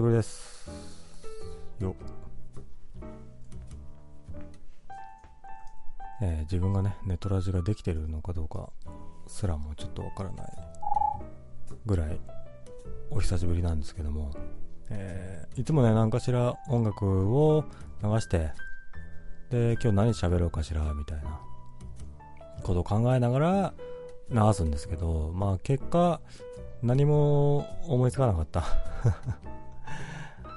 ぶりです。よ。えー自分がね、ネトラジができてるのかどうかすらもちょっとわからないぐらいお久しぶりなんですけども、えーいつもね、何かしら音楽を流して、で、今日何喋ろうかしら、みたいなことを考えながら流すんですけど、まあ結果、何も思いつかなかった。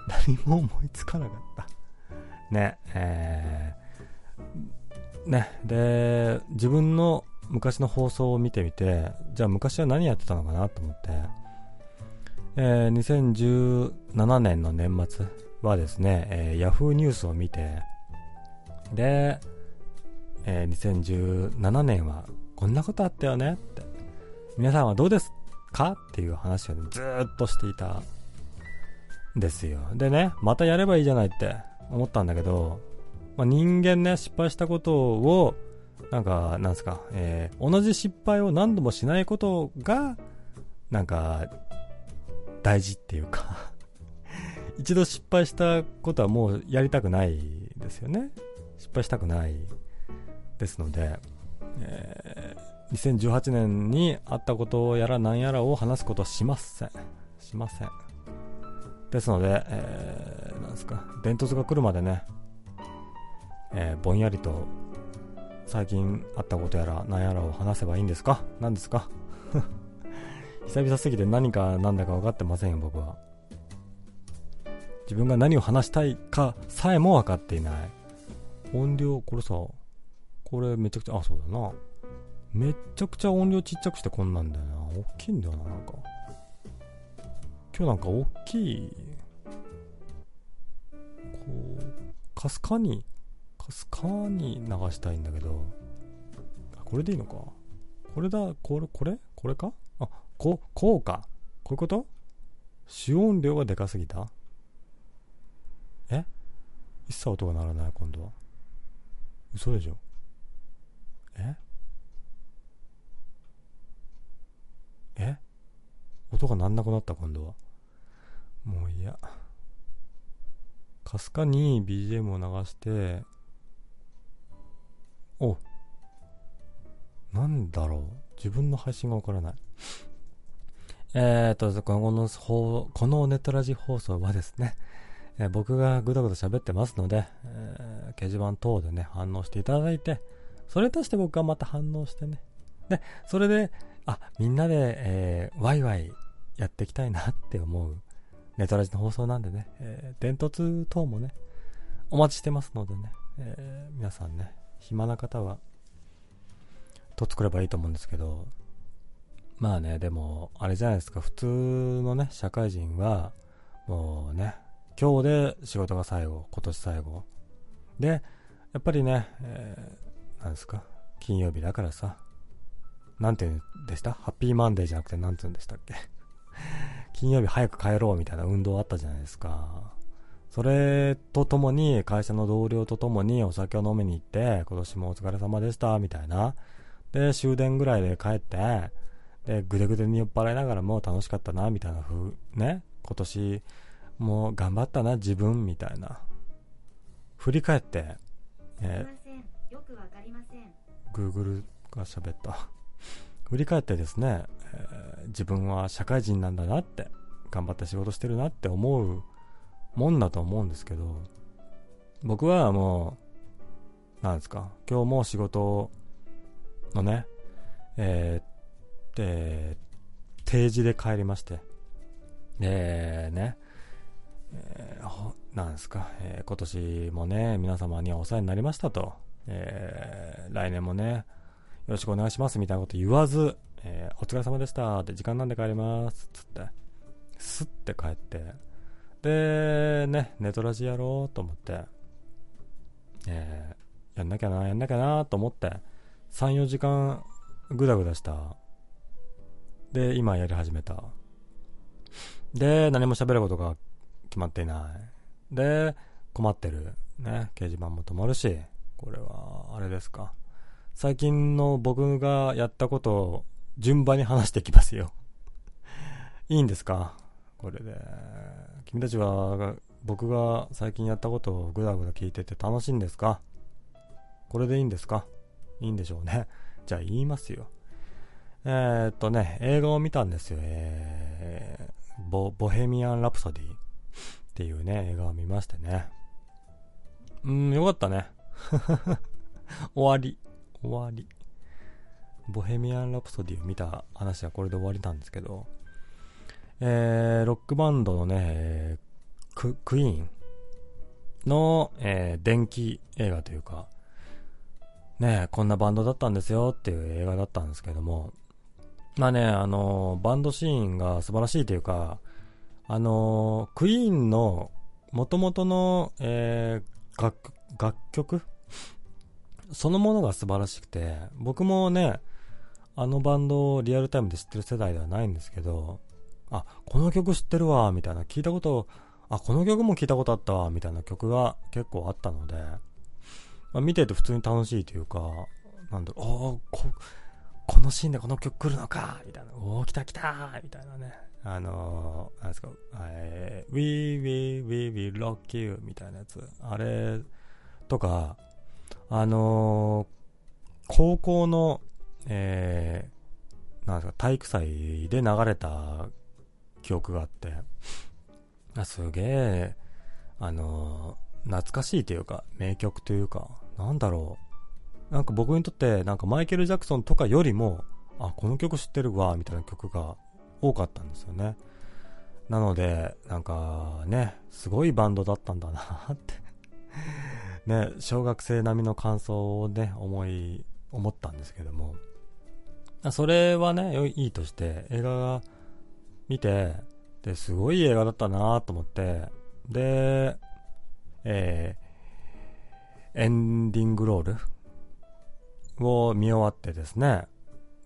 何も思いつかなかった。ね、えーね、で、自分の昔の放送を見てみて、じゃあ昔は何やってたのかなと思って、えー2017年の年末はですね、えー、Yahoo ニュースを見て、で、えー2017年はこんなことあったよねって、皆さんはどうですか？っていう話をね、ずっとしていたですよ。でね、またやればいいじゃないって思ったんだけど、まあ、人間ね、失敗したことを、なんか、なんですか、えー同じ失敗を何度もしないことが、なんか、大事っていうか、一度失敗したことはもうやりたくないですよね。失敗したくないですので、えー2018年にあったことやらなんやらを話すことはしません。しません。ですので、えーなんですか、伝突が来るまでね、えーぼんやりと最近あったことやらなんやらを話せばいいんですか？何ですか？久々すぎて何か何だか分かってませんよ僕は。自分が何を話したいかさえも分かっていない。音量これさこれめちゃくちゃあそうだな。めっちゃくちゃ音量ちっちゃくしてこんなんだよな。大きいんだよななんか。今日なんか大きいこうかすかにかすかに流したいんだけどこれでいいのか？これだこれこれ？これか？あこうこうか？こういうこと？主音量がでかすぎた？え？一切音が鳴らない今度は。嘘でしょ？え？え？音が鳴んなくなった今度は。もういや。かすかに BGM を流しておなんだろう。自分の配信がわからない。えーとこのこのネットラジ放送はですね、えー僕がぐだぐだ喋ってますので、えー掲示板等でね反応していただいてそれとして僕がまた反応してね。でそれであみんなで、えーワイワイやっていきたいなって思うネトラジの放送なんでね、えー伝突等もねお待ちしてますのでね、えー皆さんね暇な方はと作ればいいと思うんですけどまあねでもあれじゃないですか。普通のね社会人はもうね今日で仕事が最後今年最後。でやっぱりね、えーなんですか金曜日だからさ。なんて言うんでした？ハッピーマンデーじゃなくてなんて言うんでしたっけ？金曜日早く帰ろうみたいな運動あったじゃないですか。それとともに会社の同僚とともにお酒を飲みに行って今年もお疲れ様でしたみたいな。で終電ぐらいで帰ってでぐでぐでに酔っ払いながらもう楽しかったなみたいな風ね今年もう頑張ったな自分みたいな。振り返って、えーすいません。よくわかりません。Google が喋った。振り返ってですね、えー自分は社会人なんだなって頑張って仕事してるなって思うもんだと思うんですけど僕はもうなんですか今日も仕事のねえーで定時で帰りましてでねえーなんですか、えー今年もね皆様にはお世話になりましたと、えー来年もねよろしくお願いしますみたいなこと言わず、えーお疲れ様でした。って時間なんで帰ります。つって。スッて帰って。でねネトラジやろうと思って、えーやんなきゃなやんなきゃなと思って。34時間グダグダした。で今やり始めた。で何も喋ることが決まっていない。で困ってる。ね掲示板も止まるし。これはあれですか。最近の僕がやったこと順番に話していきますよいいんですか？これで君たちは僕が最近やったことをぐだぐだ聞いてて楽しいんですか？これでいいんですか？いいんでしょうね。じゃあ言いますよ。えー、っとね、映画を見たんですよ。えー、ボ、ボヘミアン・ラプソディっていうね、映画を見ましてね。うん、よかったね。終わり。終わり。ボヘミアン・ラプソディを見た話はこれで終わりなんですけど、えー、ロックバンドのね、ククイーンの、えー、電気映画というか、ね、こんなバンドだったんですよっていう映画だったんですけども、まあね、あのバンドシーンが素晴らしいというか、あのクイーンの元々の、えー、楽楽曲？そのものが素晴らしくて、僕もね、あのバンドをリアルタイムで知ってる世代ではないんですけど、あ、この曲知ってるわ、みたいな、聞いたこと、あ、この曲も聞いたことあったわ、みたいな曲が結構あったので、まあ、見てて普通に楽しいというか、なんだろう、おこ、このシーンでこの曲来るのか、みたいな、おー、来た来たみたいなね。あのー、なんですか、えー、We, we, we, we rock you みたいなやつ。あれとか、あのー、高校の、えー、なんですか、体育祭で流れた記憶があって、あすげえ、あのー、懐かしいというか、名曲というか、なんだろう。なんか僕にとって、なんかマイケル・ジャクソンとかよりも、あ、この曲知ってるわ、みたいな曲が多かったんですよね。なので、なんかね、すごいバンドだったんだなってね、小学生並みの感想をね、思い、思ったんですけども。それはね、いいとして、映画が見て、で、すごい映画だったなと思って、で、えー、エンディングロールを見終わってですね、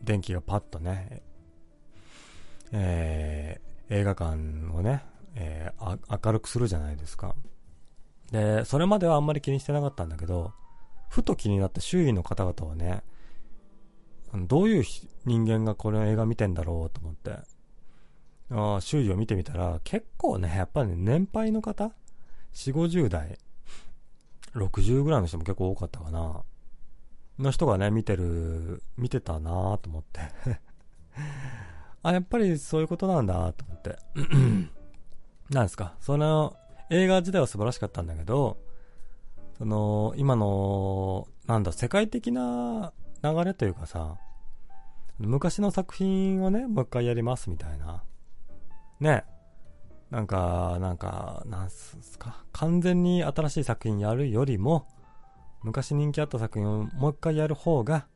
電気がパッとね、えー、映画館をね、えー、明るくするじゃないですか。で、それまではあんまり気にしてなかったんだけど、ふと気になって周囲の方々はね、どういう人間がこの映画見てんだろうと思って、あ周囲を見てみたら、結構ね、やっぱり、ね、年配の方 ?4、50代 ?60 ぐらいの人も結構多かったかな。の人がね、見てる、見てたなぁと思って あ、やっぱりそういうことなんだと思って なんですか、その映画自体は素晴らしかったんだけど、その、今の、なんだ、世界的な流れというかさ、昔の作品をね、もう一回やりますみたいな。ね。なんか、なんか、なんすか、完全に新しい作品やるよりも、昔人気あった作品をもう一回やる方が、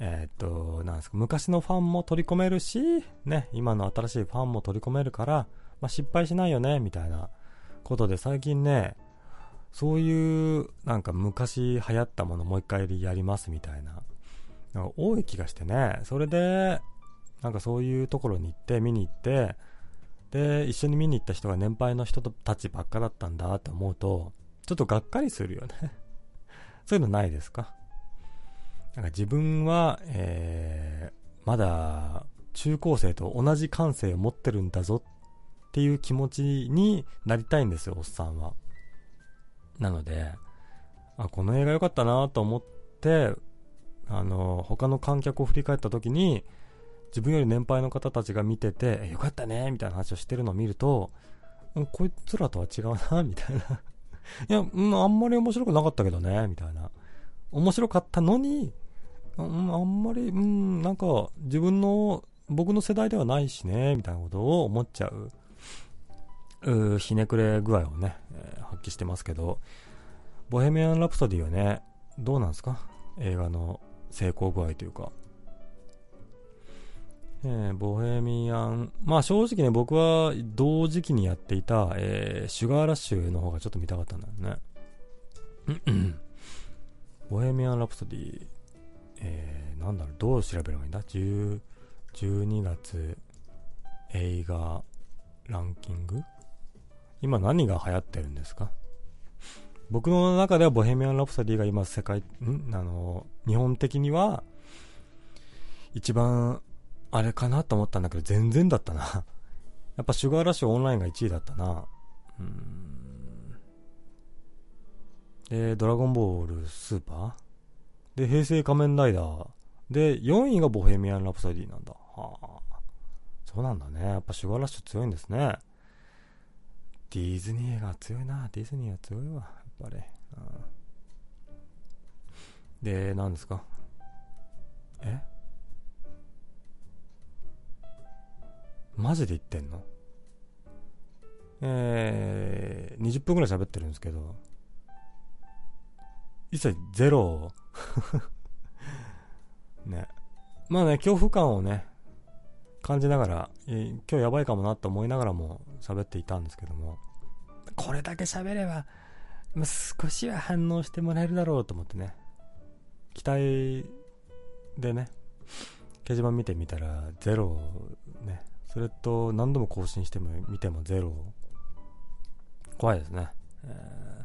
え、っと、なんですか、昔のファンも取り込めるし、ね、今の新しいファンも取り込めるから、まあ、失敗しないよね、みたいな。ことで最近ね、そういう、なんか昔流行ったものもう一回やりますみたいな、なんか多い気がしてね、それで、なんかそういうところに行って、見に行って、で、一緒に見に行った人が年配の人たちばっかだったんだって思うと、ちょっとがっかりするよね。そういうのないですか？なんか自分は、えー、まだ中高生と同じ感性を持ってるんだぞっていう気持ちになりたいんですよ、おっさんは。なので、あ、この映画良かったなと思って、あの、他の観客を振り返った時に、自分より年配の方たちが見てて、よかったねみたいな話をしてるのを見ると、こいつらとは違うなみたいな。いや、うん、あんまり面白くなかったけどねみたいな。面白かったのに、うん、あんまり、うん、なんか、自分の、僕の世代ではないしね、みたいなことを思っちゃう。うひねくれ具合をね、えー、発揮してますけど、ボヘミアン・ラプソディはね、どうなんですか？映画の成功具合というか。えー、ボヘミアン、まあ正直ね、僕は同時期にやっていた、えー、シュガーラッシュの方がちょっと見たかったんだよね。ボヘミアン・ラプソディ、えー、なんだろう、どう調べればいいんだ ?10、12月映画ランキング？今何が流行ってるんですか？僕の中ではボヘミアン・ラプソディが今世界、ん？あの、日本的には、一番、あれかなと思ったんだけど、全然だったな。やっぱシュガーラッシュオンラインが1位だったな。うん。で、ドラゴンボールスーパーで、平成仮面ライダー。で、4位がボヘミアン・ラプソディなんだ。はあ。そうなんだね。やっぱシュガーラッシュ強いんですね。ディズニー映画強いな。ディズニーは強いわ。ぱり。うん。で、何ですか？え？マジで言ってんの？えー、20分ぐらい喋ってるんですけど、一切ゼロ。ね。まあね、恐怖感をね、感じながら、え今日やばいかもなと思いながらも喋っていたんですけども、これだけ喋れば、まあ、少しは反応してもらえるだろうと思ってね、期待でね、掲示板見てみたらゼロね、それと何度も更新しても見てもゼロ。怖いですね、えー、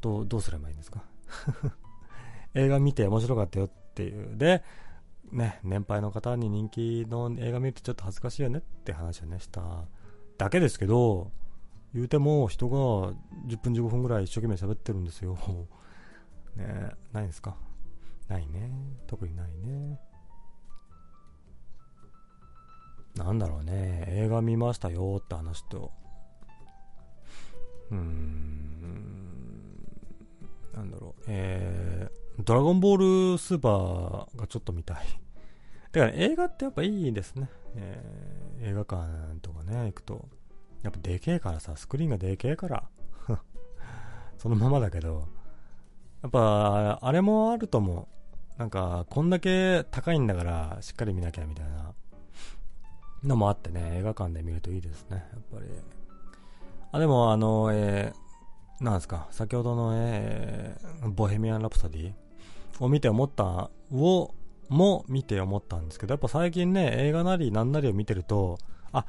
どうどうすればいいんですか？映画見て面白かったよっていう。でね年配の方に人気の映画見るとちょっと恥ずかしいよねって話をねしただけですけど言うても人が10分15分ぐらい一生懸命喋ってるんですよ。ねないですか？ないね。特にないね。なんだろうね。映画見ましたよって話と。うーん。なんだろう。えー、ドラゴンボールスーパーがちょっと見たい。だから映画ってやっぱいいですね、えー、映画館とかね行くとやっぱでけえからさスクリーンがでけえから そのままだけどやっぱ、あれもあると思う。なんか、こんだけ高いんだから、しっかり見なきゃみたいなのもあってね、映画館で見るといいですね、やっぱり。あ、でも、あの、えー、なんですか、先ほどの、えー、ボヘミアン・ラプソディを見て思ったを、も見て思ったんですけど、やっぱ最近ね、映画なりなんなりを見てると、あ、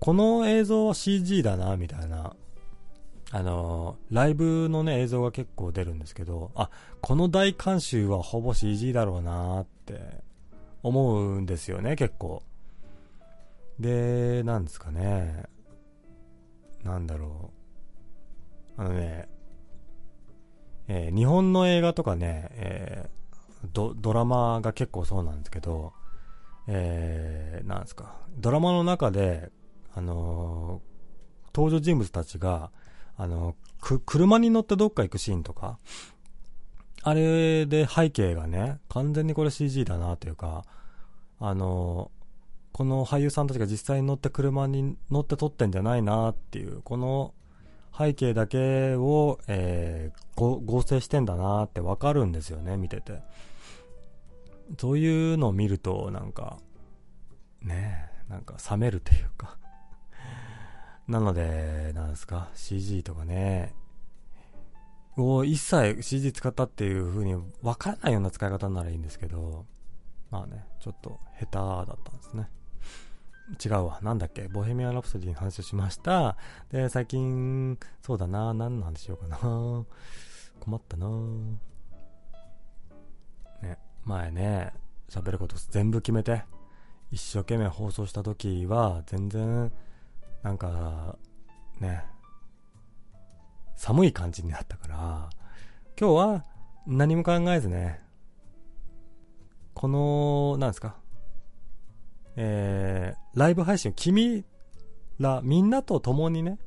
この映像は CG だな、みたいなあのー、ライブのね、映像が結構出るんですけど、あ、この大観衆はほぼ CG だろうなって思うんですよね、結構。で、なんですかね。なんだろう。あのね、えー、日本の映画とかね、えー、ドドラマが結構そうなんですけど、えー、なんですか、ドラマの中で、あのー、登場人物たちが、あの、く、車に乗ってどっか行くシーンとか、あれで背景がね、完全にこれ CG だなというか、あの、この俳優さんたちが実際に乗って車に乗って撮ってんじゃないなっていう、この背景だけを、えー、合成してんだなってわかるんですよね、見てて。そういうのを見ると、なんか、ねなんか冷めるというかなので、なんですか、CG とかね、を一切 CG 使ったっていう風に分からないような使い方ならいいんですけど、まあね、ちょっと下手だったんですね。違うわ。なんだっけ？ボヘミアン・ラプソディの話をしました。で、最近、そうだな。何の話しようかな。困ったな。ね、前ね、喋ること全部決めて、一生懸命放送した時は、全然、なんか、ね、寒い感じになったから、今日は何も考えずね、この、なんですか、えー、ライブ配信を君ら、みんなと共にね、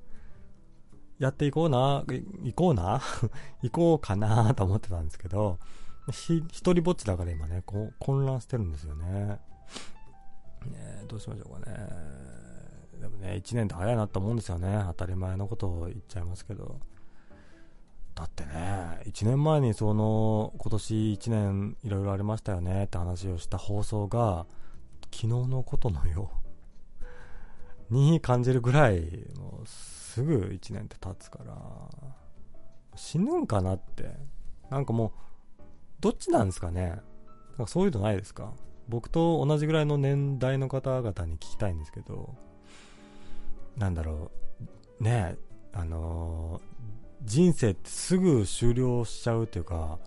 やっていこうな、行こうな 行こうかなと思ってたんですけど、ひ、一人ぼっちだから今ね、こう混乱してるんですよね。ねどうしましょうかね。でもね、1年って早いなと思うんですよね。当たり前のことを言っちゃいますけど。だってね、1年前にその、今年1年いろいろありましたよねって話をした放送が、昨日のことのように感じるぐらい、もうすぐ1年って経つから、死ぬんかなって。なんかもう、どっちなんですかねなんかそういうのないですか僕と同じぐらいの年代の方々に聞きたいんですけど、なんだろう、ねあのー、人生ってすぐ終了しちゃうっていうか、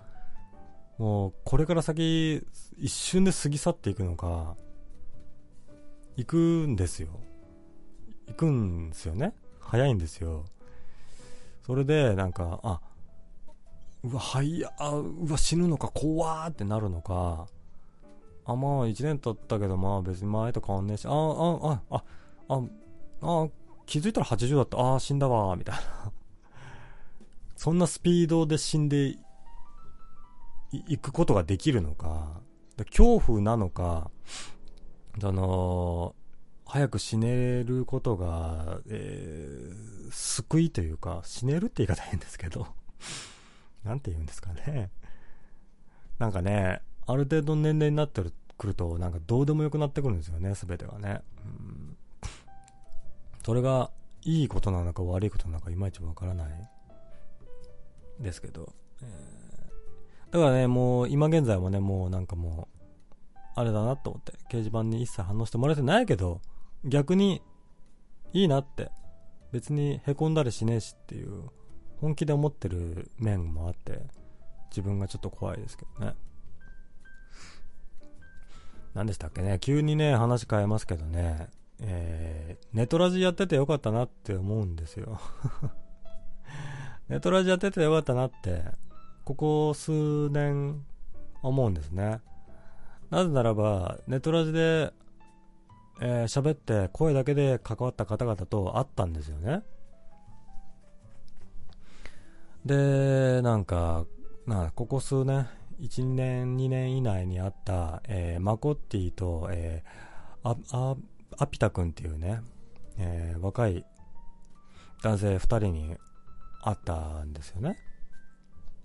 もうこれから先一瞬で過ぎ去っていくのか、行くんですよ。行くんですよね。早いんですよ。それで、なんか、あ、うわ、はいや、うわ、死ぬのか、怖ーってなるのか、あ、まあ、1年経ったけど、まあ、別に前と変わんねえし、あ、あ、あ、あ、あ、ああ、気づいたら80だった、ああ、死んだわ、みたいな。そんなスピードで死んでいくことができるのか、恐怖なのか、あの早く死ねることが、えー、救いというか、死ねるって言い方変ですけど なんて言うんですかね。なんかね、ある程度の年齢になってくると、なんかどうでもよくなってくるんですよね、すべてがね。うん、それが、いいことなのか悪いことなのかいまいちわからないですけど、えー、だからね、もう今現在もね、もうなんかもう、あれだなと思って、掲示板に一切反応してもらえてないけど、逆に、いいなって、別に凹んだりしねえしっていう、本気で思ってる面もあって、自分がちょっと怖いですけどね。何でしたっけね、急にね、話変えますけどね、えー、ネトラジやっててよかったなって思うんですよ。ネトラジやっててよかったなって、ここ数年思うんですね。なぜならば、ネトラジでえー、喋って声だけで関わった方々と会ったんですよね。で、なんか、なここ数年、1年、2年以内にあった、えー、マコッティと、えー、あ、あ、アピタ君っていうね、えー、若い男性2人に会ったんですよね。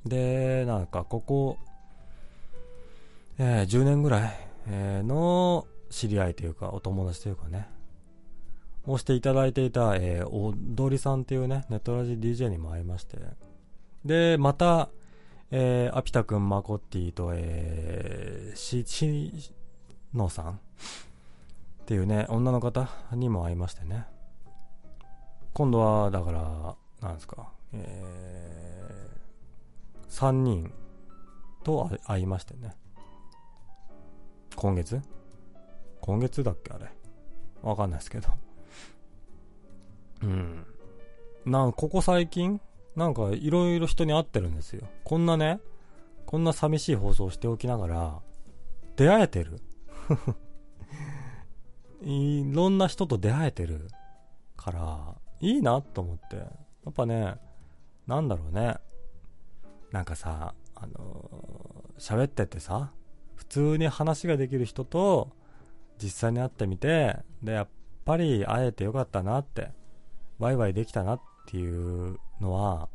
で、なんかここ、えー、10年ぐらい、え、の知り合いというか、お友達というかね、をしていただいていた、えー、踊りさんっていうね、ネットラジ DJ にも会いまして、で、また、えー、アピタくん、マコッティと、えー、し、しのさんっていうね、女の方にも会いましてね。今度は、だから、なんですか、えー、3人と会いましてね。今月？今月だっけあれ？わかんないですけど。うん。なん、ここ最近、なんかいろいろ人に会ってるんですよ。こんなね、こんな寂しい放送をしておきながら、出会えてる？いろんな人と出会えてるから、いいなと思って。やっぱね、なんだろうね。なんかさ、あの、喋っててさ、普通に話ができる人と、実際に会ってみて、で、やっぱり会えてよかったなって、ワイワイできたなっていうのは、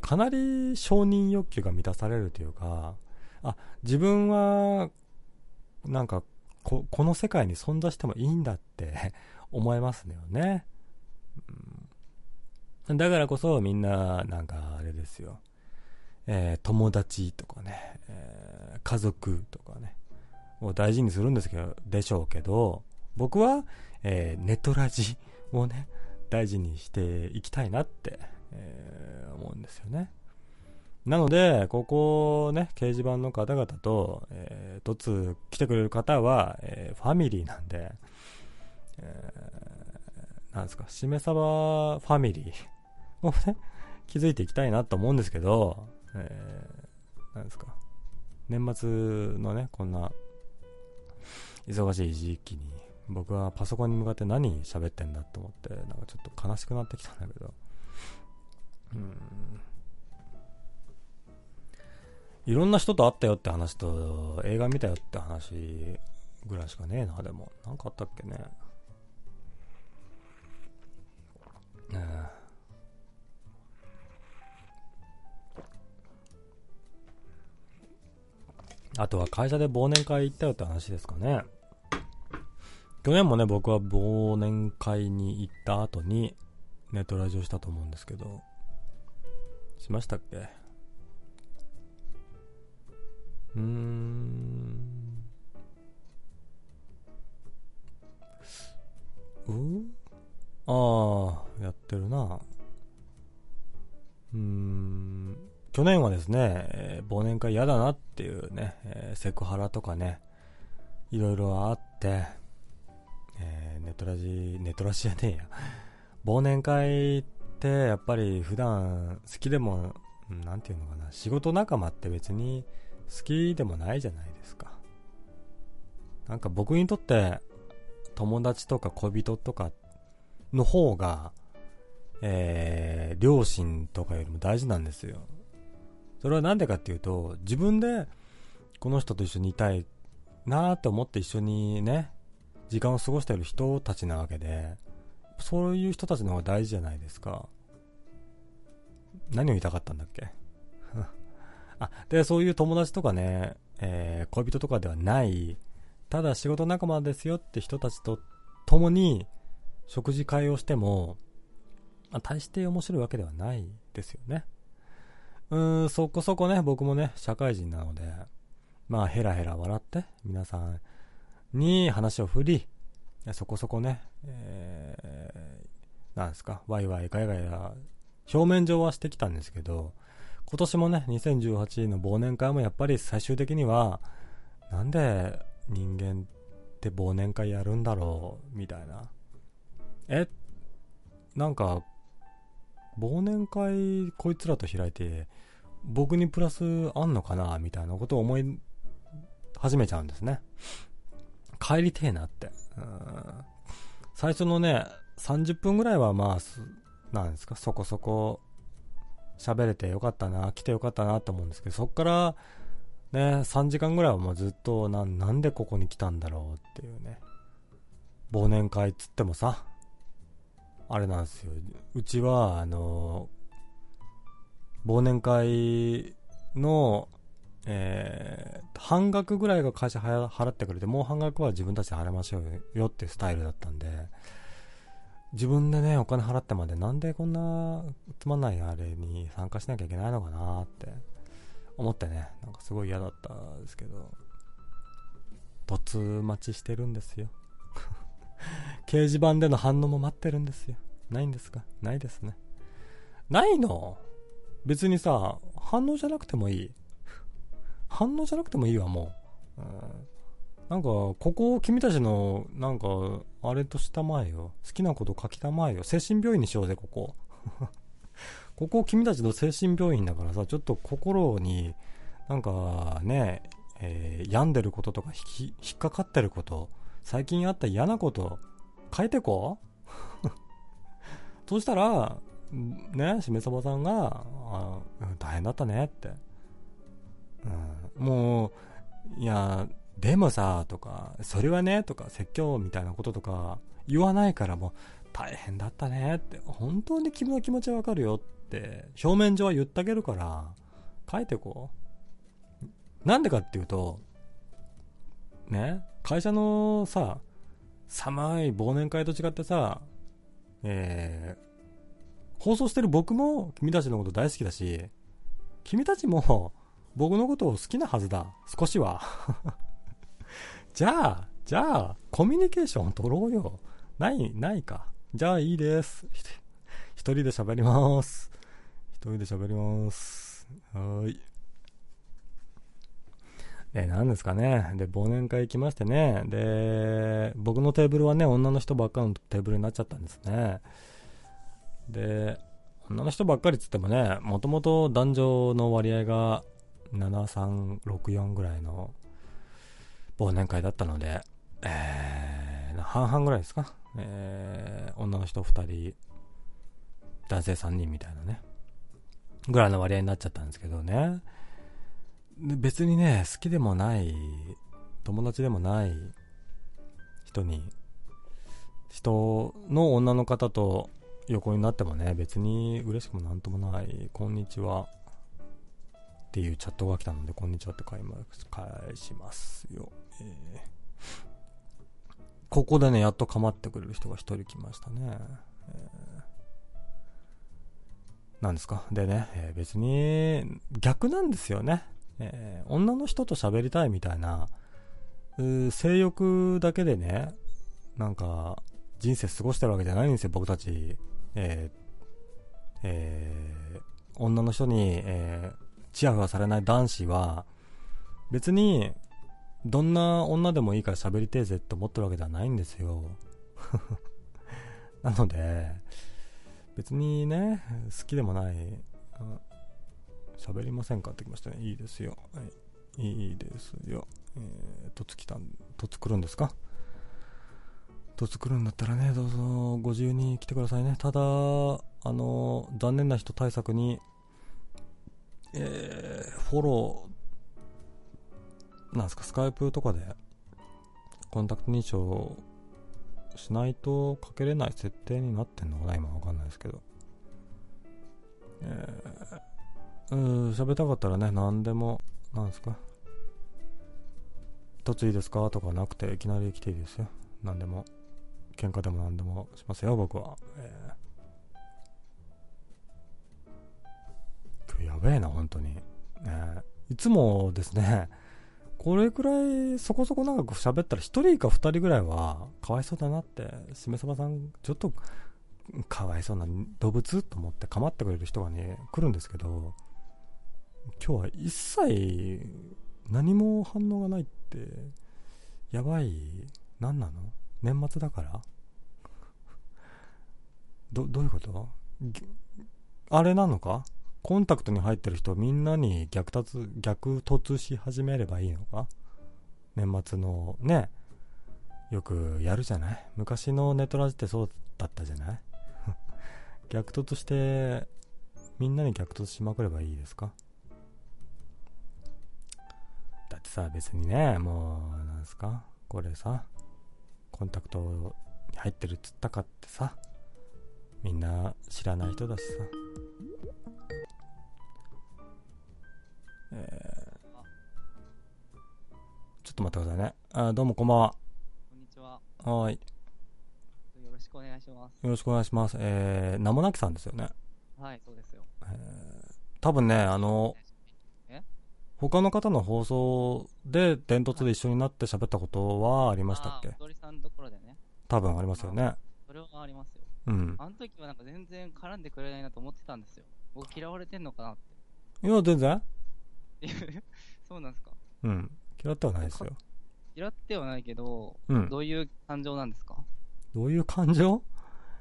かなり承認欲求が満たされるというか、あ、自分は、なんかこ、この世界に存在してもいいんだって 思えますよね。うん、だからこそみんな、なんかあれですよ。えー、友達とかね、えー、家族とかね、を大事にするんですけど、でしょうけど、僕は、えー、ネトラジをね、大事にしていきたいなって、えー、思うんですよね。なので、ここね、掲示板の方々と、えー、突来てくれる方は、えー、ファミリーなんで、えー、なんですか、しめさばファミリーをね、気づいていきたいなと思うんですけど、えー、なんですか、年末のね、こんな忙しい時期に僕はパソコンに向かって何喋ってんだと思ってなんかちょっと悲しくなってきたんだけど。うん。いろんな人と会ったよって話と映画見たよって話ぐらいしかねえな。でも何かあったっけね。ねえ。あとは会社で忘年会行ったよって話ですかね。去年もね、僕は忘年会に行った後にネットラジオしたと思うんですけど、しましたっけ？うーん。うああ、やってるな。うーん。去年はですね、えー、忘年会嫌だなっていうね、えー、セクハラとかね、いろいろあって、えー、ネトラジ、ネトラジじゃねえや。忘年会ってやっぱり普段好きでも、なんていうのかな、仕事仲間って別に好きでもないじゃないですか。なんか僕にとって友達とか恋人とかの方が、えー、両親とかよりも大事なんですよ。それはなんでかっていうと、自分でこの人と一緒にいたいなーって思って一緒にね、時間を過ごしている人たちなわけで、そういう人たちの方が大事じゃないですか。何を言いたかったんだっけ？あ、で、そういう友達とかね、えー、恋人とかではない、ただ仕事仲間ですよって人たちと共に食事会をしても、まあ、大して面白いわけではないですよね。うーん、そこそこね、僕もね、社会人なので、まあ、ヘラヘラ笑って、皆さんに話を振り、そこそこね、えー、なんですか、ワイワイガヤガヤ、表面上はしてきたんですけど、今年もね、2018の忘年会もやっぱり最終的には、なんで人間って忘年会やるんだろう、みたいな。え、なんか、忘年会こいつらと開いて、僕にプラスあんのかなみたいなことを思い始めちゃうんですね。帰りてえなって。最初のね、30分ぐらいはまあ、なんですか、そこそこ喋れてよかったな、来てよかったなと思うんですけど、そっから、ね、3時間ぐらいはもうずっとな、なんでここに来たんだろうっていうね。忘年会っつってもさ、あれなんですよ。うちは、あの、忘年会の、えー、半額ぐらいが会社払ってくれて、もう半額は自分たちで払いましょうよっていうスタイルだったんで、自分でね、お金払ってまでなんでこんなつまんないあれに参加しなきゃいけないのかなって思ってね、なんかすごい嫌だったんですけど、突待ちしてるんですよ。掲示板での反応も待ってるんですよ。ないんですか？ないですね。ないの？別にさ、反応じゃなくてもいい。反応じゃなくてもいいわ、もう。うん、なんか、ここを君たちの、なんか、あれとしたまえよ。好きなこと書きたまえよ。精神病院にしようぜ、ここ。ここ君たちの精神病院だからさ、ちょっと心に、なんかね、えー、病んでることとか引っかかってること、最近あった嫌なこと、書いてこ そしたら、ね、しめさばさんが、あ大変だったねって。うん、もう、いや、でもさ、とか、それはね、とか、説教みたいなこととか、言わないからもう、大変だったねって、本当に君の気持ちはわかるよって、表面上は言ってあげるから、書いてこう。なんでかっていうと、ね、会社のさ、寒い忘年会と違ってさ、えー、放送してる僕も君たちのこと大好きだし、君たちも僕のことを好きなはずだ。少しは。じゃあ、じゃあ、コミュニケーション取ろうよ。ない、ないか。じゃあいいです。一人で喋ります。一人で喋ります。はい。で、何ですかね。で、忘年会行きましてね。で、僕のテーブルはね、女の人ばっかのテーブルになっちゃったんですね。で、女の人ばっかりっつってもね、もともと男女の割合が7364ぐらいの忘年会だったので、えー、半々ぐらいですか？えー、女の人2人、男性3人みたいなね、ぐらいの割合になっちゃったんですけどね。別にね、好きでもない、友達でもない人に、人の女の方と横になってもね、別に嬉しくもなんともない、こんにちは。っていうチャットが来たので、こんにちはって返しますよ。えー、ここでね、やっと構ってくれる人が一人来ましたね。えー、なんですか？でね、えー、別に逆なんですよね。えー、女の人と喋りたいみたいな、性欲だけでね、なんか、人生過ごしてるわけじゃないんですよ、僕たち。えー、えー、女の人に、えー、チヤホヤされない男子は、別に、どんな女でもいいから喋りてえぜって思ってるわけではないんですよ。なので、別にね、好きでもない、喋りませんかってきましたね。いいですよ。はい、いいですよ。えー、とつきたん、とつくるんですか？とつくるんだったらね、どうぞご自由に来てくださいね。ただ、あの、残念な人対策に、えー、フォロー、なんですか、スカイプとかで、コンタクト認証しないとかけれない設定になってんのかな？今わかんないですけど。えー、うん、喋りたかったらね、何でも、なんですか。一ついいですか？とかなくて、いきなり来ていいですよ。何でも。喧嘩でも何でもしますよ、僕は。えー今日やべえな、本当に。ねいつもですね、これくらいそこそこ長く喋ったら一人か二人ぐらいはかわいそうだなって、しめさばさん、ちょっとかわいそうな動物と思って構ってくれる人がね、来るんですけど、今日は一切何も反応がないって、やばい、何なの？年末だから？ど、どういうこと？あれなのか？コンタクトに入ってる人みんなに逆突、逆突し始めればいいのか？年末のね、よくやるじゃない？昔のネトラジってそうだったじゃない？逆突して、みんなに逆突しまくればいいですか？だってさ、別にね、もう、なんすか？これさ、コンタクトに入ってるっつったかってさ、みんな知らない人だしさ。えーちょっと待ってくださいね。あどうもこんばんは。こんにちは。はーい。よろしくお願いします。よろしくお願いします。えー、名もなきさんですよね。はい、そうですよ。多分ね、あの、え？他の方の放送で伝突で一緒になって喋ったことはありましたっけ？あー、おとりさんのところでね。多分ありますよね。それはありますよ。うん。あの時はなんか全然絡んでくれないなと思ってたんですよ。僕嫌われてんのかなっいや、全然。そうなんですか？うん。嫌ってはないですよ。嫌ってはないけど、うん。どういう感情なんですか？どういう感情？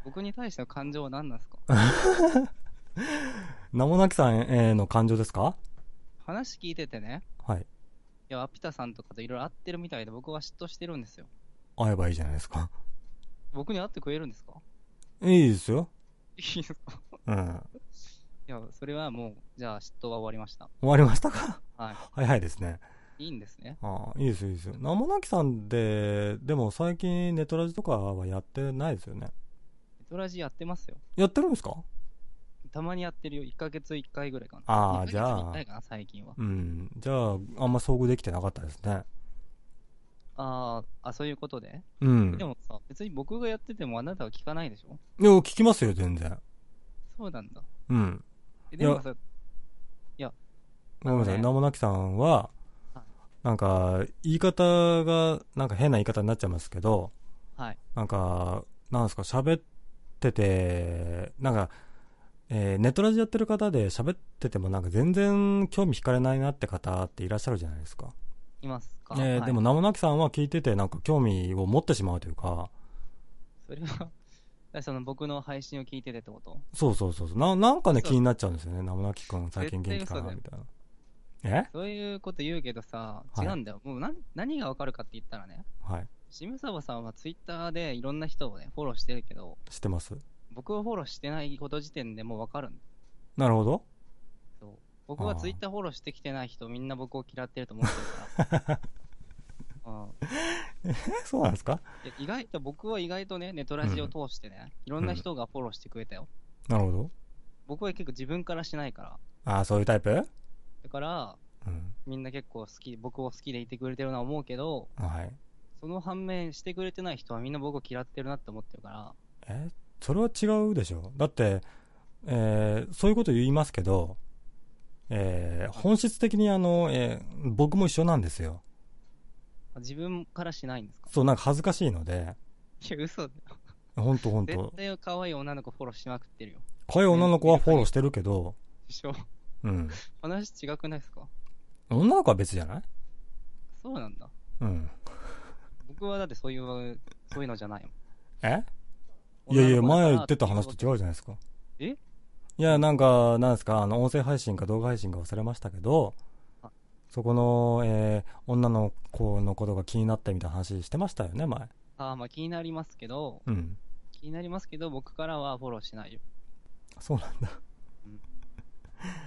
僕に対しての感情は何なんですか？名もなきさんへの感情ですか？話聞いててね、はい。いや、アピタさんとかといろいろ会ってるみたいで僕は嫉妬してるんですよ。会えばいいじゃないですか。僕に会ってくれるんですか？いいですよ。いいですか？うん。いや、それはもう、じゃあ嫉妬は終わりました。終わりましたか？は早いですね。い。いいんですね。ああ、いいですよ、いいですよ。名もなきさんで、でも最近ネトラジとかはやってないですよね？ネトラジやってますよ。やってるんですか？たまにやってるよ。1ヶ月1回ぐらいかな。あー1ヶ月じゃあ1回かな、最近は。うん。じゃあ、あんま遭遇できてなかったですね。あーあ、そういうことで？うん。でもさ、別に僕がやっててもあなたは聞かないでしょ？いや、聞きますよ、全然。そうなんだ。うん。えでもさ、ごめんなさい、あのね。名もなきさんははい、なんか、言い方が、なんか変な言い方になっちゃいますけど、はい。なんか、なんですか、喋ってて、なんか、えーネットラジやってる方で喋っててもなんか全然興味惹かれないなって方っていらっしゃるじゃないですか。いますか、えーはい。でも名もなきさんは聞いててなんか興味を持ってしまうというか、それは、だその僕の配信を聞いててってこと？そうそうそうそうな、なんかね気になっちゃうんですよね。名もなきくん最近元気かな絶みたいな。え？そういうこと言うけどさ、はい違うんだよ。もう何何がわかるかって言ったらね、はい。しむさばさんはツイッターでいろんな人をね、フォローしてるけど、知ってます？僕をフォローしてないこと時点でもうわかるんだなるほど。そう僕はツイッターフォローしてきてない人みんな僕を嫌ってると思ってるから。そうなんですか？意外と僕は意外とね、ネトラジを通してね、いろんな人がフォローしてくれたよ。なるほど。僕は結構自分からしないから。ああ、そういうタイプ？だから、うん。みんな結構好き、僕を好きでいてくれてるな思うけど、はい。その反面してくれてない人はみんな僕を嫌ってるなって思ってるから、え？それは違うでしょ？だって、えーそういうこと言いますけど、えー本質的にあの、えー僕も一緒なんですよ。自分からしないんですか？そう、なんか恥ずかしいので、いや、嘘だよ。ほんとほん絶と。対可愛い女の子フォローしまくってるよ。可愛い女の子はフォローしてるけど、でしょ？うん。話違くないですか？女の子は別じゃない？そうなんだ。うん。僕はだってそういう、そういうのじゃないもん。え？いやいや、前言ってた話と違うじゃないですか。え？いや、なんか、なんですか、あの、音声配信か動画配信か忘れましたけどあ、そこの、えー、女の子のことが気になってみたいな話してましたよね、前。ああ、まあ気になりますけど、うん。気になりますけど、僕からはフォローしないよ。そうなんだ。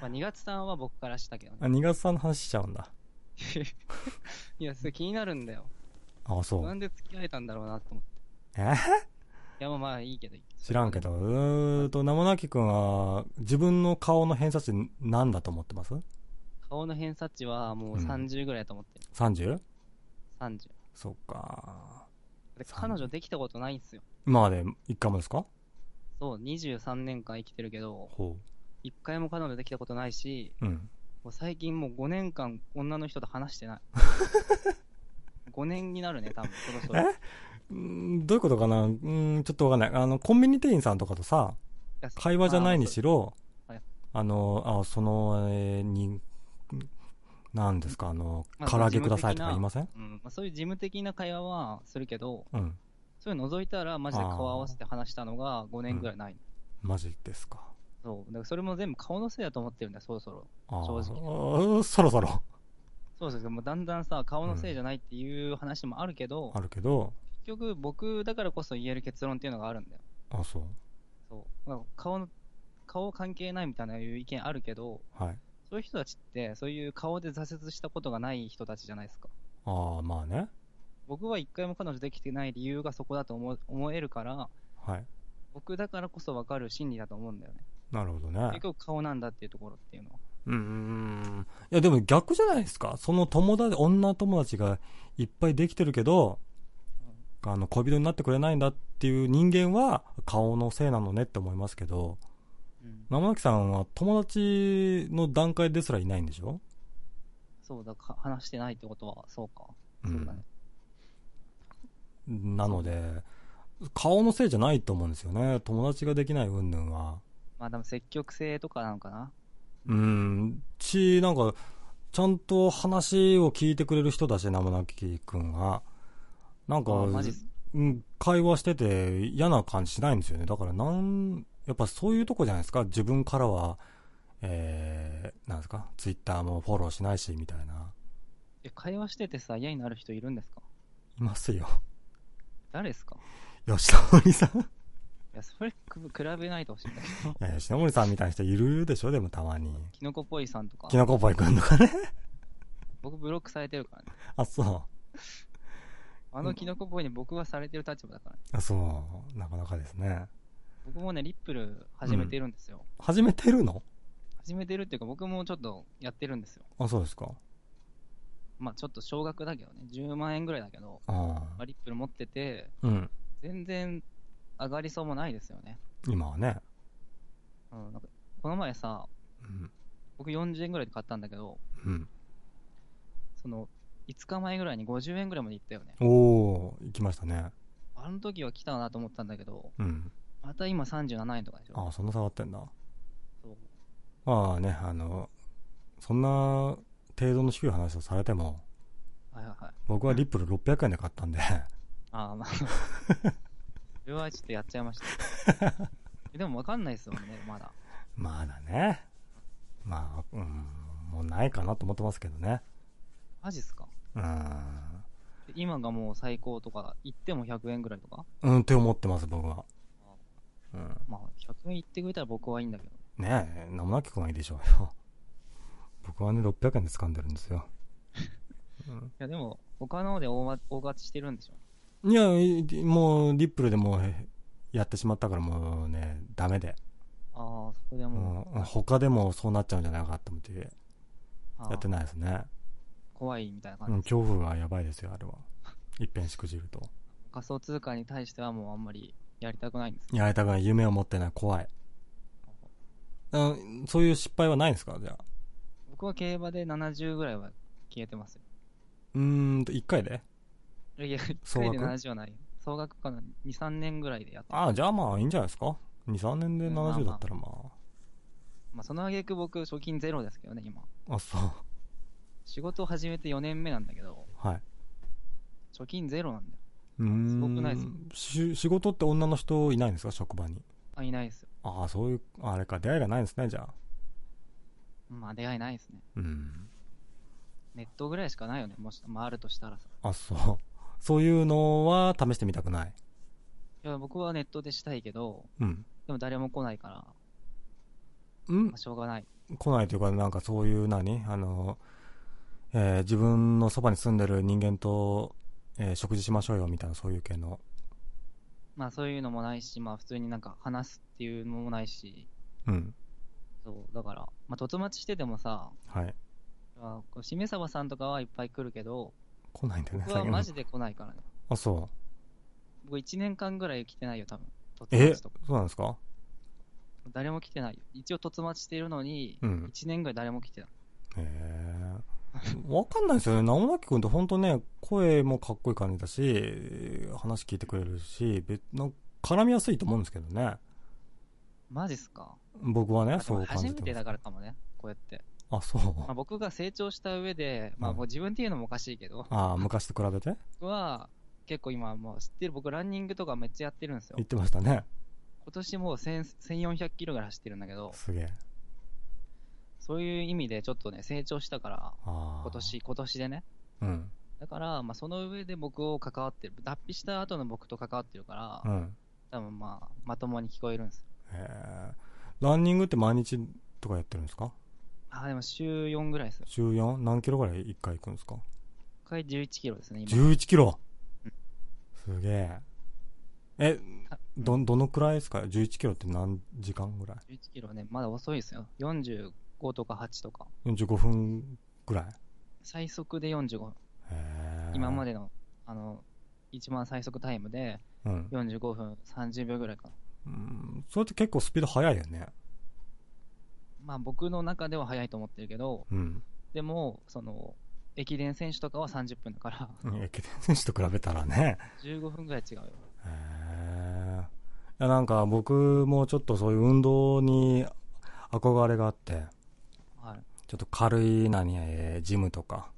まあ2月さんは僕からしたけどね。あ、2月さんの話しちゃうんだ。いや、それ気になるんだよ。あ、そな。うんで付き合えたんだろうなと思って。え？ーいや、まあまあいいけど。知らんけど。うーんと、名もなきくんは、自分の顔の偏差値何だと思ってます？顔の偏差値はもううん30ぐらいだと思ってる。?30? 30。そっか。で彼女できたことないんすよ。今まで一回もですか？そう、23年間生きてるけど、ほ一回も彼女できたことないし、う。うん。もう最近もう5年間女の人と話してない。5年になるね、多分、そろそろ。いうーんどういうことかな？うーん、ちょっとわかんない。あの、コンビニ店員さんとかとさ、や会話じゃないにしろあの、あ、その、えーに、なんですか、あの、まあ唐揚げくださいとか言いません？うんまあ、そういう事務的な会話はするけど、うん。そういうの除いたら、マジで顔合わせて話したのが5年ぐらいない。マジですか。そう。だからそれも全部顔のせいだと思ってるんだよ、そろそろ。あ正直。そろそろそうそうそう。もうだんだんさ、顔のせいじゃないっていう話もあるけど、あるけど、結局僕だからこそ言える結論っていうのがあるんだよ。あ、そう。そう。顔の、顔関係ないみたいないう意見あるけど、はい。そういう人たちって、そういう顔で挫折したことがない人たちじゃないですか。ああ、まあね。僕は一回も彼女できてない理由がそこだと思う思えるから、はい。僕だからこそ分かる心理だと思うんだよね。なるほどね結。局顔なんだっていうところっていうのは。うーん。いや、でも逆じゃないですか。その友達、女友達がいっぱいできてるけど、あの、恋人になってくれないんだっていう人間は顔のせいなのねって思いますけど、うん、生垣さんは友達の段階ですらいないんでしょ？そうだか、話してないってことは、そうか。うんそうだね。なので、顔のせいじゃないと思うんですよね。友達ができない云々は。まあでも積極性とかなのかな。うん、ち、なんか、ちゃんと話を聞いてくれる人だし、名もなきくんが。なんか、うん、会話してて嫌な感じしないんですよね。だからなん、やっぱそういうとこじゃないですか？自分からは、えー、なんですか、ツイッターもフォローしないし、みたいな。え、会話しててさ、嫌になる人いるんですか？いますよ。誰ですか？吉田森さん。いいや、それく比べないとほしいんだけど。や、吉田森さんみたいな人いるでしょ、でもたまに。キノコポイさんとかキ。ノコポイくんとかね。僕ブロックされてるからね。あ、そう。あのキノコポイに僕はされてる立場だからね。あ、そう。なかなかですね。僕もね、リップル始めてるんですよ。始めてるの？始めてるっていうか、僕もちょっとやってるんですよ。あ、そうですか。まあちょっと少額だけどね、10万円ぐらいだけど、あまあ、リップル持ってて、あ。うん。全然上がりそうもないですよね。今はね。うん、なんかこの前さ、うん。僕40円ぐらいで買ったんだけど、うん。その、5日前ぐらいに50円ぐらいまで行ったよね。おー、行きましたね。あの時は来たなと思ったんだけど、うん。また今37円とかでしょ。ああ、そんな下がってんだ。そうまあね、あの、そんな程度の低い話をされても、はいはいはい。僕はリップル600円で買ったんで、ああ、まあ。それはちょっとやっちゃいました。えでも分かんないですもんね、まだ。まだね。まあ、うん、もうないかなと思ってますけどね。マジっすか？うん。で今がもう最高とか、行っても100円ぐらいとか？うんって思ってます、僕は。うん。まあ、100円行ってくれたら僕はいいんだけど。ねえ、名もなきくんはいいでしょうよ。僕はね、600円で掴んでるんですよ。うんいや、でも、他ので大ま大勝ちしてるんでしょ。いや、いもう、リップルでもやってしまったからもうね、ダメで。ああ、そこでもう、他でもそうなっちゃうんじゃないかと思って、やってないですね。怖いみたいなうん、感じ、恐怖がやばいですよ、あれは。一遍しくじると。仮想通貨に対してはもうあんまりやりたくないんですやりたくない、夢を持ってない、怖い。うんそういう失敗はないんですか？じゃあ。僕は競馬で70ぐらいは消えてますよ。うーんと、一回で？いやいや、総額？1回で70はないよ。総額かな ?2、3年ぐらいでやってるああ、じゃあまあいいんじゃないですか ?2、3年でうんまあまあ70だったらままあ、その挙句僕、貯金ゼロですけどね、今。あ。あ、そう。仕事を始めて4年目なんだけど、はい。貯金ゼロなんだよ。すごくないですし仕事って女の人いないんですか？職場に。あ、いないですよ。ああ、そういう、あれか、出会いがないんですね、じゃあ。まあ出会いないですね。うん。ネットぐらいしかないよね。もし、まああるとしたらさ。あ、そう。そういうのは試してみたくない？いや、僕はネットでしたいけど、うん。でも誰も来ないから、うんまあ、しょうがない。来ないというか、なんかそういう何？あの、えー自分のそばに住んでる人間と、えー食事しましょうよみたいなそういう系の。まあそういうのもないし、まあ普通になんか話すっていうのもないし、うん。そう、だから、まあ、とつ待ちしててもさ、はい。あこうしめさばさんとかはいっぱい来るけど、来ないんだよね、僕はマジで。で来ないからね。あ、そう。僕1年間ぐらい来てないよ、多分。え。そうなんですか？誰も来てないよ。一応とつ待ちしているのに、うん。1年ぐらい誰も来てない。へえ。わかんないですよね。直崎くんって本当ね、声もかっこいい感じだし、話聞いてくれるし、別の絡みやすいと思うんですけどね。マジっすか？僕はね、そう感じて。初めてだからかもね、こうやって。あ、そう。まあ、僕が成長した上で、まあうんもう自分っていうのもおかしいけど、ああ、昔と比べて？僕は結構今もう知ってる、僕ランニングとかめっちゃやってるんですよ言。ってましたね。今年もう1000 1400キロぐらい走ってるんだけど、すげえ。そういう意味でちょっとね、成長したから。今。年、今年でね。うん。だから、まあその上で僕を関わってる、脱皮した後の僕と関わってるから、うん。多分まあ、まともに聞こえるんですよ。へえ。ランニングって毎日とかやってるんですか？あ、でも週4ぐらいですよ。週 4? 何キロぐらい1回行くんですか？1回11キロですね、今。11キロ？うんすげえ。え、ど、どのくらいですか ?11 キロって何時間ぐらい？11キロね、まだ遅いですよ。45とか8とか。?45 分ぐらい？最速で45分。今までの、あの、一番最速タイムでうん。45分30秒ぐらいかな。うん。それって結構スピード速いよね。まあ僕の中では速いと思ってるけど、うん。でも、その、駅伝選手とかは30分だから、駅伝選手と比べたらね。15分ぐらい違うよ。へえ。いや、なんか僕もちょっとそういう運動に憧れがあって、はい。ちょっと軽い何、えージムとか、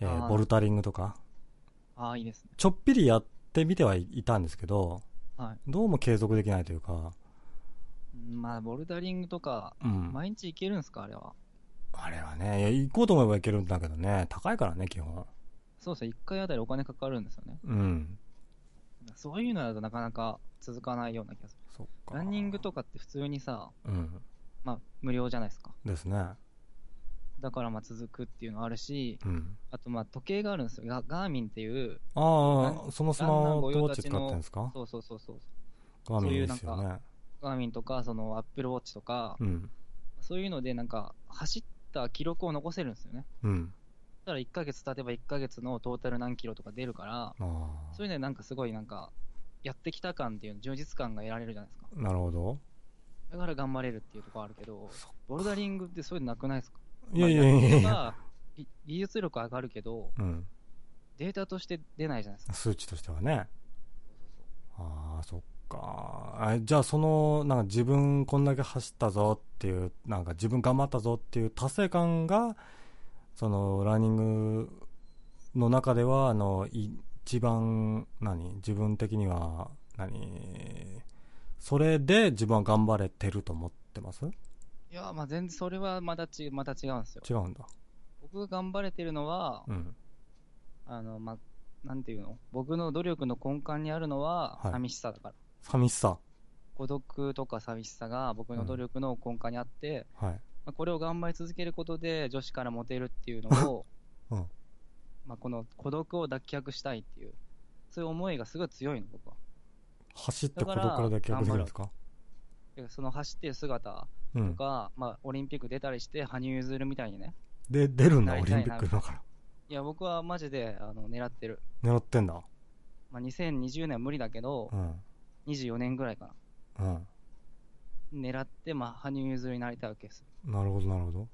えーボルタリングとか、ああ、いいですね。ちょっぴりやってみてはいたんですけど、はい。どうも継続できないというか、うんまあ、ボルダリングとか、うん。毎日行けるんすかあれは。あれはね、いや行こうと思えば行けるんだけどね、高いからね、基本。そうそう、1回あたりお金かかるんですよね。うん。そういうのだとなかなか続かないような気がすそっか。る。ランニングとかって普通にさ、うん。まあ、無料じゃないですか。ですね。だからまあ続くっていうのあるし、うん。あとまあ時計があるんですよ。ガガーミンっていう、あラあ、そのスマートウォッチ使ってんですか？そうそうそうそう。ガーミンでそういうなんすよね。ガーミンとか、そのアップルウォッチとか、うん。そういうのでなんか走った記録を残せるんですよね。うん。だから1ヶ月経てば1ヶ月のトータル何キロとか出るから。そういうのでなんかすごいなんか、やってきた感っていう充実感が得られるじゃないですか。なるほど。だから頑張れるっていうところあるけど、ボルダリングってそういうのなくないですか？いやいやいやいや。技術力上がるけど、うん。データとして出ないじゃないですか。数値としてはね。ああ、そっか。あじゃあ、その、なんか自分こんだけ走ったぞっていう、なんか自分頑張ったぞっていう達成感が、その、ランニングの中では、あの、一番、何？自分的には、何？それで自分は頑張れてると思ってます？いや、まあ全然それはまたちまた違うんですよ。違うんだ。僕が頑張れてるのは、うん。あの、まあ、なんていうの？僕の努力の根幹にあるのははい寂しさだから。寂しさ。孤独とか寂しさが僕の努力の根幹にあって、はい。まあ、これを頑張り続けることで女子からモテるっていうのを、うんまあ、この孤独を脱却したいっていう、そういう思いがすごい強いの、僕は。走って孤独から脱却できるんですかでその走ってる姿うん。とか、まあ、オリンピック出たりして、羽生結弦みたいにね。で、出るんだ、オリンピックだから。いや、僕はマジであの狙ってる。狙ってんだ。まあ、2020年は無理だけどう、ん。24年ぐらいかうん。な。狙って、まあ、羽生結弦になりたいわけです。なるほど、なるほど。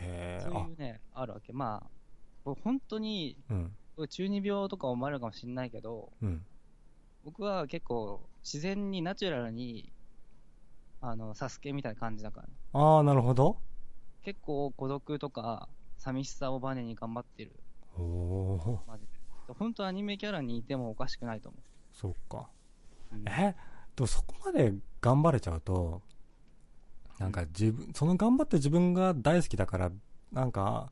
へえ、あそうい、うね、あるわけ。まあ、僕本当に、うん、僕中二病とか思われるかもしれないけど、うん。僕は結構自然にナチュラルに、あの、サスケみたいな感じだからね。ああ、なるほど。結構孤独とか寂しさをバネに頑張ってる。おおマジで。本当アニメキャラにいてもおかしくないと思そっか。う。うんえ？でもそこまで頑張れちゃうと、なんか自分、その頑張って自分が大好きだから、なんか、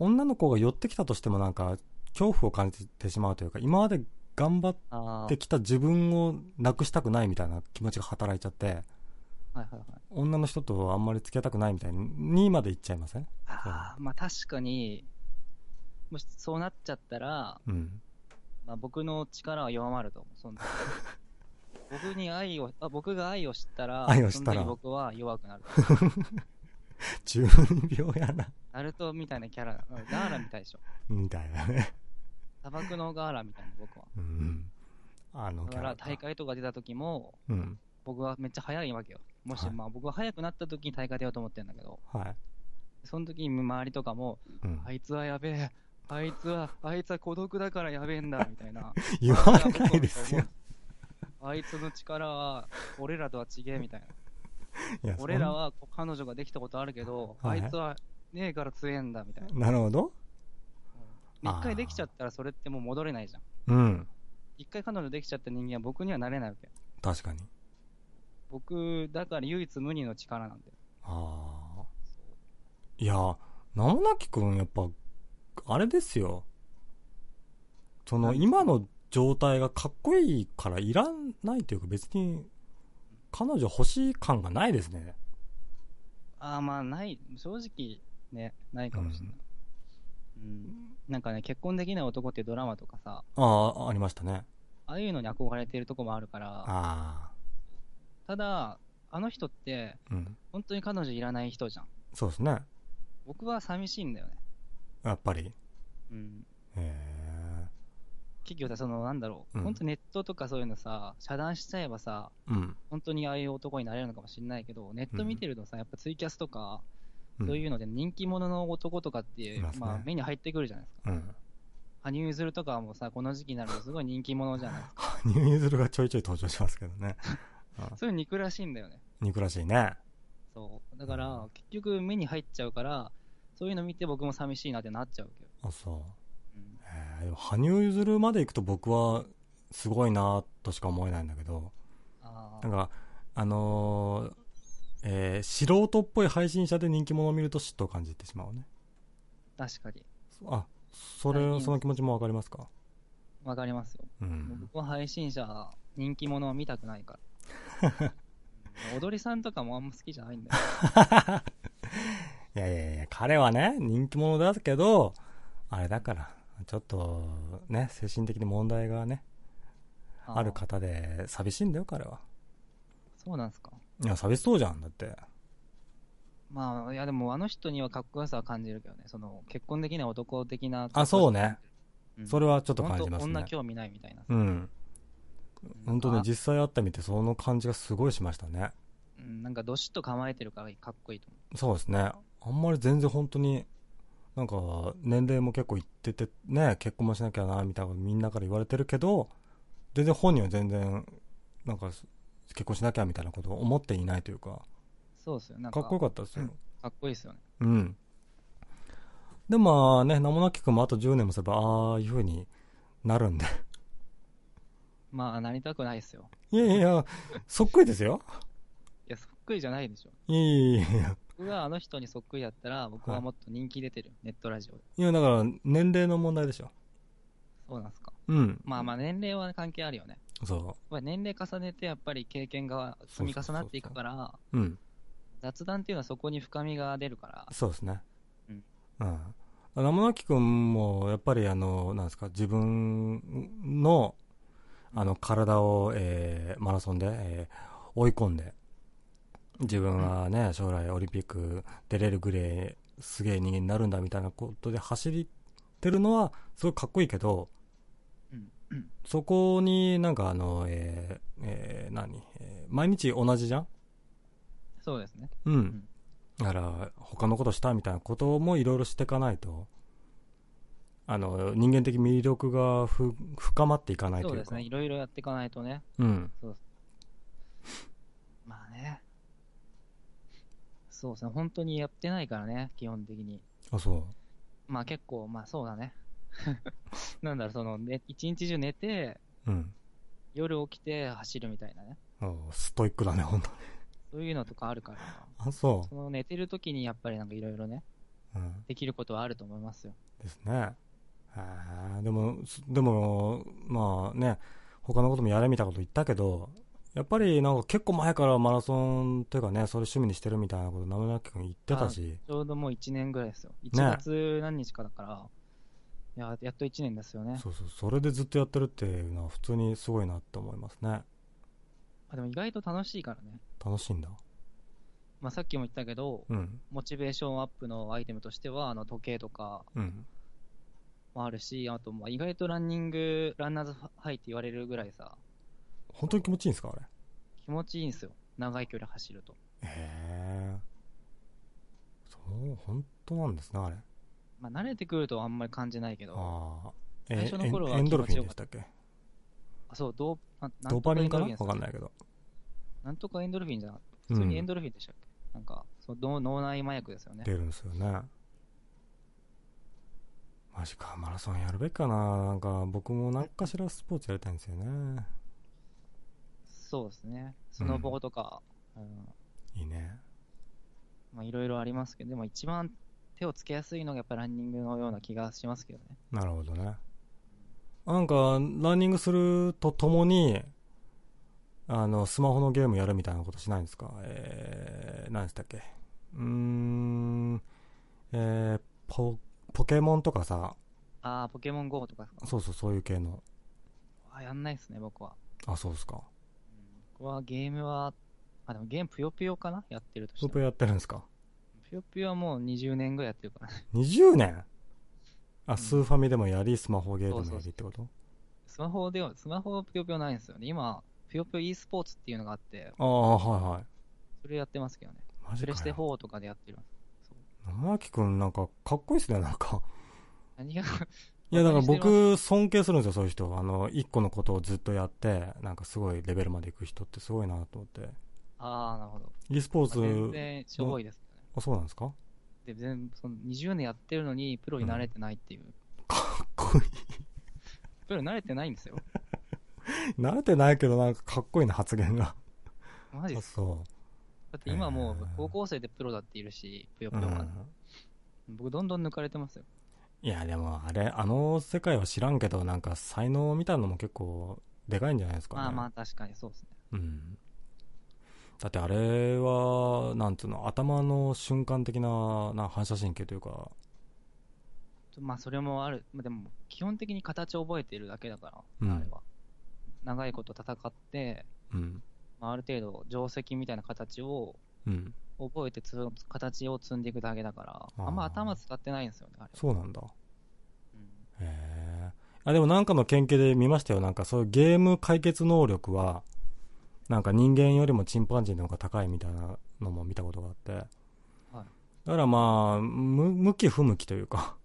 女の子が寄ってきたとしてもなんか、恐怖を感じてしまうというか、今まで頑張っあてきた自分をなくしたくないみたいな気持ちが働いちゃって、あ、はいはいはい。女の人とあんまり付き合いたくないみたいにまで言っちゃいません？ああ、まあ確かに、もしそうなっちゃったら、うん。まあ僕の力は弱まると思う、その時 僕に愛を、あ僕が愛を知ったら、愛を知ったら僕は弱くなる。中二病やな。ナルトみたいなキャラ、うんガーラみたいでしょ。みたいなね。砂漠のガーラみたいな僕は。うん。あのだからキャラ大会とか出た時も、うん。僕はめっちゃ速いわけよ。もし、はいまあ僕は速くなった時に大会出ようと思ってるんだけど、はい。その時に周りとかも、うん。あいつはやべえ、あいつは、あいつは孤独だからやべえんだ、みたいな。言わないですよ。あいつの力は、俺らとは違え、みたいな。いや俺らは彼女ができたことあるけど、はいあいつはねえから強えんだ、みたいな。なるほど。で一回できちゃったらそれってもう戻れないじゃん。うん。一回彼女できちゃった人間は僕にはなれないわけ。確かに。僕、だから唯一無二の力なんで。ああ。いや、名もなきくん、やっぱ、あれですよ。その、何今の状態がかっこいいからいらないというか、別に、彼女欲しい感がないですね。ああ、まあ、ない、正直ね、ないかもしれない。うん。なんかね、結婚できない男っていうドラマとかさ、ああ、ありましたね。ああいうのに憧れてるとこもあるから、あただ、あの人って、あ。うん。本当に彼女いらない人じゃん。そうですね。僕は寂しいんだよね。やっぱり。うん。へ結局さ、その、なんだろう、うん本当ネットとかそういうのさ、遮断しちゃえばさ、え。うん。本当にああいう男になれるのかもしれないけど、ネット見てるとさ、やっぱツイキャスとか、うんそういうので人気者の男とかって、いますねまあ目に入ってくるじゃないですか。うん。羽生結弦とかはもうさ、この時期になるとすごい人気者じゃないですか。羽生結弦がちょいちょい登場しますけどね。あそういう憎らしいんだよね。憎らしいね。そう。だから、結局目に入っちゃうから、そういうの見て僕も寂しいなってなっちゃうわけど。あ、そう。うんへえでも羽生結弦まで行くと僕はすごいなとしか思えないんだけど、なんか、あのーえー素人っぽい配信者で人気者を見ると嫉妬を感じてしまうね。確かに。あ、それ、その気持ちもわかりますか？わかりますよ。うん僕は配信者、人気者を見たくないから。う ん踊りさんとかもあんま好きじゃないんだよ。いやいやいや、彼はね、人気者だけど、あれだから、ちょっと、ね、精神的に問題がね、あるー方で寂しいんだよ、彼は。そうなんすか？いや、寂しそうじゃん、だって。まあ、いやでもあの人にはかっこよさは感じるけどね。その、結婚できない男的な。あ、そうね。うん。それはちょっと感じますね。女興味ないみたいな。うん。本当ねあ、実際会ってみて、その感じがすごいしましたね。うんなんかどしっと構えてるからかっこいいと思そうですね。あんまり全然本当に、なんか、年齢も結構いってて、ね、結婚もしなきゃな、みたいなみんなから言われてるけど、全然本人は全然、なんか、結婚しなきゃみたいなことを思っていないというか、う。そうですよ。なんかかっこよかったですよ。かっこいいですよね。うん。で、まあね、名もなきくんもあと10年もすれば、ああいう風になるんで。まあ、なりたくないですよ。いやいやそっくりですよ。いや、そっくりじゃないでしょ。いやいやいや。僕があの人にそっくりだったら、僕はもっと人気出てる。ネットラジオで。いや、だから、年齢の問題でしょ。そうなんすか。うん。まあまあ、年齢は関係あるよね。そやっぱり年齢重ねて、やっぱり経験が積み重なっていくから、う。うん。雑談っていうのはそこに深みが出るから、そうですね。うん。うん。名もなきくんも、やっぱりあの、なんですか、自分の、あの、体を、えーマラソンで、えー追い込んで、自分はね、将来オリンピック出れるぐらい、すげえ人間になるんだみたいなことで走ってるのは、すごいかっこいいけど、うん。うんそこになんかあの、えーえー何、えー毎日同じじゃん？そうですね。うん。んだから、他のことしたみたいなこともいろいろしていかないと、あの、人間的魅力がふ深まっていかないというか。そうですね。いろいろやっていかないとね。うん。まあね。そうですね。本当にやってないからね、基本的に。あ、そう。まあ結構、まあそうだね。なんだろう、その、ね、一日中寝て、うん。夜起きて走るみたいなね。ストイックだね、ほんとに。そういうのとかあるから、あ、そその寝てる時にやっぱりなんかいろいろね、う。うん。できることはあると思いますよ。ですね。へーでも、すでも、まあね、他のこともやれみたいなこと言ったけど、やっぱりなんか結構前からマラソンというかね、それ趣味にしてるみたいなこと、名村君言ってたし、ちょうどもう1年ぐらいですよ。1月何日かだから、いや、やっと1年ですよね。そうそう、それでずっとやってるっていうのは普通にすごいなって思いますね。あでも意外と楽しいからね。楽しいんだ。まあ、さっきも言ったけど、うん、モチベーションアップのアイテムとしては、あの時計とかうん。もあるし、あと、まあ意外とランニング、ランナーズハイって言われるぐらいさ、本当に気持ちいいんですか、あれ？気持ちいいんですよ。長い距離走ると。へえ。そう、本当なんですね、あれ。まあ慣れてくるとあんまり感じないけど、あ最初の頃はエンドルフィンでしたっけ？あそう、ドーななんドーパミンかな？わかんないけど。なんとかエンドルフィンじゃな普通にエンドルフィンでしたっけ、なんか、そう脳脳内麻薬ですよね。出るんですよね。マジか、マラソンやるべきかな。なんか、僕も何かしらスポーツやりたいんですよね。そうですね。スノボーとか、うんいいね。まあいろいろありますけど、でも一番手をつけやすいのがやっぱランニングのような気がしますけどね。なるほどね。なんか、ランニングするとともに、あの、スマホのゲームやるみたいなことしないんですか？えー、何でしたっけ？うーん、えー、ポ、ポケモンとかさ、ああ、ポケモン GO とかそうそう、そういう系の。あやんないですね、僕は。あ、そうですか。うん僕はゲームは、あ、でもゲームぷよぷよかな？やってるとしても。プープーやってるんですか？ぷよぷよはもう20年ぐらいやってるからね。20年？あ、んスーファミでもやり、スマホゲーでもやりってこと？スマホでは、スマホはぷよぷよないんですよね。今、ぷよぷよ e スポーツっていうのがあって、ああ、はいはい。それやってますけどね。マジかよ。プレステ4とかでやってる。そう野村くんなんかかっこいいっすね、なんか。何が、いや、だから僕、尊敬するんですよ、そういう人。あの、一個のことをずっとやって、なんかすごいレベルまで行く人ってすごいなと思って。ああ、なるほど。e スポーツ、まあ全然しょぼいですね。あ、そうなんですか？で、全その20年やってるのに、プロに慣れてないっていう。かっこいプロに慣れてないんですよ。い。慣れてないけど、なんかかっこいいな、発言が。あ、マジっす。そだって今もう高校生でプロだっているし、ぷよぷよは、ん。僕どんどん抜かれてますよ。いや、でも、あれ、あの世界は知らんけど、なんか才能みたいなのも結構、でかいんじゃないですかね。まあまあ確かにそうですね。うん。だってあれは、なんつうの、頭の瞬間的なな反射神経というか、まあそれもある。まあでも基本的に形を覚えてるだけだから、うんあれは。長いこと戦って、うん。まあ、ある程度定石みたいな形をうん。覚えてつ形を積んでいくだけだから、あんま頭使ってないんですよね、あれ。そうなんだ。うんへえ。あ、でもなんかの研究で見ましたよ。なんかそういうゲーム解決能力は、なんか人間よりもチンパンジーの方が高いみたいなのも見たことがあって。はいだからまあ、む向き不向きというか、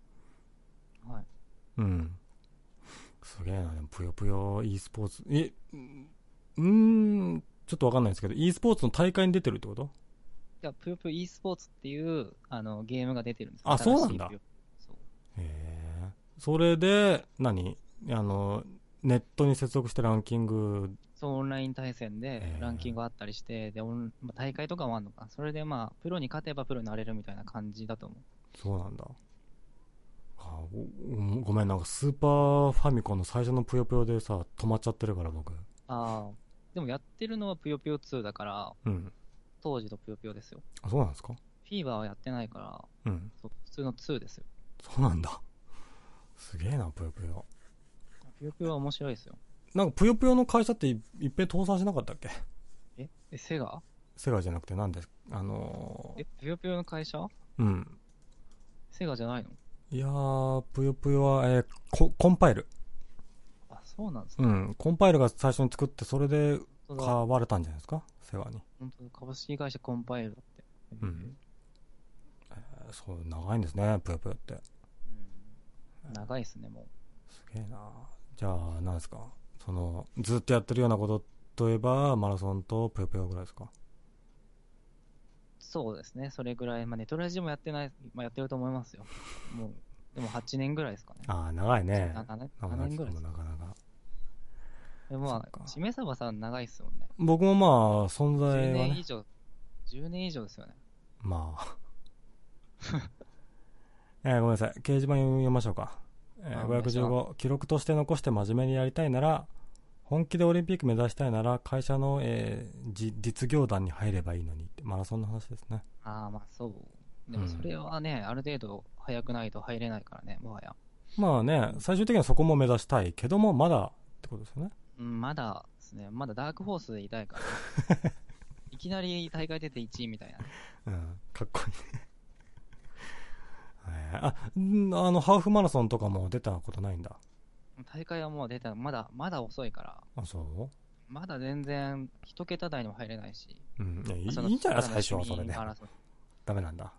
はい。うん。すげえな、でもぷよぷよ e スポーツ。え、うーん、ちょっとわかんないですけど、e スポーツの大会に出てるってこと？いや、ぷよぷよ e スポーツっていうあのゲームが出てるんですあそうなんだへえ。それで、何？あの、ネットに接続してランキング、そう、オンライン対戦でランキングがあったりして、で、オンまあ大会とかもあるのか。それでまあ、プロに勝てばプロになれるみたいな感じだと思う。そうなんだ。あごごめん、なんかスーパーファミコンの最初のぷよぷよでさ、止まっちゃってるから僕。ああ。でもやってるのはぷよぷよ2だから、うん。当時のぷよぷよですよ。あ、そうなんですか？フィーバーはやってないから、うん。普通の2ですよ。そうなんだ。すげえな、ぷよぷよ。ぷよぷよは面白いですよ。なんかぷよぷよの会社っていいっぺん倒産しなかったっけ？え？え、セガ？セガじゃなくてなんで、あのえ、ぷよぷよの会社？ー、うん。セガじゃないの？いやー、ぷよぷよは、えーコ、コンパイル。あ、そうなんですか、うん。コンパイルが最初に作って、それで買われたんじゃないですか？セガに。本当だ株式会社コンパイルだって。うんえーそう、長いんですね、ぷよぷよって。うん長いっすね、もすげえなじゃあ、なんですか？その、ずっとやってるようなことといえば、マラソンとぷよぷよぐらいですか？う。そうですね、それぐらい。まあ、ネトラジもやってない、まあ、やってると思いますよ。もう、でも8年ぐらいですかね。ああ、長いね。7年長 ,7 いですも年ぐらいですなかなか。でもまあ、しめさばさん長いっすもんね。僕もまあ、存在10はね年以、上、10年以上ですよね。まあ。えーごめんなさい。掲示板読みましょうか。えーあお願いしま515、記録として残して真面目にやりたいなら、本気でオリンピック目指したいなら、会社の、えーじ実業団に入ればいいのにって、マラソンの話ですね。ああ、まあそう。でうんもそれはね、ある程度早くないと入れないからね、もはや。まあね、最終的にはそこも目指したいけども、まだってことですよね。うん、まだですね、まだダークホースでいたいから、ね、いきなり大会出て1位みたいなね。うん、かっこいいね。えーあ、んあの、ハーフマラソンとかも出たことないんだ。大会はもう出た、まだ、まだ遅いから、あ、そまだ全然一桁台にも入れないし。ううん。いやいんじゃない？最初はそれでダメなんだ。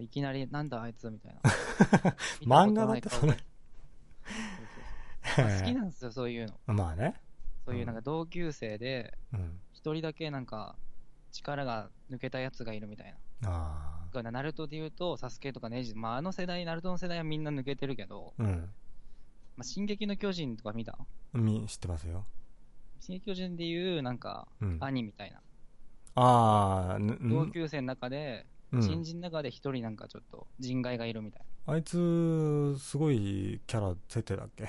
いきなり、なんだあいつみたいな。漫画だってそれ 好きなんですよ、そういうの。まあね。そういうなんか同級生で、うん。一人だけなんか、力が抜けたやつがいるみたいな。あがナルトで言うと、サスケとかネジ、まあ、あの世代、ナルトの世代はみんな抜けてるけど、あ。うん。まあ、進撃の巨人とか見た？み、知ってますよ。進撃の巨人で言う、なんか、うん。兄みたいな。ああ、ぬ同級生の中で、うん新人の中で一人なんかちょっと人外がいるみたいあいつ、すごいキャラ設定だっけ？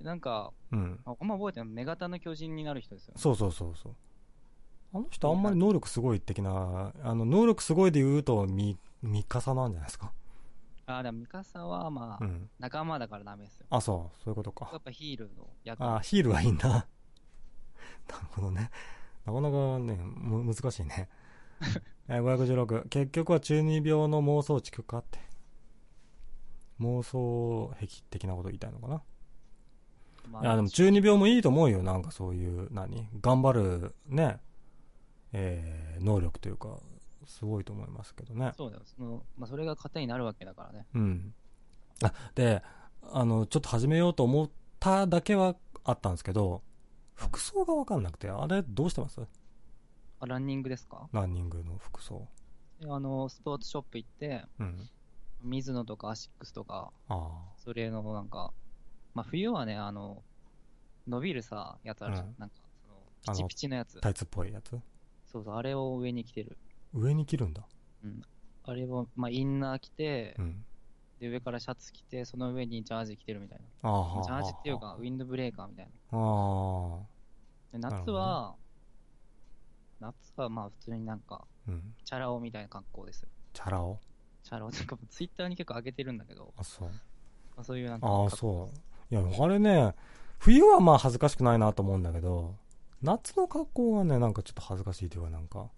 な。なんか、うん。ああんま覚えてない。目型の巨人になる人ですよね。そうそうそうそう。あの人あんまり能力すごい的な、あの、能力すごいで言うと、み、ミカサなんじゃないですか？あ、でもミカサはまあ、うん。仲間だからダメですよ。あ、そう、そういうことか。やっぱヒールの役。あ、ヒールがいいんだ。なるほどね。なかなかね、む難しいね。えー516、結局は中二病の妄想地区かって。妄想癖的なこと言いたいのかな？まあいや、でも中二病もいいと思うよ。なんかそういう、何？頑張る、ね、えー能力というか、すごいと思いますけどね。そうだよ。その、まあ、それが糧になるわけだからね。うん。あ、で、あの、ちょっと始めようと思っただけはあったんですけど、服装がわかんなくて、あれどうしてます？あランニングですか？ランニングの服装。であの、スポーツショップ行って、うん。ミズノとかアシックスとか、あそれのなんか、まあ、冬はね、あの、伸びるさ、やつあるじゃん。うんなんか、その、ピチピチのやつあ、。タイツっぽいやつ？そうそう、あれを上に着てる。上に着るんだ。うん。あれを、まあ、インナー着て、うん。で、上からシャツ着て、その上にジャージ着てるみたいああ、な。ジャージっていうか、ウィンドブレーカーみたいな。ああ、でなるほ夏は、夏はまあ普通になんか、うん。チャラ男みたいな格好ですよ。チャラ男？チャラ男、なんかツイッターに結構上げてるんだけど、あ、そう。まあ、そういうなんか。ああ、そう。いや、あれね、冬はまあ恥ずかしくないなと思うんだけど、夏の格好がね、なんかちょっと恥ずかしいというかなんか、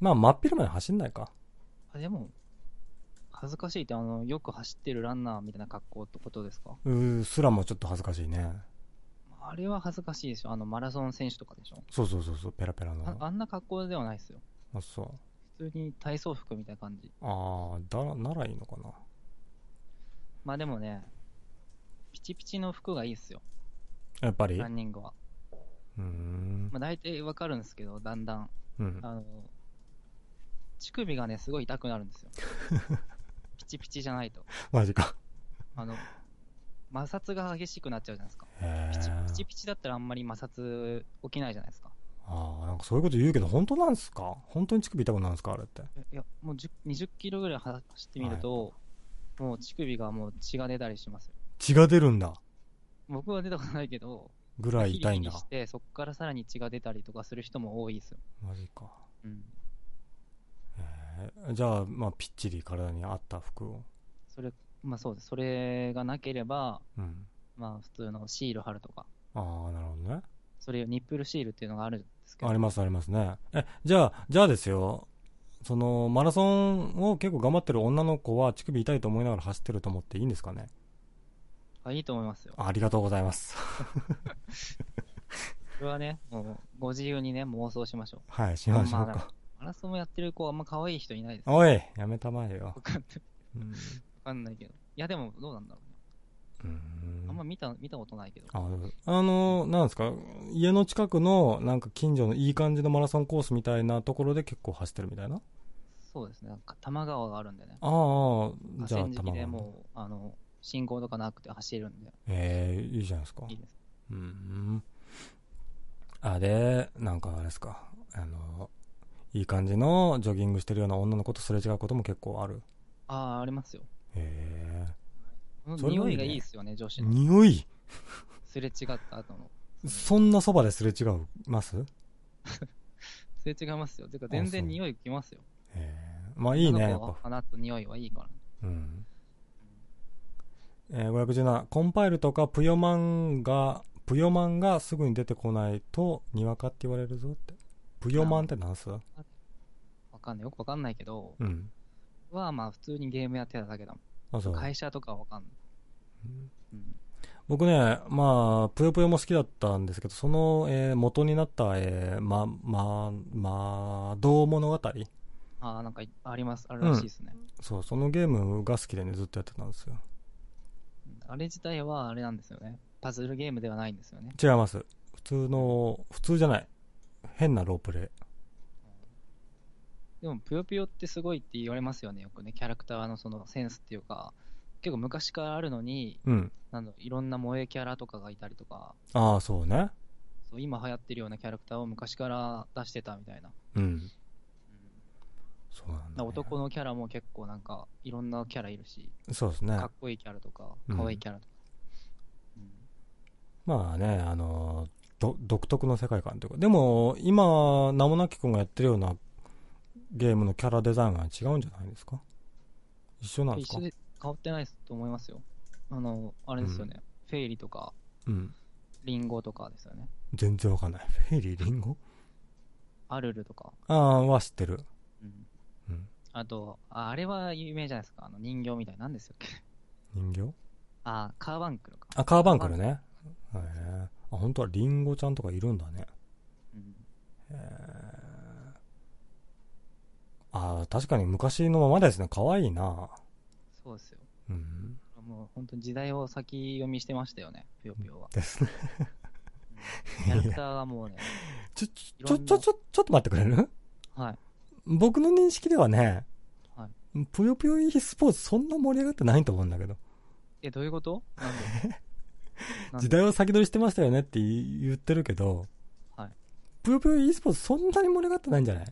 まあ真っ昼間に走んないか。あ、でも、恥ずかしいって、あの、よく走ってるランナーみたいな格好ってことですか？うーすらもちょっと恥ずかしいね。あれは恥ずかしいでしょ。あの、マラソン選手とかでしょ？そうそうそうそう、ペラペラの。ああんな格好ではないですよ。あ、そう。普通に体操服みたいな感じ。ああ、だ、ならいいのかな。まあでもね、ピチピチの服がいいっすよ。やっぱり？うランニングは。ーん。まあ大体わかるんですけど、だんだん。うん。あの、乳首がね、すごい痛くなるんですよ。ピチピチじゃないと。マジか。あの、摩擦が激しくなっちゃうじゃないですか。へピチピえ。チピチだったらあんまり摩擦起きないじゃないですか。ああ、なんかそういうこと言うけど、本当なんですか？本当に乳首痛くなるんですかあれって？いや、もう10 20キロぐらい走ってみると、もう乳首がもう血が出たりしますよ。血が出るんだ。僕は出たことないけど、ぐらい痛いんだヒリヒリし。て、そこからさらに血が出たりとかする人も多いですよ。マジか。うん。へえじゃあ、まあ、ぴっちり体に合った服を？それ、まあそうです。それがなければ、うん。まあ普通のシール貼るとか、ああ、なるほどね。それをニップルシールっていうのがあるんですけど、ありますありますね。え、じゃあ、じゃあですよ。その、マラソンを結構頑張ってる女の子は乳首痛いと思いながら走ってると思っていいんですかね？あいいと思いますよ。あありがとうございます。それはね、もうご自由にね、妄想しましょう。はい、しましょうまあか。マラソンもやってる子はあんま可愛い人いないです。おい、やめたまえよわ。かんないうん。わかんないけど。いやでもどうなんだろうね。うんあんま見た、見たことないけど。ああの、なんですか、家の近くの、なんか近所のいい感じのマラソンコースみたいなところで結構走ってるみたいな？そうですね。なんか、多摩川があるんでね。ああ、河じゃあ、川敷で玉川もう、あの、信号とかなくて走れるんで、ええいいじゃないですかいい。です。うん。あ、で、なんかあれですか。あの、いい感じのジョギングしてるような女の子とすれ違うことも結構ある。ああ、ありますよ。へこのそれもいいね匂いがいいですよね、女子え。の。匂い？すれ違った後の。そんなそばですれ違います？すれ違いますよ。てか、全然匂いきますよ。へえまあいいね、やっぱ。が放つ匂いはいいから。うん。えー、517、コンパイルとかプヨマンが、プヨマンがすぐに出てこないと、にわかって言われるぞって。プヨマンって何す？わかんない。よくわかんないけど、うん。は、まあ、普通にゲームやってただけだもあ、そう。ん。会社とかはわかんない。うんうん。僕ね、まあ、ぷよぷよも好きだったんですけど、その、えー元になった、えー、ま、ま、ま、どう物語？ああ、なんかいあります、あるらしいですね。そう、そのゲームが好きでね、ずっとやってたんですよ。うんあれ自体はあれなんですよね。パズルゲームではないんですよね。違います。普通の、普通じゃない。変なロープレでも、ぷよぷよってすごいって言われますよね、よくね。キャラクターのそのセンスっていうか、結構昔からあるのに、イ。うん。なんいろんな萌えキャラとかがいたりとか、ああ、そうね。そう今流行ってるようなキャラクターを昔から出してたみたいな。うん。うんそうなんだ、ね。男のキャラも結構なんか、いろんなキャラいるし、そうですねか。っこいいキャラとか、うん可愛いキャラとか。うんまあね、あのど、独特の世界観というか。でも、今、名もなき君がやってるようなゲームのキャラデザインは違うんじゃないですか？一緒なんですか？一緒で変わってないと思いますよ。あの、あれですよね。フェイリとか、うん。リンゴとかですよね。全然わかんない。フェイリーリンゴ？アルルとか。ああ、は知ってる。あと、ああれは有名じゃないですか。あの人形みたいな。何ですよっけ人形？あ、カーバンクルか。あ、カーバンクルね。へえ。あ、本当はリンゴちゃんとかいるんだね。うん。へえ。ああ、確かに昔のままですね。可愛いな。そうですよ。うん。もう本当に時代を先読みしてましたよね。ぷよぷよは。ですね。うんキャラクターがもうね、ちょ、ちょ、ちょ、ちょっと待ってくれる？はい。僕の認識ではね、はぷよぷよ e スポーツそんな盛り上がってないと思うんだけど。え、どういうこと？なんで？時代を先取りしてましたよねって言ってるけど、はい。ぷよぷよ e スポーツそんなに盛り上がってないんじゃない？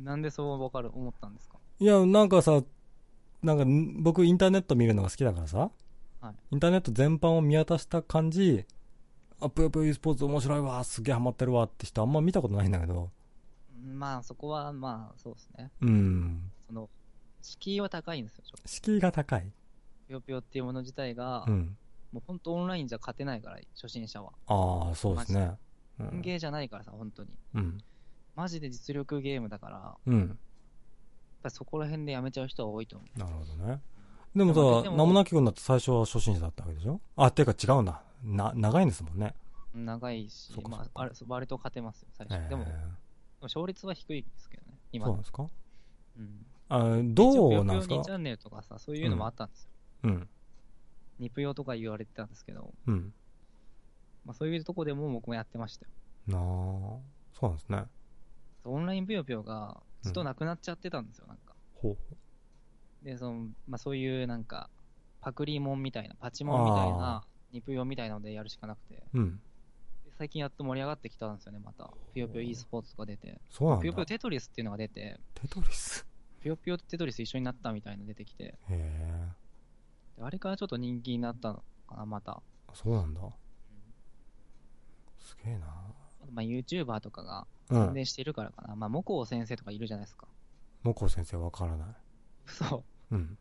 なんでそうわかる、思ったんですか？いや、なんかさ、なんかん僕インターネット見るのが好きだからさ、はい。インターネット全般を見渡した感じ、あ、ぷよぷよ e スポーツ面白いわ、すげえハマってるわって人あんま見たことないんだけど、うんまあ、そこは、まあ、そうですね。うん。その、敷居は高いんですよ。敷居が高い。ぷよぷよっていうもの自体が、うん。もう本当オンラインじゃ勝てないから、初心者は。ああ、そうですね。うん。運ゲーじゃないからさ、本当に。うん。マジで実力ゲームだから、やっうん。ぱりそこら辺でやめちゃう人は多いと思う。なるほどね。でもさ、名もなき君だって最初は初心者だったわけでしょ？あ、ていうか違うんだ。な、長いんですもんね。長いしまあ、あれ割と勝てますよ、最え初。でも勝率は低いですけどね、今。そうなんですか？うん。あどうなんですか？一応ぷよぷよ2チャンネルとかさ、そういうのもあったんですよ。うん。ニプヨとか言われてたんですけど、うん。まあそういうとこでも僕もやってましたよ。なあ、そうなんですね。オンラインぷよぷよがずっとなくなっちゃってたんですよ、なんか。ほう。で、その、まあそういうなんか、パクリモンみたいな、パチモンみたいあな、ニプヨみたいなのでやるしかなくて、うん。で最近やっと盛り上がってきたんですよね、また。ぷよぷよ e スポーツとか出て。そうなんだ。ぷよぷよテトリスっていうのが出て、テトリス？ぷよぷよとテトリス一緒になったみたいなの出てきて、へえ。であれからちょっと人気になったのかな、また。そうなんだ。すげえな。まあ YouTuber とかがうん。宣伝してるからかな。まあ、モコ先生とかいるじゃないですか。もこ先生わからない。そう。うん。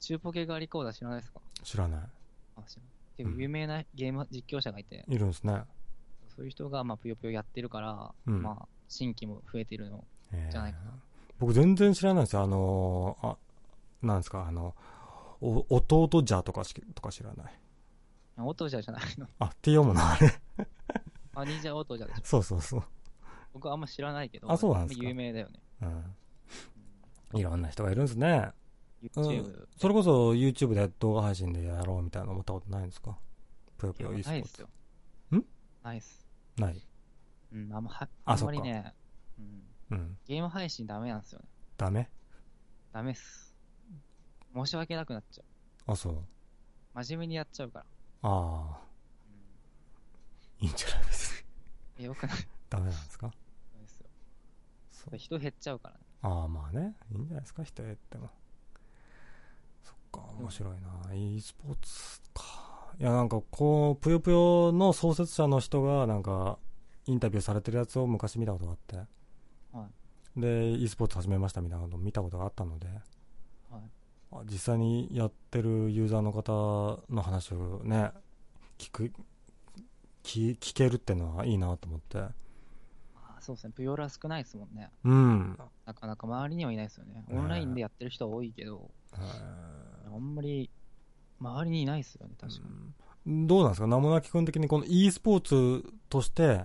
中ポケガーリコーダー知らないですか？知らない。あ、知らない。有名なゲーム実況者がいて、いるんですね。そういう人が、まあ、ぷよぷよやってるから、うんまあ、新規も増えてるの。じゃないかな僕全然知らないですよ。あのー、あ、なんですか、あの、お弟じゃとかしとか知らない？あオートジャーじゃないの。あ、って読むの？あれ。あ、ニンジャオートジャーでしょ。そうそうそう。僕はあんま知らないけど。あそうなんですか有名だよね。うん。いろんな人がいるんですね。うん。それこそ YouTube で動画配信でやろうみたいなの思ったことないんですか？ぷよぷよ e スポーツないっすよ。。ん？ないっす。ない。うん、あんまは、ああんまりね、うん、うん。ゲーム配信ダメなんですよね。ダメ？ダメっす。申し訳なくなっちゃあ、そう。う。真面目にやっちゃうから。ああ、いいんじゃないですえ、よくない？ダメなんですか？ですよ。そう人減っちゃうからね。ああ、まあね。いいんじゃないですか、人減っても。か、面白いな。e スポーツか。いや、なんか、こう、ぷよぷよの創設者の人が、なんか、インタビューされてるやつを昔見たことがあって。はい。で、e スポーツ始めましたみたいなのを見たことがあったので、はい。あ実際にやってるユーザーの方の話をね、聞く、聞聞けるってのはいいなと思って。あそうですね。プヨラ少ないですもんね。うん。なかなか周りにはいないですよね。オンラインでやってる人は多いけど、えーあんまり周りにいないですよね、確かに。うんどうなんですか？名もなき君的にこの e スポーツとして、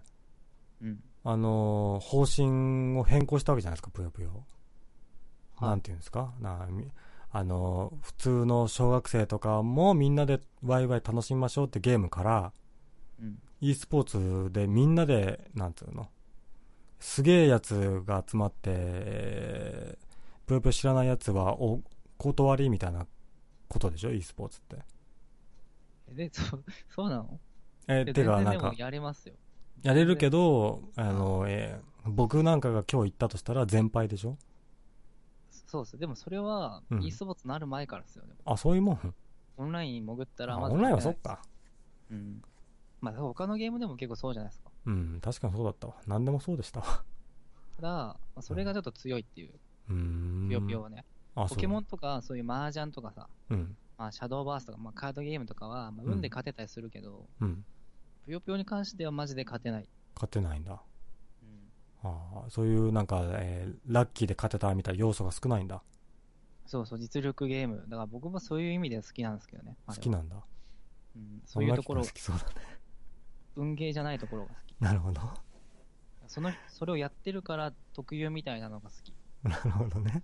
うん。あのー方針を変更したわけじゃないですか、ぷよぷよ。はいなんていうんですか？なみあのー普通の小学生とかもみんなでワイワイ楽しみましょうってゲームから、うん。e スポーツでみんなで、なんつうの、すげえやつが集まって、えーぷよぷよ知らないやつはお断りみたいなことでしょ？e スポーツって。えで、そう、そうなの？ええてかなんかやれますよ。やれるけど、あの、えー僕なんかが今日行ったとしたら全敗でしょ？そうです。でもそれはう、ん e スポーツなる前からですよね。あ、そういうもん？オンラインに潜ったら、あまずオンラインはそっか。うん。まあ、他のゲームでも結構そうじゃないですか。うん、確かにそうだったわ。何でもそうでしたわ。ただ、まあ、それがちょっと強いっていう、うーん。ぴよぴよはね。あ、ポケモンンとか、そういう麻雀とかさ、うん。まあ、シャドーバースとか、まあ、カードゲームとかは、まあ、うん運で勝てたりするけど、うん。ぷよぷよに関してはマジで勝てない。勝てないんだ。うん。ああ、そういうなんか、えーラッキーで勝てたみたいな要素が少ないんだ。そうそう、実力ゲーム。だから僕もそういう意味では好きなんですけどね。好きなんだ。うん。そういうところ好、きそうだね。運ゲーじゃないところが好き。なるほど。その、それをやってるから特有みたいなのが好き。なるほどね。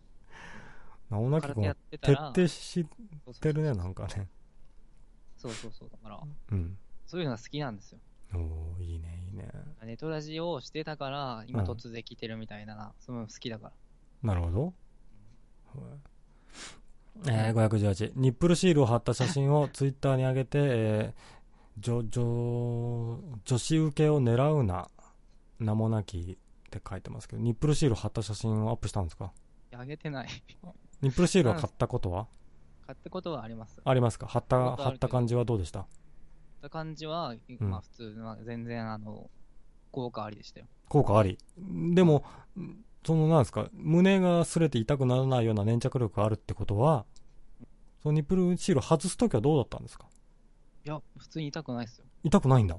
名もなき君徹ら、底しそうてるね、なんかね。そうそうそう。だから、うん。そういうのが好きなんですよ。おーいいね、いいね。ネトラジをしてたから、今うん突然来てるみたいな、そういうの好きだから。なるほど。えー、518。ニップルシールを貼った写真をツイッターに上げて、えー、女、女、女子受けを狙うな、名もなきって書いてますけど、ニップルシールを貼った写真をアップしたんですか？あげてない。ニップルシールは買ったことは？買ったことはあります。ありますか？貼った、貼った感じはどうでした？買った感じは、んまあ普通、まあ、全然あの、効果ありでしたよ。効果あり。でも、そのなんですか、胸が擦れて痛くならないような粘着力があるってことは、そのニップルシール外すときはどうだったんですか？いや、普通に痛くないですよ。痛くないんだ。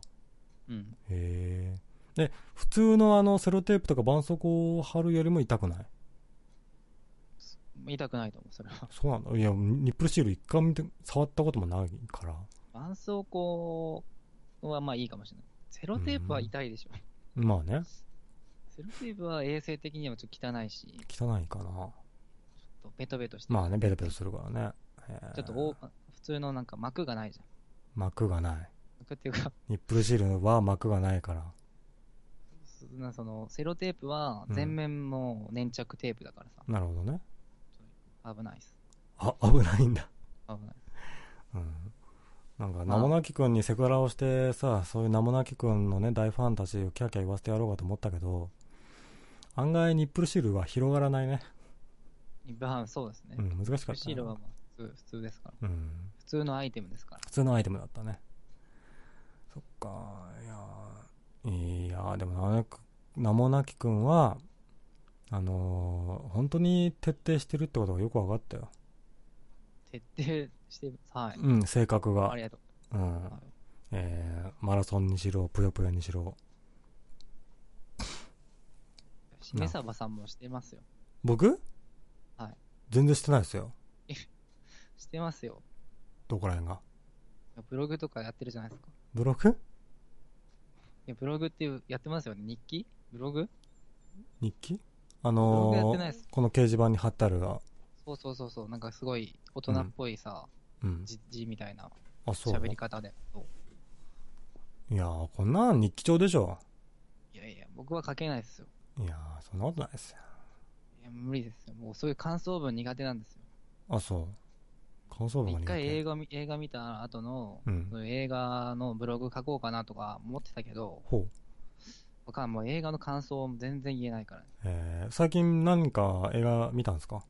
うん。へえ。で、普通のあのセロテープとか絆創膏を貼るよりも痛くない？痛くないと思う、それは。そうなんだ。いや、ニップルシール一回見て、触ったこともないから。絆創膏はまあいいかもしれない。セロテープは痛いでしょ。まあね、セロテープは衛生的にはちょっと汚いし、ちょ汚いかな。っとベトベトしてるまあね、ベトベトするからね。ちょっとお普通のなんか膜がないじゃん。膜がない。膜っていうか、ニップルシールは膜がないから。そのセロテープは全面も粘着テープだからさ、なるほどね。危ないっす。あ、危ないんだ。危ない。うん。なんか、まあ名もなきくんにセクハラをしてさ、そういう名もなきくんのね、大ファンたちをキャーキャー言わせてやろうかと思ったけど、案外ニップルシールは広がらないね。まあそうですね。うん、難しかったな。シールはまあ普通普通ですから。うん。普通のアイテムですから。普通のアイテムだったね。そっか、いやーいやーでもな、名もなきくんは、あのー本当に徹底してるってことがよく分かったよ。徹底してます。はい。うん、性格があ。りがとうんう。。はいえー、マラソンにしろ、ぷよぷよにしろ。しめさばさんもしてますよ。僕？はい。全然してないですよ。してますよ。どこら辺が？ブログとかやってるじゃないですか。ブログ？いや、ブログっていう、やってますよね。日記？ブログ？日記？あのーこの掲示板に貼ってあるが、そうそうそうそう。なんかすごい大人っぽいさ、うん。字字みたいな。喋り方で。いやー、こんなん日記帳でしょ。いやいや、僕は書けないですよ。いやー、そんなことないですよ。いや無理ですよ。もうそういう感想文苦手なんですよ。あ、そう。感想文が苦手一回映画見映画見た後の、うん映画のブログ書こうかなとか思ってたけど、ほう。僕はもう映画の感想も全然言えないからね。えー、最近何か映画見たんですか？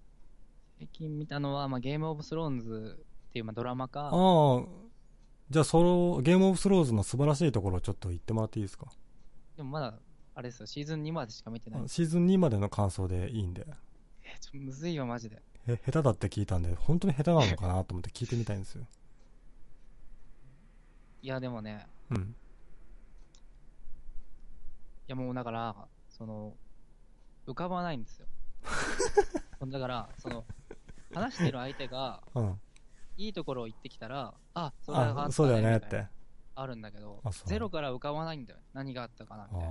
最近見たのは、まあ、ゲームオブスローンズっていうまあドラマか、ああ、じゃあそのゲームオブスローズの素晴らしいところをちょっと言ってもらっていいですか？でもまだ、あれですよ、シーズン2までしか見てない。シーズン2までの感想でいいんで。え、ちょっとむずいよ、マジで。え、下手だって聞いたんで、本当に下手なのかなと思って聞いてみたいんですよ。いや、でもね、うん。いやもうだから、その、浮かばないんですよ。だから、その、話してる相手が、うん。いいところを言ってきたら、あ、それがあったあ、そうだよねって。あるんだけどゼロから浮かばないんだよ。何があったかな、みたいな。あ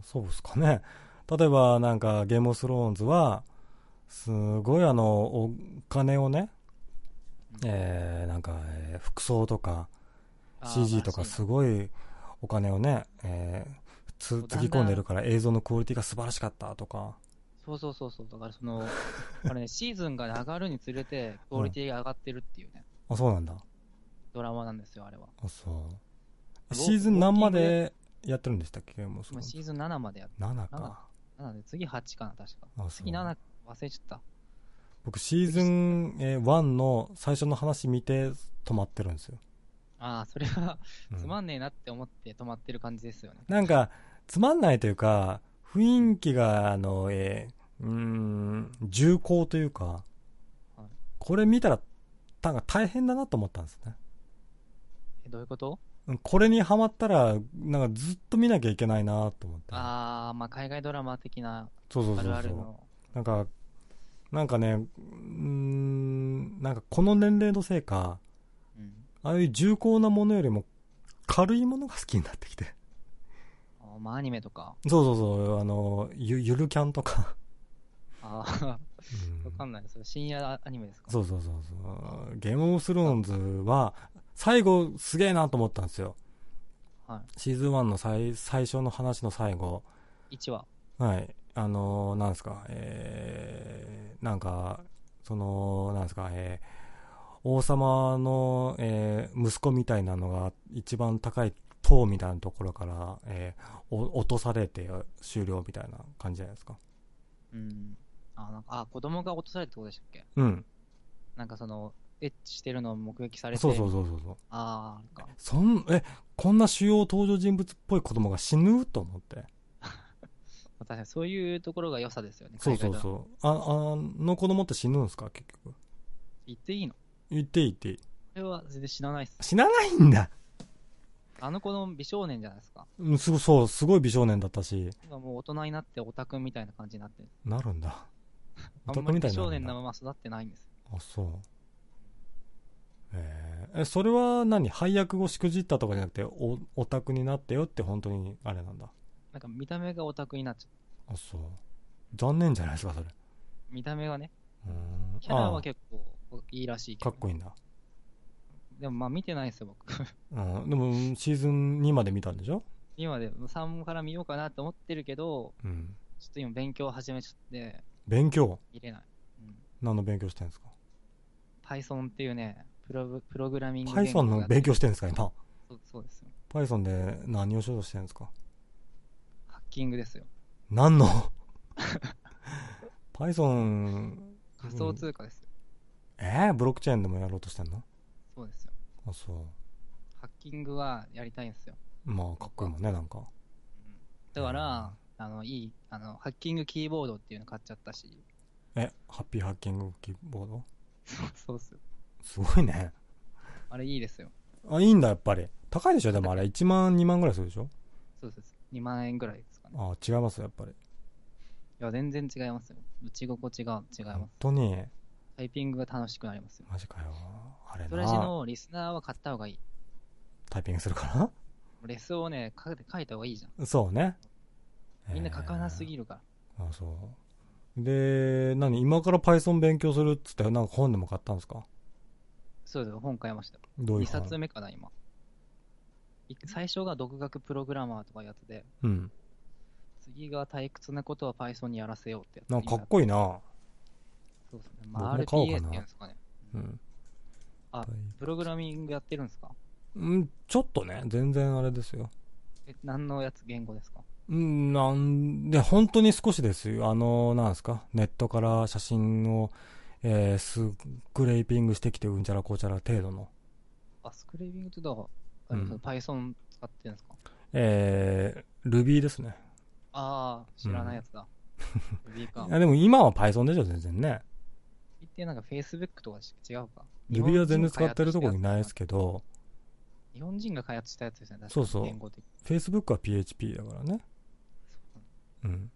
あ、そうですかね。例えば、なんか、ゲームオブスローンズは、すごいあの、お金をね、えー、なんか、えー服装とか、CG とかすごいお金をね、えーつぎ込んでるから映像のクオリティが素晴らしかったとか、そうそうそうそう。だからその、あれね、シーズンが上がるにつれて、クオリティが上がってるっていうね、あ、そうなんだ。ドラマなんですよ、あれは。あ、そう。シーズン何までやってるんでしたっけゲームオブスローンズ今シーズン7までやって、7か。7で次8かな、確か。あ、そう次7忘れちゃった。僕シーズンえー1の最初の話見て止まってるんですよ。ああ、それは、うんつまんねえなって思って止まってる感じですよね。なんか、つまんないというか、雰囲気が、あの、えーうーん、重厚というか、はいこれ見たら、なんか大変だなと思ったんですね。え、どういうこと？うんこれにハマったら、なんかずっと見なきゃいけないなと思って。ああ、まあ海外ドラマ的な、そうそうそうそう。あるあるの。なんか、なんかね、うーん、なんかこの年齢のせいか、うん。ああいう重厚なものよりも軽いものが好きになってきて。まあアニメとか。そうそうそう、あの、ゆ、ゆるキャンとか。ああ、わうんかんない。それ深夜アニメですか？そうそうそうそう。ゲームオブスローンズは、最後すげえなと思ったんですよ。はシーズン1の最、最初の話の最後。い。1話。はい。あのーなんですか、えー、なんか、その、なんですか、えー、王様の、えー、息子みたいなのが一番高い塔みたいなところから、えー、お落とされて終了みたいな感じじゃないですか。うん。あ、なんか、あ、子供が落とされたってことでしたっけ？うん。なんかその、エッチしてるのを目撃されて。そうそうそうそうそう。ああ、あるか。そん、え、こんな主要登場人物っぽい子供が死ぬ？と思って。確かにそういうところが良さですよね。そうそうう。そう。あ、あの子供って死ぬんですか？結局。言っていいの？言っていいっていい。これは全然知らないっす。死なないんだ。あの子の美少年じゃないですか。うん、すごそう、すごい美少年だったし、今もう大人になってオタクみたいな感じになってる。なるんだ。オタクみたいまり美少になるんだ。年なまま育ってないんです。あ、そう。えーえ、それは何？配役をしくじったとかじゃなくて、お、オタクになってよって本当にあれなんだ。なんか見た目がオタクになっちゃう。あ、そう。残念じゃないですか、それ。見た目がね。うーん。キャラはあ結構いいらしいけど。かっこいいんだ。でもまあ見てないですよ、僕。うん。でも、シーズン2まで見たんでしょ？今で3から見ようかなと思ってるけど、うん。ちょっと今勉強始めちゃって、勉強？見れない。うん。何の勉強してんですか？Python っていうね、プログプログラミング ?Python の勉強してんですか今？そうそうですよ。Python で何をしようとしてるんですか？ハッキングですよ。何の ?Python、仮想通貨ですよ。えー、ブロックチェーンでもやろうとしてんの？そうですよ。あ、そう。ハッキングはやりたいんですよ。まあ、かっこいいもんね、なんか。だから、あの、いい、あの、ハッキングキーボードっていうの買っちゃったし、え、ハッピーハッキングキーボード？そうそうっすよ。すごいね。あれいいですよ。あ、いいんだ、やっぱり。高いでしょ？でもあれ、1万、2万ぐらいするでしょ？そうです。2万円ぐらいですかね。あ、違います、やっぱり。いや、全然違いますよ。打ち心地が違いま本す。当に、タイピングが楽しくなりますよ。マジかよ。あれストレージな。のリスナーは買った方がいい。タイピングするかレスをね、書いて書いた方がいいじゃん。らそうね。みんな書かなすぎぎるから。あ、そう。で、何今から Python 勉強するっつって、なんか本でも買ったんですか？そうです本買いました。2どういう本？冊目かな、今。い最初が独学プログラマーとかやつで、うん。次が退屈なことは Python にやらせようってやつ。なんかかっこいいな。そうですね。まあ、僕も買おう RPA かなっていうんですかね。うん。あ、プログラミングやってるんですか？うん、ちょっとね、全然あれですよ。え、何のやつ、言語ですか？うん、なんで、本当に少しですよ。あの、なんですか、ネットから写真を、えー、スクレーピングしてきてうんちゃらこうちゃら程度の、あ、スクレービングってどう、うん Python 使ってるんですか？えー、Ruby ですね。ああ、知らないやつだ。Ruby か い。や、でも今は Python でしょ、全然ね。言ってなんか Facebook とか違うか。Ruby は全然使ってるところにないですけけど、日本人が開発したやつですね、確かにそうそう Facebook は PHP だからね。そううん。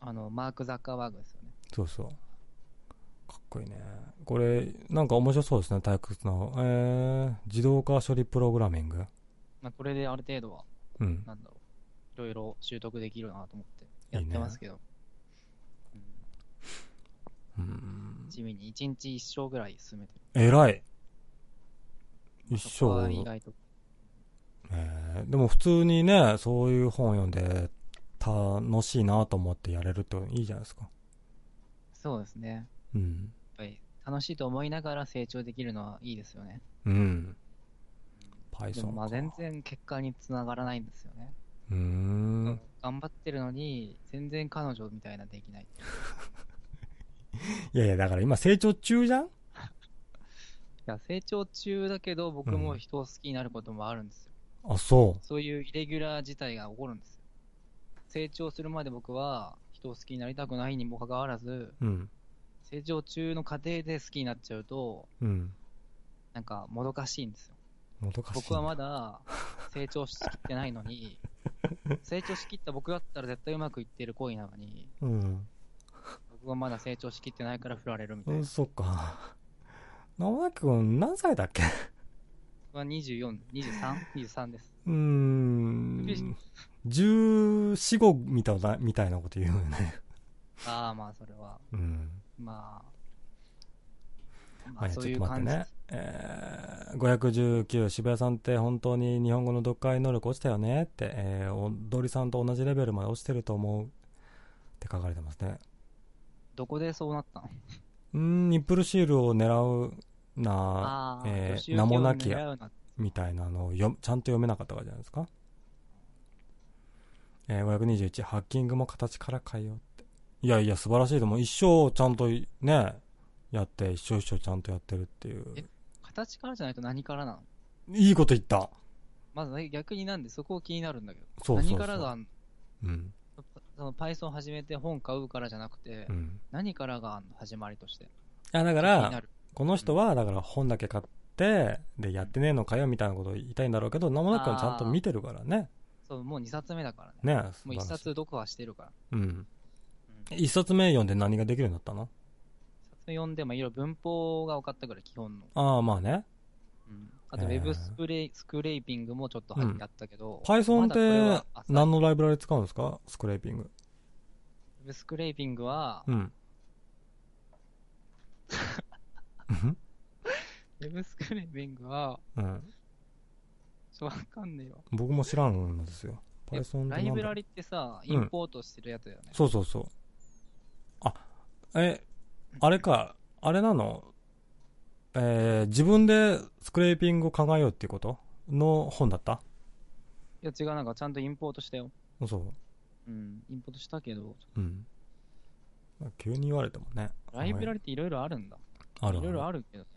あの、マーク・ザッカーバーグですよね。そうそう。かっこいいね。これ、なんか面白そうですね、退屈な。えー、自動化処理プログラミング。まあ、これである程度は、うん。なんだろう、いろいろ習得できるなと思ってやってますけど。うんうん。地味に1日1章ぐらい進めてる。偉い。一そこは生。意外と。えーでも普通にね、そういう本読んで、楽しいなと思ってやれるっていいじゃないですか。そうですね。やっうん。ぱり楽しいと思いながら成長できるのはいいですよね。うん。で Python もまあか全然結果につながらないんですよね。うーん。頑張ってるのに、全然彼女みたいなできない。いやいや、だから今成長中じゃん？いや、成長中だけど、僕も人を好きになることもあるんですよ。あ、そそういうイレギュラー自体が起こるんですよ。成長するまで僕は人を好きになりたくないにもかかわらず、う。うん。成長中の過程で好きになっちゃうと、うん。なんかもどかしいんですよ。もどかしい。僕はまだ成長しきってないのに、成長しきった僕だったら絶対うまくいってる恋なのに、うん。僕はまだ成長しきってないから振られるみたいな。うん、そっか。直崎くん何歳だっけ？僕は24、23、23です。うーん。14、5みたいな、みたいなこと言うよね。ああ、まあそれは、うん。まあ、ままあそういうちょっと待って感じ。ね。えー、519、渋谷さんって本当に日本語の読解能力落ちたよねって、えー、踊りさんと同じレベルまで落ちてると思うって書かれてますね。どこでそうなったの？うーん、ニップルシールを狙うな、えー、名もをなき狙うなみたいなのを読ちゃんと読めなかったからじゃないですか？えー、521、ハッキングも形から変えようって。いやいや、素晴らしいと思う。一生ちゃんとね、やって、一生一生ちゃんとやってるっていう。え形からじゃないと何からなの？いいこと言った。まずね逆になんでそこ気になるんだけど。そうそうそう何からがあんの？うん。その Python 始めて本買うからじゃなくて、うん。何からが始まりとして。いや、だから。この人は、だから本だけ買って、で、やってねえのかよみたいなことを言いたいんだろうけど、名もなくはちゃんと見てるからね。そう、もう2冊目だからね。ねもう1素晴らしい冊読破してるから。うん。うん一冊目読んで何ができるようになったの？一冊目読んで、まあ、いろいろ文法が分かったから、基本の。ああ、まあね。うんあと、ウえーェブスプレイ、スクレーピングもちょっと入ってあったけど、Python って何のライブラリ使うんですか？スクレーピング。ウェブスクレーピングは、うん。ウェブスクレーピングは、うん。ちょわかんねえよ。僕も知らんのですよ。え Python ライブラリってさ、うんインポートしてるやつだよね。そうそうそう。あ、え、あれか、あれなの？えー、自分でスクレーピングを考えようっていうことの本だった？いや、違う、なんかちゃんとインポートしたよ。そうん、インポートしたけど、う。うん。まあ急に言われてもね。ライブラリっていろいろあるんだ。あるいろいろある。けどね。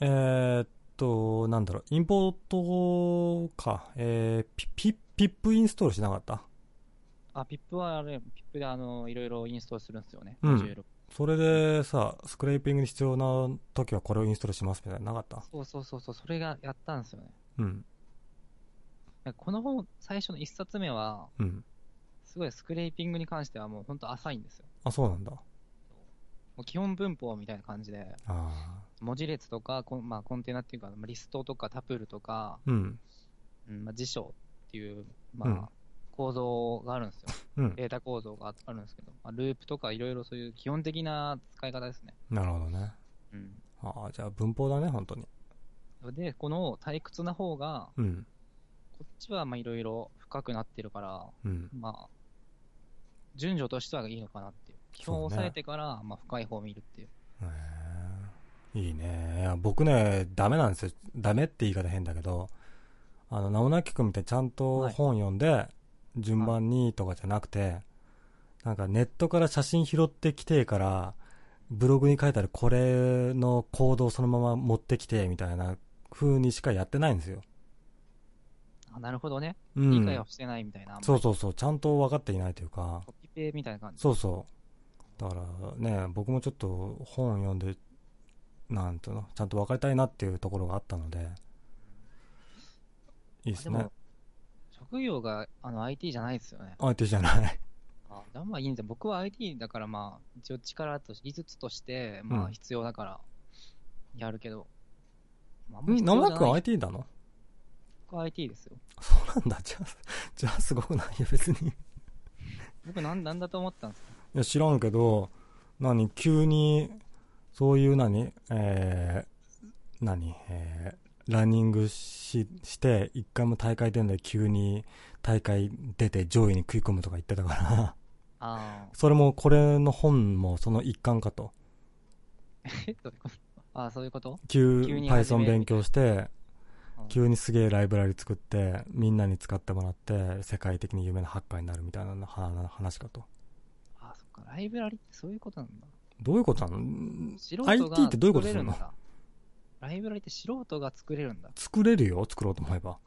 えー、っと、なんだろう、インポートか。えー、ピピピップインストールしなかった？あ、 pip はあれ、 pip であの、いろいろインストールするんですよね。うんモジュールそれでさ、スクレイピングに必要な時はこれをインストールしますみたいなのなかった？そうそうそうそう、それがやったんですよね。うん。この本、最初の一冊目は、うん。すごいスクレーピングに関してはもう本当浅いんですよ。あ、そうなんだ。もう基本文法みたいな感じで、あ文字列とか、こんまあ、コンテナっていうか、まあリストとかタプルとか、ー。うん。うんまあ、辞書っていう、まあ、うん構造があるんですよ。うん。データ構造がああるんですけど、まあ、ループとかいろいろそういう基本的な使い方ですね。なるほどね。うん。ああ、じゃあ文法だね、本当に。で、この退屈な方が、うん。こっちはまあいろいろ深くなってるから、うん。まあ、順序としてはいいのかなっていう。基本を抑えてから、まあ深い方を見るっていう。いいね。僕ね、ダメなんですよ。ダメって言い方変だけど、あの、名もなきくんみたいにちゃんとはい本読んで、順番にとかじゃなくて、なんかネットから写真拾ってきてから、ブログに書いてあるこれの行動をそのまま持ってきて、みたいな風にしかやってないんですよ。あなるほどね。うん。理解をしてないみたいな。そうそうそう、ちゃんと分かっていないというか、コピペみたいな感じ。そうそう。だからね、僕もちょっと本読んで、なんていうの、ちゃんと分かりたいなっていうところがあったので、いいですね職業があの IT じゃないですよね。相手じゃない。あでもまあいいんですよ。僕は IT だからまあ、一応力と技術として、まうんあ必要だから、やるけど。まああん生くん IT なの？僕は IT ですよ。そうなんだ。じゃあ、じゃあすごくないよ、別に。い僕なんなんだと思ったんですか？や、知らんけど、何、急に、そういう何、えー、何、えー、ランニングしして、一回も大会出んで急に大会出て上位に食い込むとか言ってたから。それもこれの本もその一環かと。えどういうこと？ああ、そういうこと？急、急に Python る勉強して、うん急にすげえライブラリ作って、みんなに使ってもらって、世界的に有名なハッカーになるみたいなは話かと。ああ、そっか。ライブラリってそういうことなんだ。どういうことなの ?IT ってどういうことするのライブラリって素人が作れるんだ。作れるよ、作ろうと思えば。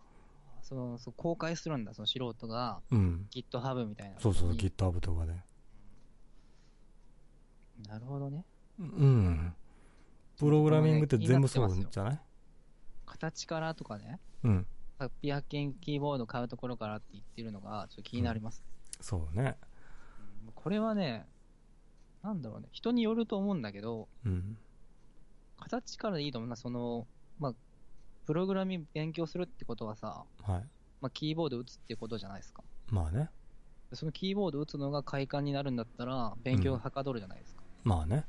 そのそう公開するんだ、その素人がうん。GitHub みたいな。そうそう、GitHub とかで。なるほどね。うん。プログラミングって全部そうじゃない？形からとかね、うん。ハッピーハッキングキーボード買うところからって言ってるのが、ちょっと気になります。そうね。うんこれはね、なんだろうね、人によると思うんだけど、うん。形からでいいと思うな、その、まあ、プログラミング勉強するってことはさ、はい。まあ、キーボード打つってことじゃないですか。まあね。でそのキーボード打つのが快感になるんだったら、勉強がはかどるじゃないですか。まあね。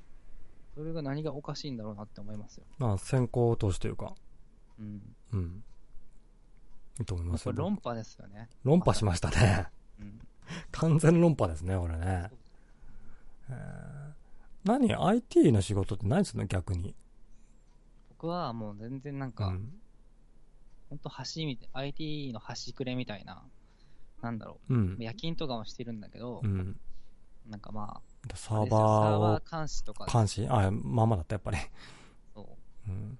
それが何がおかしいんだろうなって思いますよ。まあ、先行投資というか。うん。うん。いいと思いますよ。これ論破ですよね。論破しましたね。うん。完全論破ですね、俺ね。えー何 ?IT の仕事って何するの逆に。僕はもう全然なんか、うん。ほんと橋みたい、IT の端くれみたいな、なんだろうんう、。夜勤とかもしてるんだけど、うん。なんかまあ、サーあれですよサーバー監視とか、監視？あ、まあまあだった、やっぱり。そううん。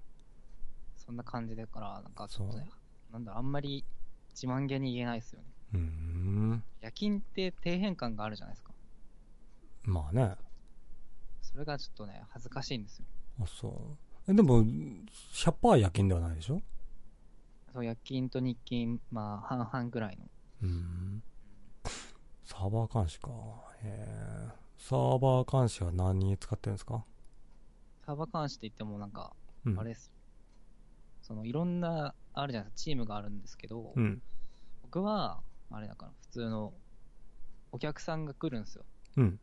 そんな感じだから、なんかちょっとね、なんだろう、あんまり自慢げに言えないですよね。うーん。夜勤って底辺感があるじゃないですか。まあね。それがちょっとね、恥ずかしいんですよ。あ、そう。え、でも、100%夜勤ではないでしょ？そう、夜勤と日勤、まあ、半々ぐらいの。うーん。サーバー監視か。へえ。サーバー監視は何に使ってるんですか？サーバー監視って言ってもなんか、うん。あれですよ。その、いろんな、あるじゃないですか、チームがあるんですけど、うん。僕は、あれだから、普通の、お客さんが来るんですよ。うん。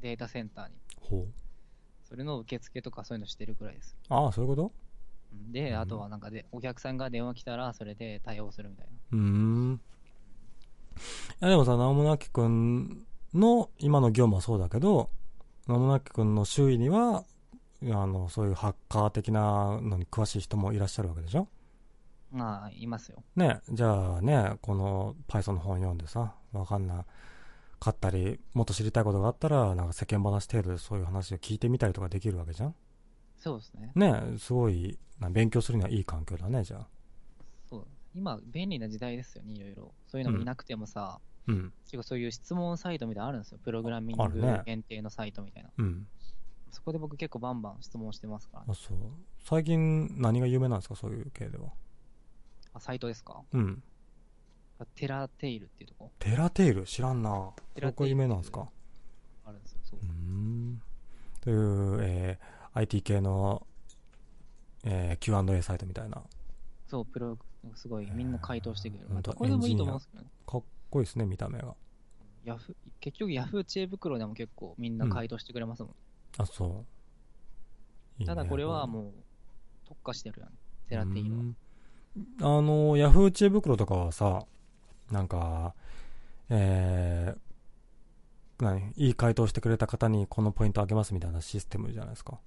データセンターに。ほう。それの受付とかそういうのしてるくらいです。ああ、そういうこと？うんで、うんあとはなんかで、お客さんが電話来たら、それで対応するみたいな。うーん。いや、でもさ、名もなきくんの今の業務はそうだけど、名もなきくんの周囲には、あの、そういうハッカー的なのに詳しい人もいらっしゃるわけでしょ？まあ、いますよ。ね、じゃあね、この Python の本読んでさ、わかんなかったり、もっと知りたいことがあったら、なんか世間話程度でそういう話を聞いてみたりとかできるわけじゃんそうですね。ね、すごい、な勉強するにはいい環境だね、じゃあ。そう。今、便利な時代ですよね、いろいろ。そういうのもいなくてもさ、うん、結構そういう質問サイトみたいなのあるんですよ。プログラミング限定のサイトみたいな。うん。そこで僕結構バンバン質問してますから、あ、そう。最近何が有名なんですか、そういう系では。あ、サイトですか？うん。あテラテイルっていうとこ？テラテイル？知らんな。テラテイ有名なんですか？あるんですよ。そううー。ん。という、えー IT 系の、えー Q&A サイトみたいな。そう、プロ、すごいみんな回答してくれる。まあ、ほんとどこでもいいと思うんですけどね。かっこいいですね、見た目が。ヤフー、結局ヤフー知恵袋でも結構みんな回答してくれますもん。あ、そう。いいねただこれはもう特化してるよね。テラテイルは。うんあの、ヤフー知恵袋とかはさ、なんか、えー、何？いい回答してくれた方にこのポイントあげますみたいなシステムじゃないですか。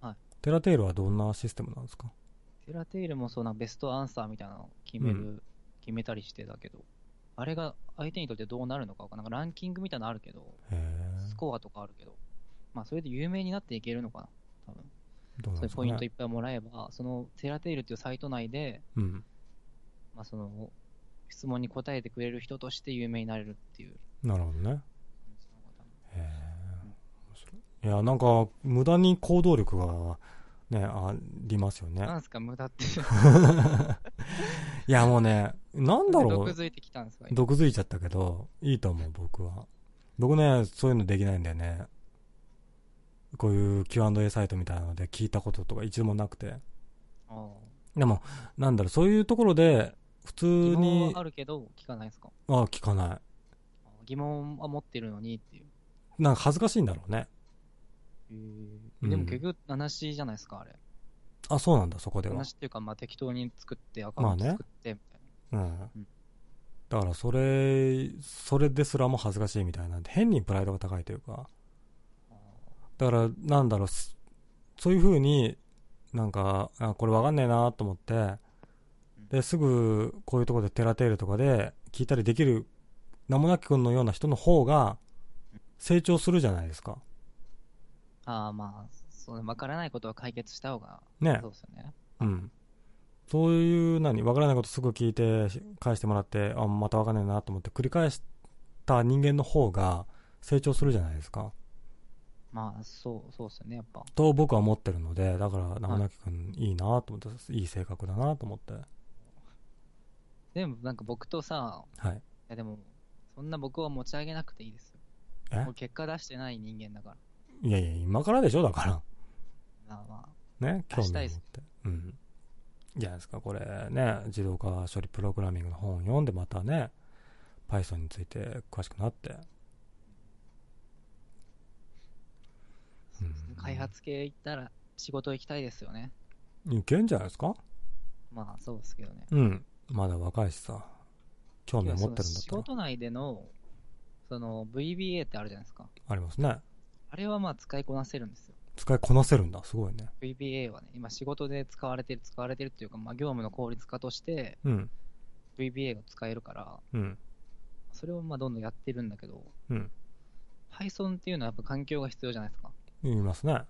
はい。テラテールはどんなシステムなんですか？テラテイルもそうなベストアンサーみたいなのを決める、う決めたりしてだけど、あれが相手にとってどうなるのかなんかランキングみたいなのあるけど。スコアとかあるけど、まあそれで有名になっていけるのかな。多分。どうなんですかそういうポイントいね。っぱいもらえば、そのテラテイルっていうサイト内で、うん。まあその、質問に答えてくれる人として有名になれるっていうなるほどね。へえ。い。いや、なんか、無駄に行動力が、ね、ありますよねな。。なんすか無駄って。いや、もうね、なんだろう。毒づいてきたんですか今？毒づいちゃったけど、いいと思う、僕は。僕ね、そういうのできないんだよね。こういう Q&A サイトみたいなので聞いたこととか一度もなくて。あでも、なんだろう、そういうところで、普通ー疑問には、あるけど聞かないですか？あ聞かない。あー疑問は持ってるのにっていう。なんか恥ずかしいんだろうね。うんでも結局、話じゃないですか、あれ。あ、そうなんだ、そこでは。話っていうか、まあ適当に作って、アカウントまあね作って、みたいな。うんうん。だから、それ、それですらも恥ずかしいみたいなんで、変にプライドが高いというか。あだから、なんだろう、すそういう風に、なんか、あ、これわかんねえなと思って、で、すぐ、こういうところでテラテールとかで聞いたりできる、名もなき君のような人の方が、成長するじゃないですか。ーあー、まあ、そうね、わからないことは解決した方が、ねそう。ですよね。うん。そういう、何、わからないことすぐ聞いて、し返してもらって、あ、またわかんないなと思って繰り返した人間の方が成長するじゃないですか。まあ、そう、そうですよね、やっぱ。と僕は思ってるので、だから、名もなき君いいなと思って、いい性格だなと思って。でも、なんか僕とさ、はい。いやでも、そんな僕は持ち上げなくていいですよ。え？もう結果出してない人間だから。いやいや、今からでしょだから。まあまあ、ね、興味をたいってす。うん。じゃないですか、これね、自動化処理プログラミングの本を読んで、またね、Python について詳しくなって。うん開発系行ったら仕事行きたいですよね。いけんじゃないですか？まあ、そうですけどね。うん。まだ若いしさ、興味を持ってるんだったら。事内での、その VBA ってあるじゃないですか。ありますね。あれはまあ使いこなせるんですよ。使いこなせるんだ、すごいね。VBA はね、今仕事で使われてる、使われてるっていうか、まあ業務の効率化としてうん。VBA が使えるから、うん。それをまあどんどんやってるんだけど、うん。Python っていうのはやっぱ環境が必要じゃないですか。言いますね。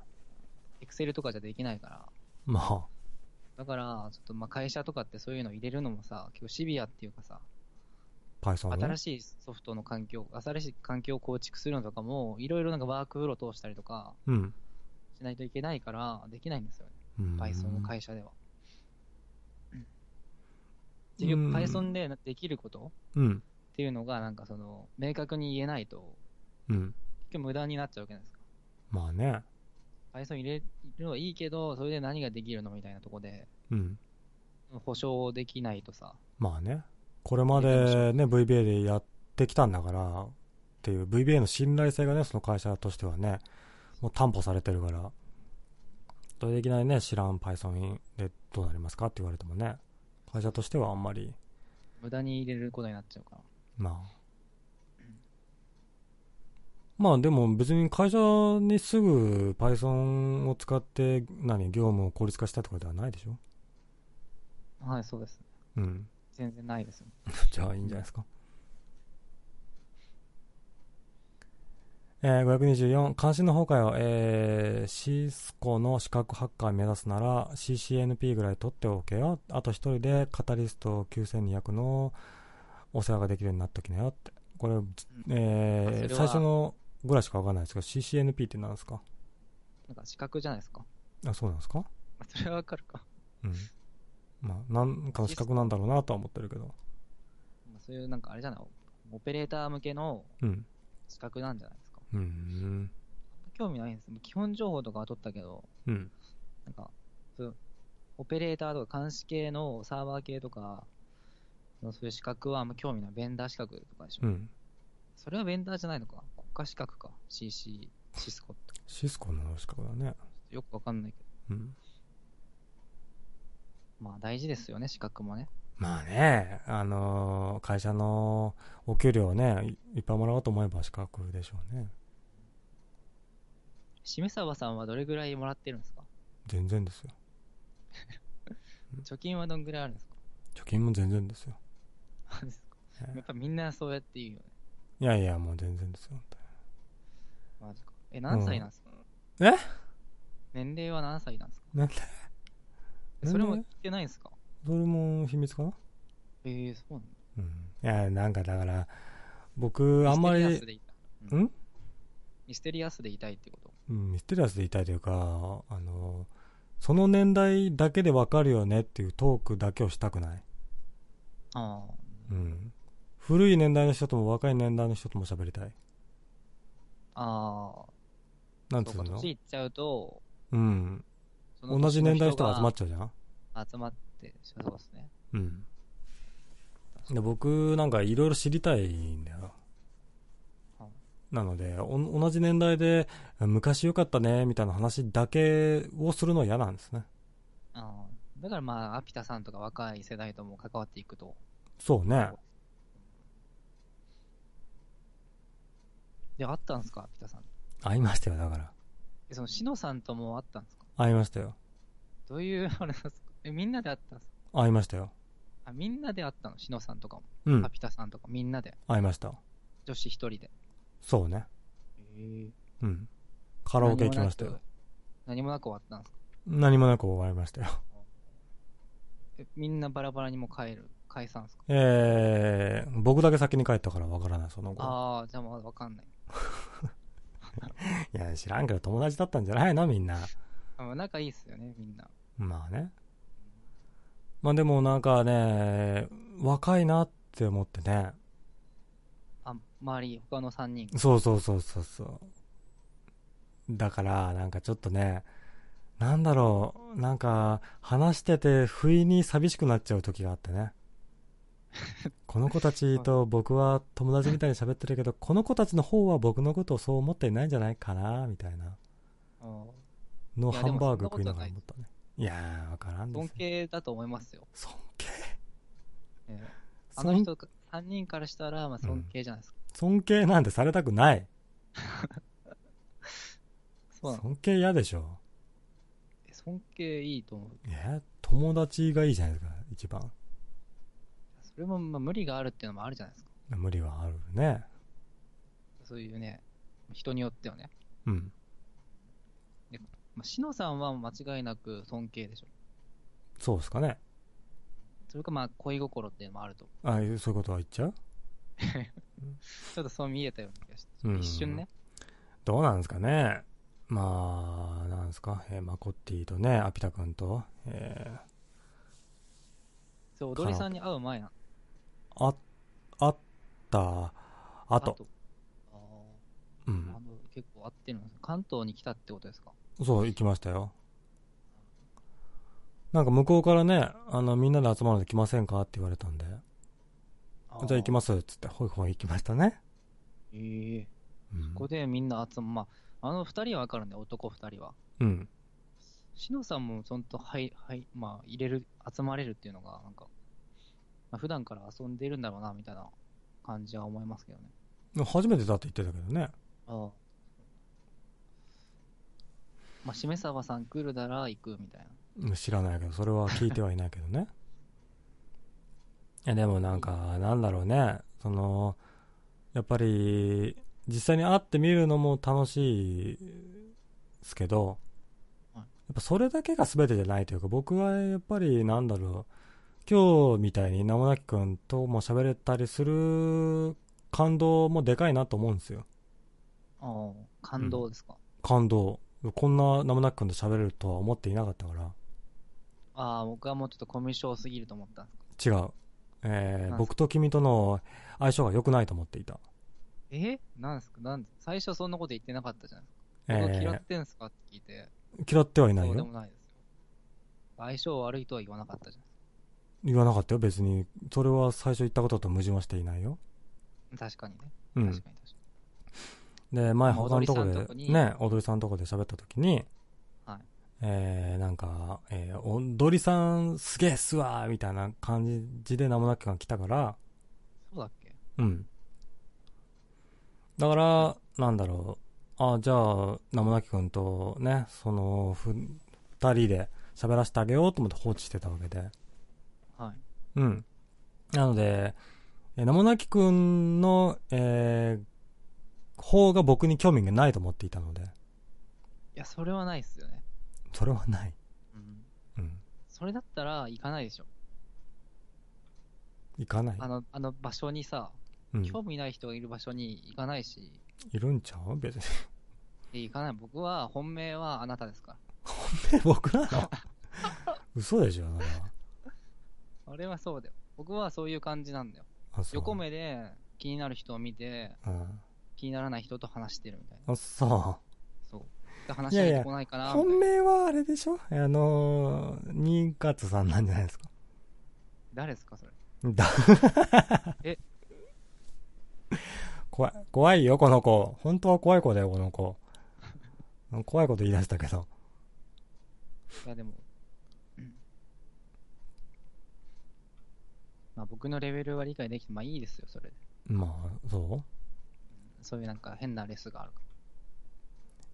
Excel とかじゃできないから。まあ、だから、ちょっとまあ会社とかってそういうの入れるのもさ、結構シビアっていうかさ、新。しいソフトの環境、新しい環境を構築するのとかも、いろいろなんかワークフロー通したりとかうん。しないといけないから、できないんですよね。うん Python の会社では。結局、うん Python でできることうん。っていうのが、なんかその、明確に言えないと、うん。結局無駄になっちゃうわけじゃないですか。まあね。Python 入れるのはいいけど、それで何ができるのみたいなところで、うん。保証できないとさ、まあね。これまでね、VBA でやってきたんだから、っていう VBA の信頼性がね、その会社としてはね、もう担保されてるから、それでいきなりね、知らん Python でどうなりますかって言われてもね、会社としてはあんまり、無駄に入れることになっちゃうから。まあ。まあでも別に会社にすぐ Python を使って何、業務を効率化したとかではないでしょ？はい、そうです。うん。全然ないですよ。じゃあいいんじゃないですか。えー、524、関心の方かよ。えー、シスコの資格ハッカー目指すなら CCNP ぐらい取っておけよ。あと一人でカタリスト9200のお世話ができるようになっときなよって。これ、えー、それは最初のぐらいしかわかんないですけど、CCNP って何ですか？なんか資格じゃないですか？あ、そうなんですか？まあそれはわかるか。うん。まあ、なんかの資格なんだろうなとは思ってるけど。まあそういうなんかあれじゃない？オペレーター向けのうん。資格なんじゃないですか？うん。興味ないんですよ。基本情報とかは取ったけど、うん。なんか、そうオペレーターとか監視系のサーバー系とか、そういう資格はあんま興味ない。ベンダー資格とかでしょ。うん。それはベンダーじゃないのか？国家資格か。CC、シスコって。シスコの資格だね。よくわかんないけど。うん。まあ大事ですよね、資格もね。まあね、あのー会社のお給料をね、いいっぱいもらおうと思えば資格でしょうね。しめさばさんはどれぐらいもらってるんですか？全然ですよ。貯金はどんぐらいあるんですか？貯金も全然ですよ。やっぱみんなそうやって言うよね。いやいや、もう全然ですよ。本当にマジか。え、何歳なんですか、え？年齢は何歳なんですか？なんで？えそれも年齢？言ってないんですか？それも秘密か？なえー、そうなんだ。うん。いや、なんかだから、僕、あんまりミステリアス、でいた。うんん？ミステリアスでいたいってこと？うん、ミステリアスで言いたいというか、あの、その年代だけでわかるよねっていうトークだけをしたくない。ああ。うん。古い年代の人とも若い年代の人とも喋りたい。ああ。なんつうの？っちゃうと、うん。同じ年代の人が集まっっちゃうじゃん？集まって、そうですね。うん。で僕なんかいろいろ知りたいんだよはい。なので、お同じ年代で昔良かったねみたいな話だけをするのは嫌なんですね。ああ。だからまあ、アピタさんとか若い世代とも関わっていくと。そうね。で、あったんですか？アピタさん。会いましたよ、だから。え、その、しのさんともあったんですか？会いましたよ。どういう、あれなんですか？え、みんなで会ったんですか？会いましたよ。あ、みんなで会ったの？しのさんとかも。うんア。ピタさんとか、みんなで？会いました。女子一人で。そうね。へえ。うん。カラオケ行きましたよ。何もなく終わったんですか？何もなく終わりましたよ。え、みんなバラバラにもう帰る。解散ですか？えー、僕だけ先に帰ったからわからない、その後。ああ、じゃあまだわかんない。いや、知らんけど友達だったんじゃないのみんな。あまあ仲いいっすよね、みんな。まあね。まあでもなんかね、若いなって思ってね。あ、周り、他の3人。そうそうそうそうそう。だから、なんかちょっとね、なんだろう、なんか、話してて、不意に寂しくなっちゃう時があってね。この子たちと僕は友達みたいに喋ってるけど、この子たちの方は僕のことをそう思っていないんじゃないかな、みたいなあのハンバーグ食いながら思ったね。いやー、わからんです尊よ。敬だと思いますよ。尊敬？ええあの人、3人からしたら、まあ尊敬じゃないですか。尊敬なんてされたくない。そうなの尊敬嫌でしょ。え尊敬いいと思う。え友達がいいじゃないですか、一番。それも、まあ無理があるっていうのもあるじゃないですか。無理はあるね。そういうね、人によってはね。うん。まあ、しのさんは間違いなく尊敬でしょ。そうですかね。それかまあ恋心っていうのもあると思ああいう、そういうことは言っちゃう？う。ちょっとそう見えたような気がして。うん一瞬ね。どうなんですかね。まあ、なんですか？えーマコッティとね、アピタ君と、えそう、踊りさんに会う前なの。ー、あ、あった、あと、あーうん結構会ってるんです関東に来たってことですか？そう、行きましたよ。なんか向こうからね、あの、みんなで集まるので来ませんかって言われたんで、じゃあ行きますっつって、ほいほい行きましたね。す。ええうんここでみんな集ま、まあ、あの二人はわかるんだよ、男二人は。うん。しのさんもちゃんと、はい、はい、まあ、入れる、集まれるっていうのが、なんか、まあ、普段から遊んでいるんだろうな、みたいな感じは思いますけどね。初めてだって言ってたけどね。ああ。まあ、しめさばさん来るなら行くみたいな。うん知らないけど、それは聞いてはいないけどね。いや、でもなんか、なんだろうね。その、やっぱり、実際に会ってみるのも楽しいですけど、はいやっぱそれだけが全てじゃないというか、僕はやっぱりなんだろう、今日みたいに名もなき君とも喋れたりする感動もでかいなと思うんですよ。ああ、感動ですか？感動。こんな名もなき君と喋れるとは思っていなかったから。ああ、僕はもうちょっとコミュ障すぎると思ったんですか？違う。えー僕と君との相性が良くないと思っていた。え？なんですか？なんで？最初そんなこと言ってなかったじゃないですか。え僕嫌っーてんすか？って聞いて、嫌ってはいないよ。そうでもないですよ。相性悪いとは言わなかったじ言わなかったよ、別に。それは最初言ったことと矛盾はしていないよ。確かにね。うん確。かに確かで、前まあ他のとこでね、踊りさんのとこで喋った時に、はいえー、なんか、えー、踊りさんすげえっすわーみたいな感じで名もなきが来たから、そうだっけ？うん。だから、なんだろう。あ、じゃあ、名もなきくんとね、その、ふ、二人で喋らせてあげようと思って放置してたわけで。はい。うん。なので、えー名もなきくんの、えー、方が僕に興味がないと思っていたので、いや、それはないっすよね。それはない。うん。うん。それだったら行かないでしょ。行かない。あの、あの場所にさ、うん。興味ない人がいる場所に行かないし、いるんちゃう？別に。え行かない。僕は、本命はあなたですから。え、僕なの？嘘でしょ、それは。あれはそうだよ。僕はそういう感じなんだよ。あ、そう。横目で気になる人を見て、うん。気にならない人と話してるみたいな。あ、そう。そう。で話しかけてこないかなみたいな本命はあれでしょ？あのー、新勝さんなんじゃないですか？誰ですか、それ？だ え？怖い、怖いよ、この子。本当は怖い子だよ、この子。怖いこと言い出したけど。いや、でも、うんまあ僕のレベルは理解できて、まあいいですよ、それで。まあ、そそういうなんか変なレスがある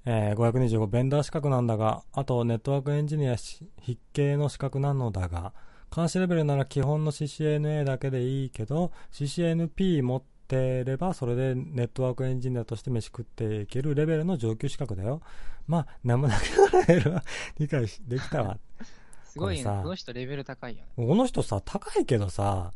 えー、525ベンダー資格なんだが、あとネットワークエンジニアし筆形の資格なのだが、監視レベルなら基本の CCNA だけでいいけど、CCNP 持ってれば、それでネットワークエンジニアとして飯食っていけるレベルの上級資格だよ。まあ、なんもなくなレベルは理解しできたわ。ら。すごいね、この人レベル高いよね。この人さ、高いけどさ、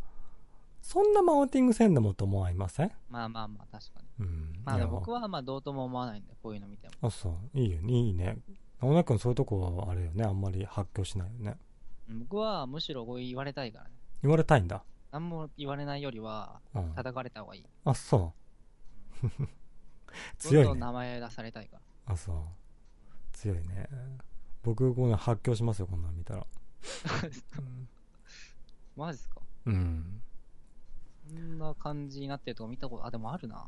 そんなマウンティングせんでもと思いません？まあまあまあ、確かに。うん。まあ僕はまあどうとも思わないんで、こういうの見ても。あ、そう。いいよね、いいね。野村君そういうとこはあれよね、あんまり発狂しないよね。うん僕はむしろこう言われたいからね。言われたいんだ？何も言われないよりは、うん。叩かれた方がいい。あ、そう。ど 強いね。んどん名前出されたいから。あ、そう。強いね。僕、こんな発狂しますよ、こんなん見たら。マジっすか？うん。こんな感じになってるとこ見たこと、あ、でもあるな。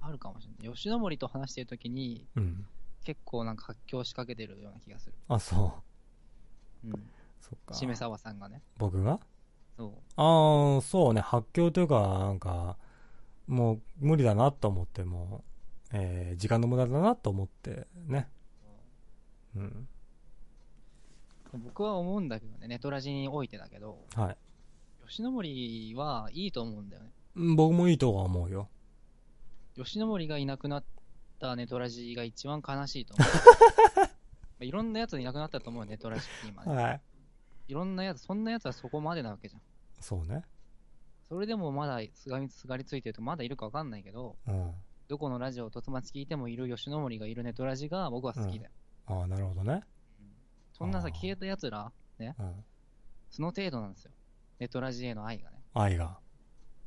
あるかもしれない。吉野森と話してるときに、うん。結構なんか発狂しかけてるような気がする。あ、そう。うん。そっか。しめさわさんがね。僕が？そう。ああ、そうね、発狂というか、なんか、もう無理だなと思って、もう、えー、時間の無駄だなと思って、ね。うん。僕は思うんだけどね、ネトラジにおいてだけど、はい。吉野森はいいと思うんだよね。うん僕もいいとは思うよ。吉野森がいなくなったネトラジが一番悲しいと思う。まあいろんなやついなくなったと思うよ、ネトラジって今ね。はい。いろんなやつ、そんなやつはそこまでなわけじゃん。そうね。それでもまだすがみすがりついてるとまだいるかわかんないけど、うん。どこのラジオ、とつまち聞いてもいる吉野森がいるネトラジが僕は好きだよ。ああ、なるほどね。そんなさ、消えた奴ら、うん。その程度なんですよ。ネトラジへの愛がね。愛が。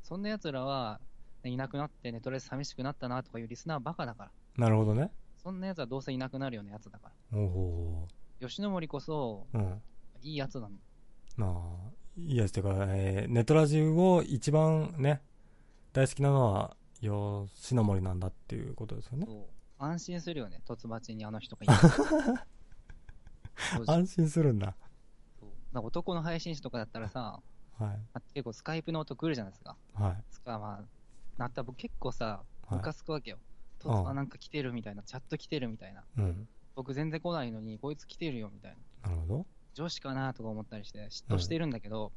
そんな奴らは、ねいなくなってネトラジ寂しくなったなとかいうリスナーはバカだから。なるほどね。そんな奴はどうせいなくなるような奴だから。おお吉野森こそ、ー。うん。いい奴なんだ。まあ、いいやつってか、えー、ネトラジを一番ね、大好きなのは、吉野森なんだっていうことですよね。そう。安心するよね、とつばちにあの人がいる。安心するんだ。そうなんか男の配信者とかだったらさ、はい。まあ結構スカイプの音来るじゃないですか。はい。つかまあ、なったら僕結構さ、はいムカつくわけよ。とうんあなんか来てるみたいな、チャット来てるみたいな。うん。僕全然来ないのに、こいつ来てるよみたいな。なるほ女子かなとか思ったりして、嫉妬してるんだけど、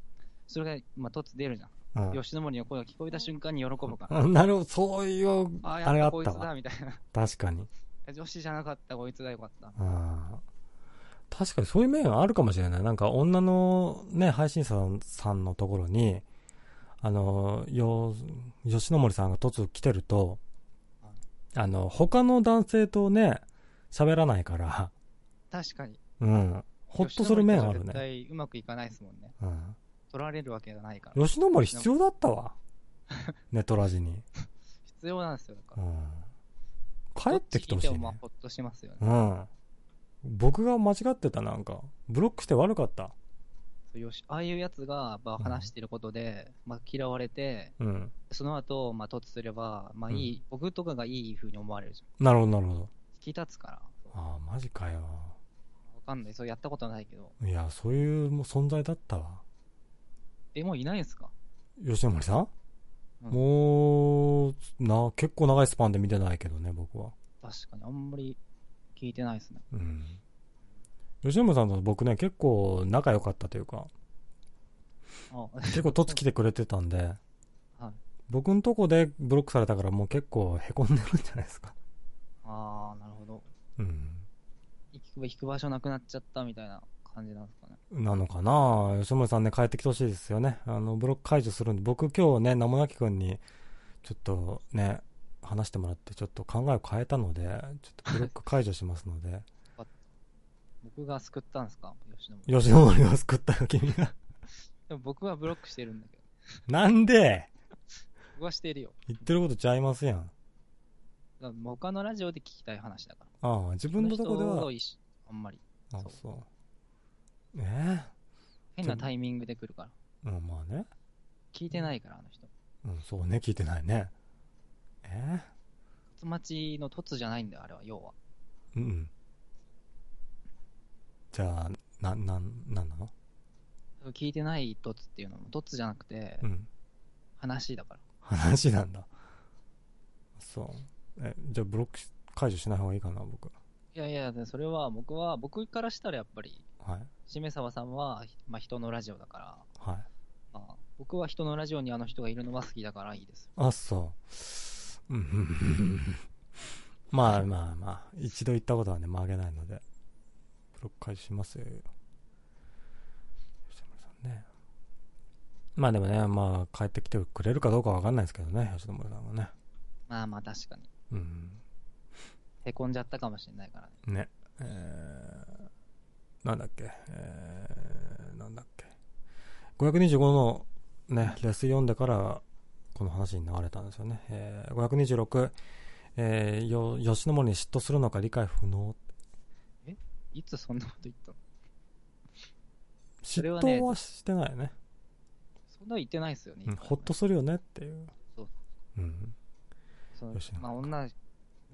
それが、まあ、とつ出るじゃん。ど。うん吉野森の声が聞こえた瞬間に喜ぶから。あ。なるほど、そういう、ああ、あやれがあったわこいつだ、みたいな。確かに。女子じゃなかった、こいつがよかった。うん。確かにそういう面あるかもしれない。なんか女のね、配信者さんのところに、あの、よ、吉野森さんが突如来てると、あの、他の男性とね、喋らないから、確かに。うん。ほっとする面ある吉野森とは絶ね。対うまくいかないですもんね。うん。取られるわけがないから。吉野森必要だったわ。ネトラジに。必要なんですよ、だから。うん。帰ってきてほしいね。まあほっとしますよね。うん。僕が間違ってた、なんか。ブロックして悪かった。よしああいうやつが、まあ、うん話してることで、まあ、嫌われて、うん。その後、まあ、突すれば、まあ、いい、僕とかがいい風に思われるじゃん。なるほど、なるほど。引き立つから。ああ、マジかよ。わかんない。そうやったことないけど。いや、そういうもう存在だったわ。え、もういないんですか？吉野森さん、うんもう、な、結構長いスパンで見てないけどね、僕は。確かに、あんまり聞いてないですね。うん。吉野森さんと僕ね、結構仲良かったというか、あ結構凸来てくれてたんで、はい。僕んとこでブロックされたからもう結構凹んでるんじゃないですか。あー、なるほど。うん。行く場所なくなっちゃったみたいな感じなんですかね。なのかな吉森さんね、帰ってきてほしいですよね。あの、ブロック解除するんで、僕今日ね、名もなきくんに、ちょっとね、話してもらって、ちょっと考えを変えたので、ちょっとブロック解除しますので、僕が救ったんですか？吉野森。吉野森が救ったよ、君が。でも僕はブロックしてるんだけど。なんで？僕はしてるよ。言ってることちゃいますやん。他のラジオで聞きたい話だから。ああ、自分のとこではあんまり。あそうそう。え？変なタイミングで来るから。えうん、まあね。聞いてないから、あの人。うん、そうね、聞いてないね。え突町の突じゃないんだよ、あれは、要は。えうん。じゃあ、な、なん、なんなの？聞いてない突っていうのも、突じゃなくてう、ん。話だから。話なんだ。そう。え、じゃあブロック解除しない方がいいかな、僕。いやいや、でそれは僕は、僕からしたらやっぱり、はい。しめさわさんは、まあ、人のラジオだから、はい。まあ、僕は人のラジオにあの人がいるのは好きだからいいです。あ、そう。まあまあまあ、一度言ったことはね、曲げないので、ブロック解除しますよ。吉村さんね。まあでもね、まあ帰ってきてくれるかどうかわかんないですけどね、吉野村さんはね。まあまあ確かに。うん。へこんじゃったかもしれないからね。ね。えー、なんだっけ、えー、なんだっけ。525のね、レス読んでから、この話に流れたんですよね。えー、526、えー、よ、吉野森に嫉妬するのか理解不能。いつそんなこと言ったの？嫉妬はしてないよね。そんな言ってないですよね。うん、ほっとするよねっていう。そううん。そう吉野まあ、女、ね、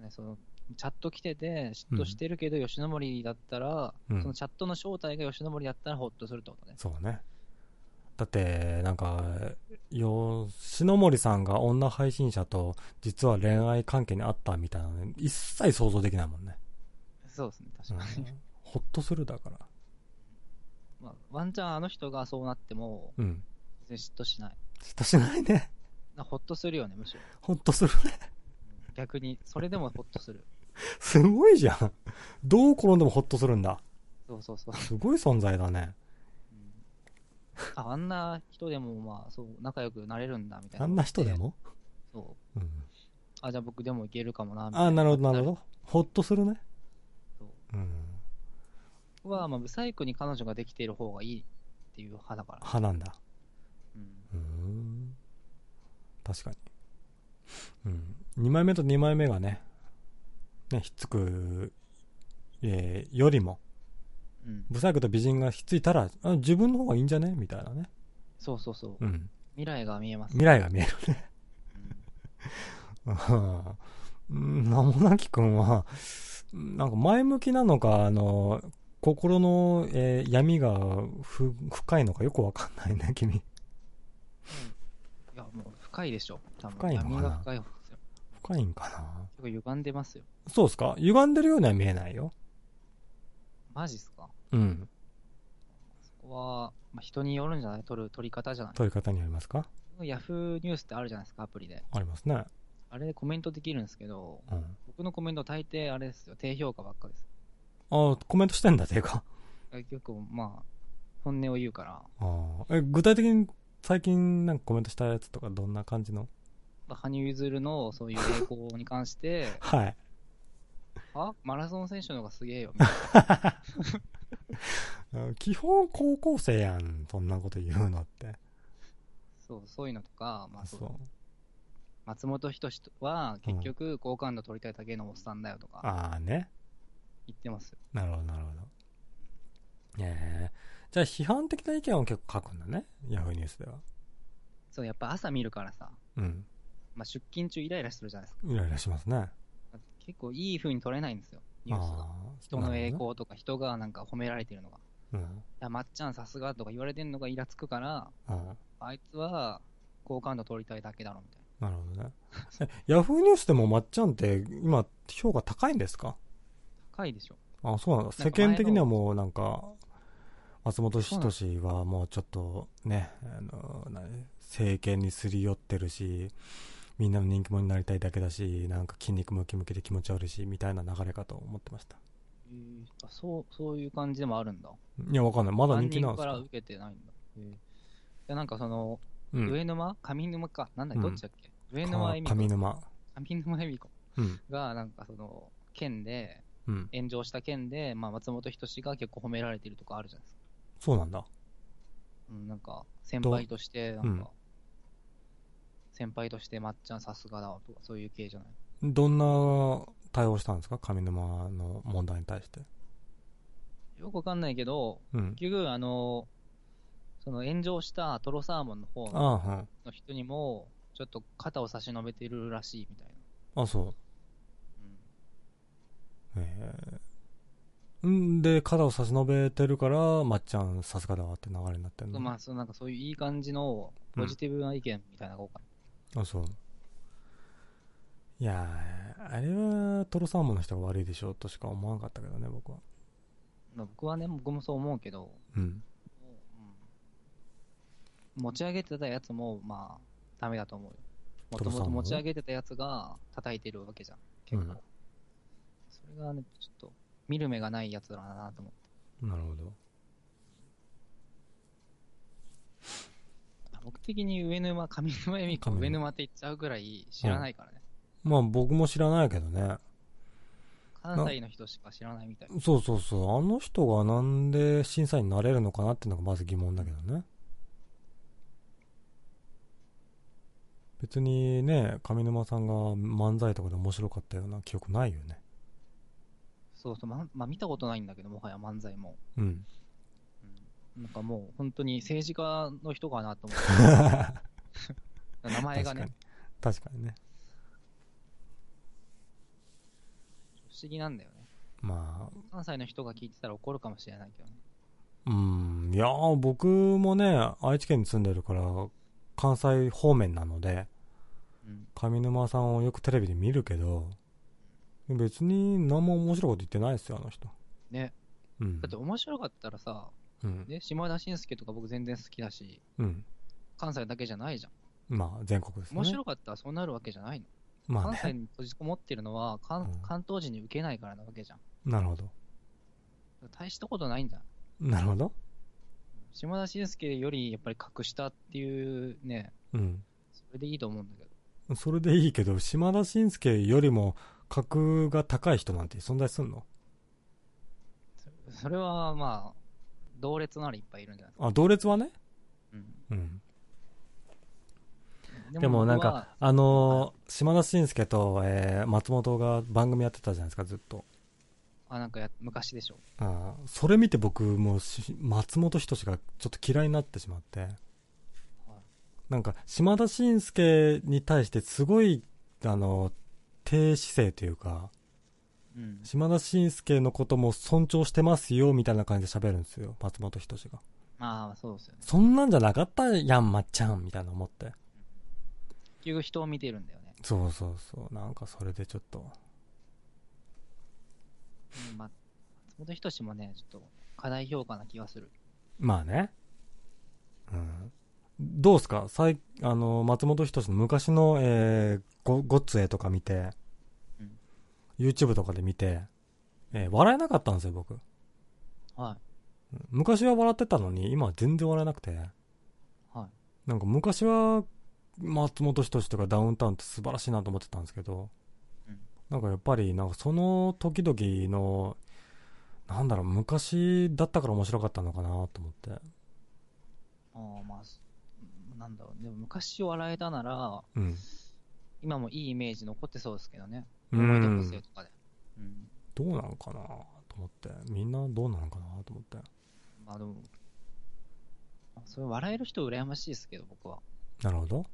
その、チャット来てて、嫉妬してるけど、吉野森だったら、うんそのチャットの正体が吉野森だったらほっとするってことね。そうね。だって、なんか、吉野森さんが女配信者と実は恋愛関係にあったみたいなのね、一切想像できないもんね。そうですね、うん確かに。ほっとするだから。まあ、ワンチャンあの人がそうなっても、うん。別に嫉妬しない。嫉妬しないね。なほっとするよね、むしろ。ほっとするね。逆に、それでもほっとする。すごいじゃん。どう転んでもほっとするんだ。そうそうそう。すごい存在だね。うんああんな人でも、まあ、そう、仲良くなれるんだ、みたいな。あんな人でも？そう。うん。あ、じゃあ僕でもいけるかもな、みたいな。あ、なるほど、なるほど。ほっとするね。そううん。僕は、まあ、ブサイクに彼女ができている方がいいっていう派だから。派なんだ。うん。うーん。確かに。うん。2枚目と2枚目がね、ね、ひっつく、えーよりも、うん。ブサイクと美人がひっついたら、あ自分の方がいいんじゃね？みたいなね。そうそうそう。うん。未来が見えます。未来が見えるね。うん うん。名もなきくんは、なんか前向きなのか、あの、心の、えー闇がふ深いのかよくわかんないね、君。いや、もう深いでしょ。多分深いのかな？闇が深いですよ。深いんかな？結構歪んでますよ。そうですか？歪んでるようには見えないよ。マジっすか？うん。そこは、まあ、人によるんじゃない？撮る、撮り方じゃないという方にありますか？ヤフーニュースってあるじゃないですか、アプリで。ありますね。あれでコメントできるんですけど、うん。僕のコメント大抵あれですよ、低評価ばっかです。あコメントしてんだ、ていうか。結構、まあ、本音を言うから、あえ、具体的に最近なんかコメントしたやつとかどんな感じの？まあ羽生結弦のそういう栄光に関して、はい。あ？マラソン選手の方がすげえよ、みたいな。うん基本高校生やん、そんなこと言うのって。そう、そういうのとか、まあ、そう。松本人志は結局好感度取りたいだけのおっさんだよとかああね。言ってますよ。なるほど、なるほど。ええじゃあ批判的な意見を結構書くんだね。ヤフーニュースでは。そう、やっぱ朝見るからさ、うん。まあ、出勤中イライラするじゃないですか。イライラしますね。結構いい風に取れないんですよ。ニュースが。あ人の栄光とか人がなんか褒められてるのが。うん。いや、まっちゃんさすがとか言われてんのがイラつくから、うん。あいつは好感度取りたいだけだろみたいな。なるほどね。え、ヤフーニュースでもまっちゃんって今評価高いんですか？高いでしょ。あ、そうなんだ。世間的にはもうなんか、松本人志はもうちょっとね、あの、何？政権にすり寄ってるし、みんなの人気者になりたいだけだし、なんか筋肉ムキムキで気持ち悪いし、みたいな流れかと思ってました。えーあそう、そういう感じでもあるんだ。いや、わかんない。まだ人万気なんですか？人から受けてないんだ。えーいや、なんかその、うん。上沼？上沼か。なんだうんどっちだっけ、上沼恵美子。上沼。上沼恵美子うん。が、なんかその、県で、うん。炎上した件で、まあ、松本人志が結構褒められてるとかあるじゃないですか。そうなんだ。うん、なんか、先輩として、なんか、うん先輩としてまっちゃんさすがだわとか、そういう系じゃない？どんな対応したんですか？上沼の問題に対して。よくわかんないけど、うん。結局、あの、その炎上したトロサーモンの方。の人にも、ちょっと肩を差し伸べてるらしいみたいあ、そう。な。えー、んで、肩を差し伸べてるから、まっちゃんさすがだわって流れになってるうん。の。まあ、そのなんかそういういい感じのポジティブな意見みたいなのが多かっあ、そう。いやー、あれはトロサーモンの人が悪いでしょうとしか思わなかったけどね、僕は。僕はね、僕もそう思うけど、うん。うん持ち上げてたやつも、まあ、ダメだと思うよ。もともと持ち上げてたやつが叩いてるわけじゃん、結構。うんそれがね、ちょっと、見る目がないやつだなと思って。なるほど。僕的に上沼、上沼恵美子上沼上沼って言っちゃうぐらい知らないからね。まあ僕も知らないけどね。関西の人しか知らないみたい。そうそうそう。あの人がなんで審査員になれるのかなっていうのがまず疑問だけどね。別にね、上沼さんが漫才とかで面白かったような記憶ないよね。そうそう、ま、まあ見たことないんだけど、もはや漫才も。うん。うんなんかもう本当に政治家の人かなと思って。名前がね、確かにね。不思議なんだよね。まあ、関西の人が聞いてたら怒るかもしれないけどね。うん、いやー、僕もね、愛知県に住んでるから、関西方面なので、うん。上沼さんをよくテレビで見るけど、別に何も面白いこと言ってないですよ、あの人。ね。うん。だって面白かったらさ、うん。ね、島田紳介とか僕全然好きだし、うん。関西だけじゃないじゃん。まあ、全国ですね。面白かったらそうなるわけじゃないの。まあ関西ね。に閉じこもってるのは関、うん関東人に受けないからなわけじゃん。なるほど。大したことないんだ。なるほど。島田紳介よりやっぱり格下っていうね、うん。それでいいと思うんだけど。それでいいけど、島田紳介よりも格が高い人なんて存在すんの？そそれはまあ、同列ならいっぱいいるんじゃないですか。あ、同列はね？うん、うん。でもなんか、あのー島田紳介と、えー松本が番組やってたじゃないですか、ずっと。あ、なんかや昔でしょ。あーそれ見て僕もし松本人志がちょっと嫌いになってしまって、なんか島田紳介に対してすごい、あの、低姿勢というか、うん。島田紳介のことも尊重してますよ、みたいな感じで喋るんですよ、松本人志が。まあ、そうですよね。そんなんじゃなかったやん、まっちゃん、みたいな思って。結局人を見てるんだよね。そうそうそう、なんかそれでちょっと、うんまあ、松本人志もね、ちょっと過大評価な気がする。まあね。うん。どうすか？最、あの、松本人志の昔の、えー、ご、ごっつえとか見て、うん YouTube とかで見て、えー笑えなかったんですよ、僕。はうん昔は笑ってたのに、今は全然笑えなくて。い。はい。なんか昔は、松本人志とかダウンタウンって素晴らしいなと思ってたんですけど、うんなんかやっぱり、なんかその時々の、なんだろう、昔だったから面白かったのかなと思って。ああ、まあ、すなんだろう。でも昔笑えたなら、うん。今もいいイメージ残ってそうですけどね。う思い出補ん正とかで。うん。どうなのかなと思って。みんなどうなのかなと思って。まあでも、それ笑える人羨ましいですけど、僕は。なるほど。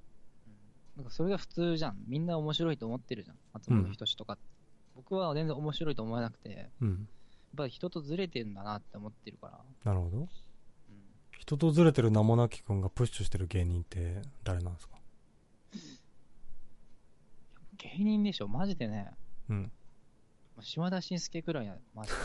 なんかそれが普通じゃん。みんな面白いと思ってるじゃん。松本人志とか。僕は全然面白いと思わなくて、やっうん。ぱり人とずれてんだなって思ってるから、なるほど。うん人とずれてる名もなき君がプッシュしてる芸人って誰なんですか？芸人でしょ、マジでね、うん。島田紳介くらいや、マジで。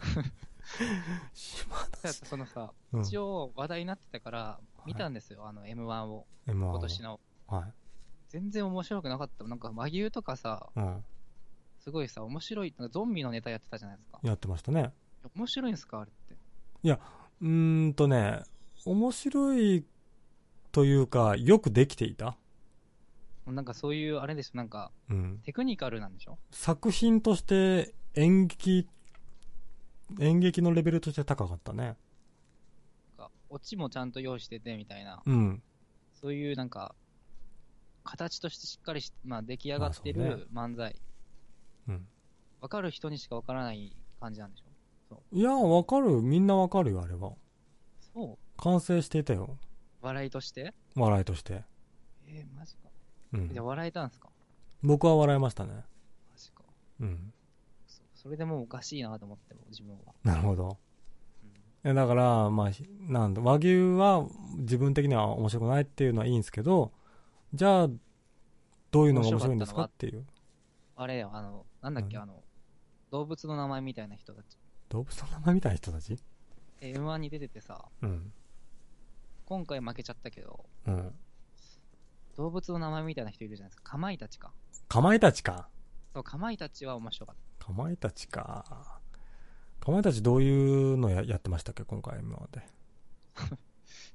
島だってそのさ、うん一応話題になってたから、見たんですよ、あの M1 を、M1 今年の。はい。全然面白くなかった。なんか和牛とかさ、うん。すごいさ、面白い、なんかゾンビのネタやってたじゃないですか。やってましたね。面白いんですか、あれって。うーんとね、面白いというか、よくできていた。なんかそういう、あれでしょ、なんか、うん。テクニカルなんでしょ？作品として演劇、演劇のレベルとして高かったね。オチもちゃんと用意しててみたいな、うん。そういうなんか、形としてしっかりし、まあ、出来上がってまあそうる漫才。うん。わかる人にしかわからない感じなんでしょ？いや、わかる。みんなわかるよ、あれは。そう完成していたよ。笑いとして？笑いとして。えー、マジか。うんじゃあ。笑えたんですか？僕は笑いましたね。マジか。うん。そそれでもうおかしいなと思って、自分は。なるほど。うんえだから、まあ、ひなんだ、和牛は自分的には面白くないっていうのはいいんですけど、じゃあ、どういうのが面白いんですかっていう。あれよ、あの、なんだっけ、うんあの、動物の名前みたいな人たち。動物の名前みたいな人たち？え、M1 に出ててさ、うん。今回負けちゃったけど、うん。動物の名前みたいな人いるじゃないですか。かまいたちか。かまいたちか。そう、かまいたちは面白かっかまいたちか。かまいたちどういうのややってましたっけ？今回今まで。た。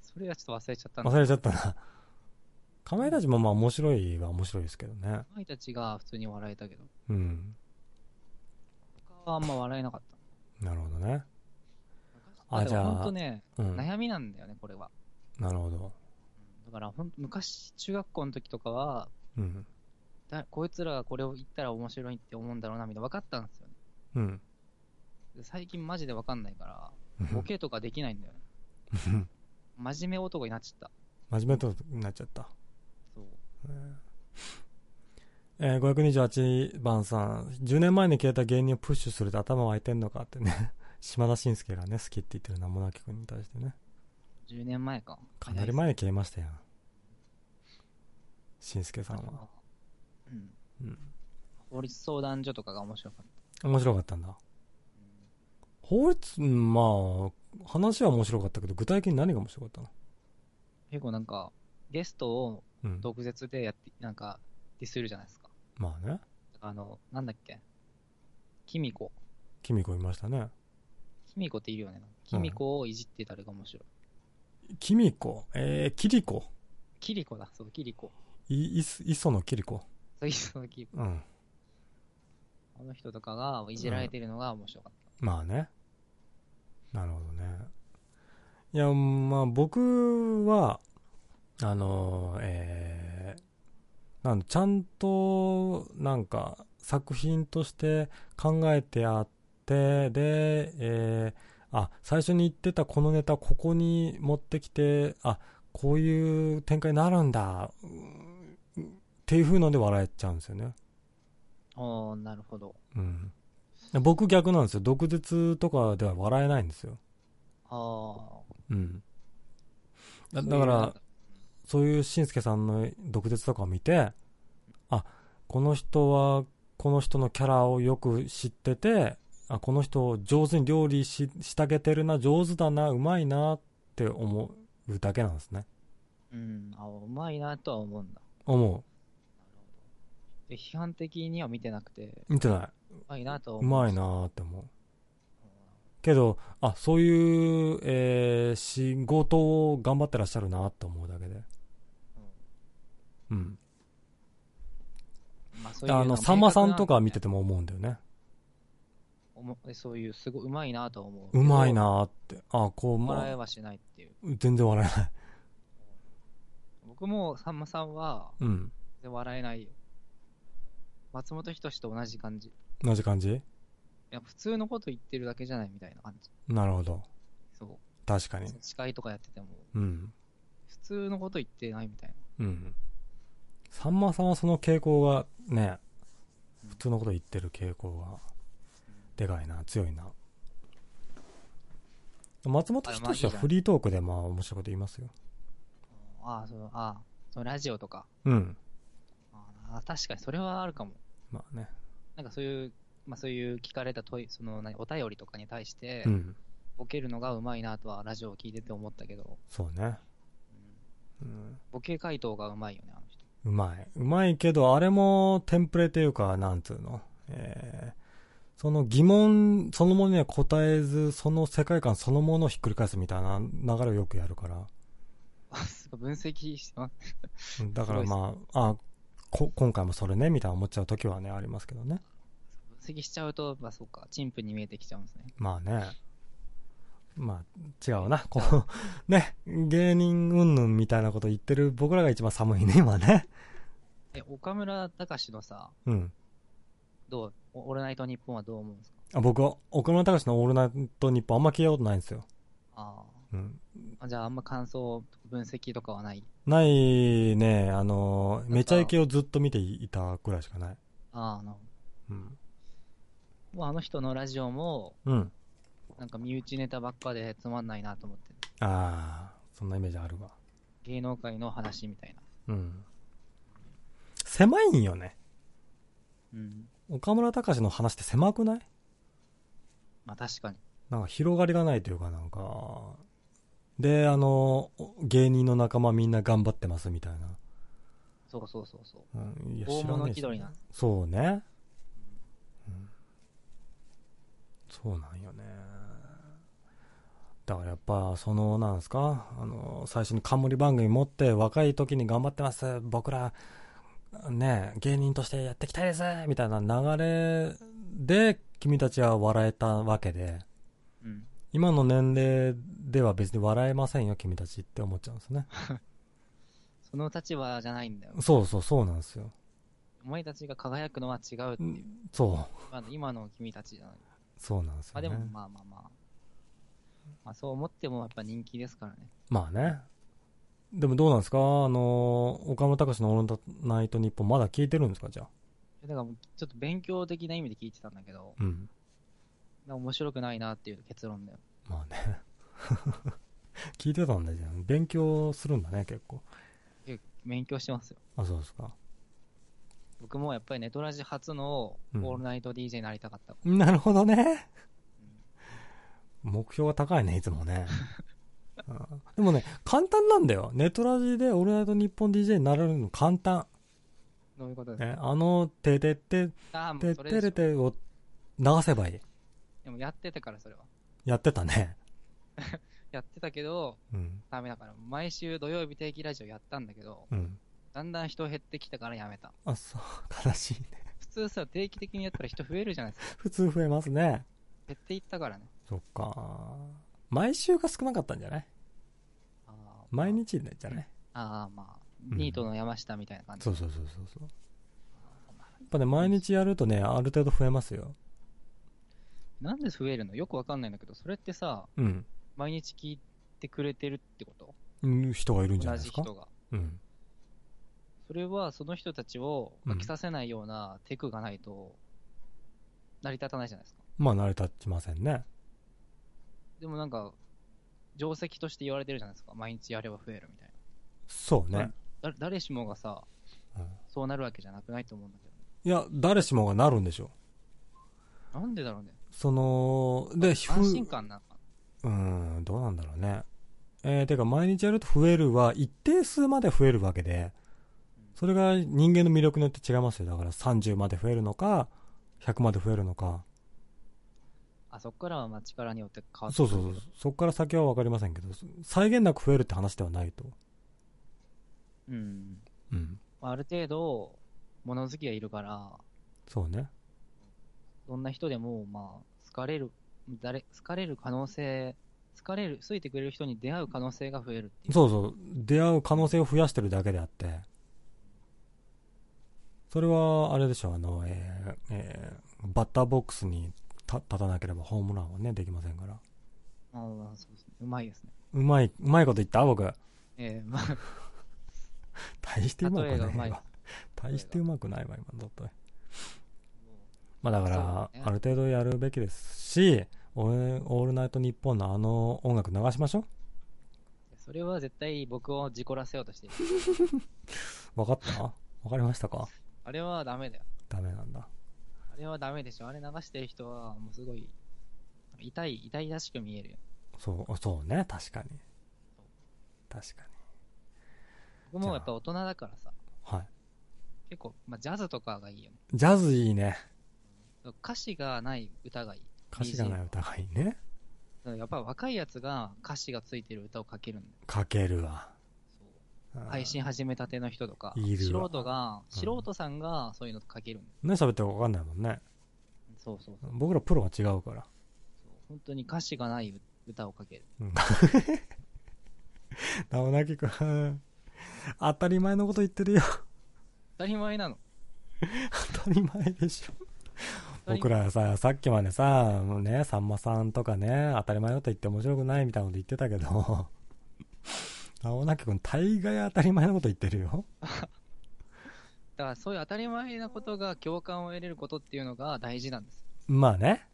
それはちょっと忘れちゃったんだ忘れちゃったな。かまいたちもまあ面白いは面白いですけどね。かまいたちが普通に笑えたけど、うん。他はあんま笑えなかった。なるほどね。あじゃあほんとね、うん。悩みなんだよね、これは。なるほど。からほん昔、中学校の時とかは、うん。だこいつらがこれを言ったら面白いって思うんだろうな、みたいな分かったんですよね。うん。で最近マジで分かんないから、ボケとかできないんだよね。真面目男になっちゃった。真面目となっちゃった。そう。えー、528番さん、10年前に消えた芸人をプッシュすると頭湧いてんのかってね、島田紳介がね、好きって言ってる名もなき君に対してね、10年前か。かなり前に消えましたよ。紳介さんは。うん。うん。法律相談所とかが面白かった。面白かったんだ。法律、うんまあ、話は面白かったけど、具体的に何が面白かったの？結構なんか、ゲストをうん。毒舌でやって、なんか、ディスるじゃないですか。まあね。あの、なんだっけ？キミコ。キミコいましたね。キミコっているよね。キミコをいじってたれが面白い。キミコ、えー、キリコ。キリコだ、そう、キリコ。い、いす、磯のキリコ。そういうそのキリコ。うん。あの人とかがいじられてるのが面白かっまあね。なるほどね。いや、まあ僕は、あの、えー、なんちゃんと、なんか、作品として考えてあって、で、えー、あ、最初に言ってたこのネタここに持ってきて、あ、こういう展開になるんだ、うんっていう風ので笑えちゃうんですよね。た。おー、なるほど。うん。僕逆なんですよ。毒舌とかでは笑えないんですよ。あうん。あ。だだからそういうしんすけさんの毒舌とかを見て、あ、この人は、この人のキャラをよく知ってて、あ、この人上手に料理し、してあげてるな、上手だな、うまいなって思うだけなんですね。うん、あ、うまいなとは思うんだ。思で、批判的には見てなくて、う。見てな。うまいなとはいうまいなって思う。けど、あ、そういう、えー仕事を頑張ってらっしゃるなって思うだけで。うん。まあ、そういうあの、さんまさんとか見てても思うんだよね。おもそういう、すごいうまいなとは思う。うまい。なって。あ、こう、まあ、笑えはしないっていう。全然笑えない。僕もさんまさんは、うん。全然笑えないよ。松本人志と同じ感じ。い同じ感じ？や、普通のこと言ってるだけじゃないみたいな感じ。なるほど。そう。確かに。司会とかやってても、うん。普通のこと言ってないみたいな。うん。さんまさんはその傾向がね、普通のこと言ってる傾向がでかいな強いな松本人志はフリートークでまあ面白いこと言いますよああ、そう、ああ、そのラジオとか。うんああ確かにそれはあるかも。まあね。なんかそういう、まあそういう聞かれた問い、その何、お便りとかに対してう、ん。ボケるのがうまいなとはラジオを聞いてて思ったけど、そうね。うん。うん。ボケ回答がうまいよね、あの人。うまい。うまいけどあれもテンプレというかなんつうの？えーその疑問そのものには答えずその世界観そのものをひっくり返すみたいな流れをよくやるから。あすごい分析してます。うんだからまあ、あこ今回もそれねみたいな思っちゃう時はねありますけどね。分析しちゃうと、まあそうか、陳腐に見えてきちゃうんですね。まあね。まあ違うな。こう ね芸人云々みたいなこと言ってる僕らが一番寒いね今ね。え、岡村隆史のさ、うん。どう、オールナイトニッポンはどう思うんですか？あ僕は岡村隆史の「オールナイトニッポン」あんま聞いたことないんですよ、あうん、あ。じゃああんま感想、分析とかはない？ないねあのめちゃイケをずっと見ていたぐらいしかないああ、なるうん、ほど。もうあの人のラジオも、うん、なんか身内ネタばっかでつまんないなと思ってる。ああそんなイメージあるわ芸能界の話みたいな。うん狭いんよねうん。岡村隆史の話って狭くない？まあ確かに。なんか広がりがないというかなんかであの芸人の仲間みんな頑張ってますみたいな、そうそうそうそう。うん、いや大知らないし物気取りな。そうね、うん、そうなんよね。だからやっぱそのなんですか？あの最初に冠番組持って若い時に頑張ってます。僕らね芸人としてやっていきたいです。みたいな流れで君たちは笑えたわけで。うん。今の年齢では別に笑えませんよ君たちって思っちゃうんですね その立場じゃないんだよ。そうそうそうなんですよお前たちが輝くのは違うっていう。そう今の今の君たちじゃない。そうなんですよねまあでもまあまあまあ。まあそう思ってもやっぱ人気ですからね。まあね。でもどうなんですか？あの、岡村隆史のオールナイトニッポンまだ聞いてるんですか？じゃあ。だからちょっと勉強的な意味で聞いてたんだけど、うん。面白くないなっていう結論だよ。まあね。聞いてたんだじゃん。勉強するんだね、結構。え勉強してますよ。あ、そうですか。僕もやっぱりネトラジ初のオうんールナイト DJ になりたかった。なるほどね。目標が高いね、いつもね。うんでもね、簡単なんだよ。ネットラジでオールナイトニッポン DJ になれるの簡単。どういうことですか、ね、あの、ててて、ててれてを流せばいい。でもやってたからそれは。やってたね。やってたけど、うん。ダメだから。毎週土曜日定期ラジオやったんだけど、うん。だんだん人減ってきたからやめた。あ、そう、悲しいね。普通さ、定期的にやったら人増えるじゃないですか。普通増えますね。減っていったからね。そっか。毎週が少なかったんじゃない？ああ毎日ねじゃない？ああ、まあ、うんニートの山下みたいな感じ。そうそうそうそうそう。やっぱね、毎日やるとね、ある程度増えますよ。なんで増えるの？よくわかんないんだけど、それってさ、うん。毎日聞いてくれてるってこと？うん人がいるんじゃな同いですか？じ人が。うん。それはその人たちを飽きさせないようなテクがないと、成り立たないじゃないですか。まあ、成り立ちませんね。でもなんか、定石として言われてるじゃないですか。毎日やれば増えるみたいそうね。誰しもがさ、うんそうなるわけじゃなくないと思うんだけいや、誰しもがなるんでしょど。なんでだろうね。その、で、安ふ心感なのかうん、どうなんだろうね。えー、てか、毎日やると増えるは、一定数まで増えるわけで、それが人間の魅力によって違いますよ。だから30まで増えるのか、100まで増えるのか。あ、そっからはまあ力によって変わってくるそうそうそう。そこから先は分かりませんけど、際限なく増えるって話ではないと。うん。うん。まあある程度、物好きがいるから、そうね。どんな人でも、まあ、好かれる、誰、好かれる可能性、好かれる、好いてくれる人に出会う可能性が増えるっていう。そうそう。出会う可能性を増やしてるだけであって。それは、あれでしょ、あの、えーえーバッターボックスに立立たなければホームランはね、できませんから。ああ、そうですね。うまいですね。うまい、うまいこと言った？僕。ええまあ、大してうまくないいわ。大してうまくないわ、今のだと。まあだから、ある程度やるべきですし、オールナイトニッポンのあの音楽流しましょう。それは絶対僕を事故らせようとしてる。わかった？わかりましたか？あれはダメだよ。ダメなんだ。あれはダメでしょ。あれ流してる人は、もうすごい、痛い、痛いらしく見えるよ。そう、そうね、確かに。確かに。僕もやっぱ大人だからさ、はい。結構、まあ、ジャズとかがいいよね。ジャズいいね。歌詞がない歌がいい。歌詞がない歌がいいね。やっぱ若いやつが歌詞がついてる歌を書けるんだよ。かけるわ。配信始めたての人とか、いるわ素人が、うん素人さんがそういうの書けるんだよ。何喋ってるか分かんないもんね。そうそうそう。僕らプロは違うから。本当に歌詞がない歌を書ける。うん。直なきくん、当たり前のこと言ってるよ。当たり前なの。当たり前でしょ。僕らさ、さっきまでさ、もうね、さんまさんとかね、当たり前のこと言って面白くないみたいなこと言ってたけど、直なきくん、大概当たり前のこと言ってるよ。だからそういう当たり前なことが共感を得れることっていうのが大事なんです。まあね。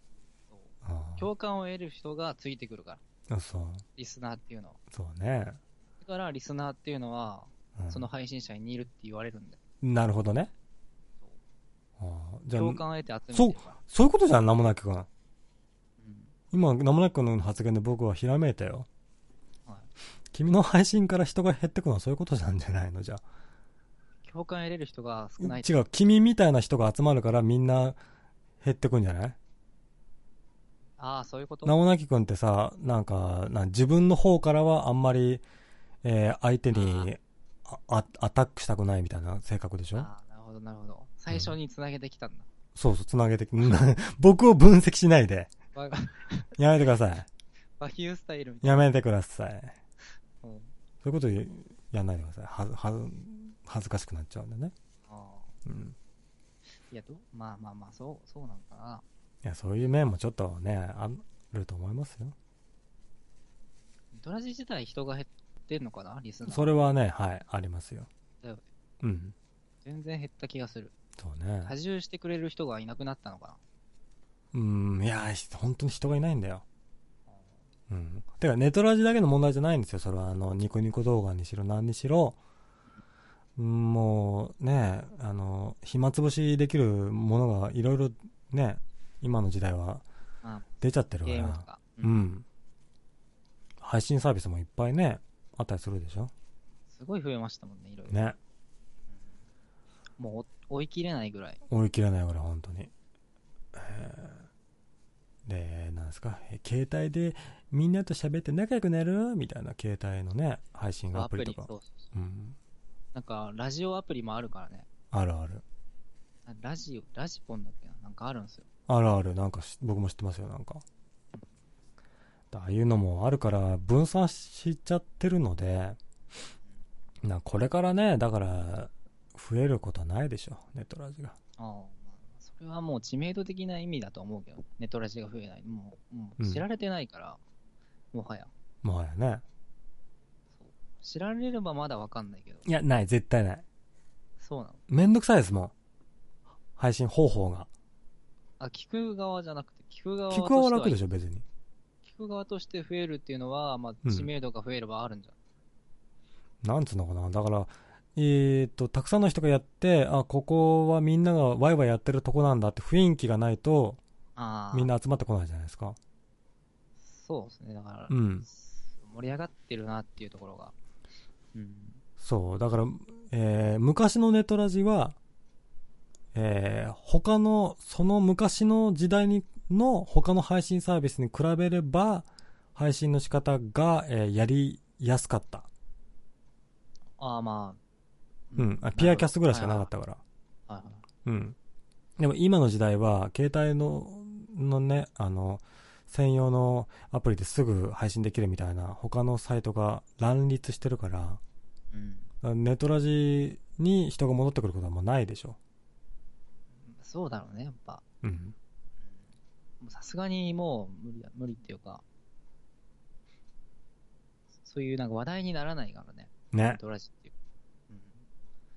共感を得る人がついてくるから。あそう、リスナーっていうのは。そうね。だからリスナーっていうのは、うんその配信者に似るって言われるんだよ。なるほどね。ああじゃあ共、感を得て集めてるから。そういうことじゃん、名もなきくん。うん今、名もなきくんの発言で僕はひらめいたよ。はい君の配信から人が減ってくのはそういうことなんじゃないの？じゃあ。共感得れる人が少ない。違う、君みたいな人が集まるからみんな減ってくんじゃない？ああ、そういうこと？名もなきくんってさ、なんか、なん自分の方からはあんまり、えー相手にああアタックしたくないみたいな性格でしょ？ああ、なるほど、なるほど。最初に繋げてきたんだ。そうそう、つなげてき、僕を分析しないで。バやめてください。バヒュースタイルみたいやめてください。な。うんそういうことやんないでください。はず、はず、恥ずかしくなっちゃうんでね。あうん。ーいや、どまあまあまあ、そう、そうなのかな。いや、そういう面もちょっとね、あると思いますよ。ドラジ自体人が減ってんのかなリスナー。それはね、はい、ありますよ。だよねうん。全然減った気がする。そうね。多重してくれる人がいなくなったのかうん、いや、ひ本当に人がいないんだよ。うん。てか、ネトラジだけの問題じゃないんですよ。それは、あの、ニコニコ動画にしろ、何にしろ。うんもう、ね、あの、暇つぶしできるものがいろいろね、今の時代は出ちゃってるから。う。ん。配信サービスもいっぱいね、あったりするでしょ。すごい増えましたもんね、いろいろ。ね。もう追い切れないぐらい。追い切れないぐらい、本当に。えーで、なんですか、え携帯でみんなと喋って仲良くなる？みたいな携帯のね、配信アプリとか。そうそうそう。うん。なんか、ラジオアプリもあるからね。あるある。あラジオ、ラジポンだっけな？なんかあるんですよ。あるある。なんかし僕も知ってますよ、なんか。ああいうのもあるから、分散しちゃってるので、なこれからね、だから、増えることはないでしょ、ネットラジが。ああ、まあ、それはもう知名度的な意味だと思うけど、ネットラジが増えない。もう、もううん知られてないから、もはや。もはやね。知られればまだわかんないけど。いや、ない、絶対ない。そうなの。めんどくさいですもん。配信方法が。あ、聞く側じゃなくて、聞く側聞くは楽でししょ、別に。聞く側として増えるっていうのは、まあ、うん知名度が増えればあるんじゃん。なんつうのかな。だから、えーっと、たくさんの人がやって、あ、ここはみんながワイワイやってるとこなんだって雰囲気がないと。みんな集まってこないじゃないですか。そうですね。だから、うん。盛り上がってるなっていうところが。うん。そう。だから、えー昔のネトラジは、えー他の、その昔の時代に、の他の配信サービスに比べれば、配信の仕方が、えーやりやすかった。ああ、まあ。うん。あピアキャストぐらいしかなかったから。た。はいはい。うん。でも今の時代は、携帯の、のね、あの、専用のアプリですぐ配信できるみたいな、他のサイトが乱立してるから、うん。ネトラジに人が戻ってくることはもうないでしょ。そうだろうね、やっぱ。うん。もうさすがにもう無理だ、無理っていうか、そういうなんか話題にならないからね、ね。ドラジっ。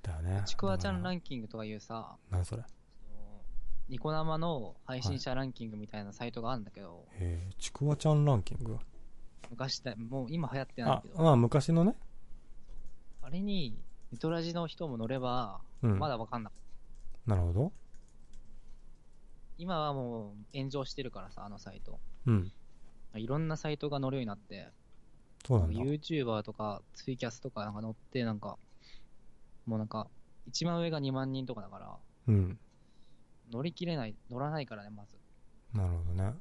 だよね。ちくわちゃんラン。ンキングとかいうさ、何それ？ニコ生の配信者ランキングみたいなサイトがあるんだけど、えー、ちくわちゃんランキング？昔だ、もう今流行ってないあけ、ど、まあ昔のね。あれに、ネトラジの人も乗れば、うん。まだわかんなかった。なるほど。今はもう炎上してるからさ、あのサイト。うん。いろんなサイトが乗るようになって、そうなんだ。YouTuber とかツイキャスとかなんか乗って、なんか、もうなんか、一番上が2万人とかだから、うん。乗り切れない、乗らないからね、まず。なるほどね。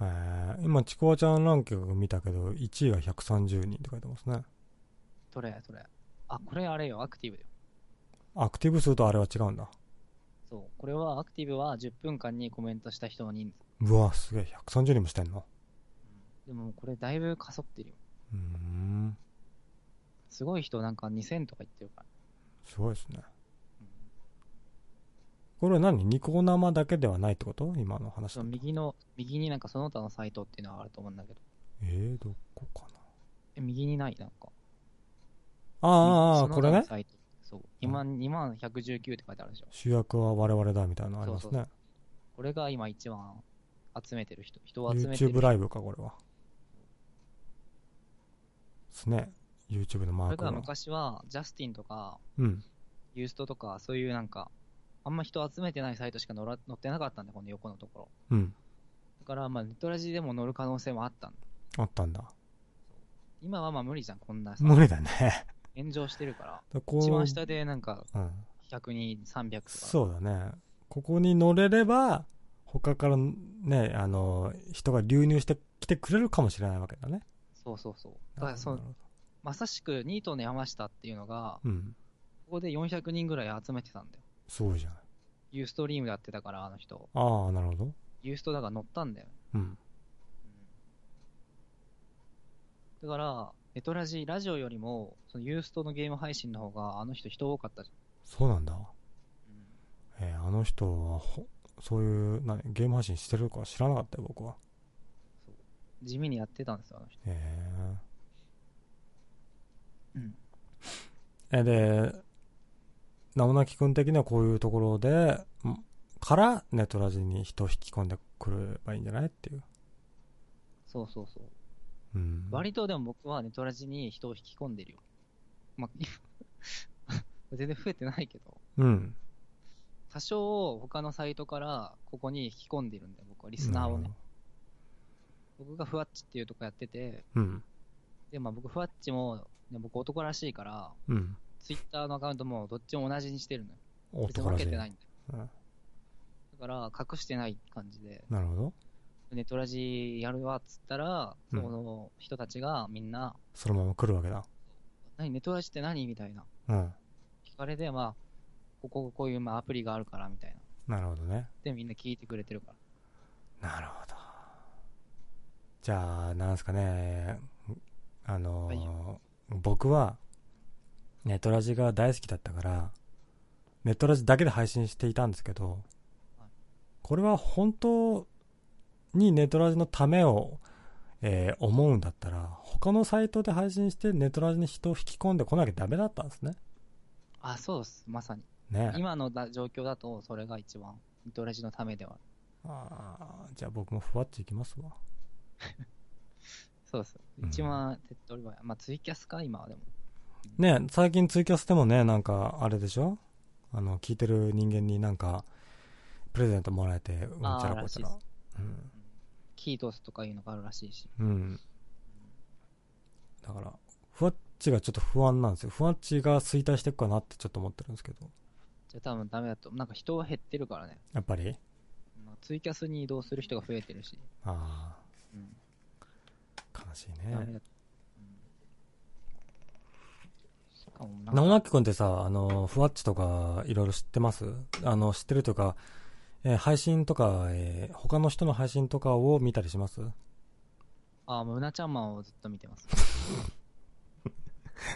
えー、今、ちくわちゃんランキング見たけど、1位が130人って書いてますね。どれそれ。あ、これあれよ、アクティブだよ。アクティブ数とあれは違うんだ。そう。これは、アクティブは10分間にコメントした人の人数。うわ、すげえ、130人もしてんの？でもこれだいぶかそってるよ。うーん。すごい人なんか2000とか言ってるから。すごいですね。うんこれは何？ニコ生だけではないってこと？今の話その右の、右になんかその他のサイトっていうのがあると思うんだけど。えー、どこかな？え、右にない？なんか。ああ、これね。そう。2万、2万119って書いてあるでしょ。主役は我々だみたいなのありますそうそね。これが今一番集めてる人。人を集めてる YouTube ライブか、これは。ですね。YouTube のマークが。昔は、ジャスティンとか、うん。ユーストとか、そういうなんか、あんま人集めてないサイトしか載ら載ってなかったんだよ、この横のところ。うん。だから、まあ、ネットラジでも載る可能性もあったんだ。あったんだ。今はまあ無理じゃん、こんなさ。無理だね。炎上してるから。だ一番下でなんか、うん。100人、300とか。そうだね。ここに乗れれば、他からね、あの、人が流入してきてくれるかもしれないわけだね。そうそうそう。だからそうなるほどまさしくニートの山下っていうのが、うん。ここで400人ぐらい集めてたんだよ。すごいじゃん。ユーストリームやってたから、あの人。ああ、なるほど。ユーストだから乗ったんだよ。うん。だから、ネトラジ、ラジオよりも、そのユーストのゲーム配信の方が、あの人人多かったじそうなんだ。ゃん。えーあの人はほ、そういう、何、ゲーム配信してるとか知らなかったよ、僕は。地味にやってたんですよ、あの人。えうん。で、名もなきくん的にはこういうところで、んからネットラジに人を引き込んでくればいいんじゃないっていう。そうそうそう。うん。割とでも僕はネトラジに人を引き込んでるよ。まあ、全然増えてないけど、うん。多少他のサイトからここに引き込んでるんだよ、僕はリスナーをね。僕がふわっちっていうとこやってて、うん。で、まあ僕ふわっちも、ね、僕男らしいから、うん。ツイッターのアカウントもどっちも同じにしてるのよ。別に男らしい。分けてないんだよ。うんだから隠してない感じで、なるほど。ネトラジやるわっつったら、うんその人たちがみんな、そのまま来るわけだ。何、ネトラジって何？みたいな。うん。聞かれて、まあ、こここういうまあアプリがあるからみたいな。なるほどね。で、みんな聞いてくれてるから。なるほど。じゃあ、なんすかね、あのーはい僕は、ネットラジが大好きだったから、ネットラジだけで配信していたんですけどはい、これは本当にネットラジのためを、えー思うんだったら、他のサイトで配信してネットラジに人を引き込んでこなきゃダメだったんですね。あ、そうです。まさに。ね今のだ状況だと、それが一番、ネトラジのためではある。あーじゃあ僕もふわっちいきますわ。そうです。うん一番手っ取り早い。まあ、ツイキャスか、今はでも。ね最近ツイキャスでもね、なんか、あれでしょ？あの、聞いてる人間になんか、プレゼントもらえて、うんちゃらこちゃら。うん。うんキートスとかいうのがあるらしいし。うん。だから、ふわっちがちょっと不安なんですよ。ふわっちが衰退していくかなってちょっと思ってるんですけど。じゃあ多分ダメだと。なんか人は減ってるからね。やっぱり？まあ、ツイキャスに移動する人が増えてるし。あうん。あ、悲しいね。直巻くんってさ、あの、ふわっちとか、いろいろ知ってます？あの、知ってるというか、えー配信とか、えー他の人の配信とかを見たりします？あ、もううなちゃんマンをずっと見てます。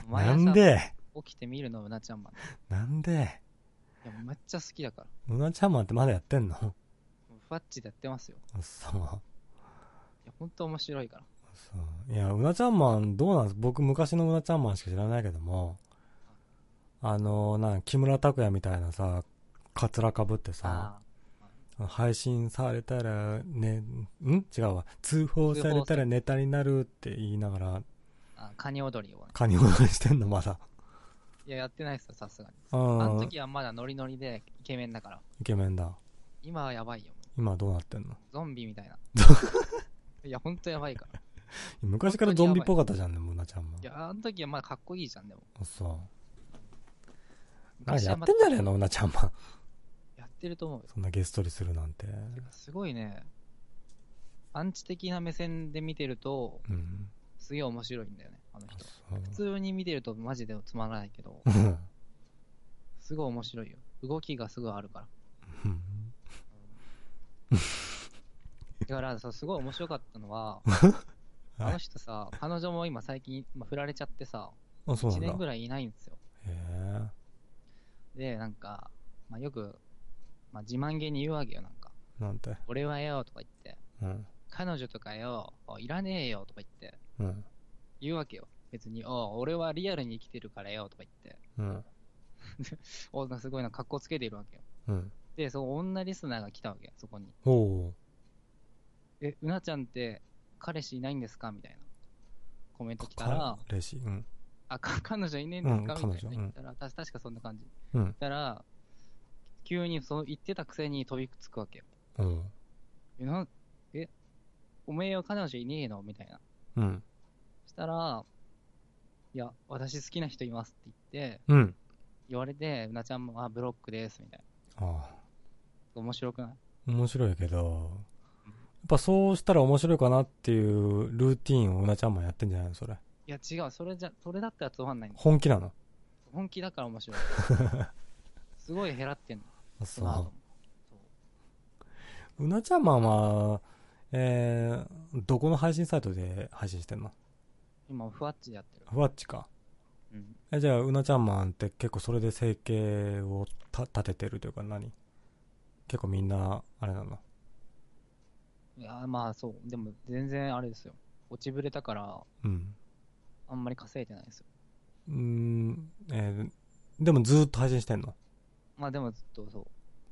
なんで？起きて見るのうなちゃんマン。なんで？いや、めっちゃ好きだから。うなちゃんマンってまだやってんの？ふわっちでやってますよ。そう。いや、ほんと面白いから。そう。いや、うなちゃんマンどうなんです？僕昔のうなちゃんマンしか知らないけども、あの、なん、木村拓哉みたいなさ、カツラかぶってさ、配信されたらね、ん？違うわ。通報されたらネタになるって言いながら、あカニ踊りをね。カニ踊りしてんの、まだ。いや、やってないっすよ、さすがに。ああのあ、時はまだノリノリでイケメンだから。イケメンだ。今はやばいよ。今どうなってんの？ゾンビみたいな。いや、ほんとやばいから。昔からゾンビっぽかったじゃんね、ムナちゃんもい。や、あの時はまだかっこいいじゃん、でも。あそう。なんかやってんじゃねえのムナちゃんも。やってると思うよ。そんなゲストにするなんて。すごいね、アンチ的な目線で見てると、うん。すげえ面白いんだよね、あのあ人。普通に見てるとマジでつまらないけど、うんすごい面白いよ。動きがすごいあるから。うんだからさ、すごい面白かったのは、あのはい人さ、彼女も今最近、まあ、振られちゃってさ、あ、そうな1んだ。年ぐらいいないんですよ。へえ。で、なんか、まあ、よく、まあ、自慢げに言うわけよ、なんか。なんて？俺はよ、とか言って。うん。彼女とかよ、いらねえよ、とか言って。うん。言うわけよ。別に、お俺はリアルに生きてるからよ、とか言って。うん。おすごいな、格好つけているわけよ。うん。で、その女リスナーが来たわけ、そこに。ほえ、うなちゃんって、彼氏いないんですか？みたいな。コメントう。来たら、彼氏？うん。あ、か 彼女いねえんですか、うんみたいな言ったら、た確かそんな感じ。うん言ったら、急にそう言ってたくせに飛びつくわけよ。うん。え、なえ、おめえは彼女いねえの？みたいな。うん。したら、いや、私好きな人いますって言って、うん。言われて、うなちゃんも、あ、ブロックです、みたいああ。な。面白くない？面白いけど、ぱそうしたら面白いかなっていうルーティンをうなちゃんもやってんじゃないのそれ。いや、違う、それじゃ、それだったらつまんないんだ本気なの？本気だから面白い。すごい減らってんの。あ、その後もそう。うなちゃんマンは、えー、どこの配信サイトで配信してんの？今、ふわっちでやってる。ふわっちか。うん。え、じゃあ、うなちゃんマンって結構それで生計をた立ててるというか何？結構みんな、あれなの？いや、まあそう。でも、全然あれですよ。落ちぶれたから、うん。あんまり稼いでないですよ。うーん、えー、でもずーっと配信してんの？まあでもずっとそう。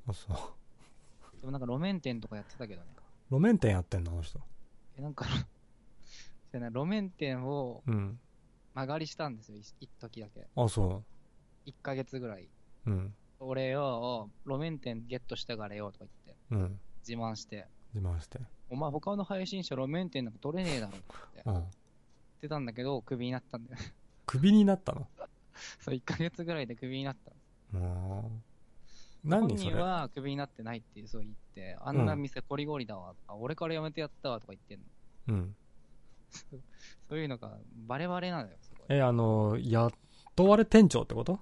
あ、そう。でもなんか路面店とかやってたけどね。路面店やってんの？あの人。え、なんか、路面店をうん。間借りしたんですよ。い一時だけ。あ、そ1ヶ月ぐらい。う。うん。俺よ、路面店ゲットしたからよとか言って、うん。自慢して。自慢して。お前他の配信者路面店なんか取れねえだろって言うん。ってたんだけど、クビになったんだよ。クビになったの？そう、1ヶ月ぐらいでクビになったの。うん。何本人それはクビになってないってそう言って、あんな店コリゴリだわとか、俺から辞めてやったわとか言ってんの。うん。そういうのがバレバレなのよ、すごい。え、あの、雇われ店長ってこと？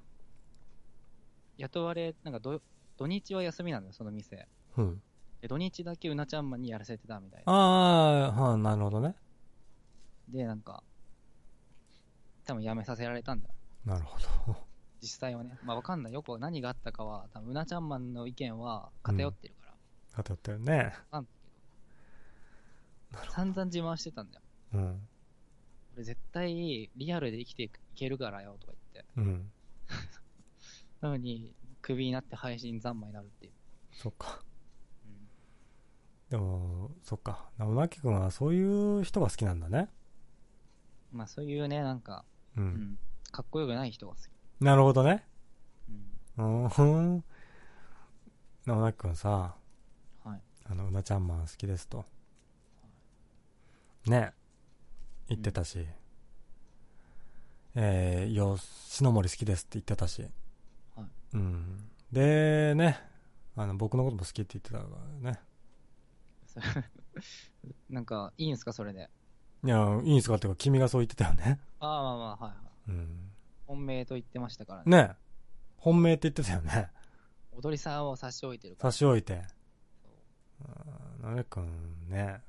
雇われ、なんかど土日は休みなのよ、その店。うん。で、土日だけうなちゃんマンにやらせてたみたいな。ああ、はあ、なるほどね。で、なんか、多分辞めさせられたんだ。なるほど。実際はね。まあわかんない。よく何があったかは、多分うなちゃんマンの意見は偏ってるから。偏ってるね。なんだけど。散々自慢してたんだよ。うん。俺絶対リアルで生きていけるからよとか言って。うん。なのに、クビになって配信三昧になるっていう。そっか。うんでも、そっか。なうなきくんはそういう人が好きなんだね。まあそういうね、なんか、う。うんん、かっこよくない人が好き。なるほどね。うん。うんふん。なうなきくんさ、はい。あの、うなちゃんマン好きですと。ね。言ってたし。えー、よ、篠森好きですって言ってたし。はい。うん。で、ね。あの、僕のことも好きって言ってたからね。そ なんか、いいんすか、それで？いや、いいんすか？っていうか、君がそう言ってたよね。ああ、まあまあ、はいはい。うん。本命と言ってましたからね。ね本命って言ってたよね。踊りさんを差し置いてるから。差し置いて。なべくんね。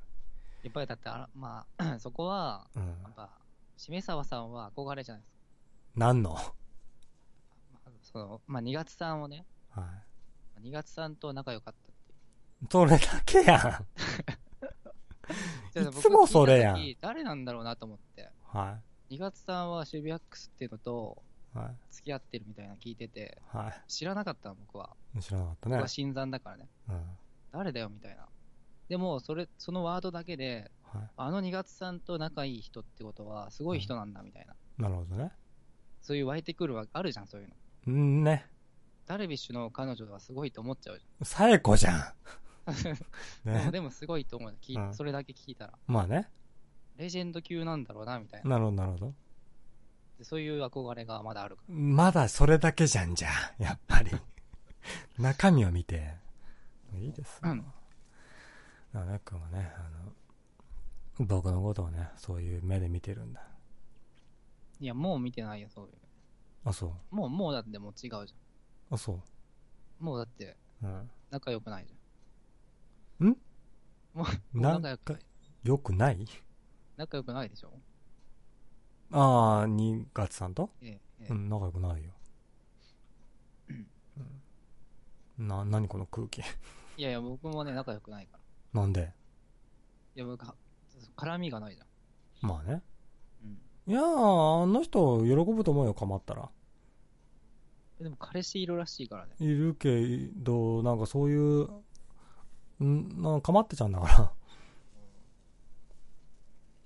やっぱりだってあら、まあ、そこは、うんや。っぱ、しめさわさんは憧れじゃないですか。何の？まあ、その、まあ、2月さんをね、は2月さんと仲良かった。それだけやん。いつもそれやん誰なんだろうなと思って。は2月さんはシビアックスっていうのとい。は付き合ってるみたいなの聞いてて、い。は知らなかったの僕は。い。知らなかったね僕は。新参だからね。うん。誰だよみたいな。でも、それ、そのワードだけで、はい。あの2月さんと仲いい人ってことは、すごい人なんだみたいな。なるほどね。そういう湧いてくるわ、あるじゃん、そういうの。うんね。ダルビッシュの彼女はすごいと思っちゃうじサエコじゃん。ね。でもすごいと思う。聞いうんそれだけ聞いたら。まあね。レジェンド級なんだろうな、みたいな。なるほど、なるほど。でそういう憧れがまだあるかまだそれだけじゃんじゃん。やっぱり。中身を見て。いいですよ。うんだからね、君はね、あの、僕のことをね、そういう目で見てるんだ。ら。いや、もう見てないよ、そういう。あ、そう。もう、もうだってもう違うじあ、そゃん。もうだって、う。うん。仲良くないじゃん。ん？仲良くない。よくない？仲良くないでしょ？ああ、2月さんと？ええ、ええうん、仲良くないよ。うん。な、何この空気？いやいや、僕もね、仲良くないから。なんで？いや、僕は、絡みがないじゃん。まあね。うん。いやー、あの人喜ぶと思うよ、構ったら。えでも彼氏いるらしいからね。いるけど、なんかそういう、んなんか構ってちゃうんだから。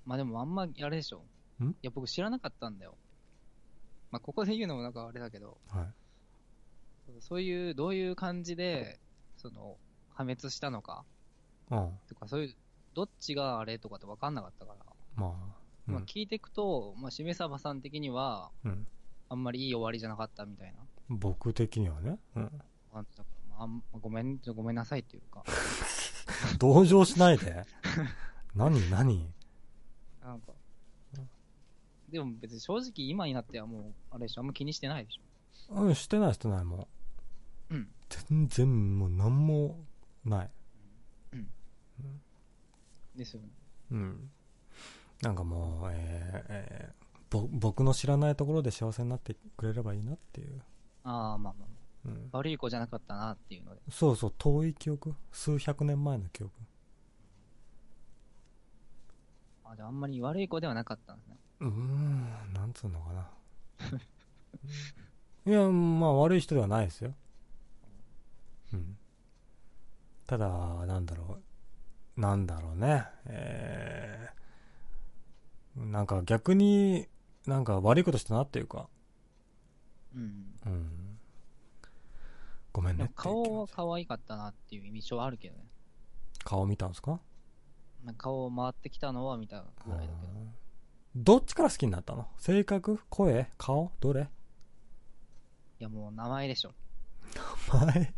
まあでもあんま、あれでしょ。ん？いや、僕知らなかったんだよ。まあここで言うのもなんかあれだけど、はい。そういう、どういう感じで、その、破滅したのか、うん。とか、そういう、どっちがあれとかって分かんなかったから、まあ。うまあん。聞いていくと、まあ、しめさばさん的には、うん。あんまりいい終わりじゃなかったみたいな僕的にはね。うん。だから、まああん、ごめん、ごめんなさいっていうか、同情しないで。何何？なんか、でも別に正直今になってはもう、あれでしょ、あんま気にしてないでしょ。うん、してないしてないもう。うん。全然もう何もない。ですよね。うん。なんかもう、えーえーぼ僕の知らないところで幸せになってくれればいいなっていう。ああ、まあまあ、うん。悪い子じゃなかったなっていうので。そうそう、遠い記憶？数百年前の記憶。あ、じゃああんまり悪い子ではなかったんですね。うーん、なんつうのかな。いや、まあ悪い人ではないですよ。うん。ただ、なんだろう。なんだろうね。えー、なんか逆に、なんか悪いことしたなっていうか。うん。うん。ごめんね。顔は可愛かったなっていう印象はあるけどね。顔見たんですか？まあ顔回ってきたのは見たぐらいだけど。うんどっちから好きになったの？性格？声？顔？どれ？いやもう名前でしょ。前？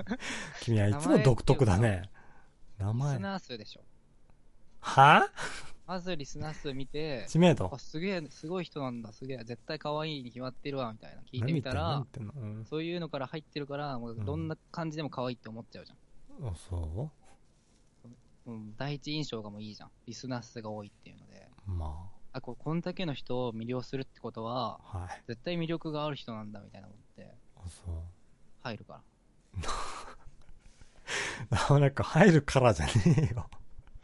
君はいつも独特だね。名リ前ス。ナー数でしょ。は？まずリスナー数見て、知名度？あ、。すげえ、すごい人なんだ、すげえ、絶対可愛いに決まってるわ、みたいな。聞いてみた何ら言、ってんそういうのから入ってるから、もううんどんな感じでも可愛いって思っちゃうじゃん。うん。あ、そう？ん、第一印象がもういいじゃん。リスナー数が多いっていうので。うまあ、ここんだけの人を魅了するってことは、あ、はい。絶対魅力がある人なんだ、みたいな思って、あ、そう。入るから。なんか入るからじゃねえよ。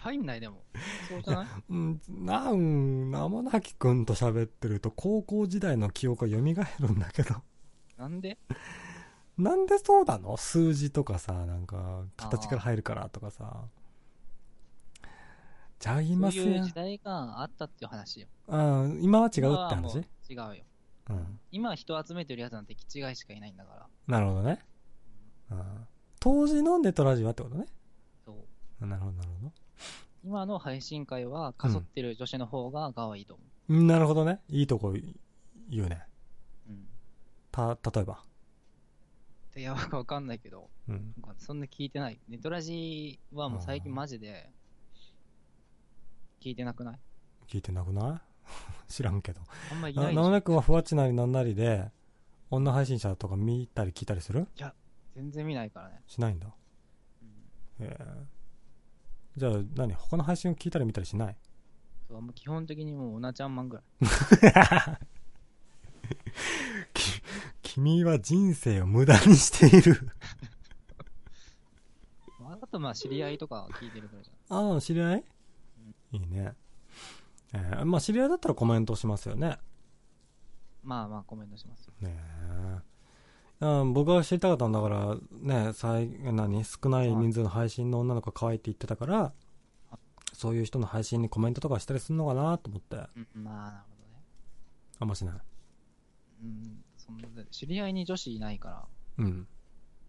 入んないでも。そうじゃない？うん、なん、名もなきくんと喋ってると高校時代の記憶が蘇るんだけど。なんで？なんでそうなの？数字とかさ、なんか、形から入るからとかさ。じゃいますよそういう時。代があったっていう話よ。うん、今は違うって話？う違うよ。うん。今人を集めてるやつなんて気違いしかいないんだから。なるほどね。うん。当時のネットラジオはってことね？そう。なるほど、なるほ今の配信会は、かそってる女子の方が可愛いと思ど。うんなるほどね。いいとこ言うね。う。うん。た、例えば。いや、わかんないけど、うん。そんな聞いてない。ネトラジはもう最近マジで、聞いてなくない？聞いてなくない？知らんけど。あんまりいな、ないななくんはふわっちなりなんなりで、女配信者とか見たり聞いたりする？全然見ないからね。しないんだ。うん。へえ。じゃあ何他の配信を聞いたり見たりしない？そう、もう基本的にもう、うなちゃんマンぐらい。き君は人生を無駄にしている。あとまあ知り合いとか聞いてるぐらいじゃああ、知り合い？いいね。えーまあ知り合いだったらコメントしますよね。ん。まあまあコメントしますよ。ねうん、僕が知りたかったんだから、ね、最何少ない人数の配信の女の子が可愛いって言ってたから、そういう人の配信にコメントとかしたりするのかなと思って、うん、まあ、なるほどね。あんましない。うん、そんな、知り合いに女子いないから、うん。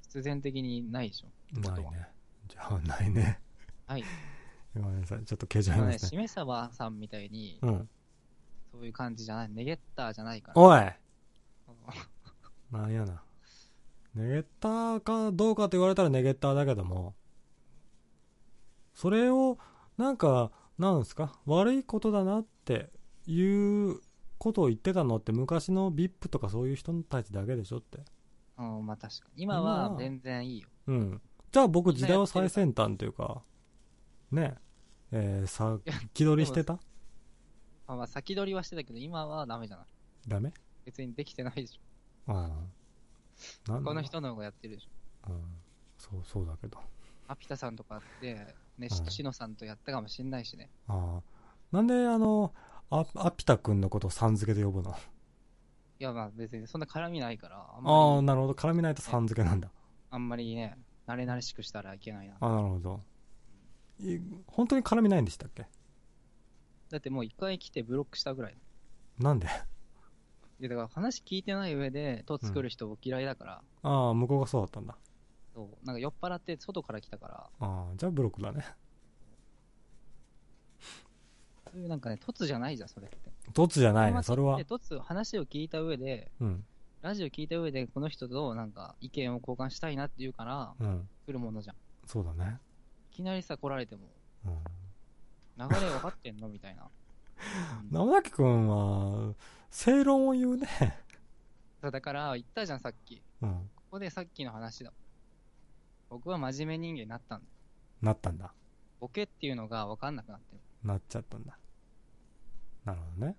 必然的にないでしょ。ないね。じゃあ、ないね。はい。ごめんなさい。ちょっと消えちゃいあのね、ますね。しめさばさんみたいに、うん。そういう感じじゃない、ネゲッターじゃないから。おいなんやな。ネゲッターかどうかと言われたらネゲッターだけども、それを、なんか、なんですか？悪いことだなっていうことを言ってたのって昔の VIP とかそういう人たちだけでしょって。うん、まあ確かに。今今はは全然いいよ。うん。じゃあ僕時代は最先端というか、ねえ、えー、さ、気取りしてた？まあ、まあ先取りはしてたけど、今はダメじゃない？ダメ？別にできてないでしああ。他の人の方がやってるでしょ。うん。そう、そうだけど。アピタさんとかって、ね、うんしのさんとやったかもしんないしね。ああ。なんであの、あアピタ君のことをさん付けで呼ぶの？いや、まあ別にそんな絡みないから、あんああなるほど。絡みないとさん付けなんだ。あんまりね、慣れ慣れしくしたらいけないな。あなるほど。い本当に絡みないんでしたっけ？だってもう一回来てブロックしたぐらい。なんで？いや、だから話聞いてない上で、と作る人僕嫌いだから、ああ、向こうがそうだったんだ。そう、なんか酔っ払って外から来たから、ああ、じゃあブロックだね。そういうなんかね、突じゃないじゃん、それって。突じゃないね、それはで、。突、話を聞いた上で、うん。ラジオ聞いた上で、この人となんか意見を交換したいなって言うから、うん。来るものじゃん。いそうだね。きなりさ、来られても、うん。流れ分かってんの？みたいな。うん直崎くんは、正論を言うね。そうだから、言ったじゃん、さっき。うん。ここでさっきの話だ。僕は真面目人間になったんだ。なったんだ。ボケっていうのが分かんなくなってる。なっちゃったんだ。なるほどね。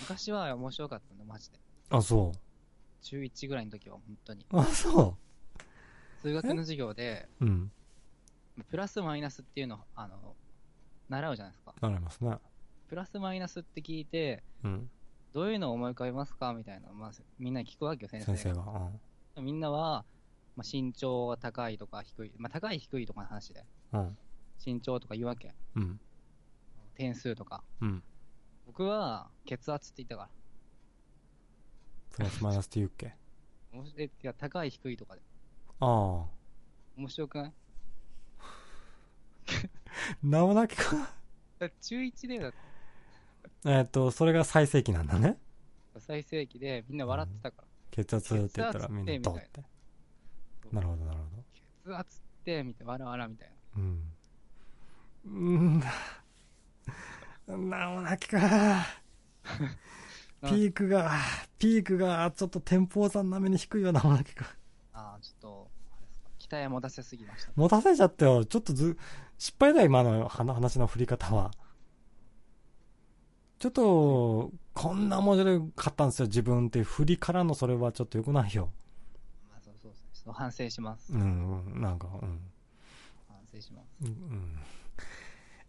昔は面白かったんだ、マジで。あ、そ中1ぐらいの時は、本当に。う。あ、そ数学の授業で、う。うん。プラスマイナスっていうのを、あの、習うじゃないですか。なりますね。プラスマイナスって聞いて、うん。どういうのを思い浮かべますかみたいな、まあ、みんなに聞くわけよ、先生が。先生が。みんなは、まあ、身長が高いとか低い、まあ、高い低いとかの話で、うん。うん。身長とか言うわけ。うん。点数とか。うん。僕は、血圧って言ったかプラスマイナスって言うっけ？いや、高い低いとかで。ああ。面白くない？生泣きか？中1でだってえっと、それが最盛期なんだね。最盛期でみんな笑ってたから。血圧って言ったらみんなドンって。なるほど、なるほど。血圧って、みたいな、わらわらみたいな。うん。うん。生泣きか。ピークが、ピークが、ちょっと天保山並みに低いよ、生泣きか。ああ、ちょっと。期待持たせすぎました。持たせちゃったよ。ちょっとず、失敗だよ、今の話話の振り方は。ちょっと、こんな面白かったんですよ、自分って。振りからのそれはちょっと良くないよ。まあ、そうそうですね。ちょっと反省します。うん、うんなんか、うん。反省します。うんうん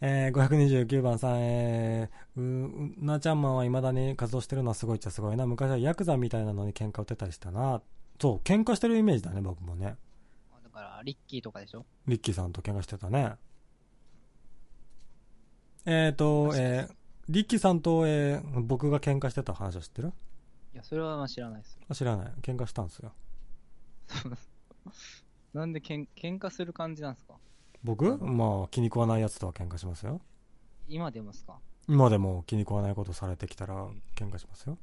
えー、529番さん、えー、う、うなちゃんマンは未だに活動してるのはすごいっちゃすごいな。昔はヤクザみたいなのに喧嘩売ってたりしたな。そう、喧嘩してるイメージだね、僕もね。だから、リッキーとかでしょ？リッキーさんと喧嘩してたね。えーと、えー、リッキーさんと、えー、僕が喧嘩してた話を知ってる？いや、それはまあ知らないですよ。あ知らない。喧嘩したんですよ。なんでけん喧嘩する感じなんですか？僕？まあ、気に食わないやつとは喧嘩しますよ。今でもですか？今でも気に食わないことされてきたら喧嘩しますよ。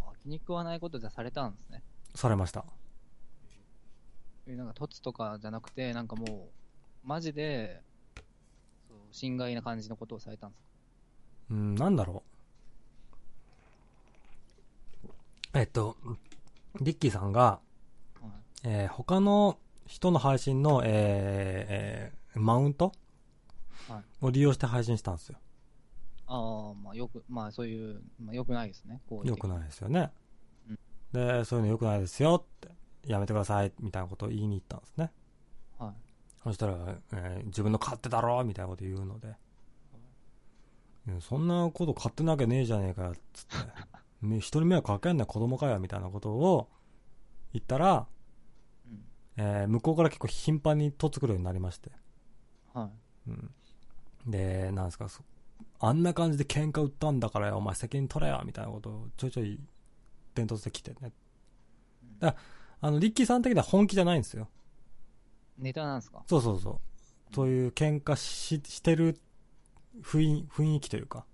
あ気に食わないことじゃされたんですね。されました。えなんか、凸とかじゃなくて、なんかもう、マジで、そう、心外な感じのことをされたんですか？うん、なんだろう。えっと、リッキーさんが、はいえー他の人の配信の、えーえーマウントはいを利用して配信したんですよ。ああ、まあよく、まあそういう、まあよくないですね。よくないですよねうん。で、そういうのよくないですよって、やめてください、みたいなことを言いに行ったんですね。はい。そしたら、えー自分の勝手だろみたいなこと言うので、そんなこと勝手なわけねえじゃねえかよ、つって。め人に迷惑かけんな子供かよ、みたいなことを行ったら、うん。えー向こうから結構頻繁にとつくるようになりまして。はい。うん。で、なんですか、そあんな感じで喧嘩売ったんだからよ、お前責任取れよ、みたいなことをちょいちょい伝統してきてね。だからあの、リッキーさん的には本気じゃないんですよ。ネタなんですか？そうそうそう。そういう喧嘩ししてる雰囲雰囲気というか。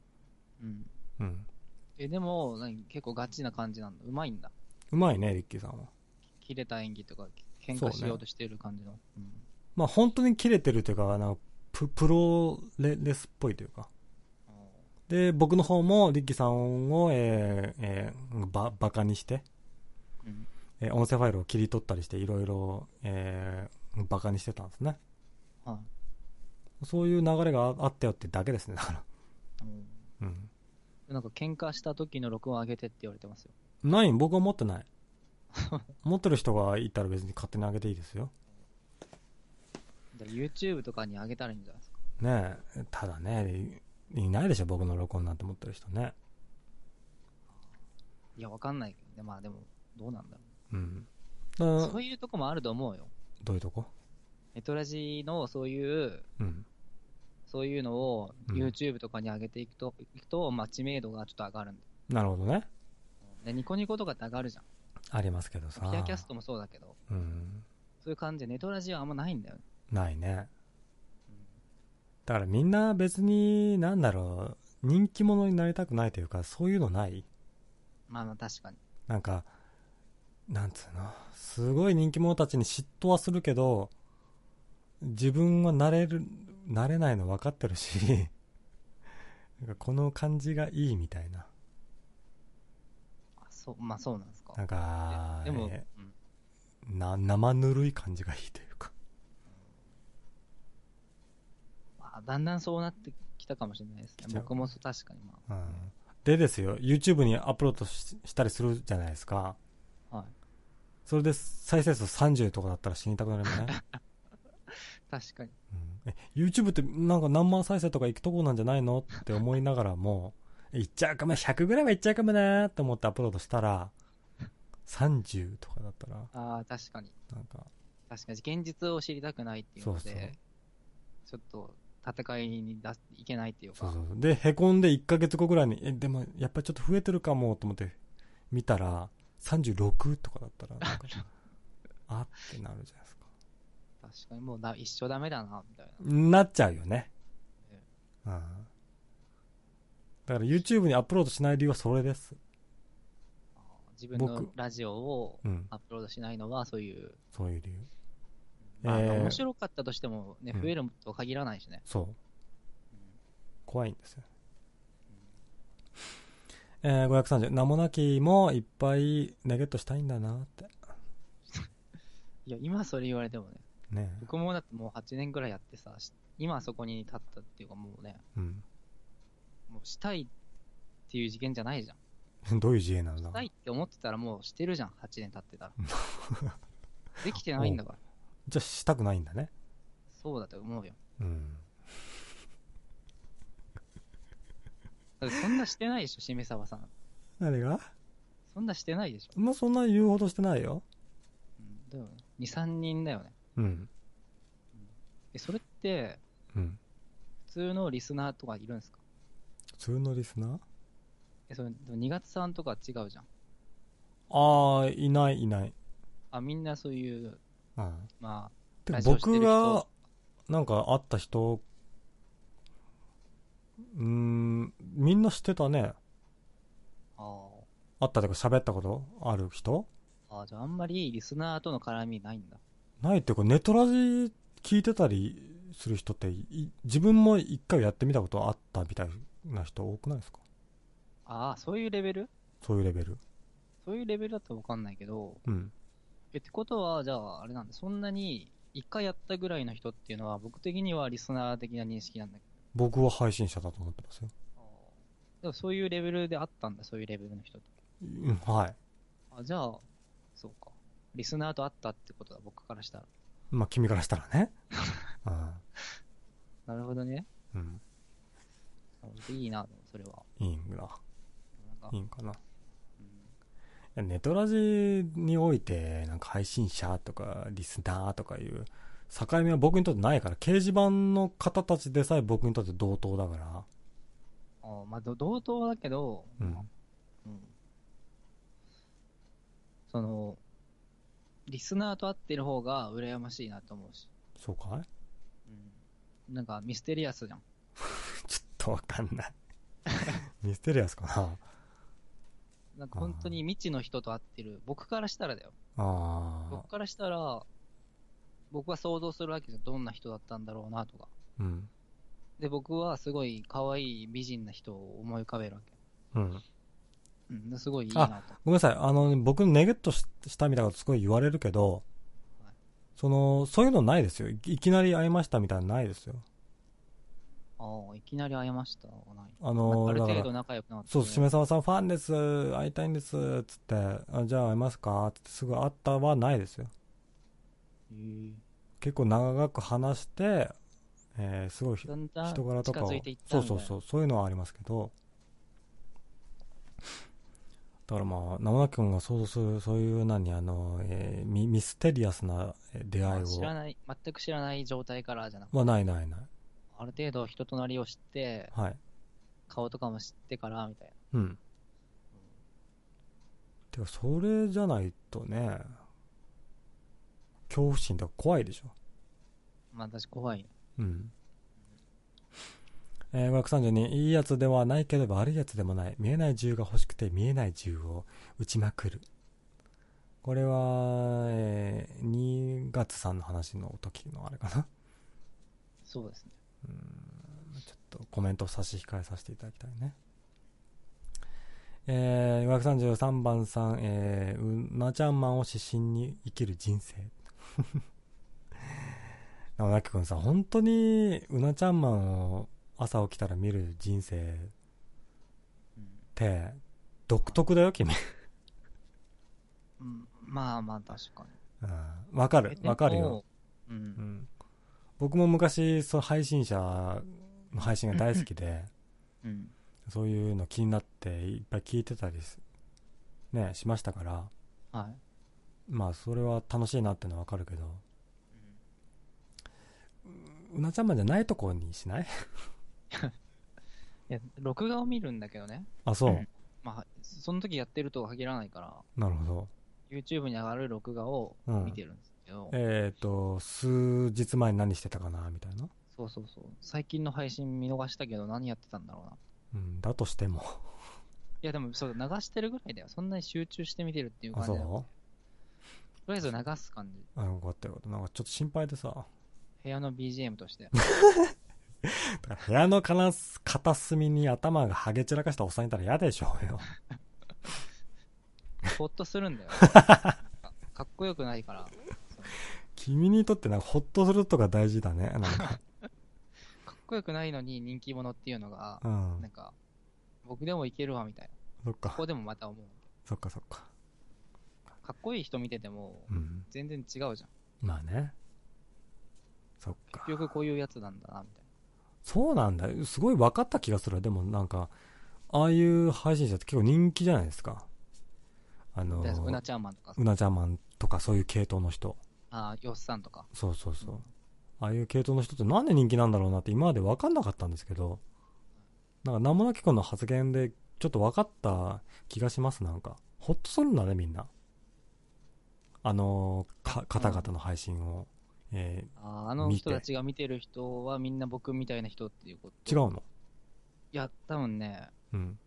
うん。うん。え、でも、何？結構ガチな感じなんだ。うまいんだ。うまいね、リッキーさんは。切れた演技とか、喧嘩しようとしてる感じの。うん。まあ本当に切れてるというか、なんかププロレレスっぽいというか。あで、僕の方もリッキーさんを、えーえーば、バカにして、ーうん。えー音声ファイルを切り取ったりして、いろいろ、えーバカにしてたんですね。はい。そういう流れがああったよってだけですね、だから。うんうん。なんか喧嘩した時の録音上げてって言われてますよ。ない僕は持ってない。持ってる人がいたら別に勝手に上げていいですよ。YouTube とかに上げたらいいんじゃないですか？ねえ、ただね、いいないでしょ、僕の録音なんて持ってる人ね。いや、わかんないけどね。まあでも、どうなんだろうん。う。だそういうとこもあると思うよ。どういうとこ？ネトラジのそういう、うん。そういうのをうん YouTube とかに上げていくと、いくと、まあ知名度がちょっと上がるんだよ。なるほどね。で、ニコニコとかって上がるじゃん。ありますけどさ。ピアキャストもそうだけど、うん。そういう感じでネトラジはあんまないんだよね。ないね。だからみんな別に、なんだろう、人気者になりたくないというか、そういうのない？まあまあ確かに。なんか、なんつうの、すごい人気者たちに嫉妬はするけど、自分はなれる、なれないの分かってるし、なんかこの感じがいいみたいな。あそう、まあそうなんですか。なんか、ででも、えうんな、生ぬるい感じがいいというか。まあ、だんだんそうなってきたかもしれないですね僕もそう確かにまうん。でですよ、YouTube にアップロードししたりするじゃないですか。あ。はい。それで再生数30とかだったら死にたくなるよね。確かに。うんえ YouTube ってなんか何万再生とか行くとこなんじゃないのって思いながらも、え行っちゃうかも、100ぐらいは行っちゃうかもなーって思ってアップロードしたら、30とかだったら、ああ、確かに。なんか、確かに。現実を知りたくないっていうので、そうそうちょっと戦いに出すいけないっていうか。そうそうそう。で、へこんで1ヶ月後ぐらいに、え、でもやっぱりちょっと増えてるかもと思って見たら、36とかだったら、なんか、あってなるじゃないですか。確かにもうだ一生ダメだな、みたいな。なっちゃうよね。えうん。だから YouTube にアップロードしない理由はそれです。自分の僕ラジオをうん。アップロードしないのはそういう、そういう理由。まあえー面白かったとしてもね、うん増えるとは限らないしね。そう。うん怖いんですよ。えー、530。名もなきもいっぱいネゲットしたいんだなって。いや、今それ言われてもね、ね僕もだってもう8年くらいやってさ、し今そこに立ったっていうかもうね、うん。もうしたいっていう事件じゃないじゃん。どういう自衛なんだ？したいって思ってたらもうしてるじゃん、8年経ってたら。できてないんだから。じゃあしたくないんだね。そうだと思うよ。うん。だってそんなしてないでしょ、しめさばさん。何が？そんなしてないでしょ。まあ、そんな言うほどしてないよ。うん、だよね。2、3人だよね。うん。え、それって、うん。普通のリスナーとかいるんですか？普通のリスナー？え、それ、でも2月さんとか違うじゃん。ああ、いないいない。あ、みんなそういう、うん。まてかラジオしてる僕人が、なんか会った人、うーん、みんな知ってたね。あ、あ会ったとか喋ったことある人？あ、あじゃああんまりリスナーとの絡みないんだ。ないっていうか、ネトラジ聞いてたりする人って、い自分も一回やってみたことあったみたいな人多くないですか？ああ、そういうレベル？そういうレベル。そういうレベルだとわかんないけど、うん。え、ってことは、じゃあ、あれなんだ、そんなに、一回やったぐらいの人っていうのは、僕的にはリスナー的な認識なんだけ僕は配信者だと思ってますよ。ど。でもそういうレベルであったんだ、そういうレベルの人と。うん、はい。あ、じゃあ、そうか。リスナーと会ったってことだ、僕からしたら。まあ、君からしたらね。なるほどね。うん。いいな、それは。いいんだ。いいんかな。うんネトラジにおいて、なんか配信者とかリスナーとかいう境目は僕にとってないから、掲示板の方たちでさえ僕にとって同等だから。あまあ、ど同等だけど、うん。うんその、リスナーと会ってる方が羨ましいなと思うし。そうかい？うん。なんかミステリアスじゃん。ちょっとわかんない。ミステリアスかな？なんか本当に未知の人と会ってる。僕からしたらだよ。ああ僕。からしたら、僕は想像するわけじゃん。どんな人だったんだろうなとか。うん。で、僕はすごい可愛い美人な人を思い浮かべるわけ。うん。うん。ですごいいいなと。ごめんなさい。あの、僕ネゲットししたみたいなことすごい言われるけど、はいその、そういうのないですよ。いいきなり会いましたみたいなのないですよ。ああ、いきなり会いました？ない。あのある程度仲良くなって。そう、しめさわさんファンです。会いたいんです。つって、あじゃあ会いますか？つってすぐ会ったはないですよ。へえ結構長く話して、えーすごい人柄とかをそうそうそう、そういうのはありますけど、だからまあ、名もなき君が想像する、そういう何、あの、えーミミステリアスなえー出会いを、知らない、全く知らない状態からじゃなくて、はないないない。ある程度人となりを知って、はい。顔とかも知ってから、みたいうん。てか、それじゃないとね、恐怖心とか怖いでしょ。な。まあ私怖い。うん。えー、532、いいやつではないければ悪いやつでもない。見えない銃が欲しくて見えない銃を撃ちまくる。これは、えー、2月さんの話の時のあれかな。そうですね。ちょっとコメント差し控えさせていただきたいね。えー、533番さん、えー、うなちゃんマンを指針に生きる人生。ななきくんさ、本当にうなちゃんマンを朝起きたら見る人生っうんて独特だよ、君。うん。まあまあ確かに。うんわかるわかるよ。。う。うんん。僕も昔、そう、配信者の配信が大好きで、うん。そういうの気になっていっぱい聞いてたりす、ね、しましたから、はい。まあ、それは楽しいなってのはわかるけど、うなちゃんまんじゃないとこにしない？いや、録画を見るんだけどね。あ、そう。うんまあ、その時やってるとは限らないから、なるほど。YouTube に上がる録画をうん見てるんですけど、えっ、と、数日前に何してたかな、みたいな？そうそうそう。最近の配信見逃したけど何やってたんだろうな。うん、だとしても。いやでもそう、流してるぐらいだよ。そんなに集中して見てるっていう感じだよ。う？とりあえず流す感じ。あ、よかったよかった。なんかちょっと心配でさ、部屋の BGM として。だから部屋の片隅に頭がハゲ散らかしたおっさんいたら嫌でしょうよ。ほっとするんだよ。か かっこよくないから。君にとってなんかホッとするとか大事だね。なんか。かっこよくないのに人気者っていうのがう、んなん。か、僕でもいけるわみたいな。そっかこ。こでもまた思う。そっかそっか。かっこいい人見てても、うん。全然違うじゃん。まあね。そっか結。局こういうやつなんだな、みたいそうなんだ。すごい分かった気がする。でもなんか、ああいう配信者って結構人気じゃないですか。あのうなちゃんマンとかう、なちゃんマンとかそういう系統の人。あーよっさんとか。そうそうそう。ああいう系統の人ってなんで人気なんだろうなって今まで分かんなかったんですけど、なんか名もなき君の発言でちょっと分かった気がします、なんか。ほっとするんだね、みんな。あのか、方々の配信を。えあーあの見て人たちが見てる人はみんな僕みたいな人っていうこと。ー違うの？いや、多分ね、うん。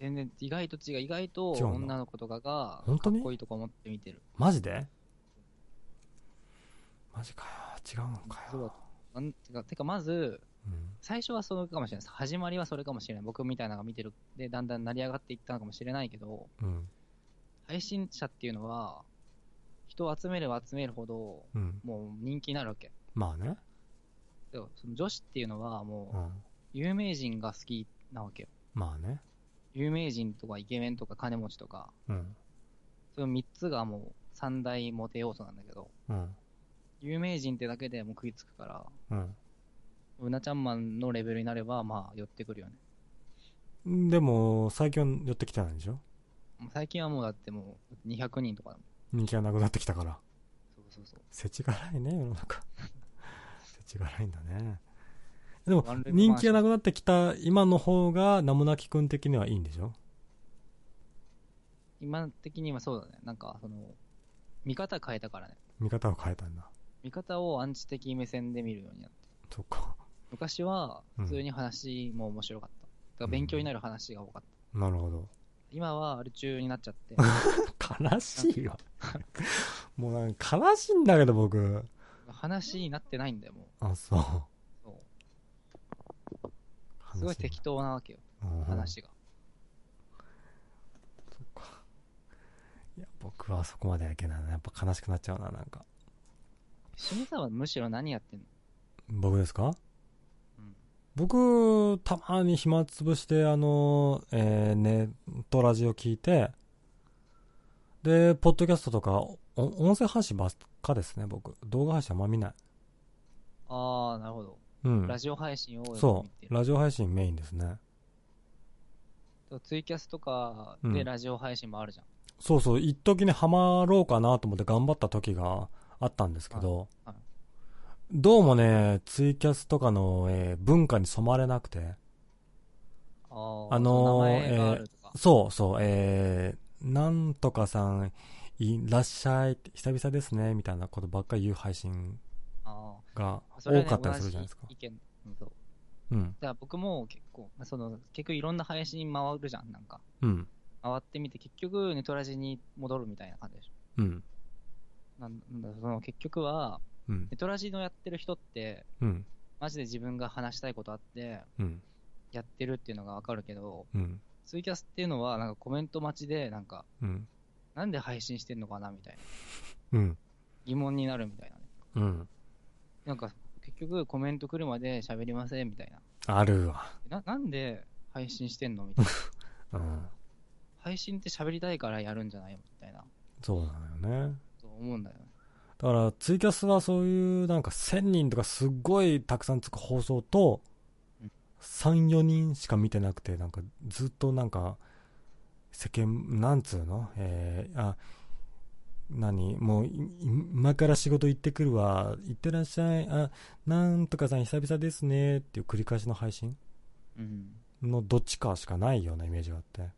全然意外と違う。意外と女の子とかが、本当に？かっこいいとか思って見てる。マジで？マジかよ。違うのかそうだよ。なんてか、てかまず、うん。最初はそれかもしれないです。始まりはそれかもしれない。僕みたいなのが見てる。で、だんだん成り上がっていったのかもしれないけど、うん。配信者っていうのは、人を集めれば集めるほど、うん。もう人気になるわけ。まあね。でもその女子っていうのはうもう、ん。有名人が好きなわけよ。まあね。有名人とかイケメンとか金持ちとか、うん。その3つがもう三大モテ要素なんだけど、うん。有名人ってだけでもう食いつくから、うん。うなちゃんマンのレベルになれば、まあ寄ってくるよね。でも、最近は寄ってきてないんでしょ？最近はもうだってもう200人とかだもん。人気がなくなってきたから。そうそうそう。世知辛いね、世の中。世知辛いんだね。でも人気がなくなってきた今の方が名もなき君的にはいいんでしょ？今的にはそうだね。なんか、その、見方変えたからね。見方を変えたんだ。見方をアンチ的目線で見るようになって。そっか。昔は、普通に話も面白かった。だから勉強になる話が多かった。なるほど。今はアル中になっちゃって、悲しいわ。もうなんか悲しいんだけど僕。話になってないんだよ、もあ、そう。う。そうすごい適当なわけよ、うん話が。いや、僕はそこまではいけないな。やっぱ悲しくなっちゃうな、なんか。しみさんはむしろ何やってんの？僕ですか？うん。僕、たまに暇つぶして、あの、えー、ネットラジオ聞いて、で、ポッドキャストとか、お音声配信ばっかですね、僕。動画配信あんま見ない。ああ、なるほど。うん。ラジオ配信をそてう。ラジオ配信メインですね。る。ツイキャスとかうんでラジオ配信もあるじゃん。そうそう、一時にハマろうかなと思って頑張った時があったんですけど、はいはいどうもね、ツイキャスとかの、えー文化に染まれなくて、あのーそ名前があるとか。そうそう、えー、なんとかさん、いらっしゃいって、久々ですね、みたいなことばっかり言う配信あが多かったりするじゃないですか。意見。うんそう。うん、だから僕も結構、その、結局いろんな配信回るじゃん、なんか。うん、回ってみて、結局ネトラジに戻るみたいな感じでしょ。うん、なんなんだその結局は、うん、ネトラジのやってる人って、うん、マジで自分が話したいことあって、うん、やってるっていうのがわかるけど、うん、ツイキャスっていうのは、なんかコメント待ちで、なんか、うん、なんで配信してんのかなみたいな。うん、疑問になるみたいなね。うん。なんか、結局コメント来るまで喋りませんみたいあるわ。な。な、なんで配信してんのみたいな。うん。配信って喋りたいからやるんじゃないみたいな。そうなのよね。思うんだよね。だから、ツイキャスはそういう、なんか1000人とかすっごいたくさんつく放送とうん、3、4人しか見てなくて、なんかずっとなんか、世間、なんつうの？えー、あ、何？もう、い今から仕事行ってくるわ、行ってらっしゃい、あ、なんとかさん久々ですね、っていう繰り返しの配信？うん。のどっちかしかないようなイメージがあって。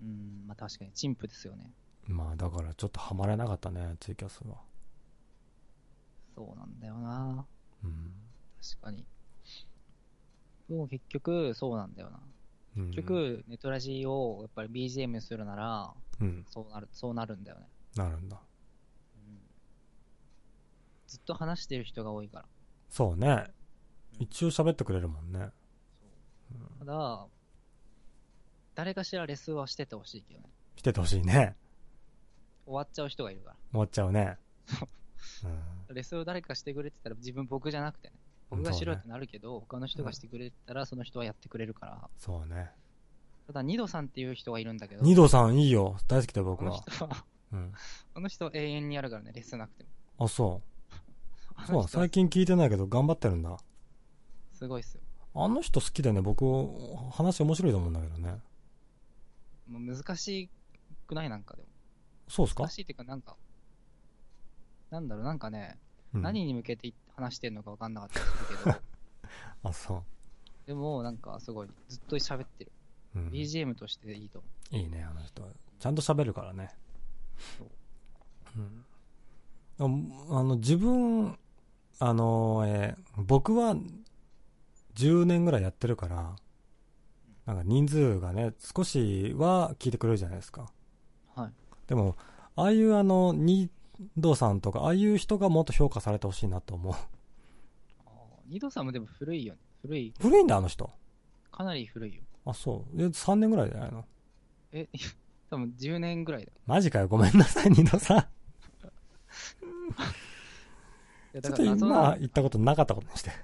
うん、まあ確かに、陳腐ですよね。まあ、だからちょっとハマれなかったね、ツイキャスは。そうなんだよな。うん。確かに。もう結局、そうなんだよな。うん、結局、ネトラジをやっぱり BGM にするなら、うん、そうなる、そうなるんだよね。なるんだ。うんずっと話してる人が多いから。そうね。一応喋ってくれるもんね。ただ、誰かしらレスはしててほしいけどね。来ててほしいね。終わっちゃう人がいるから。終わっちゃうね。うん。レスを誰かしてくれてたら自分僕じゃなくてね。僕がしろってなるけど、他の人がしてくれたらその人はやってくれるから。そうね。ただ、ニドさんっていう人がいるんだけど、二度さんいいよ。大好きだよ、僕このは。人は、うん。この人永遠にやるからね、レスなくても。あ、そう。そう、最近聞いてないけど頑張ってるんだ。すごいっすよ。あの人好きでね、僕、話面白いと思うんだけどね。もう難しくないなんかでも。そうっすか？難しいっていうかなんか、なんだろう、なんかね、うん何に向けて話してんのか分かんなかったですけど。あ、そう。でも、なんかすごい、ずっと喋ってる。うん、BGM としていいと思う。いいね、あの人は。ちゃんと喋るからね。そう。うん。あの、自分、あの、えー、僕は10年ぐらいやってるから、なんか人数がね、少しは聞いてくれるじゃないですか。はい。でも、ああいうあの、ドさんとか、ああいう人がもっと評価されてほしいなと思う。あ二度さんもでも古いよね。古い。古いんだ、あの人。かなり古いよ。あ、そう。え、3年ぐらいじゃないの？え、多分10年ぐらいだ。マジかよ、ごめんなさい、二度さん。いやちょだっかとら謎今行ったことなかったことにして。こ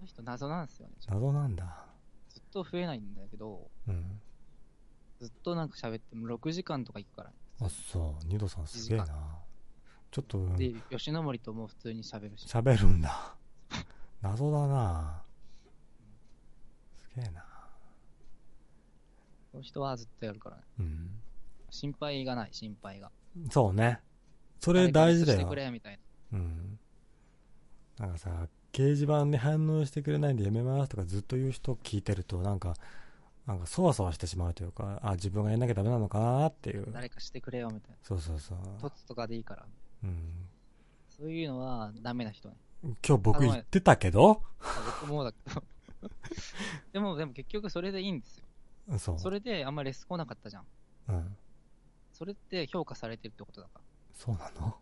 の人謎なんですよね。謎なんだ。ずっと増えないんだけど、うん。ずっとなんか喋って、も6時間とか行くから、ね。あ、そう。二度さんすげえな。ちょっと、うんで、吉野森とも普通に喋るし。喋るんだ。謎だなすげえなこの人はずっとやるからね。うん。心配がない、心配が。そうね。それ大事だよしてく。れ、みたいな。うん。なんかさ、掲示板に反応してくれないんでやめますとかずっと言う人聞いてると、なんか、なんかそわそわしてしまうというか、あ、自分がやんなきゃダメなのかなっていう。誰かしてくれよ、みたいな。そうそうそう。凸とかでいいから。うん。そういうのはダメな人ね。今日僕言ってたけど、あ僕もだけど。でも、でも結局それでいいんですよ。そう。それであんまりレス来なかったじゃん。うん。それって評価されてるってことだから。そうなの？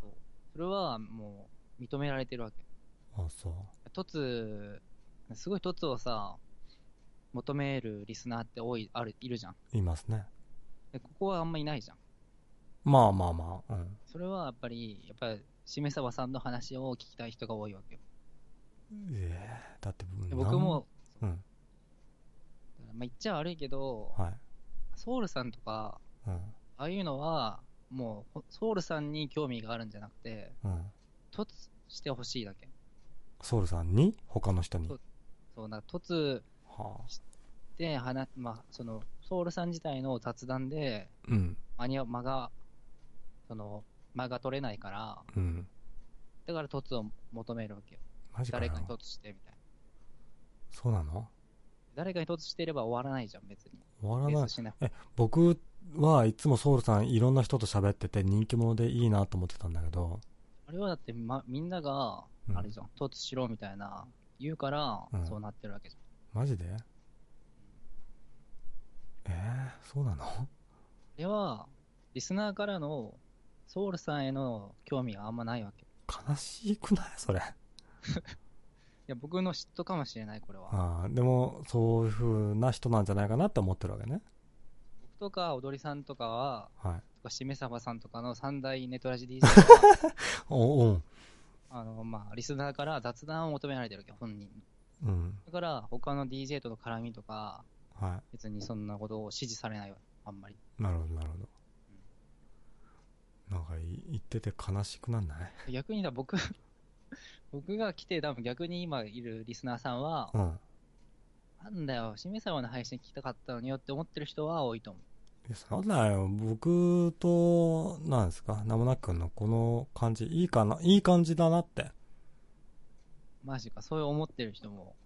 そう。それはもう認められてるわけ。あ、そう。凸、すごい凸をさ、求めるリスナーって多い、ある、いるじゃん。いますね。で、ここはあんまいないじゃん。まあまあまあ。うん。それはやっぱり、やっぱり、しめさばさんの話を聞きたい人が多いわけよ。ええだってで僕も、うん。まあ言っちゃ悪いけど、はい。ソウルさんとか、うん。ああいうのは、もう、ソウルさんに興味があるんじゃなくて、うん。凸してほしいだけ。ソウルさんに？他の人に？そうなんか凸はあ。まあ、その、ソウルさん自体の雑談で、うん。間に合う、間が、その、間が取れないから、うん。だから凸を求めるわけよ。マジかよ誰かに凸して、みたいな。そうなの？誰かに凸してれば終わらないじゃん、別に。終わらないなくて。僕はいつもソウルさんいろんな人と喋ってて人気者でいいなと思ってたんだけど、あれはだって、ま、みんなが、うんあれじゃん、凸しろみたいな、言うからう、んそうなってるわけじマジで？えー、そうなの？ゃん。では、リスナーからの、ソウルさんへの興味があんまないわけ。い悲しくない？それ。や、僕の嫉妬かもしれない、これは。ああ、でも、そういう風な人なんじゃないかなって思ってるわけね。僕とか、踊りさんとかは、はい。とかしめさばさんとかの三大ネトラジ DJ は、おうん。あの、まあ、リスナーから雑談を求められてるわけ、本人に。うん。だから、他の DJ との絡みとか、は別にそんなことを指示されないわ、あんまり。い。なるほど、なるほど。なんかい言ってて悲しくなんない？逆にだ、僕、僕が来て、多分逆に今いるリスナーさんは、うん。なんだよ、しめさばの配信聞きたかったのによって思ってる人は多いと思う。いやそうだよ。僕と、なんですか、名もなくんのこの感じ、いいかな？いい感じだなって。マジか、そう思ってる人も、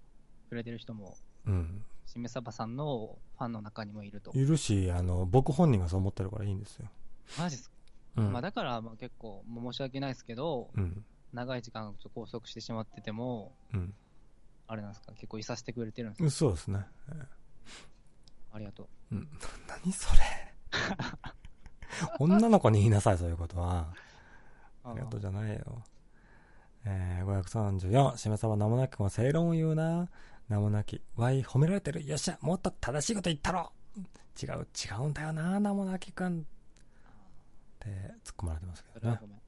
くれてる人も、うん。しめさばさんのファンの中にもいると。いるし、あの、僕本人がそう思ってるからいいんですよ。マジっすか、うん。まあだから、まあ結構、申し訳ないですけど、うん。長い時間拘束してしまってても、うん。あれなんですか、結構いさせてくれてるんですか？そうですね。ありがとう。うん。何それ？女の子に言いなさい、そういうことは。ありがとうじゃないよ。えー、534、しめさば名もなくは正論を言うな。名もなき。わい、褒められてる。よっしゃ、もっと正しいこと言ったろ。違う、違うんだよな、名もなきくん。って突っ込まれてますけどね。それはごめん。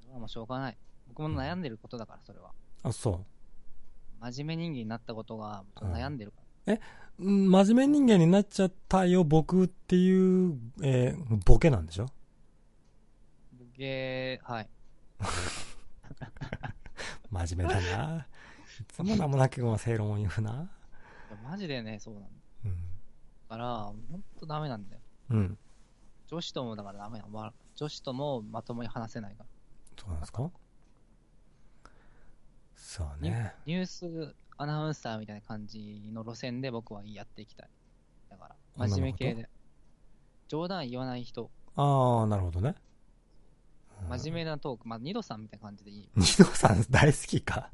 それはもうしょうがない。僕も悩んでることだから、それは。あ、そ真面目人間になったことが、悩んでるから。う。うん真面目人間になっちゃったよ、僕っていう、えーボケなんでしょ？ボケ、はい。真面目だな。いつも名もなきくんは正論を言うな。いやマジでね、そうなんだ。うん。だから、ほんとダメなんだよ。うん。女子ともだからダメなの。まあ女子ともまともに話せないから。そうなんですか？そうニュね。ニュースアナウンサーみたいな感じの路線で僕はやっていきたい。だから、真面目系で。冗談言わない人、ああ、なるほどね。真面目なトーク、まあ、ニドさんみたいな感じでいい。二度さん大好きか。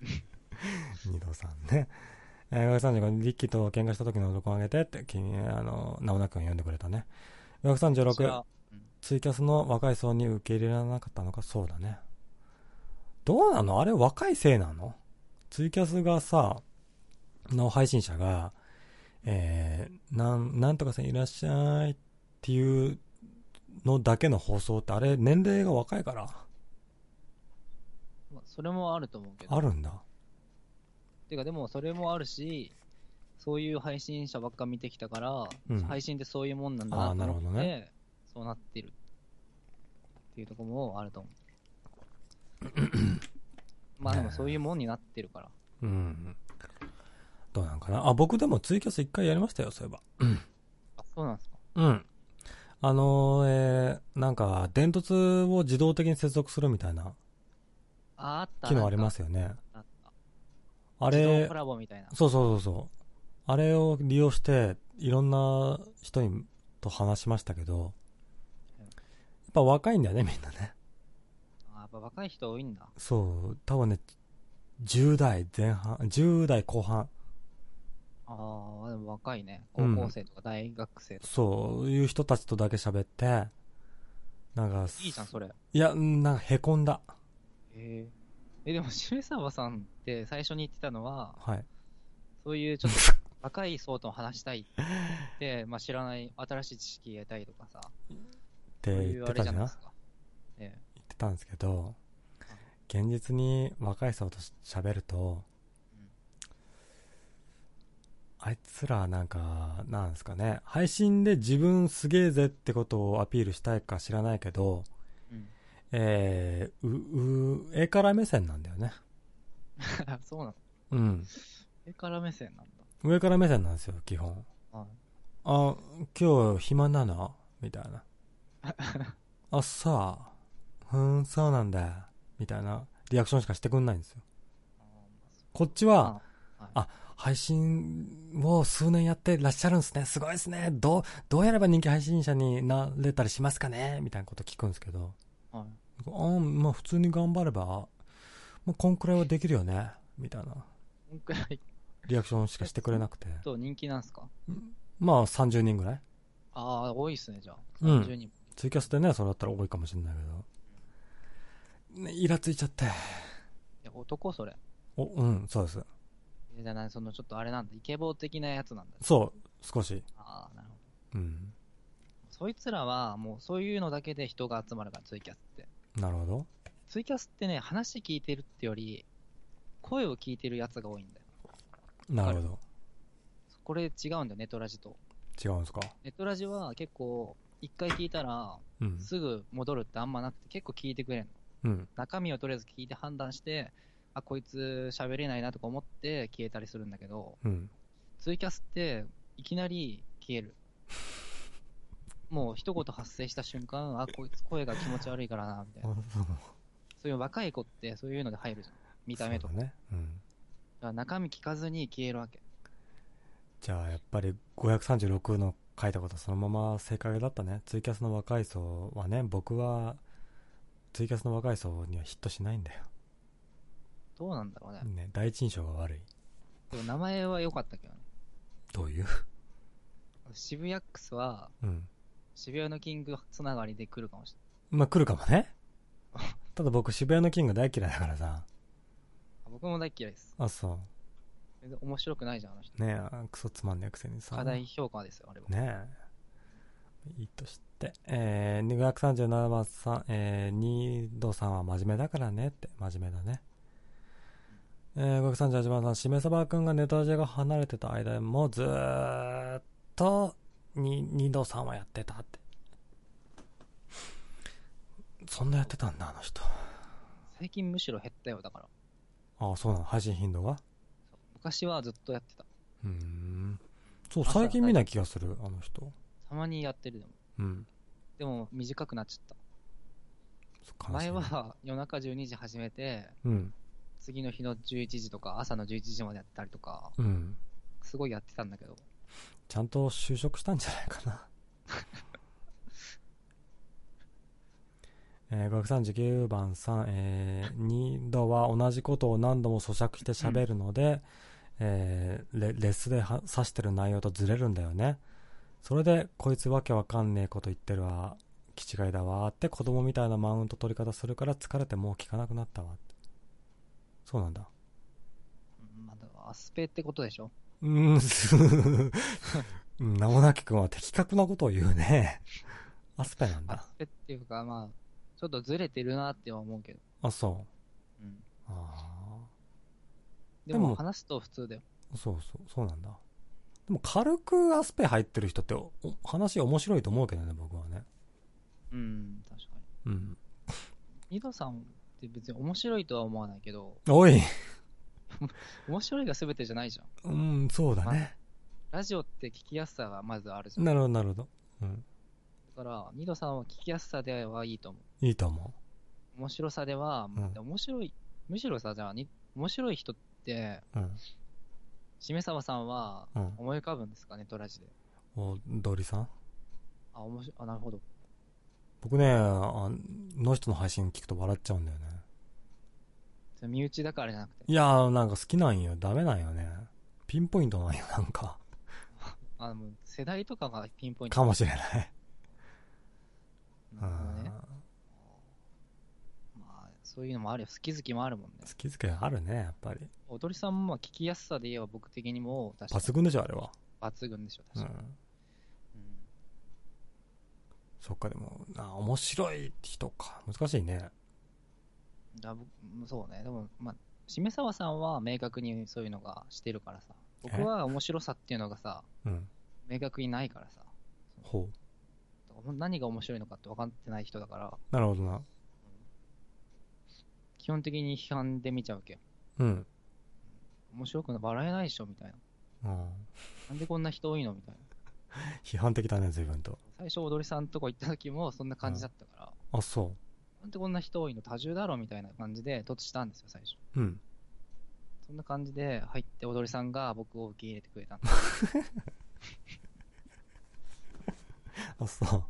二度さんね。えー、535、リッキーと喧嘩した時の録音あげてって、君、あの、名もなくん呼んでくれたね。私536は、うんツイキャスの若い層に受け入れられなかったのか、そうだね。どうなの？あれ若いせいなの？ツイキャスがさ、の配信者が、えー、なん、なんとかさんいらっしゃいっていうのだけの放送って、あれ年齢が若いから、まあそれもあると思うけど。あるんだ。てか、でもそれもあるし、そういう配信者ばっか見てきたから、うん配信ってそういうもんなんだなと思って、なるほどねそうなってるっていうところもあると思う。まあでもそういうもんになってるから。うん。どうなんかなあ、僕でもツイキャス一回やりましたよ、そういえば。あ、そうなんですか？うん。あのー、えー、なんか、電突を自動的に接続するみたいなあ、あった。機能ありますよね。かあ。あれ。そうそうそうそう。あれを利用して、いろんな人にと話しましたけど、やっぱ若いんだよね、みんなね。あやっぱ若い人多いんだ。そう、多分ね、10代前半、10代後半、ああ、でも若いね。高うん校生とか大学生とか。そういう人たちとだけ喋って、なんか、いいじゃん、それ。いや、なんかへこんだ。へえ。え、でも、しめさばさんって最初に言ってたのは、はい。そういうちょっと 若い層と話したいって、まあ知らない新しい知識得たいとかさ、って言ってたじゃないですか。えってたんですけど、現実に若い人と喋ると、あいつらなんか、なんですかね、配信で自分すげえぜってことをアピールしたいか知らないけど、え。うん。えー、う、う、上から目線なんだよね。そうなの？うん。上から目線なんだ。上から目線なんですよ、基本。はい。あ、今日暇なの？みたいな。あ、さあ、ふーん、そうなんだ。みたいなリアクションしかしてくんないんですよ。あこっちは、あはいあ配信を数年やってらっしゃるんですね。すごいですね。どう、どうやれば人気配信者になれたりしますかね？みたいなこと聞くんですけど。はい。あまあ普通に頑張れば、まあこんくらいはできるよね。みたいなこんくらいリアクションしかしてくれなくて。と人気なんすか？まあ30人ぐらいああ、多いっすね、じゃあ。うん30人。ツイキャスでね、それだったら多いかもしれないけど。ね、イラついちゃって。いや、男それ。お、うん、そうです。えじゃない、そのちょっとあれなんだ。イケボー的なやつなんだ。そう、少し。ああ、なるほど。うん。そいつらは、もうそういうのだけで人が集まるから、ツイキャスって。なるほど。ツイキャスってね、話聞いてるってより、声を聞いてるやつが多いんだよ。なるほど。これ違うんだよ、ネトラジと。違うんですか？ネトラジは結構、一回聞いたら、うん。すぐ戻るってあんまなくて、結構聞いてくれんの。うん。中身をとりあえず聞いて判断して、あ、こいつ喋れないなとか思って消えたりするんだけど、うん。ツイキャスって、いきなり消える。もう一言発生した瞬間、あ、こいつ声が気持ち悪いからな、みたいな。そういう若い子ってそういうので入るじゃん。見た目とか。ね。うん。中身聞かずに消えるわけ。じゃあ、やっぱり536の書いたことそのまま正解だったね。ツイキャスの若い層はね、僕は、ツイキャスの若い層にはヒットしないんだよ。どうなんだろうね。ね、第一印象が悪い。でも名前は良かったけどね。どういう？渋谷ックスは、うん。渋谷のキングつながりで来るかもしれまあ、来るかもね。ただ僕、渋谷のキング大嫌いだからさ。ない。僕も大嫌いです。あ、そ全然面白くないじゃん、あの人。う。ねえ、クソつまんねえくせにさ。課題評価ですよ、あれは。ねえ。いいとして。えー、237番さん、えー、ニードさんは真面目だからねって、真面目だね。えー、538番さん、しめさばくんがネタジェが離れてた間もずーっと、に、ニードさんはやってたって。そんなやってたんだ、あの人。最近むしろ減ったよ、だから。ああ、そうなの？配信頻度が？昔はずっとやってた。うーん。そう、朝最近見ない気がする、あの人。たまにやってるでも。うん。でも短くなっちゃった。前、は夜中12時始めて、うん。次の日の11時とか朝の11時までやったりとか、うん。すごいやってたんだけど、ちゃんと就職したんじゃないかな。えー、539番さん、えー、2度は同じことを何度も咀嚼して喋るので、えーレレスでは指してる内容とずれるんだよね。それで、こいつわけわかんねえこと言ってるわ、気違いだわって子供みたいなマウント取り方するから疲れてもう聞かなくなったわ。そうなんだ。うんまあ、だアスペってことでしょ？うーんす、うん 名もなき君は的確なことを言うね。アスペなんだ。アスペっていうか、まあ、ちょっとずれてるなっては思うけど。あ、そうん。う。あでも話すと普通だよ。あ。そうそう、そうなんだ。でも軽くアスペ入ってる人ってお話面白いと思うけどね、僕はね。うん、確かに。うん。ニドさんって別に面白いとは思わないけど、おい 面白いが全てじゃないじゃん。うん、そうだね。ラジオって聞きやすさがまずあるじゃん。なるほど、なるほど。うん。だから、ニドさんは聞きやすさではいいと思う。いいと思面白さでは、ん面白い、むしろさ、じゃあ、に面白い人って、う。うん。しめさばさんはうん。思い浮かぶんですかね、トラジで。お、ドリさん？あ、面白い、あ、なるほど。僕ね、あの人の配信聞くと笑っちゃうんだよね。身内だからじゃなくて。いやー、なんか好きなんよ。ダメなんよね。ピンポイントなんよ、なんか。あの、世代とかがピンポイント。かもしれない。ねん。まあ、そういうのもあるよ。好き好きもあるもんね。好き好きあるね、やっぱり。踊りさんもまあ聞きやすさで言えば僕的にも確か抜群でしょ、あれは。に抜群でしょ、うん確か。に。うんそっか、でも、な、面白い人か。難しいね。だぶそうね。でも、まあ、しめさわさんは明確にそういうのがしてるからさ。僕は面白さっていうのがさ、うん。明確にないからさ。ほう。何が面白いのかって分かってない人だから、なるほどな。基本的に批判で見ちゃうわけよ。うん。面白くな笑えないでしょみたいな。うん。なんでこんな人多いのみたいな。批判的だね、随分と。最初踊りさんとこ行った時もそんな感じだったから、あ、そなんでこんな人多いの？多重だろみたいな感じで突したんですよ、最初。う。うん。そんな感じで入って踊りさんが僕を受け入れてくれたんで あ、そう。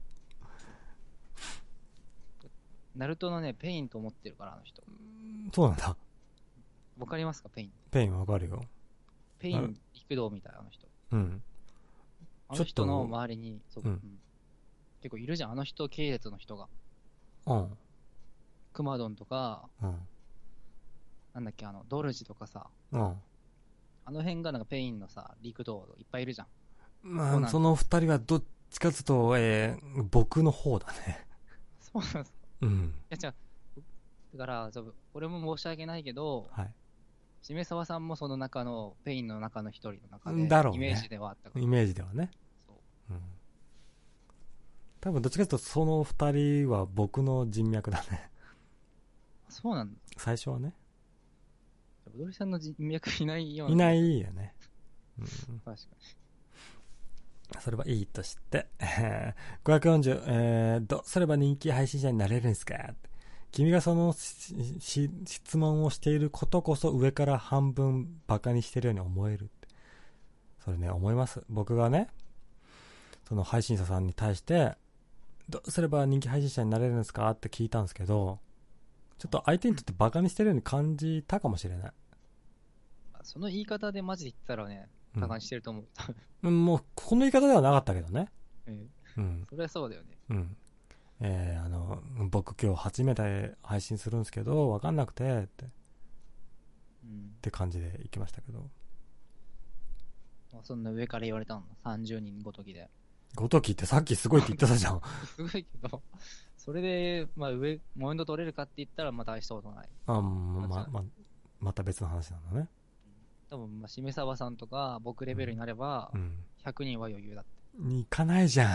ナルトのね、ペインと思ってるから、あの人。そうなんだ。わかりますか、ペイン。ペインわかるよ。ペイン、六道みたいな、あの人。うん。あの人の周りに、そう、うんうん結構いるじゃん、あの人系列の人が。うん。クモドンとか、うん。なんだっけ、あの、ドルジとかさ、うん。あの辺がなんかペインのさ、六道いっぱいいるじゃん。まあ、その二人はどっちかというと、えー、僕の方だね。そうなんです。うん。いや、じゃだから、そう俺も申し訳ないけど、はい。しめさばさんもその中の、ペインの中の一人の中で、だろうねイメージではあったから。イメージではね。そううん。多分どっちかというと、その二人は僕の人脈だね。そうなんだ。最初はね。踊りさんの人脈いないような。いないよね。うん。確かに。それはいいとして、540、えー、どうすれば人気配信者になれるんですか？君がその質問をしていることこそ上から半分バカにしてるように思える。それね、思います。僕がね、その配信者さんに対して、どうすれば人気配信者になれるんですか？って聞いたんですけど、ちょっと相手にとってバカにしてるように感じたかもしれない。その言い方でマジで言ったらね、うんバカにしてると思う。うんもう、この言い方ではなかったけどね。うんうん。それはそうだよね。うん。えー、あの、僕今日初めて配信するんですけど、わかんなくて、って、っうん。て感じで行きましたけど。まあそんな上から言われたの？30人ごときで。ごときってさっきすごいって言ってたじゃん。すごいけど、それで、まあ上、モインド取れるかって言ったら、まあ大したことない。あ、ま、ま、ま、また別の話なんだね。多分、まあ、しめさばさんとか、僕レベルになればう、ん。100人は余裕だって。行かないじゃん。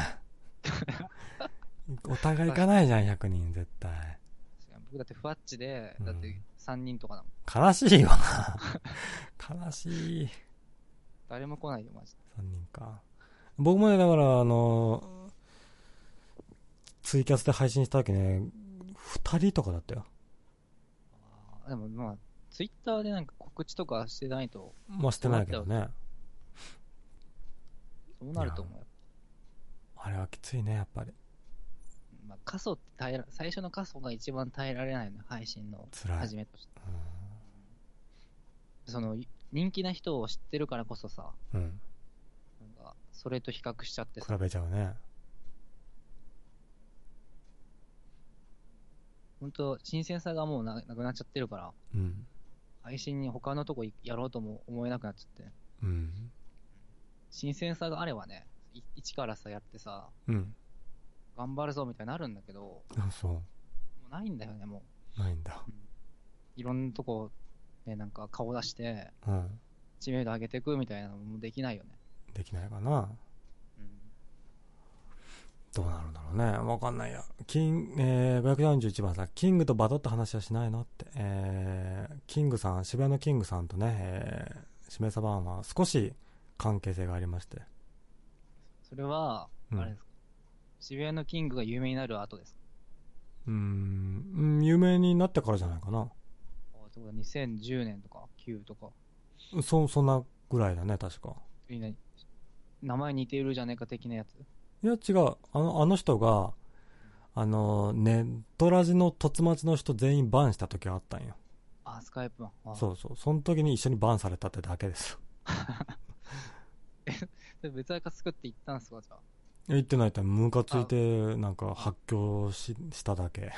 お互い行かないじゃん、100人絶対。僕だってふわっちで、うんだって3人とかだもん。悲しいわな。悲しい。誰も来ないよ、マジで。3人か。僕もね、だから、あの、ツイキャスで配信した時ね、2人とかだったよ。あーでもまあ、ツイッターでなんか告知とかしてないと、まあ、してないけどね。そうなると思うよ。あれはきついね、やっぱり。まあ、過疎って耐えら、最初の過疎が一番耐えられないの、配信の。始めとして。その、人気な人を知ってるからこそさ、うん。なんか、それと比較しちゃって比さ、べちゃうね。本当新鮮さがもうななくなっちゃってるから、うん。配信に他のとこやろうとも思えなくなっちゃって、うん。新鮮さがあればね、い一からさ、やってさ、うん。頑張るぞみたいになるんだけど、もあ、そうないんだよね、もう。ないんだ。う。いろんなとこ、ね、なんか顔出して、うん。知名度上げていくみたいなのもできないよね。できないかな。うん。どうなるんだろうね。わかんないや。キン、えー、541番さん、キングとバトって話はしないのって。えー、キングさん、渋谷のキングさんとね、えー、しめさばんは少し関係性がありまして。それは、うんあれですか、渋谷のキングが有名になる後ですか？うーん、うん有名になってからじゃないかな。あってことは2010年とか9とか。そ、そんなぐらいだね、確か。名前似てるじゃねえか的なやつ？いや、違う。あの、あの人が、あの、ネットラジの突待の人全員バンした時があったんよ。あ、スカイプマン。あそうそう。その時に一緒にバンされたってだけですよ。で別赤作って言ったんすかじゃあ？言ってないとムカついて、なんか発狂ししただけ。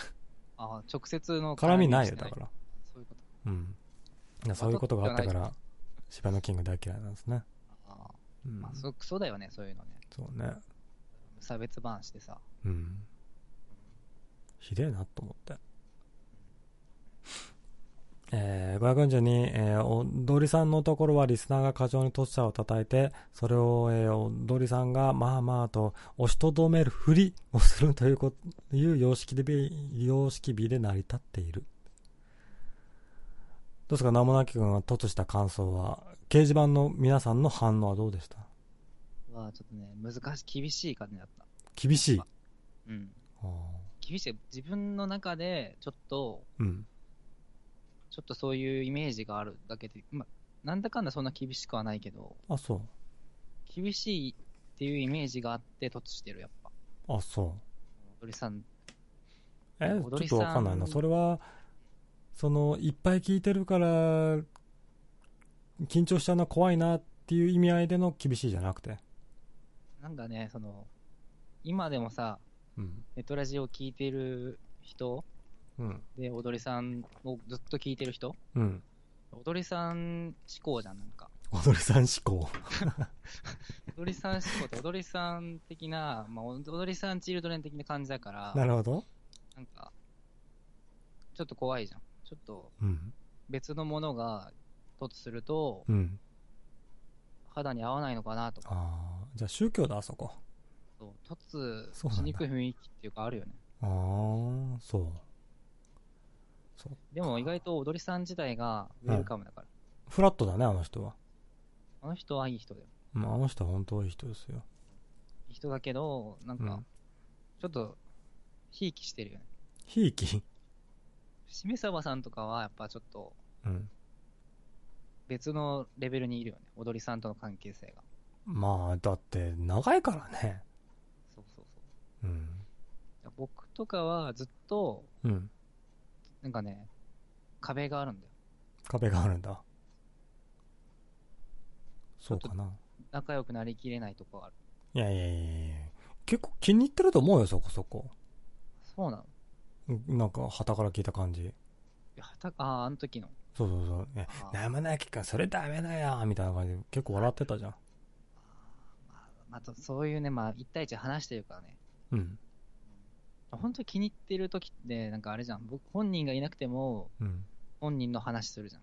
あ、直接の絡みないよ、だから。そういうこと。うん。そういうことがあったから、芝谷のキング大嫌いなんですね。あうん。まあ、そ、クソだよね、そういうのね。そうね。差別版してさ。うん。ひでえなと思って。えー、542、えー、踊りさんのところはリスナーが過剰にトッシャーを叩いて、それを、えー、踊りさんがまあまあと押しとどめるふりをするということ、いう様式で、様式美で成り立っている。どうですか、名もなき君が突した感想は、掲示板の皆さんの反応はどうでした？は、ちょっとね、難しい、厳しい感じだった。厳しい？うん。あ厳しい。自分の中で、ちょっと、ーうん。ちょっとそういうイメージがあるだけで、まあ、なんだかんだそんな厳しくはないけど、あ、そう。厳しいっていうイメージがあって突してる、やっぱ。あ、そう。踊りさん、え、ちょっとわかんないな。それは、その、いっぱい聞いてるから、緊張しちゃうのは怖いなっていう意味合いでの厳しいじゃなくて。なんかね、その、今でもさ、うん。ネトラジを聞いてる人？うん。で、踊りさんをずっと聞いてる人？うん。踊りさん思考じゃん、なんか。踊りさん思考。踊りさん思考って踊りさん的な、まあ、踊りさんチルドレン的な感じだから、なるほど。なんか、ちょっと怖いじゃん。ちょっとうん。別のものが突すると、うん。肌に合わないのかなとか、じゃあ宗教だ、あそこ。そう突そうなんだしにくい雰囲気っていうかあるよね。ああ、そう。そう。でも意外と踊りさん自体がウェルカムだから。フラットだね、あの人は。あの人はいい人だよ。うんあの人は本当いい人ですよ。いい人だけど、なんかうん、ちょっと、ひいきしてるよね。ひいき？しめさばさんとかはやっぱちょっとうん。別のレベルにいるよね。踊りさんとの関係性が。まあ、だって、長いからね。そうそうそう。うん。僕とかはずっと、うん。なんかね、壁があるんだよ。壁があるんだ。そうかな。仲良くなりきれないとこがある。いやいやいやいや結構気に入ってると思うよ、そこそこ。そうなの？うんなんか、旗から聞いた感じ。いや、はた、ああ、あの時の。そうそうそう。えあ、ー生なきか、それダメだよみたいな感じで、結構笑ってたじゃん。まあ、またそういうね、まあ、一対一話してるからね。うん。本当に気に入ってる時って、なんかあれじゃん。僕、本人がいなくても、うん。本人の話するじゃん。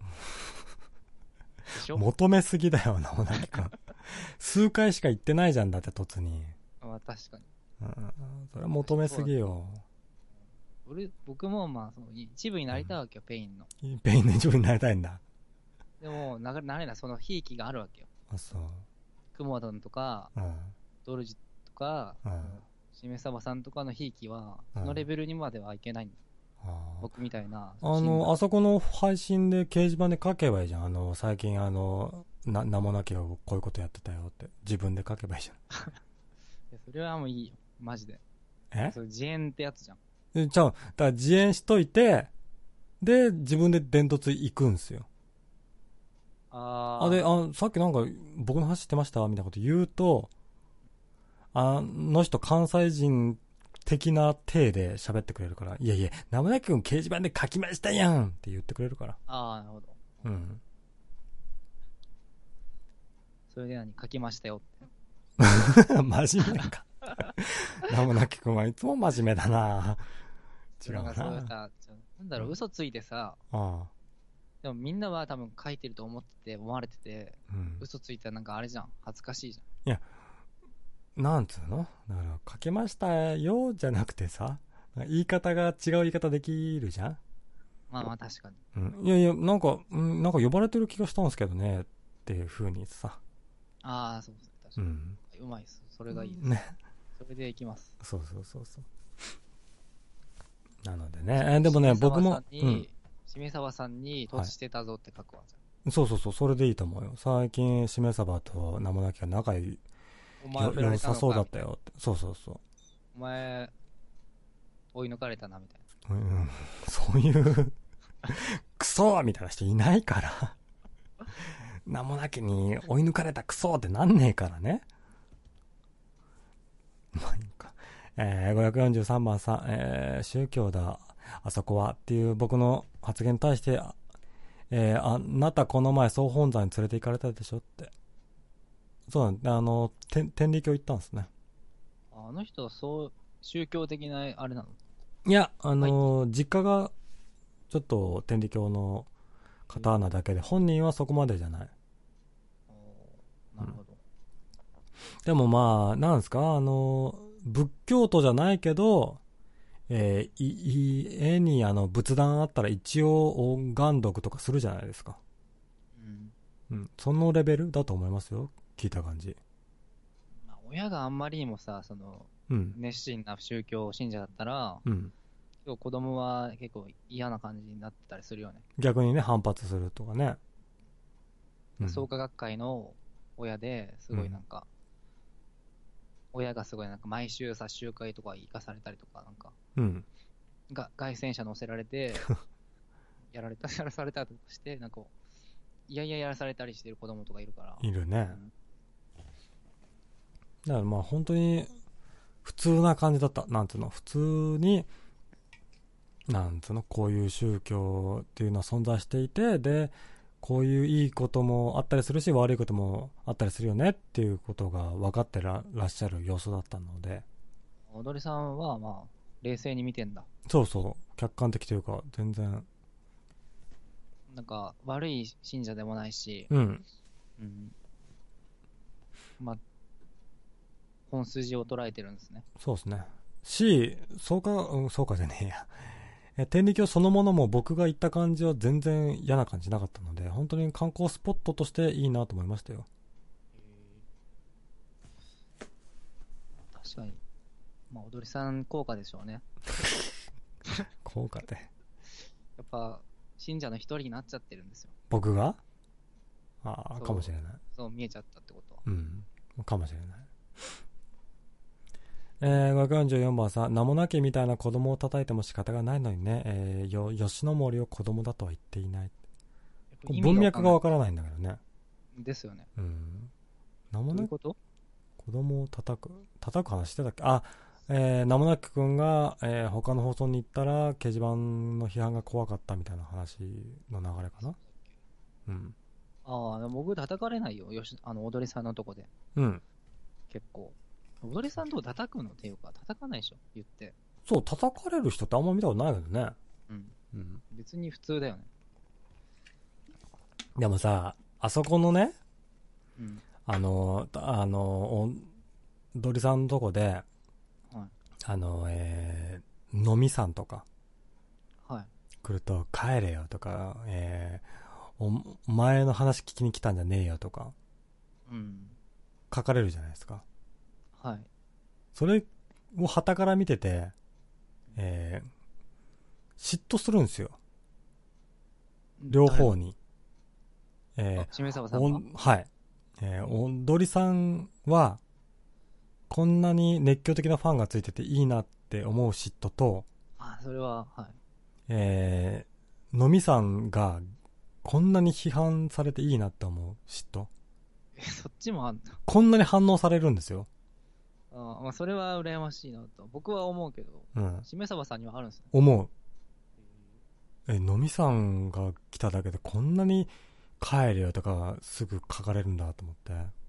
でしょ？求めすぎだよ、生なきか。数回しか言ってないじゃんだって、突に。まあ、確かに。うん。それは求めすぎよ。俺、僕もまあ、その一部になりたいわけよ、ペインの。ペインの一部になりたいんだ。でも、ななれない、その、ひいきがあるわけよ。あ、そう。クモドンとか、うん。ドルジとか、うんしめさばさんとかのひいきは、うんそのレベルにまではいけないん僕みたいな。あの、あそそこの配信で掲示板で書けばいいじゃん。あの、最近あの、な、名もなきがこういうことやってたよって。自分で書けばいいじ それはもういいよ。マジで。ゃん。え？それ自演ってやつじゃん。えじゃあ、だから自演しといて、で、自分で伝突行くんすよ。あーあ、で、あ、さっきなんか僕の話してました？みたいなこと言うと、あの人関西人的な体で喋ってくれるから、いやいや、名もなきくん掲示板で書きましたやんって言ってくれるから。ああ、なるほど。うん。それで何？書きましたよって。真面目か。名もなきくんはいつも真面目だな違うな。なんだろう、嘘ついてさ、あ。でもみんなは多分書いてると思ってて、思われてて、うん。嘘ついたらなんかあれじゃん。恥ずかしいじゃん。なんつうの？だから、書けましたよじゃなくてさ、言い方が違う言い方できるじゃん？まあまあ確かに。うん。いやいや、なんか、うんなんか呼ばれてる気がしたんですけどね、っていう風にさ。ああ、そうですね。確かに。うん。うまいっす。それがいいです。ね。そそれで行きます。そうそうそうそう。なのでね、えーでもね、僕も、うん。しめさんに、突してたぞって書くわ。そうそうそう、それでいいと思うよ。最近、しめさばと名もなきが仲いい、お前良さそうだったよって。そうそうそう。お前、追い抜かれたな、みたいな。うん、そういう、クソみたいな人いないから。名もなきに追い抜かれたクソってなんねえからね。まあいいか。えー、543番さん、えー、宗教だ、あそこはっていう僕の発言に対して、えー、あなたこの前総本山に連れて行かれたでしょって。そうなんだ、あの、天天理教行ったんですね。あの人、そう、宗教的な、あれなの？いや、あのー実家が、ちょっと天理教の方なだけで、本人はそこまでじゃない。なるほど。でもまあ、なんですか、あのー仏教徒じゃないけど、えー家にあの仏壇あったら一応音願読とかするじゃないですか。うん。うん。そのレベルだと思いますよ。聞いた感じ。まあ、親があんまりにもさ、その、うん。熱心な宗教信者だったら、うん。結構子供は結構嫌な感じになってたりするよね。逆にね、反発するとかね。うん。創価学会の親ですごいなんか、親がすごいなんか毎週さ、集会とか行かされたりとか、なんか、うん。が外戦車乗せられて、やられた、やらされたりとかして、なんかいやいややらされたりしてる子供とかいるから。いるね。うんだからまあ本当に普通な感じだった。なんつうの、普通に、なんつうの、こういう宗教っていうのは存在していて、で、こういういいこともあったりするし、悪いこともあったりするよねっていうことが分かってららっしゃる様子だったので、踊りさんはまあ、冷静に見てんだ。そうそう、客観的というか、全然、なんか、悪い信者でもないし、うん、うん。まあ、本筋を捉えてるんですね。そうですね。し、そうか、うん、そうかじゃねえや。え天理教そのものも僕が行った感じは全然嫌な感じなかったので、本当に観光スポットとしていいなと思いましたよ。確かに。まあ、踊りさん効果でしょうね。効果で。やっぱ、信者の一人になっちゃってるんですよ。僕が？ああ、かもしれない。そう見えちゃったってことは。うん。かもしれない。えー、544番さん、名もなきみたいな子供を叩いても仕方がないのにね、えー、よ、吉野森を子供だとは言っていない。文脈がわからないんだけどね。ですよね。うん。名もなき子供を叩く叩く話してたっけ？あ、えー、名もなきくんが、えー、他の放送に行ったら、掲示板の批判が怖かったみたいな話の流れかなうん。ああ、僕叩かれないよ。よし、あの、踊りさんのとこで。うん。結構。踊りさんとこ叩くのっていうか、叩かないでしょ言って。そう、叩かれる人ってあんま見たことないけどね。うん。うん。別に普通だよね。でもさ、あそこのね、うん。あの、たあの、おドリさんのとこで、はい。あの、えー、飲みさんとかはい。来ると、帰れよとか、えー、おお前の話聞きに来たんじゃねえよとか、うん。書かれるじゃないですか。はい。それを旗から見てて、えー、嫉妬するんですよ。両方に。えー、はい。えー、おんどりさんは、こんなに熱狂的なファンがついてていいなって思う嫉妬と、あ、それは、はい。えー、のみさんがこんなに批判されていいなって思う嫉妬？え、そっちもあんだ。こんなに反応されるんですよ。あまあ、それは羨ましいなと。僕は思うけど、うん。しめさばさんにはあるんですね。思う。え、のみさんが来ただけでこんなに帰れよとかすぐ書かれるんだと思って。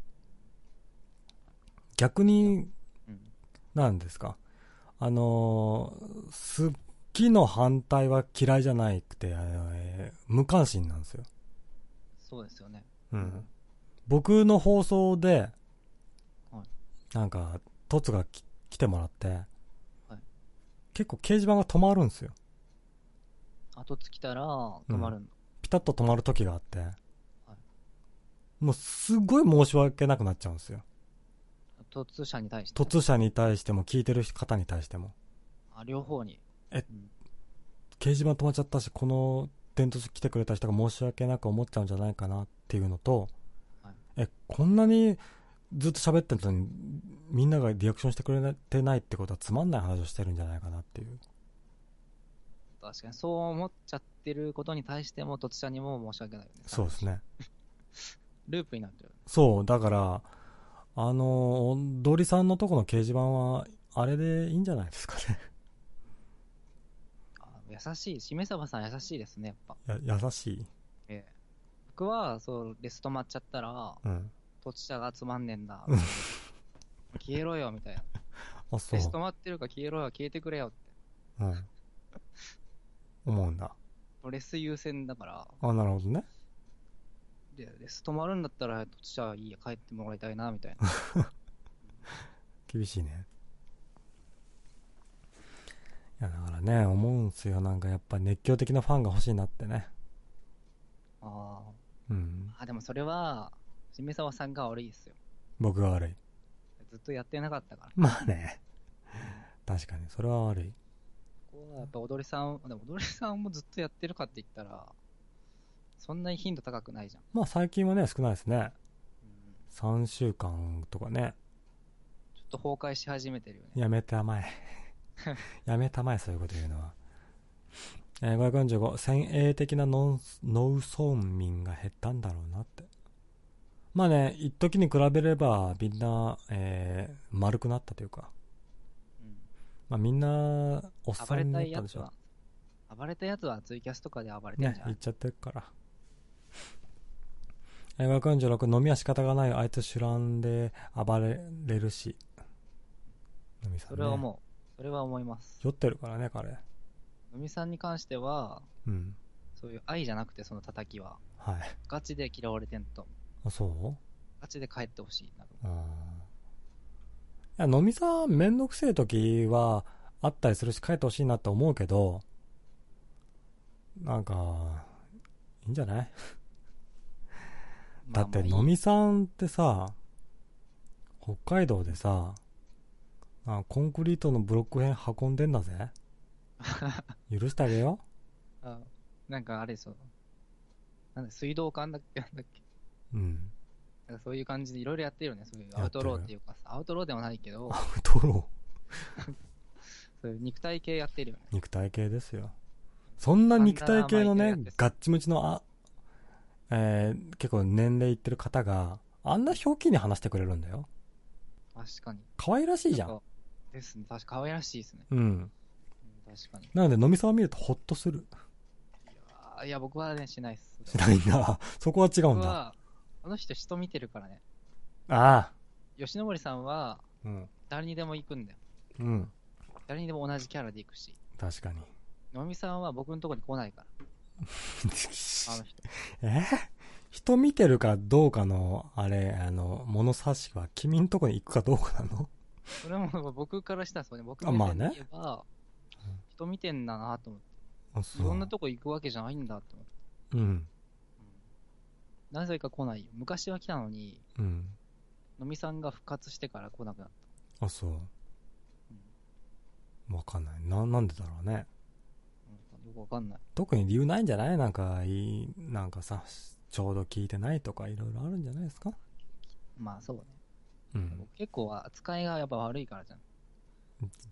逆に、うん。なんですか？あのー好きの反対は嫌いじゃなくて、えー無関心なんですよ。そうですよね。うん。僕の放送で、はいなんか、トツがき来てもらって、はい結構掲示板が止まるんですよ。後つきたら止まるんだ。ピタッと止まる時があって、もうすごい申し訳なくなっちゃうんですよ。突者に対して。突者に対しても聞いてる方に対してもあ、両方に。えうん掲示板止まっちゃったしこの伝統来てくれた人が申し訳なく思っちゃうんじゃないかなっていうのと、はいえこんなにずっと喋ってるのにみんながリアクションしてくれてないってことはつまんない話をしてるんじゃないかなっていう確かに、そう思っちゃってることに対しても、突者にも申し訳ないよね。そうですね ループになってる。そうだからあの踊りさんのとこの掲示板はあれでいいんじゃないですかねあ 優しい。しめさばさん優しいですね、やっぱ。や優しいええ僕は、そう、レス止まっちゃったら、うん突者がつまんねえんだうん。消えろよ、みたいな。あそうレス止まってるから消えろよ、消えてくれよって。うん思うんだ レス優先だから、あなるほどねで、レス止まるんだったら、突者いいや、帰ってもらいたいな、みたいな。厳しいね。いやだからね思うんすよ。なんかやっぱ熱狂的なファンが欲しいなってね。あうん。ーあ、でもそれは、しめさばさんが悪いですよ。僕が悪い。ずっとやってなかったから。まあね。確かに。それは悪い。ここはやっぱ踊りさん、でも踊りさんもずっとやってるかって言ったら、そんなに頻度高くないじゃん。まあ最近はね少ないですね。うん。3週間とかね。ちょっと崩壊し始めてるよね。やめたまえ。やめたまえそういうこと言うのは、えー、545先鋭的なノン農村民が減ったんだろうなって。まあね一時に比べればみんな、えー丸くなったというか。うん。まあみんなおっ暴さんにれたなったでしょ。いやつは、暴れたやつはツイキャスとかで暴れてんじゃない、ね言っちゃってるからえー、546飲みは仕方がないあいつ知らんで暴れれるし飲みさん、ね、それは思う。それは思います。酔ってるからね彼のみさんに関しては、うんそういう愛じゃなくてその叩きは、はいガチで嫌われてんと。あそう？ガチで帰ってほしいなと。うんいや飲みさんめんどくせえ時はあったりするし帰ってほしいなって思うけどなんかいいんじゃない？だってまあまあいい。飲みさんってさ北海道でさあコンクリートのブロック片運んでんだぜ。許してあげよあなんかあれですよ。なんだ水道管だっけなんだっけ。うん。なんかそういう感じでいろいろやってるよね。そういうアウトローっていうかさ、アウトローでもないけど、トロ そういう肉体系やってるよね。肉体系ですよ。そんな肉体系のねあんな甘い系やってさガッチムチのあ、えー結構年齢いってる方があんな表記に話してくれるんだよ確かに。可愛らしいじゃんですね。確か可愛らしいですね。うんうん確かに。いなので飲みさん見るとホッとするやーいや、僕はね、しないっす。しないんだ そこは違うんだ僕は、この人人見てるからね。ああ吉野森さんは、うん誰にでも行くんだよ。うん誰にでも同じキャラで行くし。確かにのみさんは僕のとこに来ないから。あの人。え？人見てるかどうかのあれあの物差しは君んとこに行くかどうかなの？それも僕からしたらそうね。僕あまあね目線で言えば、人見てんだなと思って。あそいろんなとこ行くわけじゃないんだと思って。うんうんなぜか来ないよ。昔は来たのに、うんのみさんが復活してから来なくなっあそうわかんないななんでだろうねた。うんよくわかんない。特に理由ないんじゃない？なんかいいなんかさちょうど聞いてないとかいろいろあるんじゃないですか？まあそうね。うん。僕結構扱いがやっぱ悪いからじゃん。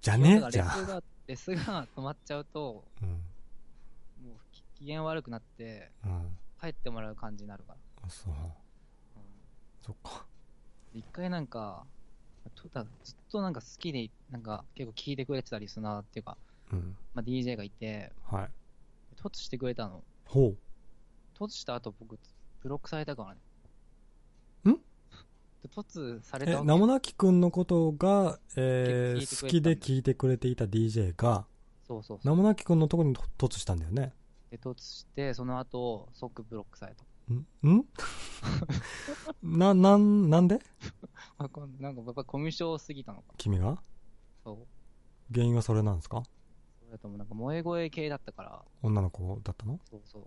じゃね？だじゃあ。からレスが、止まっちゃうと、うん。もうき機嫌悪くなって、うん。帰ってもらう感じになるから。あそう。うん。そっか。一回なんか、ずっとなんか好きで、なんか結構聞いてくれてたリスナーっていうか、うん。まあ、DJ がいて、はい。突してくれたの。ほう。突した後僕、ブロックされたからね。ん？で突されたえわけ。名もなきくんのことが、えー結構聞いてくれてたんだ好きで聞いてくれていた DJ がそうそうそう。名もなきくんのところにと突したんだよね。で、突して、その後、即ブロックされた。ん？ん？ななんなんで？あこんなんかやっぱコミュ障すぎたのか。君がそう。原因はそれなんですか？それともなんか萌え声系だったから、女の子だったの？そうそう。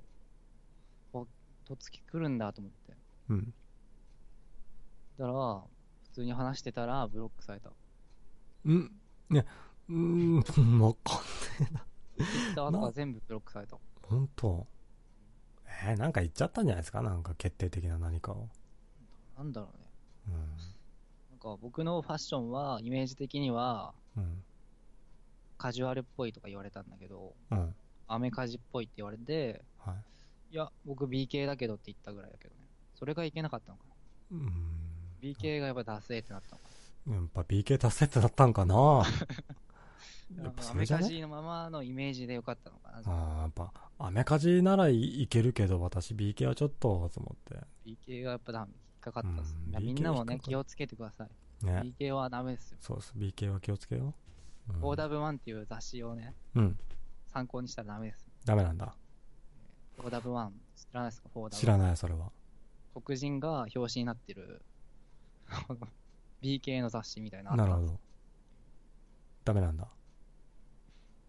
お、とつき来るんだと思って。うんだから、普通に話してたらブロックされた。んね、うーん、わかん Twitter とか全部ブロックされた。本当？えー、なんか言っちゃったんじゃないですか？なんか決定的な何かを。なんだろうね。うん。なんか僕のファッションは、イメージ的には、うん。カジュアルっぽいとか言われたんだけど、うん。アメカジっぽいって言われて、はい。いや、僕 BK だけどって言ったぐらいだけどね。それがいけなかったのかな。うん。BK がやっぱダセーってなったのかやっぱ BK 達成ってなったんかな やな。っぱアそれじゃね？メカジのままのイメージでよかったのかな。ああ、やっぱ、アメカジならいいけるけど、私 BK はちょっと、と思って。BK がやっぱダメ。引っかかったっす。うんみんなもね、気をつけてください。ね。BK はダメですよ。そうです。BK は気をつけよう。うん、4W1 っていう雑誌をね、うん。参考にしたらダメですよ。ダメなんだ。4W1、知らないですか ?4W1。知らない、それは。黒人が表紙になってる、BK の雑誌みたいなのあったんですなるほど。ダメなんだ。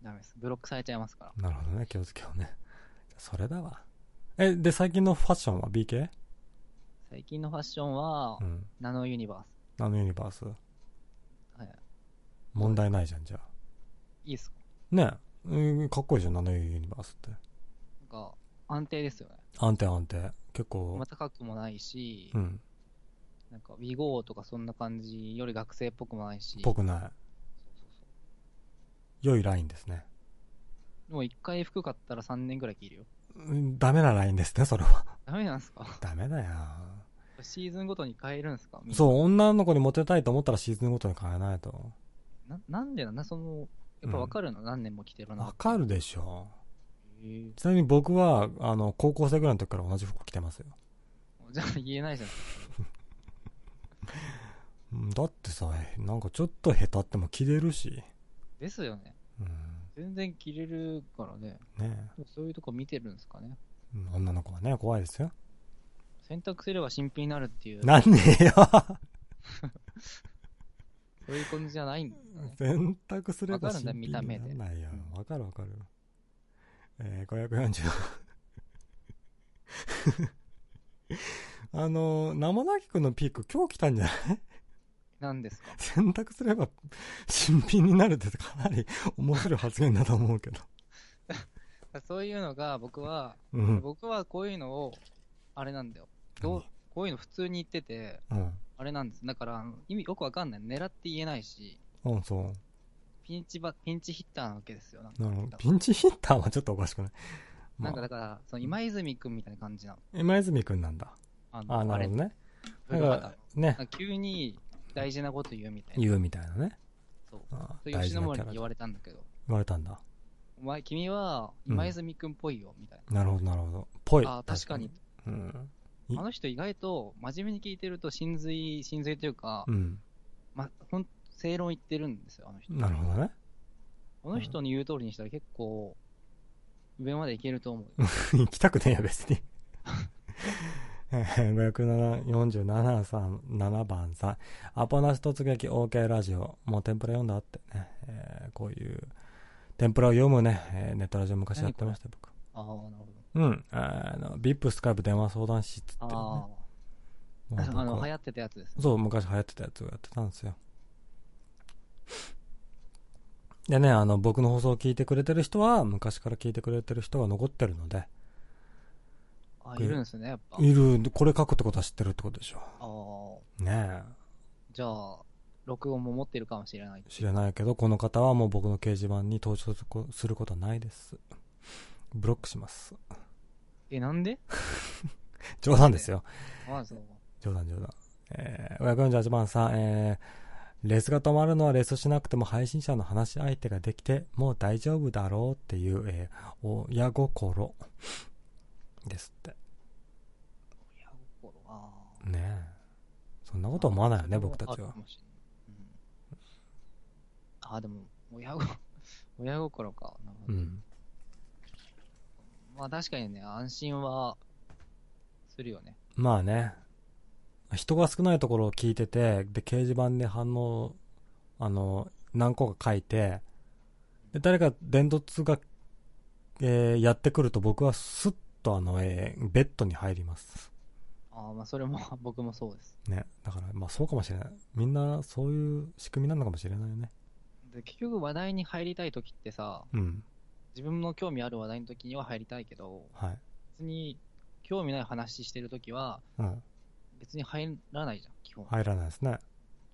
ダメです。ブロックされちゃいますから。なるほどね。気をつけようね。それだわ。え、で、最近のファッションは？BK? 最近のファッションはう、ん。ナノユニバース。ナノユニバース。はい。問題ないじゃん、じゃあ。いいっすか？ねえ、うんかっこいいじゃん、ナノユニバースって。なんか、安定ですよね。安定安定。結構ま、高くもないし、うん。なんか、WeGo とかそんな感じより学生っぽくもないし。ぽくない。そうそうそう良いラインですね。もう一回服買ったら3年ぐらい着るよ。うんダメなラインですね、それは。ダメなんすか？ダメだよ。シーズンごとに変えるんすか？そう、女の子にモテたいと思ったらシーズンごとに変えないと。な、なんでなその、やっぱわかるの、何年も着てるな。わかるでしょ。ちなみに僕は、あの、高校生ぐらいの時から同じ服着てますよ。じゃあ言えないじゃん。うんだってさ、なんかちょっと下手っても着れるし。ですよね。うん。全然着れるからね。ねそういうとこ見てるんですかね。うん女の子はね、怖いですよ。洗濯すれば新品になるっていう、なんねえよ。そういう感じじゃないんだね。選択すればわかるんだ新品見た目でになんないようん。わかるわかる。えー、540。あの、名もなきくんのピーク今日来たんじゃない？なんですか？選択すれば新品になるってかなり面白い発言だと思うけど。そういうのが僕は、うん。僕はこういうのを、あれなんだよ。どうこういうの普通に言ってて、うん。あれなんです。だから、意味よくわかんない。狙って言えないし、うん、そう。ピンチバ、ピンチヒッターなわけですよ。なるほど。ピンチヒッターはちょっとおかしくない。なんかまだから、その今泉くんみたいな感じなの。あ、今泉くんなんだ。ああ、なるほどね。だから畑、ね急に大事なこと言うみたいな。言うみたいなね。そう。あそれ大吉野森に言われたんだけど、言われたんだ。お前、君は今泉くんっぽいよ、みたいなるほど、なるほほど。ぽい。な。あー確かに。。うん。いあの人意外と真面目に聞いてると真髄、真髄というか、うん。ま、ほん、正論言ってるんですよ、あの人。なるほどね。この人の言う通りにしたら結構、上までいけると思う。行きたくねえよ、別に。えー547さん、7番さん。アポなし突撃 OK ラジオ。もう天ぷら読んだってね。えーこういう、天ぷらを読むね、えーネットラジオ昔やってましたよ、僕。ああ、なるほど。うん。あの、VIP スカイプ電話相談室ってね。ああ、の、は流行ってたやつですね。そう、昔流行ってたやつをやってたんですよ。でね、あの、僕の放送を聞いてくれてる人は、昔から聞いてくれてる人が残ってるので、あいるんですね、やっぱ。いる、これ書くってことは知ってるってことでしょ。ああ、ねじゃあ、録音も持ってるかもしれないえ。。知らないけど、この方はもう僕の掲示板に登場するこすることはないです。ブロックします。え、なんで？冗談ですよ。ああ、そう。冗談冗談。えー、548番さん、えー、レースが止まるのはレースしなくても配信者の話し相手ができて、もう大丈夫だろうっていう、えー、親心ですって。親心、あねえ。そんなあ。こと思わないよね、あ僕たちはあでも、親心、親心か。うん。まあ確かにね、安心は、するよね。まあね。人が少ないところを聞いてて、で、掲示板で反応、あの、何個か書いて、で、誰か伝突が、えーやってくると僕はスッとあの、えーベッドに入ります。あああ、まあそれも 僕もそうです。ね。だから、まあそうかもしれない。みんなそういう仕組みなのかもしれないよね。で、結局話題に入りたい時ってさ、うん。自分の興味ある話題の時には入りたいけど、はい。別に興味ない話してる時は、うん。別に入らないじゃん、基本。入らないですね。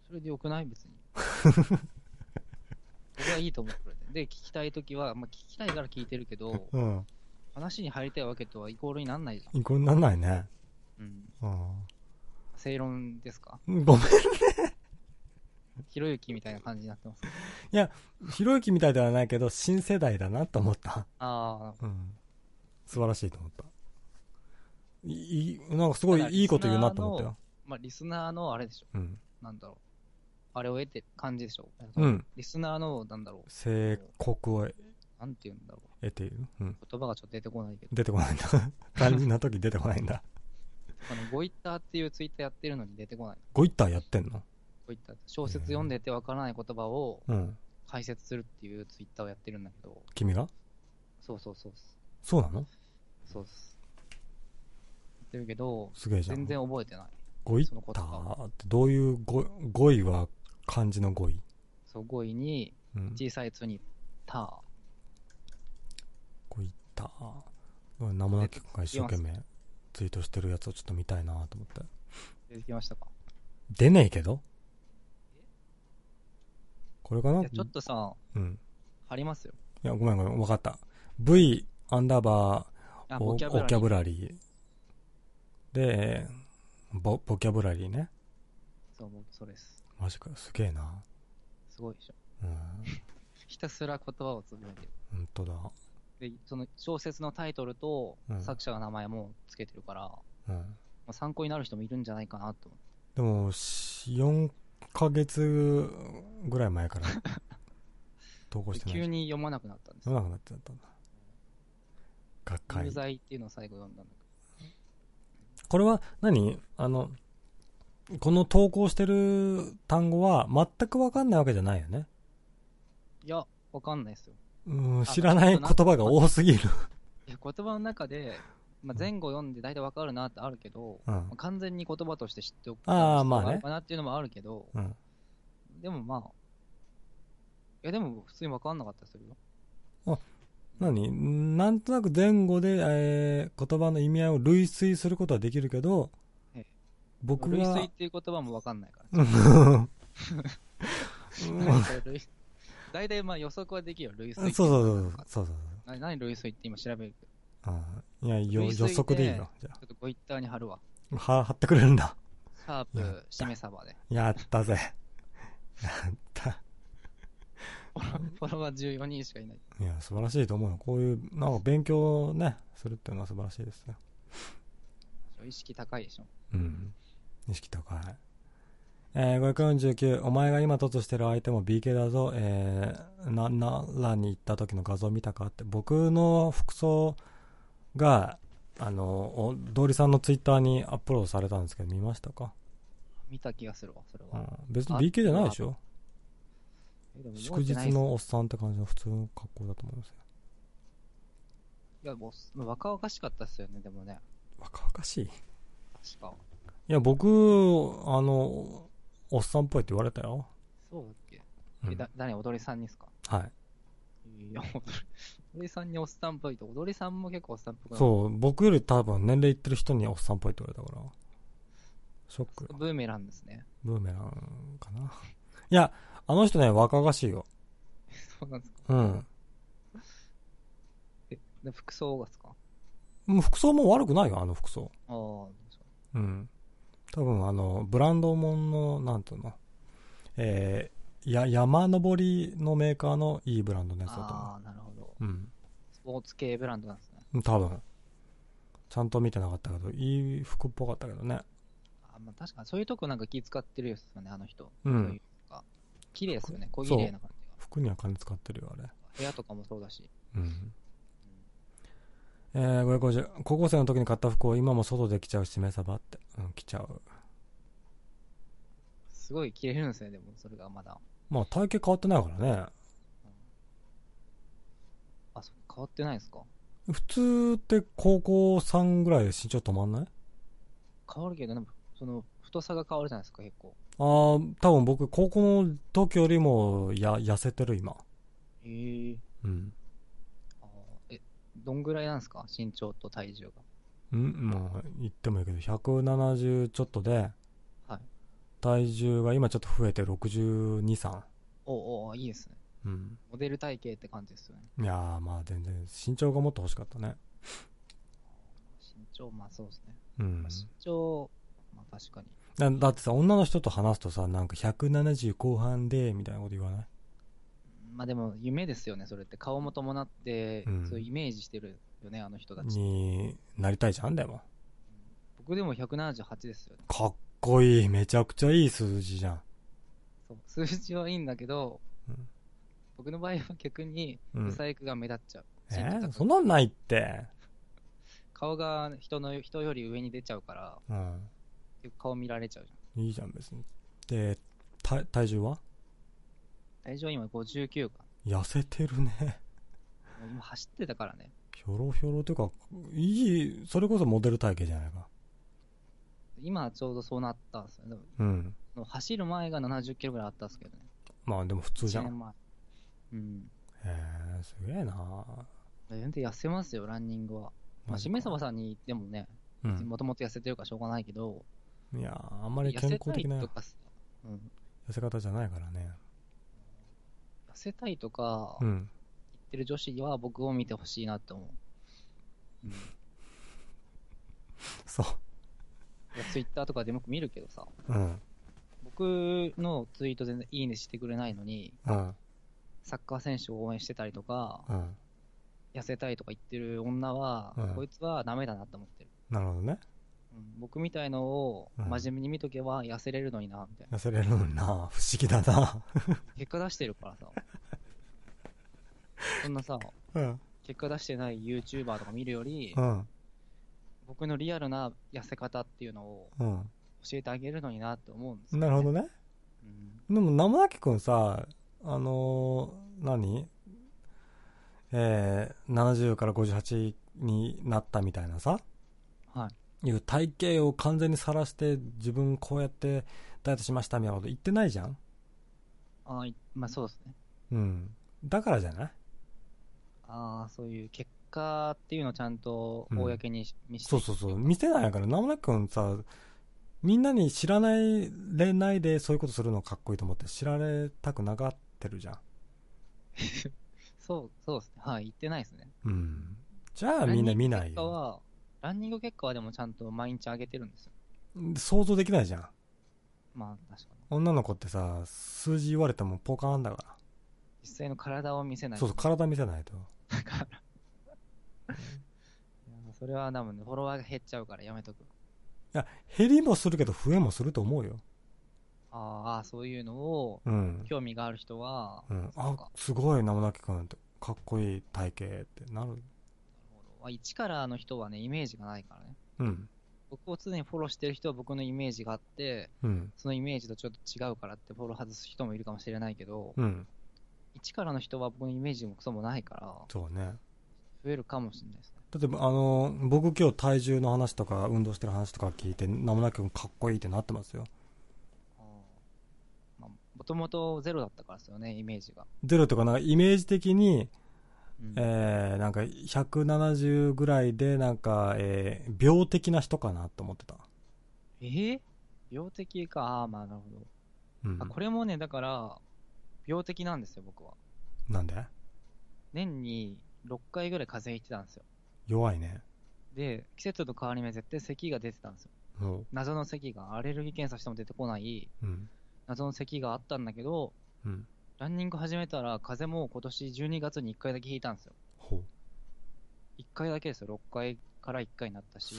それでよくない？別に。僕はいいと思ってくれて。で、聞きたい時は、まあ聞きたいから聞いてるけど、うん。話に入りたいわけとはイコールになんないじゃん。イコールになんないね。うん。うん。正論ですか？ごめん。ひろゆきみたいな感じになってますけど。ひろゆきみたいではないけど、新世代だなと思った。あうん。素晴らしいと思った。いい、なんかすごいいいこと言うなと思ったよ。あ、まあリスナーのあれでしょ。うん。なんだろう。あれを得て感じでしょ。うん。リスナーの、なんだろう。性国をなんて言うんだろう。得ている？うん。言葉がちょっと出てこないけど。出てこないんだ。肝心な時出てこないんだ。あの、ゴイッターっていうツイッターやってるのに出てこない。ゴイッターやってんの？って小説読んでてわからない言葉をうん。解説するっていうツイッターをやってるんだけど、君が？そうそうそう。そうなの？そうです。やってるけど、すげえじゃん。全然覚えてない。ゴイッその言タ葉ーってどういう語語彙は漢字の語彙？そう、語彙に、うん。小さいつに、タゴイッター。名もなき君が一生懸命ツイートしてるやつをちょっと見たいなと思って。ー出てきましたか？出ねえけどこれかな？いや、ちょっとさ、うん。貼りますよ。いや、ごめんごめん、わかった。V アンダーバあ、ーオボキャブラリー。オキャブラリー。で、ボボキャブラリーね。そう、僕それです。マジかよ、すげえな。すごいでしょ。うん。ひたすら言葉をつぶやいてる。ほんとだ。で、その小説のタイトルとうん作者の名前もつけてるから、まうん。あ、参考になる人もいるんじゃないかなと思って。でも、し4ヶ月ぐらい前から 投稿してない。急に読まなくなったんです読まなくなっちゃったんだ。がっか有り。罪っていうのを最後読んだんだけこれは何？あの、この投稿してる単語は全くわかんないわけじゃないよね。ど。いや、わかんないですよ。うん、知らない言葉が多すぎる。いや、言葉の中で、まあ、前後読んで大体わかるなってあるけど、うん。まあ完全に言葉として知っておくあーまあね。かなっていうのもあるけど、うん。でもまあ、いやでも普通にわかんなかったりするよ。何？なんとなく前後で、えー言葉の意味合いを類推することはできるけどええ、僕は類推っ、ていう言葉もわかんないから。大体まあ予測はできるよ、類推そうそういうそうそうそう。な 何類推って今調べる？けど、あーいやよ予測でいいよじゃちょっとゴイッターに貼るわ。あは貼ってくれるんだ。シャープ、しめさばで。やったぜ。やった。フォロワー14人しかいない。いや素晴らしいと思うよ。こういうなんか勉強をねするっていうのは素晴らしいですよ。意識高いでしょ。うん。意識高い。えー、549お前が今突してる相手も BK だぞ。えー、な奈良に行った時の画像見たかって。僕の服装があのお通りさんのツイッターにアップロードされたんですけど見ましたか、見た気がするわ、それは。うん、別に BK じゃないでしょ？祝日のおっさんって感じの普通の格好だと思いますよ。いや、もう、若々しかったっすよね、でもね。若々しい？い確か。や僕あのおっさんっぽいって言われたよ、そうだっけ、うん。えだ誰？踊りさんにですか？はい。いや、踊り踊りさんにおっさんっぽいと、踊りさんも結構おっさんっぽい？そう僕より多分年齢いってる人におっさんっぽいって言われたから。ショック。よブーメランですね。ブーメランかな。いやあの人ね若々しいよ。そうなんですか？うん。え、で服装がですか？もう服装も悪くないよあの服装。ああ、どう。ん。多分あのブランドもんのなんていうの？えー、や山登りのメーカーのいいブランドのうやつだと思ああ、なるほど。ううんスポーツ系ブランドなんですね。多分。ちゃんと見てなかったけどいい服っぽかったけどね。あまあ、確かにそういうとこなんか気使ってるよですよね、あの人。うん。そう綺麗ですよね、小綺麗な感じが。服には金使ってるよあれ。部屋とかもそうだし。うん。えー、550高校生の時に買った服を今も外で着ちゃうしめさばって、うん、着ちゃう。すごい着れるんですね、でも、それがまだ。まあ体型変わってないからね変わってないですか？普通って高校3ぐらいで身長止まんない？変わるけど、その、太さが変わるじゃないですか、結構。あー、多分僕、高校の時よりも、や、痩せてる、今。へえ。うん。あーえ、どんぐらいなんですか？身長と体重が。うんまあ、言ってもいいけど、170ちょっとで、はい。体重が今ちょっと増えて62、3。おおいいですね。うん。モデル体型って感じですよね。いやー、まあ全然、身長がもっと欲しかったね。身長、まあそうですね。うんまあ。身長、まあ確かに。だだってさ、女の人と話すとさ、なんか170後半で、みたいなこと言わない？まあでも夢ですよね、それって。顔も伴って、うんそういうイメージしてるよね、あの人たち。になりたいじゃん、でも。僕でも178ですよね。かっこいい。めちゃくちゃいい数字じゃん。そう数字はいいんだけど、うん僕の場合は逆に、うんブサイクが目立っちゃう。え身高くーそんなんないって。顔が人の人より上に出ちゃうから、うん。顔見られちゃうじいいじゃん、別に。で、体体重は？ゃん。体重は今59か。痩せてるね。もう今走ってたからね。ひょろひょろというか、いい、それこそモデル体型じゃないか。今ちょうどそうなったんですようん。走る前が70キロぐらいあったんですけどね。まあでも普通じゃ1年ん。前。うん。へえ、すげえな全然痩せますよ、ランニングは。まあ、しめさばさんに言ってもね、うん。もともと痩せてるからしょうがないけど、いやーあんまり痩健せたい康的なとかさ、うん、痩せ方じゃないからね。痩せたいとか言っうん。てる女子には僕を見てほしいなって思う。うん、い そう。やツイッターとかでも見るけどさ、うん。僕のツイート全然いいねしてくれないのに、うん。サッカー選手を応援してたりとか、うん。痩せたいとか言ってる女は、うんこいつはダメだなって思ってる。なるほどね。うん、僕みたいのをうん真面目に見とけば痩せれるのにな、みたいな。痩せれるのにな不思議だな結果出してるからさ。そんなさ、うん。結果出してない YouTuber とか見るより、うん。僕のリアルな痩せ方っていうのをうん。教えてあげるのになって思うんですよ、なるほど。ね。うん、でも、名もきくんさ、あのー何？えー、70から58になったみたいなさ、はい。いう体型を完全にさらして自分こうやってダイエットしましたみたいなこと言ってないじゃん？あまあそうですね。うん。だからじゃない？ああ、そういう結果っていうのをちゃんと公にし見せてそうそうそう。見せないから、名もなきくんさ、みんなに知らないれないでそういうことするのかっこいいと思って知られたくなかってるじゃん。そう、そうですね。はい、言ってないですね。うん。じゃあみんな見ないよ。ランニング結果は、ランニング結果はでもちゃんと毎日上げてるんですよ。想像できないじゃん。まあ確かに。女の子ってさ、数字言われてもポカーンだか実際の体を見せなら。い。そうそう、体見せないと。だから。それは多分ね、フォロワーが減っちゃうからやめとく。いや、減りもするけど増えもすると思うよ。ああ、そういうのをうん。興味がある人は、うん。あすごい名もなきくんって、かっこいい体型ってなる？まあ一からの人はね、イメージがないからね。うん。僕を常にフォローしてる人は僕のイメージがあって、うん。そのイメージとちょっと違うからってフォロー外す人もいるかもしれないけど、うん。一からの人は僕のイメージもクソもないから、そうね。増えるかもしれないですね。だって、あの、僕今日体重の話とか、運動してる話とか聞いて、名もなきくんかっこいいってなってますよ。まあ、もともとゼロだったからですよね、イメージが。ゼロとか、なんかイメージ的に、うんえー、なんか170ぐらいで、なんか、えー、病的な人かなと思ってた。えー？病的か、ああ、まあなるほど。うんあ、。これもね、だから、病的なんですよ、僕は。なんで？年に6回ぐらい風邪ひいてたんですよ。弱いね。で、季節の変わり目絶対咳が出てたんですよ。も謎の咳が、アレルギー検査しても出てこない、う。うん。謎の咳があったんだけど、うん。ランニング始めたら、風邪も今年12月に1回だけ引いたんですよ。ほう。1回だけですよ、6回から1回になったし。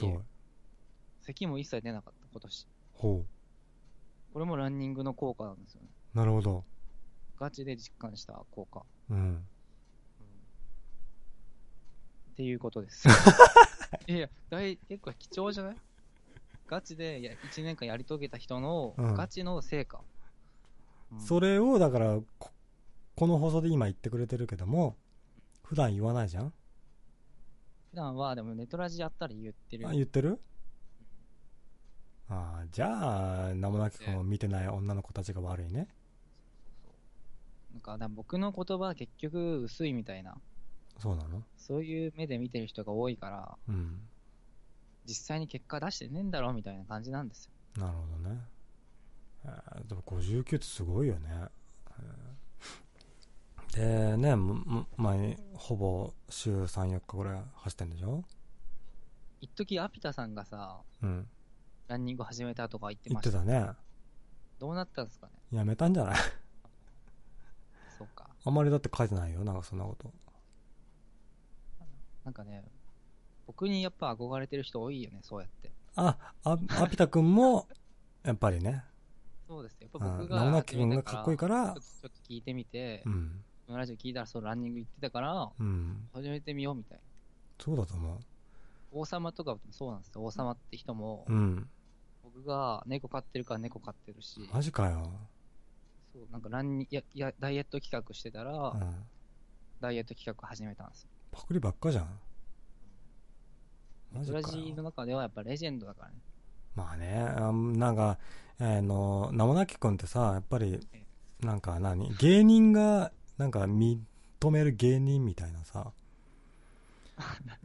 咳も一切出なかった、今年。ほこれもランニングの効果なんですよね。う。なるほど。ガチで実感した効果。うん。っていうことです。いや大結構貴重じゃない？ガチでいや1年間やり遂げた人のうんガチの成果。うんそれを、だからこ、この放送で今言ってくれてるけども、普段言わないじゃん？普段はでもネトラジやったら言ってるあ、。言ってる？ああ、じゃあ、名もなき君を見てない女の子たちが悪いね。なんか、だから僕の言葉は結局薄いみたいな、そうなの？そういう目で見てる人が多いから、うん。実際に結果出してねえんだろみたいな感じなんですよ。なるほどね。えーでも59ってすごいよね。えーでね、前、ほぼ週3、4日ぐらい走ってんでしょ？一時アピタさんがさ、うん。ランニング始めたとか言って言ましてた。ったね。どうなったんですかね？やめたんじゃない？そうか。あんまりだって書いてないよ、なんかそんなこと。なんかね、僕にやっぱ憧れてる人多いよね、そうやって。あ、あ、アピタ君も、やっぱりね。そうですよ。やっうん。ぱ僕が。名もなき君がかっこいいからちょっ、と聞いてみて、うん。ラジオ聞いたらそうランニング行ってたから、うん。始めてみようみたいな。そうだと思王様とかもそうなんですよ。王様って人もう。、うん。僕が猫飼ってるから猫飼ってるし、マジかよ。そう、なんかランニや、いや、ダイエット企画してたら、うん。ダイエット企画始めたんですよ。パクリばっかじゃん。マジブかよラジルの中ではやっぱレジェンドだからね。まあね、あなんか、あの、名もなき君ってさ、やっぱり、なんか何？芸人が、なんか認める芸人みたいなさ、や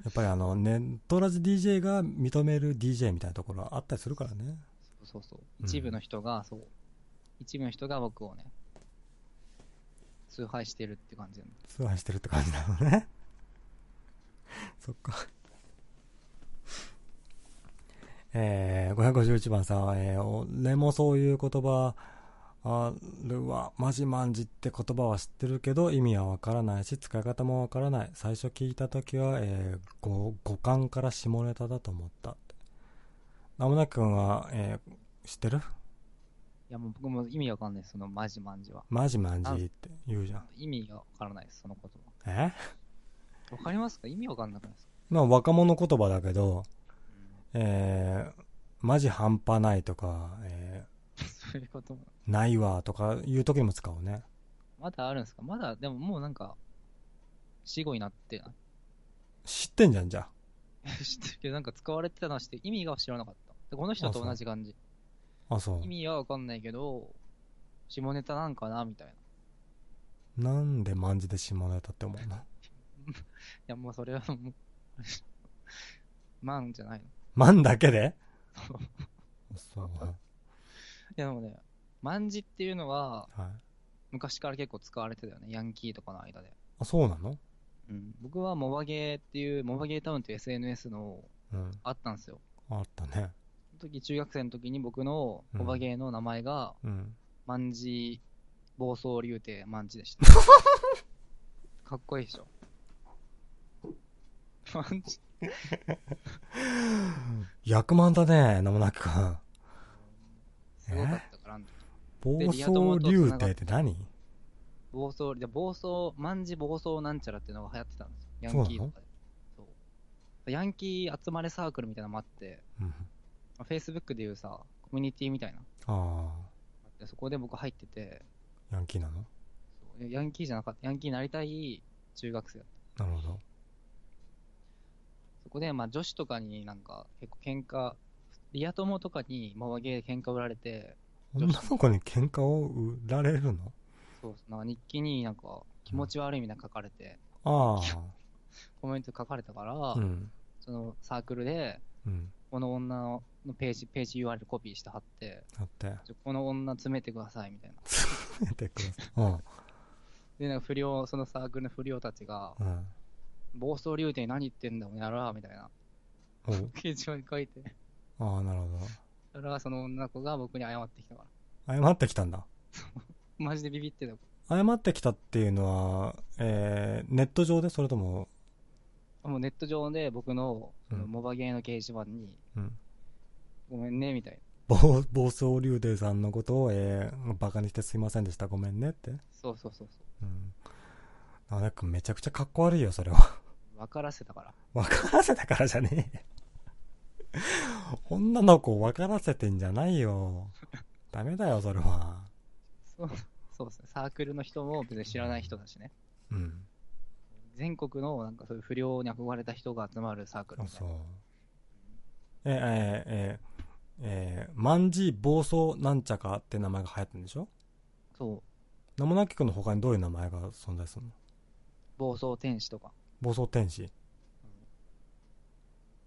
っぱりあの、ネットラジ DJ が認める DJ みたいなところあったりするからね。そうそう一部の人が、そう。一部の人が僕をね、崇拝してるって感じなんで通販してるって感じなのね。そっか。えー、551番さ、えー、俺もそういう言葉あるわ。マジマンジって言葉は知ってるけど意味はわからないし使い方もわからない。最初聞いた時は、えー、語語感から下ネタだと思った。名もなき君は、えー、知ってる？いやもう僕も意味わかんないです、そのマジマンジは。マジマンジって言うじゃん。意味がわからないです、その言え？葉。わかりますか？意味わかんなくないですか、まあ若者言葉だけど、えー、マジ半端ないとか、えそういうことも。ー、ないわとかいう時にも使うね。まだあるんですか？まだ、でももうなんか、死語になってない？知ってんじゃん、じゃ 知ってるけど、なんか使われてたのは知って、意味が知らなかった。でこの人と同じ感じ。あ。あ、そう意。味はわかんないけど、下ネタなんかなみたいな。いなんでマンジで下ネタって思うの？や、もうそれはもう、マンじゃないの。マンだけで？そう。いや、でもね、マンジっていうのは、はい。昔から結構使われてたよね。ヤンキーとかの間で。あ、そうなの？うん。僕はモバゲーっていう、モバゲータウンっていう SNS のうん。あったんですよ。あったね。その時、中学生の時に僕のモバゲーの名前が、うん。マンジ暴走流帝マンジでした。かっこいいでしょ。マンジ、役満だね、名もなきくん。すごかったから、あの時暴走と流帝って何？暴走、で暴走、マンジ暴走なんちゃらっていうのが流行ってたんですよ。ヤンキーとかで。そう。ヤンキー集まれサークルみたいなのもあって、うん。まあ Facebook でいうさ、コミュニティみたいな。あでそこで僕入ってて、あ、ヤンキーなの？ヤンキーじゃなかった。ヤンキーになりたい中学生だった。なるほど。そこで、まあ女子とかになんか結構喧嘩、リア友とかにモバゲーで喧嘩売られて、女の子に喧嘩を売られるの？そうなんか日記になんか気持ち悪いみたいなの書かれて、あコメント書かれたから、あ。うん。そのサークルで、うん。この女のページ、ページ URL コピーして貼って、だって、この女詰めてくださいみたいな。やってください。うん。で、なんか不良、そのサークルの不良たちが、うん。暴走流帝何言ってんだおやら、みたいな。おページに書いて、ああ、なるほそれはその女の子が僕に謝ってきたから。ど。謝ってきたんだ。マジでビビってた。謝ってきたっていうのは、えー、ネット上でそれとも、もうネット上で僕の、そのうんモバゲーの掲示板に、うん。ごめんね、みたいな。暴暴走流帝さんのことを、えー、バカにしてすいませんでした。ごめんねって。そうそうそうそうん。あなんかめちゃくちゃかっこ悪いよ、それは。う。分からせたから。分からせたからじゃねえ。女の子を分からせてんじゃないよ。ダメだよ、それは。そう、そうですね。サークルの人も別に知らない人だしね。うん。全国のなんかそういう不良に憧れた人が集まるサークルあ、みたいな。そう。え、え、え、えー、万事暴走なんちゃかって名前が流行ってるんでしょ？そう。名もなきくんの他にどういう名前が存在するの？暴走天使とか。暴走天使？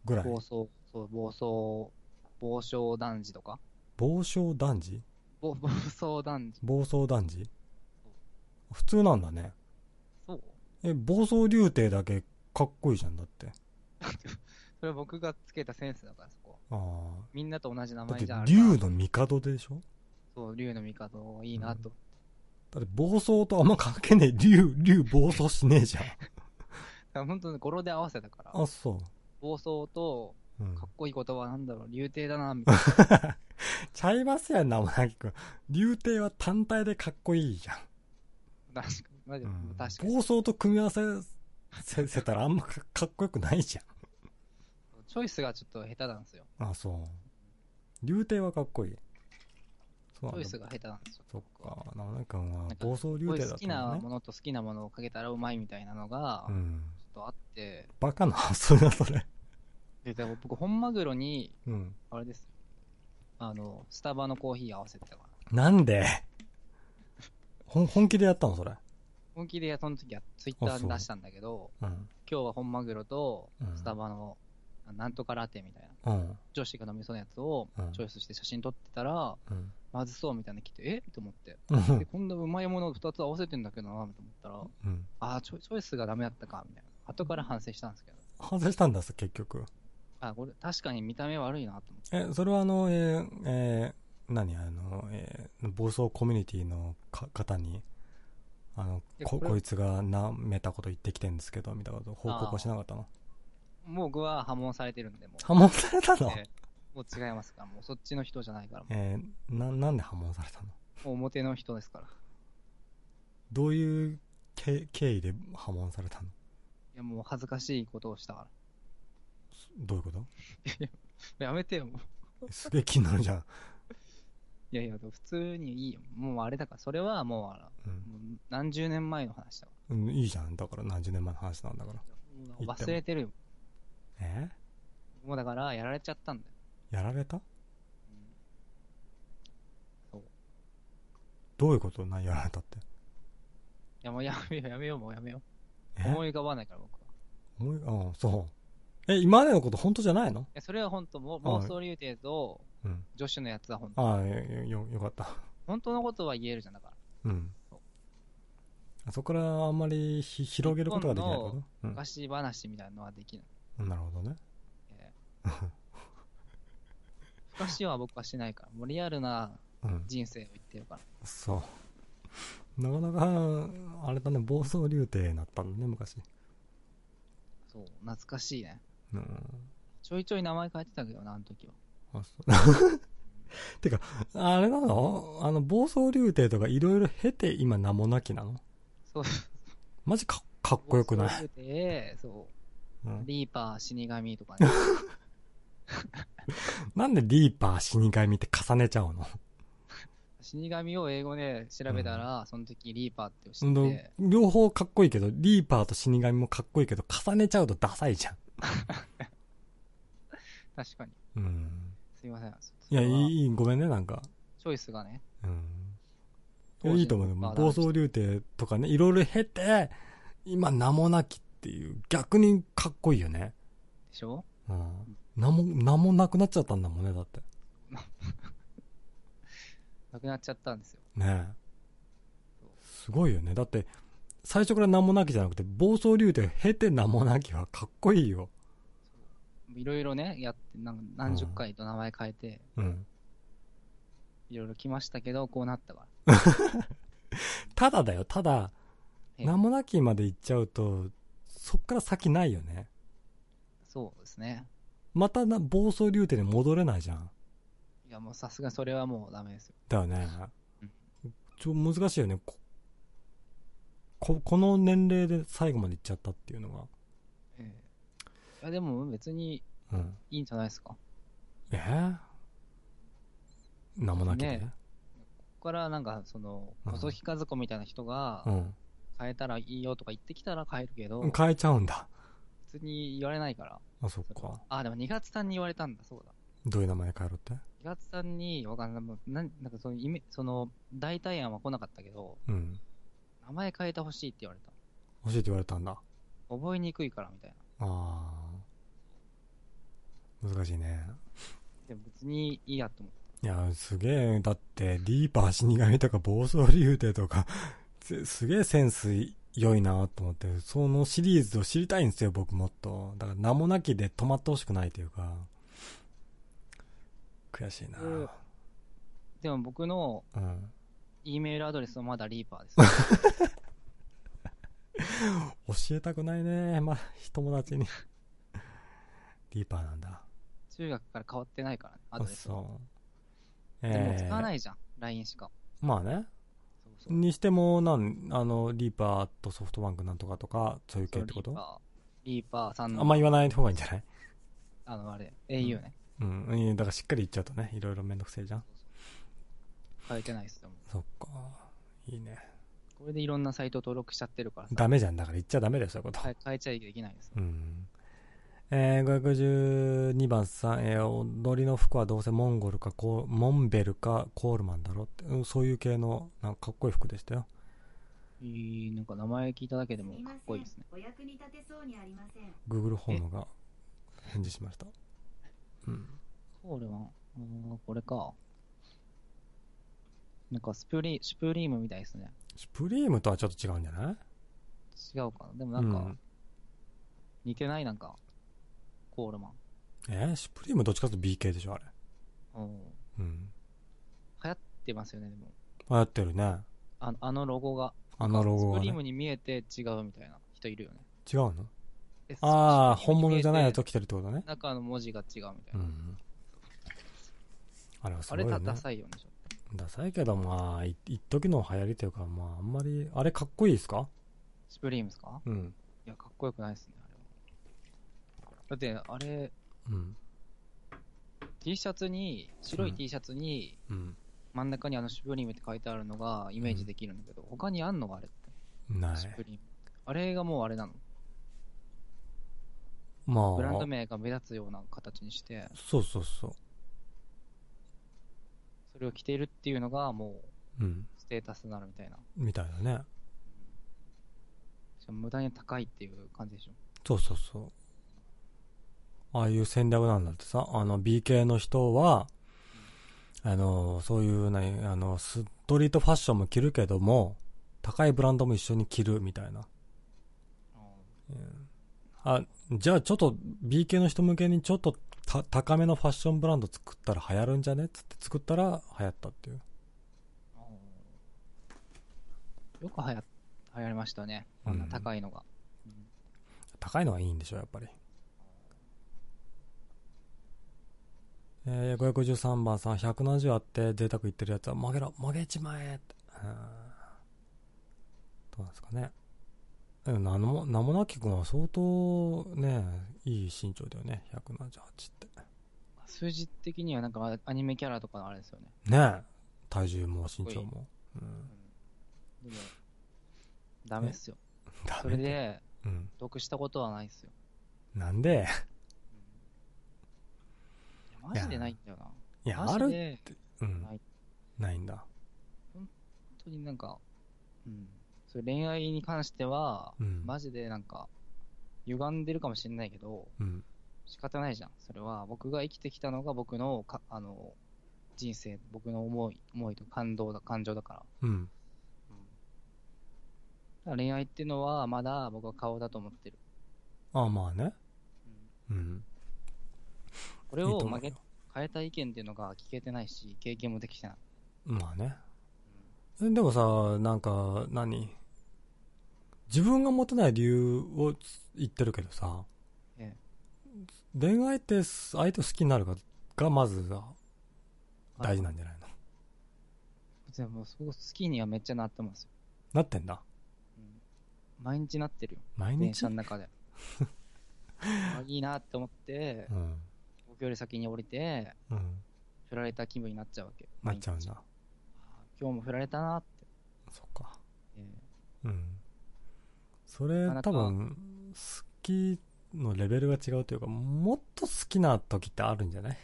ぐらい？暴走、そう、暴走、暴走男児とか。暴走男児？暴暴走男児。暴走男児？普通なんだねそうえ暴走竜帝だけかっこいいじゃんだってそれは僕がつけたセンスだから、そこ。あみんなと同じ名前じゃあるから竜の帝でしょ？そう、竜の帝いいなと。だって暴走とあんま関係ねえ。竜竜暴走しねえじゃん。本当に語呂で合わせたから。あそ暴走と、う、うん。かっこいい言葉はなんだろう、竜帝だな、みたいな。ちゃいますやん名もなきくん。竜帝は単体でかっこいいじゃん。確かに。マジで。うん。確かに。暴走と組み合わせせせたらあんまかかっこよくないじチョイスがちょっと下手なんですよ。ゃんあそう。竜帝はかっこいいそうなんだ。チョイスが下手なんですよ。そっか。なんはなんか暴走竜帝だった好きなものと好きなものをかけたらうまいみたいなのが、ちょっうんとあって、バカな発想だそれ。で、でも僕、本マグロに、うん。あれです。あの、スタバのコーヒー合わせてたから。なんで？ほん本気でやったのそれ？本気でその時はツイッターに出したんだけど、うん。今日は本マグロとうん。スタバのなんとかラテみたいな、うん。女子が飲みそうなやつをうん。チョイスして写真撮ってたら、うん。まずそうみたいなの来て、え？と思って。うん。で、こんなうまいものを2つ合わせてんだけどな、と思ったら、うん。あーチョイチョイスがダメだったか、みたいな。後から反省したんですけど。反省したんだ結局。あ、これ確かに見た目悪いなと思って。えそれはあのえーえー何？あの、えー暴走コミュニティのか方にあのここいつがなめたこと言ってきてんですけどみたいなこと報告はしなかったの？もう僕は破門されてるんで、もう。破門されたの、えーもう違いますから、もうそっちの人じゃないから、もえーななんで破門されたの？うもう表の人ですから。いどういう経経緯で破門されたの？や、もう恥ずかしいことをしたかどういうこと？ら。やめてよ、もう。すげえ気になるじゃん、いやいや、普通にいいよ。もうあれだから、それはもううん。何十年前の話だかうん、いいじゃん。だから何十年前の話なんだから。忘れてるよ。え？もうだから、やられちゃったんだよ。やられた？そう。どういうこと？なやられたって？いや、もうやめよう、やめよう、もうやめよう。え？思い浮かばないから、僕は。思いあそう。え今までのこと本当じゃないの？いや、それは本当も妄想流帝とうん。女子のやつは本当。ああよよよかった。本当のことは言えるじゃん、だから。うん。あそこからあんまりひ広げることができないこと？昔話みたいなのはできない。うんなるほどねえー昔は僕はしないから。もうリアルなうん人生を言ってるから。そうなかなかあれだね暴走流帝になったんだね昔そう、懐かしいね。うんちょいちょい名前変えてたけどな、あの時は。あそう てかあれなの？あの暴走流帝とかいろいろ経て今名もなきなの？そう。マジかかっこよくない、そううう。ん、リーパー、死神とかね。なんでリーパー死神って重ねちゃうの？死神を英語で調べたら、その時リーパーって知うんって、両方かっこいいけど、リーパーと死神もかっこいいけど、重ねちゃうとダサいじゃん。確かに。うん。すいません。いや、いい。ごめんね、なんか。チョイスがね。うん。いいいと思うよ。まあ暴走流帝とかね、いろいろ経て、今名もなきっていう、逆にかっこいいよね。でしょ？うん。名も、名もなくなっちゃったんだもんね、だって。なくなっちゃったんですよ。ねえ。すごいよね。だって、最初から名もなきじゃなくて、暴走流帝を経て名もなきはかっこいいよ。いろいろね、やって、なんか何十回と名前変えて、うん。いろいろ来ましたけど、こうなったから。ただだよ、ただ、え名もなきまで行っちゃうと、そっから先ないよね。そうですね。またな、暴走流帝に戻れないじゃん。いや、もうさすがにそれはもうダメですよ。だよねうん。ちょ、難しいよね。こ、ここの年齢で最後まで行っちゃったっていうのが。ええいや、でも別にうん。いいんじゃないですか。こえ？ー、名もなきで、ねこからなんか、その、うん細木和子みたいな人が、うん。変えたらいいよとか言ってきたら変えるけど、変えちゃうんだ。普通に言われないから。あ、そっか。あ、でも2月さんに言われたんだ、そうだ。どういう名前で帰ろうって？平津さんに、わかんない、もうなんなんかそのイメ、その、代替案は来なかったけど、うん。名前変えてほしいって言われた。教えて言われたんだ。覚えにくいからみたいな。ああ。難しいね。でも別にいいやと思って。いや、すげえ、だって、リーパー死神とか暴走竜帝とか、すすげえセンス良いなと思って、そのシリーズを知りたいんですよ、僕もっと。だから名もなきで止まってほしくないというか。悔しいなうんでも僕のうん。E メールアドレスはまだリーパーです。教えたくないね、まあ、友達に。リーパーなんだ。中学から変わってないからね、アあ、ドレスは。そう。でもえ使わないじゃん、LINE しか。まあね。にしても、なん、あの、リーパーとソフトバンクなんとかとか、そういう系ってこと？リーパー、リーパーさんの、あんま言わない方がいいんじゃない？あの、あれ、au ね。うん。いやだからしっかり言っちゃうとね、いろいろめんどくせえじゃん。変えてないっすよ。もそっか。いいね。うこれでいろんなサイト登録しちゃってるからさ。ダメじゃん。だから言っちゃダメだよ、そういうこと。変え変えちゃいけないですよ。うん。えー、512番さん、えー、踊りの服はどうせモンゴルかコー、モンベルかコールマンだろって、うん、そういう系の、なんかかっこいい服でしたよ。いい、なんか名前聞いただけですもかっこいいですね。お役に立てそうにありません Google ホームが返事しました。うん。コールは、あーこれか。なんかスプリ、シュプリームみたいですね。シュプリームとはちょっと違うんじゃない？違うかな。でもなんかうん、似てない？なんか、コールマン。えーシュプリームどっちかというと BK でしょ、あれ。うん。うん。流行ってますよね、でも。流行ってるね。あのあのロゴが。あのロゴがね。スプリームに見えて違うみたいな人いるよね。違うの？えああ、本物じゃないやつを着てるってことね。中の文字が違うみたいな。うん。あれはすあごいよね。れだダサいよね、ちょっと。ダサいけど、まあ、い一時の流行りというか、まあ、あんまり、あれかっこいいですか？スプリームですか？うん。いや、かっこよくないですね。だって、あれ、うん。T シャツに、白いうん T シャツに、うん。真ん中にあのシュプリームって書いてあるのがイメージできるんだけど、他にあんのがあれって。ないシ。ュプリーム。あれがもうあれなの？まあ、ブランド名が目立つような形にして、そうそうそそれを着ているっていうのがもうう。うん。ステータスになるみたいな。みたいだね。無駄に高いっていう感じでしょ？そうそうそう。ああいう戦略なんだってさ、あの、BK の人は、あの、そういうね、あの、ストリートファッションも着るけども、高いブランドも一緒に着るみたいな。あ、じゃあちょっと BK の人向けにちょっとた高めのファッションブランド作ったら流行るんじゃねつって作ったら流行ったっていう。よくはや流行りましたね。あんな高いのが。高いのはいいんでしょ、やっぱり。えー、553番さん、170あって贅沢言ってるやつは曲げろ、曲げちまえって。うんどうなんですかね。名も、名もなき君は相当ね、いい身長だよね、178って。数字的にはなんかアニメキャラとかのあれですよね。ね体重も身長も。うん。でも、ダメっすよ。それで、うん。得したことはないっすよ。なんで？マジでないんだよな。いや、マあるジで、うんない。ないんだ。本当になんか、うん。それ恋愛に関しては、うん。マジでなんか、歪んでるかもしれないけど、うん。仕方ないじゃん。それは、僕が生きてきたのが僕のか、あの、人生、僕の思い、思いと感動だ、感情だから。うん。恋愛っていうのは、まだ僕は顔だと思ってる。ああ、まあね。うんうん。これを曲げ、変えた意見っていうのが聞けてないし、経験もできてない。まあね。でもさ、なんか、何？自分が持てない理由を言ってるけどさ、え恋愛って相手を好きになるかがまずが大事なんじゃないの？でも、すごく好きにはめっちゃなってますよ。なってんだ？うん毎日なってるよ。毎日？電車の中で。あいいなって思ってう、ん。僕より先に降りて、うん。振られた気分になっちゃうわけ。なっちゃうんだ。今日も振られたなって。そっか。えうん。それ多分、好きのレベルが違うというか、もっと好きな時ってあるんじゃない？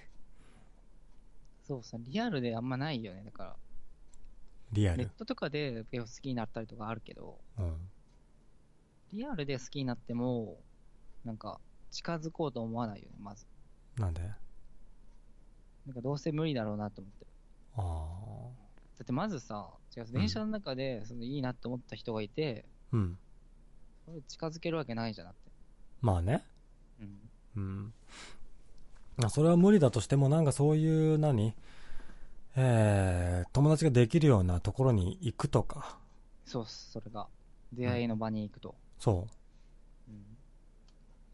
そうさ、リアルであんまないよね。だから、ネッリアル。トとかで好きになったりとかあるけど、うん。リアルで好きになっても、なんか、近づこうと思わないよね、まず。なんで？なんかどうせ無理だろうなと思って。あだってまずさ、違う、電車の中で、そのいいなって思った人がいて、あ。うん。それ近づけるわけないじゃなくて。まあね。うん。うん。あそれは無理だとしても、なんかそういう何、えー、友達ができるようなところに行くとか、そうっす、それが。出会いの場に行くと。そう。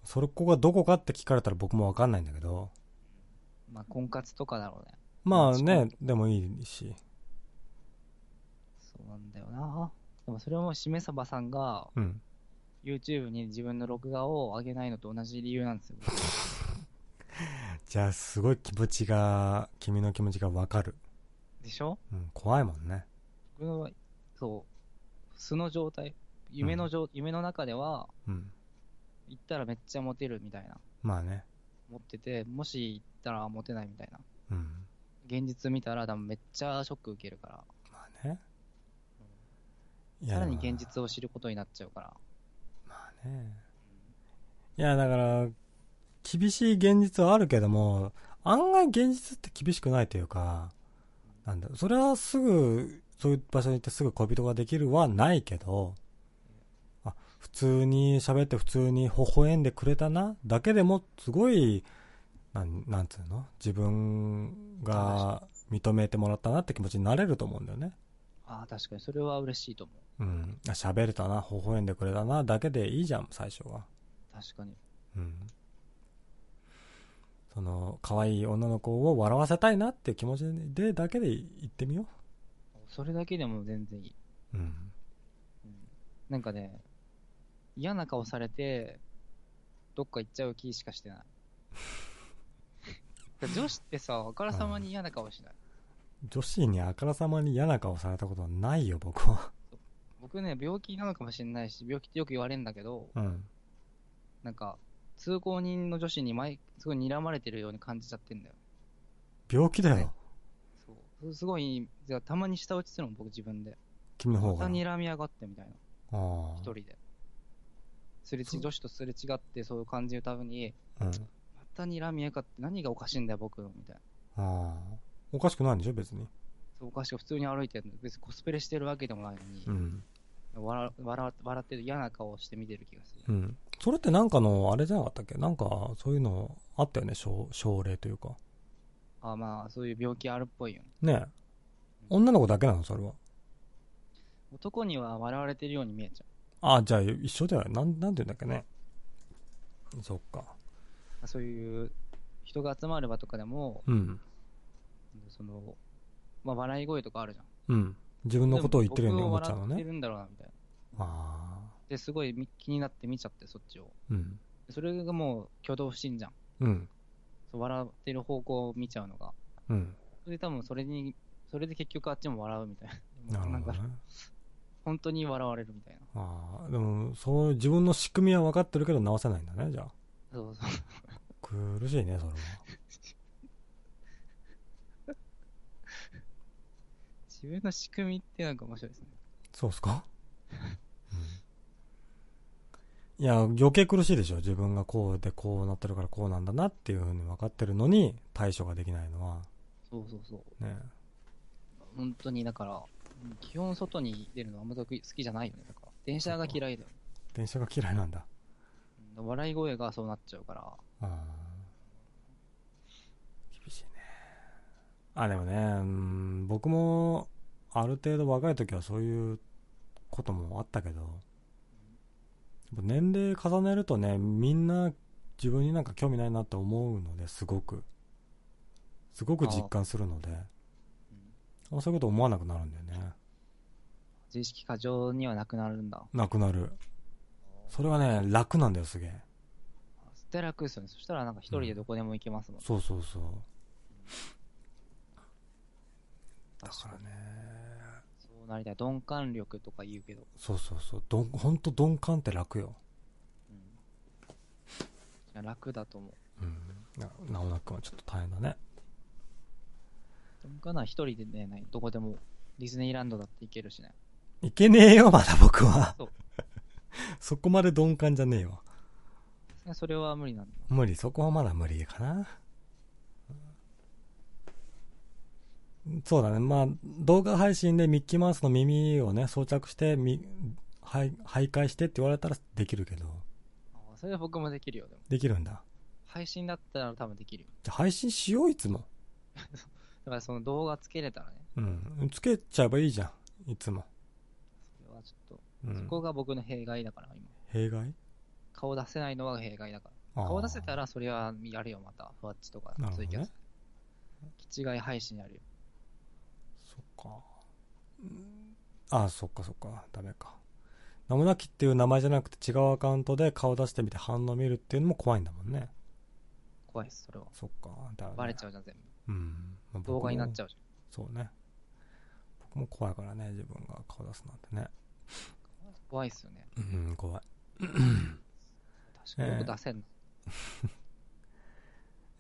うん。それこがどこかって聞かれたら僕もわかんないんだけど、まあ、婚活とかだろうね。まあ近ね、でもいいし。そうなんだよな。でもそれもしめさばさんが、うん。YouTube に自分の録画を上げないのと同じ理由なんですよ。じゃあ、すごい気持ちが、君の気持ちがわかる。でしょ？うん、怖いもんね。僕の、そう、素の状態、夢の状、夢の中では、うん。行ったらめっちゃモテるみたいな、まあね。思ってて、もし行ったらモテないみたいな。うん。現実見たら多分めっちゃショック受けるから、まあね。いさらに現実を知ることになっちゃうから。まあね。いや、だから、厳しい現実はあるけども、案外現実って厳しくないというか、なんだそれはすぐ、そういう場所に行ってすぐ恋人ができるはないけど、あ、普通に喋って普通に微笑んでくれたな、だけでもすごい、なん、なんつうの？自分が認めてもらったなって気持ちになれると思うんだよね。ああ、確かにそれは嬉しいと思う。うん。あ喋れたな、微笑んでくれたな、だけでいいじゃん、最初は。確かに。うん。その、可愛い女の子を笑わせたいなって気持ちでだけで言ってみよそれだけでも全然いい。う。うん。うん、なんかね、嫌な顔されて、どっか行っちゃう気しかしてない。女子ってさ、あからさまに嫌な顔しない？女子にあからさまに嫌な顔されたことはないよ、僕は。僕ね、病気なのかもしれないし、病気ってよく言われるんだけど、うん。なんか、通行人の女子に毎すごい睨まれてるように感じちゃってんだよ。病気だよ。ねそう。すごい、じゃあたまに下打ちするの、僕自分で。また君の方が。睨みやがってみたいな。ああ一人で。すれ女子とすれ違ってそういう感じで歌うに、うん。また睨みやがって何がおかしいんだよ、僕、みたいな。ああ。おかしくないんでしょ、別に。そうおかしく普通に歩いてるの別にコスプレしてるわけでもないのに、うん。笑笑笑ってる嫌な顔をして見てる気がする。うん。それってなんかの、あれじゃなかったっけ？なんか、そういうのあったよね、症症例というか。あまあ、そういう病気あるっぽいよね。ねえ。女の子だけなの、それは。男には笑われてるように見えちゃあ、じゃあ一緒だよ。なん、なんて言うんだっけね。そっか。う。そういう人が集まる場とかでも、うん。その、まあ、笑い声とかあるじゃん。うん。自分のことを言ってるように思っちゃうのね。笑ってるんだろうな、みたいな。ああ。で、すごいみ気になって見ちゃって、そっちを。うん。でそれがもう挙動不審じゃん。うん。そう笑ってる方向を見ちゃうのが。うん。それで多分それに、それで結局あっちも笑うみたいな。なるほどね。本当に笑われるみたいな。ああ。でも、そう、自分の仕組みは分かってるけど直せないんだね、じゃあ。そうそう。苦しいね、それは。自分の仕組みってなんか面白いですね。そうっすか？うん。いや、余計苦しいでしょ。自分がこうでこうなってるからこうなんだなっていうふうに分かってるのに対処ができないのは、そうそうそう。ね。本当に、だから、うん基本外に出るのあんま得意好きじゃないよね。だから、電車が嫌いだよ。電車が嫌いなんだ。うん笑い声がそうなっちゃうから、ああ。厳しいね。あ、でもね、うん、僕も、ある程度若い時はそういうこともあったけど、やっぱ年齢重ねるとね、みんな自分になんか興味ないなって思うのですごく。すごく実感するので、そういうこと思わなくなるんだよね。自意識過剰にはなくなるんだ。なくなる。それはね、楽なんだよ、すげえ。絶対楽ですよね。そしたらなんか一人でどこでも行けますもん。そうそうそう。だ確からね、そうなりたい。鈍感力とか言うけど。そうそうそう。どん、ほんと鈍感って楽よ。うん。いや楽だと思う。うん。な、直くんはちょっと大変だね。僕はな、一人でね、ないどこでも、ディズニーランドだって行けるしね。いけねえよ、まだ僕はそう。そこまで鈍感じゃねえよ。それは無理なんだ。無理、そこはまだ無理かな。そうだね。まあ、動画配信でミッキーマウスの耳をね、装着して、み、はい、徘徊してって言われたらできるけど。あそれは僕もできるよ、でも。できるんだ。配信だったら多分できるよ。じゃあ配信しよう、いつも。だからその動画つけれたらね、うん。つけちゃえばいいじゃん。いつも。それはちょっと、うんそ。こが僕の弊害だから、今。弊害？顔出せないのが弊害だから。顔出せたら、それはやるよ、また。ふわっちとかなるほどね。気違い配信やるよ。そっか。うんあ、そっかそっか。ダメか。名もなきっていう名前じゃなくて違うアカウントで顔出してみて反応見るっていうのも怖いんだもんね。怖いです、それは。そっか。だよねバレちゃうじゃん、全う部。ん。まあ動画になっちゃう。そうね。僕も怖いからね、自分が顔出すなんてね。怖いっすよね。うん、怖い。確かによく出せんの。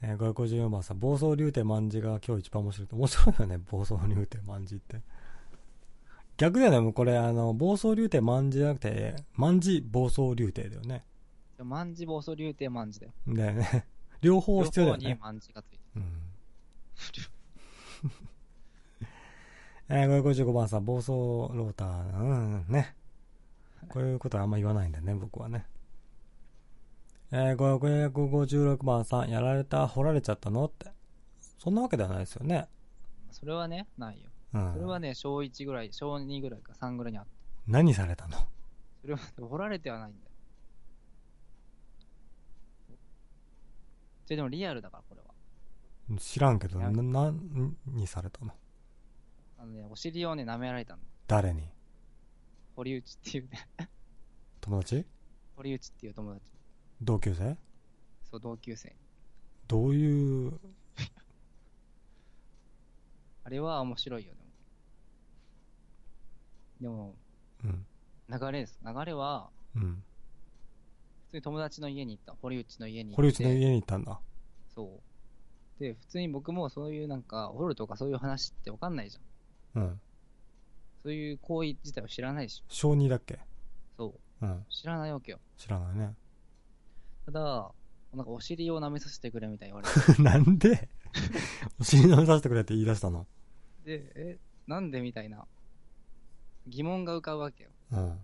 えー、554番さん、暴走流天万字が今日一番面白い。面白いよね、暴走流天万字って。逆だよね、もうこれ、あの、暴走流天万字じゃなくて、万字暴走流天だよね。でも万字暴走流帝万字だよ。だよね。両方必要だよね。両方にがついてうん。えー、555番さん、暴走ローター、うん、ね。こういうことはあんま言わないんだよね、僕はね。えー、556番さん、やられた、掘られちゃったの？って。そんなわけではないですよね。る。それはね、ないよ。うん。それはね、小1ぐらい、小2ぐらいか3ぐらいにあった。何されたの？それは、掘られてはないんだよ。ででもリアルだから、これは。知らんけど、な、何にされたの？あのね、お尻をね、舐められたの。誰に？堀内っていうね、友達？堀内っていう友達。同級生？そう、同級生。どういう、あれは面白いよ、でも。でも、うん、流れです。流れは、うん。普通に友達の家に行った。堀内の家に行って。堀内の家に行ったんだ。そう。で、普通に僕もそういうなんか、掘るとかそういう話ってわかんないじゃん。うん。そういう行為自体を知らないでしょ。小児だっけ？そう。うん。知らないわけよ。知らないね。ただ、なんかお尻を舐めさせてくれみたいに言われて。なんで？お尻舐めさせてくれって言い出したの？で、え、なんでみたいな。疑問が浮かぶわけよ。うん。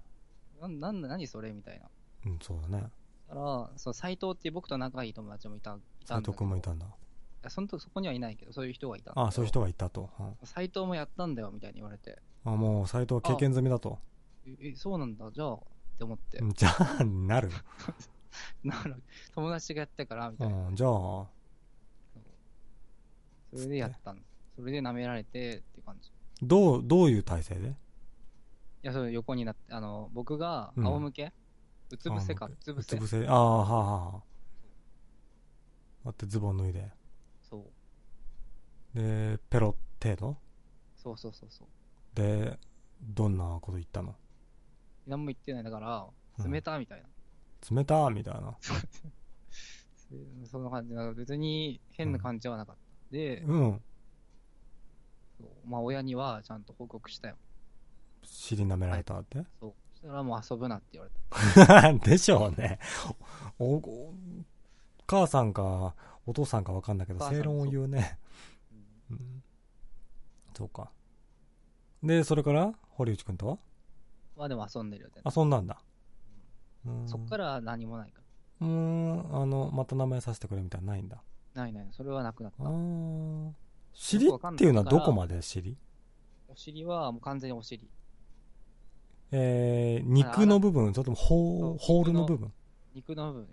なん、なんだ、何それみたいな。うん、そうだね。だから、そう、斎藤っていう僕と仲いい友達もいた、いた斎藤君もいたんだ。その時そこにはいないけど、そういう人がいた。ああ、そういう人がいたと。うん斎藤もやったんだよ、みたいに言われて。あもう斎藤経験済みだと。え、えそうなんだ、じゃあ、って思って。うんじゃあ、なる。なる友達がやったから、みたいな。うん、じゃあ、それでやったんそれで舐められてっていう感じ。いどう、どういう体勢で？や、それ横になって、あの、僕がうん仰向け、うつ伏せか、うつ伏せうつ。伏せ。ああ、はあはあはあ。だってズボン脱いで。で、ペロ程度そうそうそうそう。で、どんなこと言ったの？何も言ってない。だから、うん冷たみたいな。冷たみたいな。そんな感じ。なんか別に変な感じはなかった。で、うん。まあ親にはちゃんと報告したよ。尻舐められたって？そう。そしたらもう遊ぶなって言われた。でしょうね。お、お母さんか、お父さんかわかんないけど、正論を言うね。そうか。で、それから、堀内くんとは？まあでも遊んでるよ、全遊んだんだ。うんそっから何もないかうーん、あの、また名前させてくれみたいなのないんだ。ら。ないない。それはなくなったあ。ー尻よくわかんないっていうのはどこまで尻お尻はもう完全にお尻。えー、肉の部分、それともホーホールの部分？肉の部分よ。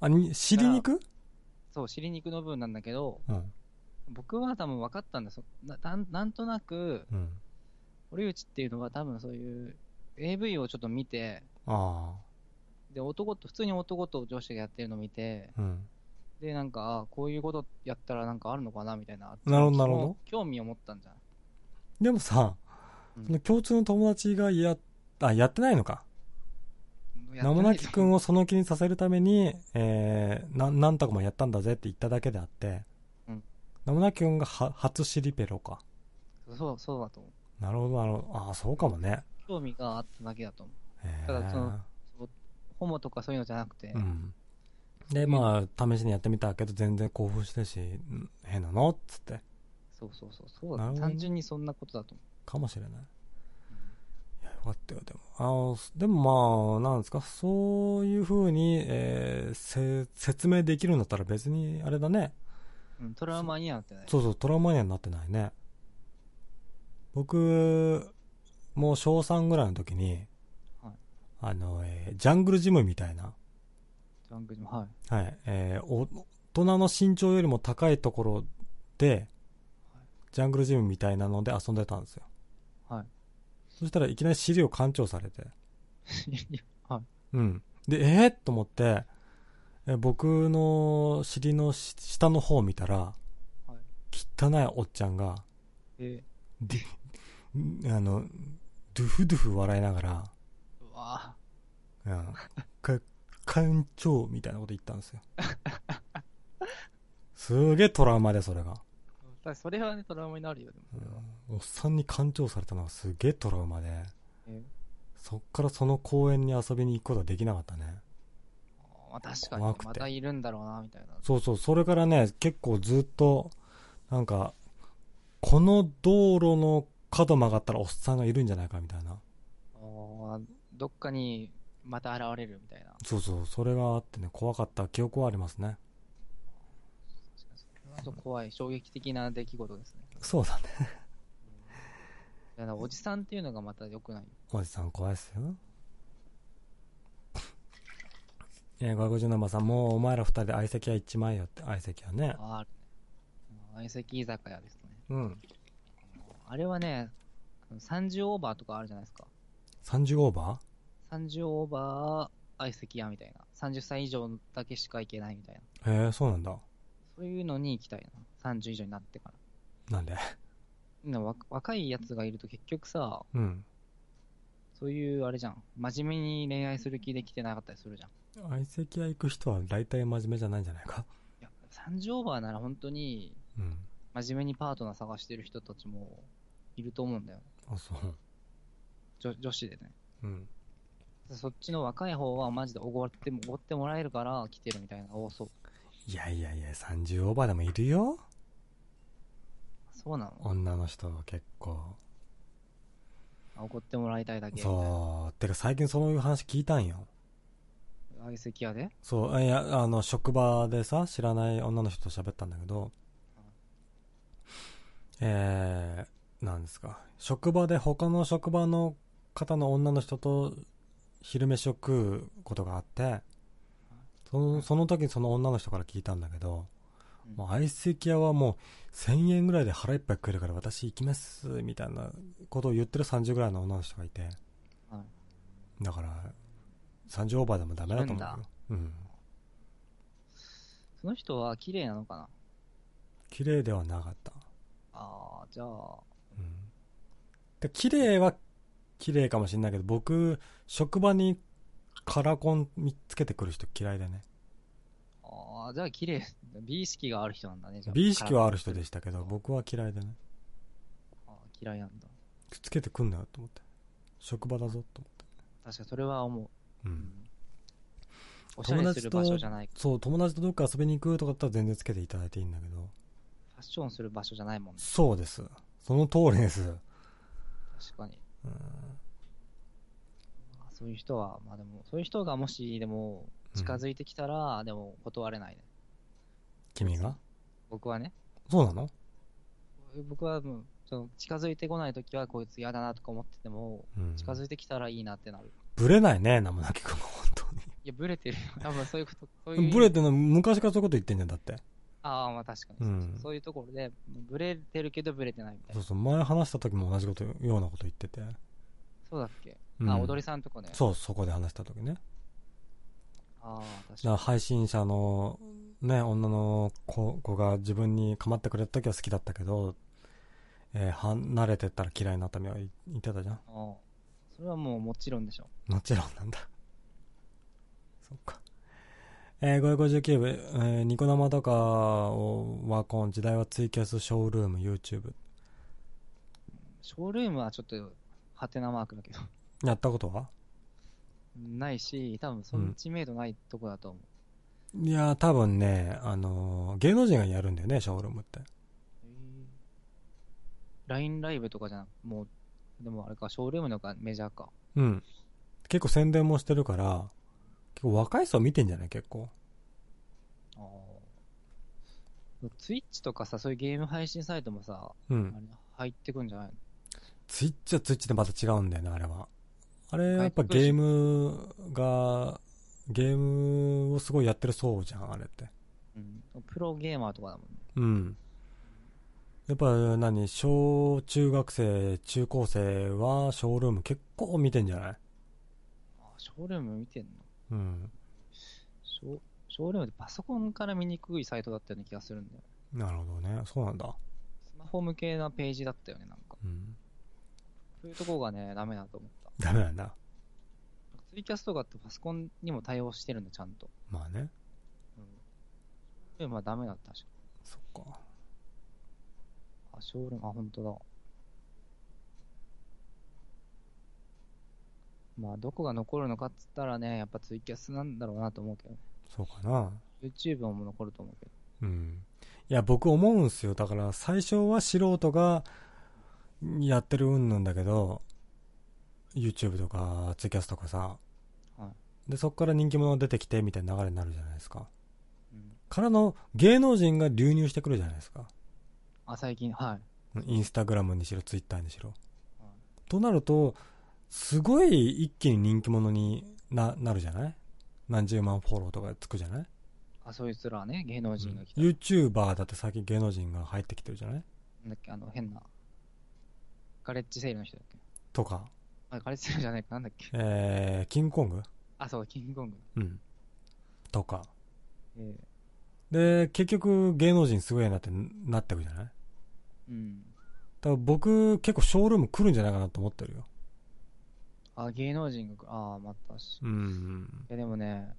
あ、に尻肉？そう、尻肉の部分なんだけど、うん。僕は多分分かったんですよ。ななんなんとなく、うん。堀内っていうのは多分そういう AV をちょっと見て、あで、男と、普通に男と女子がやってるのを見て、あ。うん。で、なんか、あこういうことやったらなんかあるのかなみたいな。なるほどなるほど興味を持ったんじゃないでもさ、うんその共通の友達がや、あ、やってないのか。名もなきくんを。をその気にさせるために、えー、な、なんとかもやったんだぜって言っただけであって、うん名村くんがは初シリペロか。そう、そうだと思う。なるほど、なるほど。ああ、そうかもね。興味があっただけだと思う。ただそのホモとかそういうのじゃなくて、うん。で、まあ、試しにやってみたけど、全然興奮してるし、ん変なの？っつって。そうそうそう、そうだなるほど単純にそんなことだと思かもしれない。いや、よかったよ、でも。あの、でもまあ、なんですか、そういう風に、えーせ、説明できるんだったら別に、あれだね。う。うん、トラウマにはなってない。そうそう、トラウマにはなってないね。僕、もう小3ぐらいの時に、はいあの、えージャングルジムみたいな、ジャングルも、はい。はい、えーお大人の身長よりも高いところで、ジャングルジムみたいなので遊んでたんですよ。はい。そしたらいきなり尻を干潮されて、はい。うん。で、えー、と思って、えー僕の尻のし下の方を見たら、汚いおっちゃんが、えで、んあの、ドゥフドゥフ笑いながら、ー、うわうん、か、館長みたいなこと言ったんですよ。すげえトラウマで、それが。それはね、トラウマになるよ、でもそれは。おっさんに館長されたのがすげえトラウマで、えそっからその公園に遊びに行くことはできなかったね。あ、確かに、またいるんだろうな、みたいな。そうそう、それからね、結構ずっと、なんか、この道路の角曲がったらおっさんがいるんじゃないかみたいな。あーどっかにまた現れるみたいな。そうそう、それがあってね、怖かった記憶はありますね。怖い、衝撃的な出来事ですね。そうだね。だからおじさんっていうのがまた良くない。おじさん怖いっすよ。えー、外国人ナンバーさん、もうお前ら二人で相席屋行っちまえよって、相席屋ね。あ。相席居酒屋ですね。うん。あれはね、あの30オーバーとかあるじゃないですか。30オーバ30オーバー相席屋みたいな。30歳以上だけしか行けないみたいな。ーへえ、そうなんだ。そういうのに行きたいな。30以上になってから。なんで？でもわ若いやつがいると結局さ、うん。そういうあれじゃん。真面目に恋愛する気で来てなかったりするじゃん。相席屋行く人は大体真面目じゃないんじゃないか？いや、30オーバーなら本当にうん。真面目にパートナー探してる人たちもいると思うんだよ。あ、そう。女女子でね。うん。そっちの若い方はマジでおごっても、おごってもらえるから来てるみたいな多そう。いやいやいや、30オーバーでもいるよ。そうなの？女の人は結構。おごってもらいたいだけ。そう。てか最近そういう話聞いたんよ。相席屋で？そう、いや、あの、職場でさ、知らない女の人と喋ったんだけど、えー、なんですか。職場で他の職場の方の女の人と昼飯を食うことがあって、その、その時にその女の人から聞いたんだけど、うん。もう相席屋はもう1000円ぐらいで腹いっぱい食えるから私行きます、みたいなことを言ってる30ぐらいの女の人がいて、はい。だから、30オーバーでもダメだと思うよ。うん。その人は綺麗なのかな？綺麗ではなかった。ああ、じゃあ、うん。で綺麗は綺麗かもしれないけど、僕、職場にカラコン見つけてくる人嫌いでね。ああ、じゃあ綺麗。美意識がある人なんだね、じゃあ。美意識はある人でししたけど、僕は嫌いでね。ああ嫌いなんだ。くっつけてくんなよと思って。職場だぞと思って。確かにそれは思う。う。うんん。おしゃれする場所じゃない。そう、友達とどっか遊びに行くとかだったら全然つけていただいていいんだけど。ファッションする場所じゃないもんね。そうです。その通りです。確かに。うん。まあそういう人は、まあでも、そういう人がもし、でも、近づいてきたら、でも断れないね。君が？僕はね。そうなの？僕はもう、その近づいてこないときはこいつ嫌だなとか思ってても、うん。近づいてきたらいいなってなる。ブレないね、名もなきくんは本当に。いや、ブレてるよ。多分そういうこと、そういう。ブレてんの昔からそういうこと言ってんじゃんだって。ああ、まあ確かにそうそう、うんそういうところで、ブレてるけどブレてないみたいな。そうそう、前話した時も同じこと、ようなこと言ってて。そうだっけ、うんあ、踊りさんとこね。そう、そこで話した時ね。ああ、確だかから配信者のね、女の子子が自分に構ってくれた時は好きだったけど、えー離れてったら嫌いになったみは言言ってたじゃん。に。ああそれはもうもちろんでしょ。もちろんなんだ。そっか。えー、559部、えーニコ生とかをワコン、時代はツイキャス、ショールーム、YouTube。ショールームはちょっと、ハテナマークだけど。やったことは？ないし、多分そん知名度ないとこだと思う。いやー、多分ね、あのー芸能人がやるんだよね、ショールームって。LINE ライブとかじゃなくもう、でもあれか、ショールームのがメジャーか。うん。結構宣伝もしてるから、結構若い層見てんじゃない？結構。ああ。ツイッチとかさ、そういうゲーム配信サイトもさ、うん。入ってくんじゃない？のツイッチはツイッチでまた違うんだよね、あれは。あれ、やっぱゲームが、ゲームをすごいやってる層じゃん、あれって。うん。プロゲーマーとかだもんね。うん。やっぱ何小中学生、中高生はショールーム結構見てんじゃない？あショールーム見てんの？うん。ショーショールームってパソコンから見にくいサイトだったような気がするんだよ。なるほどね。そうなんだ。スマホ向けなページだったよね、なんか。うん。そういうとこがね、ダメだと思った。ダメだな。ツイキャスとかってパソコンにも対応してるんだ、ちゃんと。まあね。うん。でもまあダメだった、確か。そっか。あ、ショールーム、あ、本当だ。まあ、どこが残るのかっつったらね、やっぱツイキャスなんだろうなと思うけどね。そうかな。YouTube も残ると思うけど。うん。いや、僕思うんすよ。だから、最初は素人がやってるうんぬんだけど、YouTube とか、ツイキャスとかさ。はで、そこから人気者が出てきて、みたいな流れになるじゃないですか。うん。からの、芸能人が流入してくるじゃないですか。あ、最近、はい。インスタグラムにしろ、ツイッターにしろ。はいとなると、すごい一気に人気者にななるじゃない？何十万フォローとかつくじゃない、あ、そいつらね、芸能人が来た。?YouTuber だって最近芸能人が入ってきてるじゃない？なんだっけ、あの、変な。ガレッジセールの人だっけ？とか、あ、ガレッジセールじゃないか、なんだっけ？えー、キングコング？あ、そう、キングコング。うん。とか。えで、結局芸能人すごいなってなってくじゃない？えうん。だから僕結構ショールーム来るんじゃないかなと思ってるよ。あ、芸能人が、ああ、またし。いうん。や、でもね、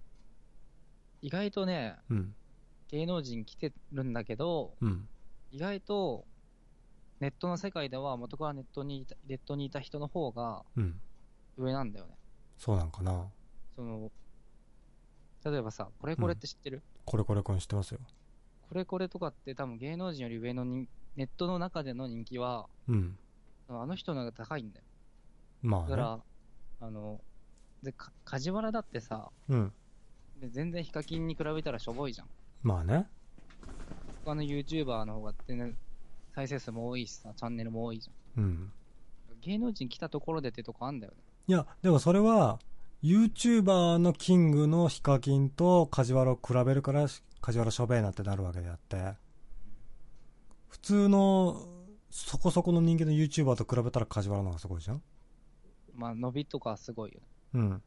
意外とね、うん。芸能人来てるんだけど、うん。意外と、ネットの世界では元からネットにいた、ネットにいた人の方がうん。上なんだよね。そうなんかな。その、例えばさ、これこれって知ってる、これこれこれ知ってますよ。これこれとかって多分芸能人より上の人ネットの中での人気は、うん。あの人の方が高いんだよ。まあね。だから、あの、で、か梶原だってさ、うん。で全然ヒカキンに比べたらしょぼいじゃん。まあね。他の YouTuber の方が全然再生数も多いしさ、チャンネルも多いじゃん。うん。芸能人来たところでってとこあんだよね。いや、でもそれは、YouTuber のキングのヒカキンと梶原を比べるから、梶原しょべえなってなるわけであって、普通の、そこそこの人気の YouTuber と比べたら梶原の方がすごいじゃん？まあ、伸びとかはすごいよね。うん。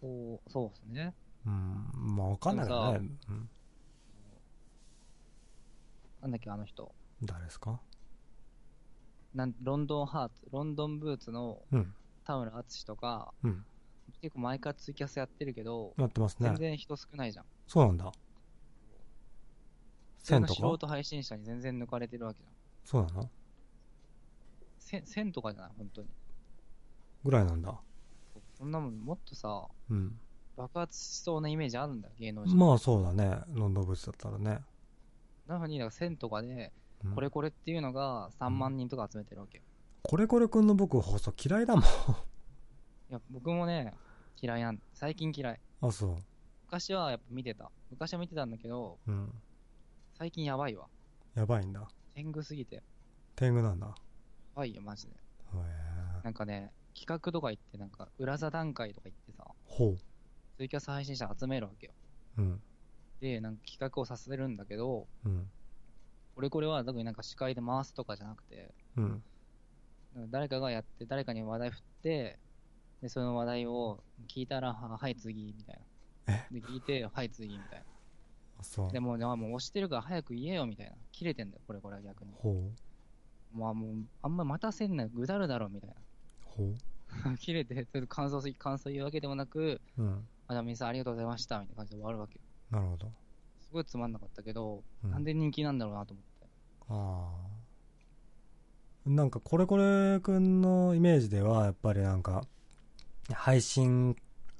そう、そうですね。うん。まあわかんないけどね。うん。なんだっけ、あの人。誰ですか？なんロンドンハーツ、ロンドンブーツのうん。田村淳とか、うん。結構前からツイキャスやってるけど、なってますね全。然人少ないじゃん。そうなんだ。普通の1000とか素人配信者に全然抜かれてるわけじゃん。そうなの？1000 1000とかじゃない？本当に。ぐらいなんだ。そんなもん、もっとさ、うん。爆発しそうなイメージあるんだよ、芸能人。まあそうだね。ロンドンブーツだったらね。なのに、だから1000とかで、うんこれこれっていうのが3万人とか集めてるわけよ。これこれくんの僕放送嫌いだもん。いや、僕もね、嫌いなん最近嫌い。あ、そ昔はやっぱ見てた。昔は見てたんだけど、う。うん。最近やばいわ。やばいんだ。天狗すぎて。や天狗なんだ。ばいよ、マジで。へえ。なんかね、企画とか行って、なんか、裏座談会とか行ってさ、ほツイキャス配信者集めるわけよ。う。うん。で、なんか企画をさせるんだけど、うん。これこれは特になんか司会で回すとかじゃなくて、うん。誰かがやって、誰かに話題振って、で、その話題を聞いたら、ははい、次、みたいな。で、聞いて、はい、次、みたいあ、そうな。で。も、あもう押してるから早く言えよ、みたいな。切れてんだよ、これこれは逆に。ほう。まあもう、あんま待たせんなよ、ぐだるだろ、みたいな。ほう。切れて、それで感想す、感想言うわけでもなく、うん。あ、じゃあ皆さんありがとうございました、みたいな感じで終わるわけよ。なるほど。すごいつまんなかったけど、うんなんで人気なんだろうなと思って。ああ。なんか、これこれくんのイメージでは、やっぱりなんか、配信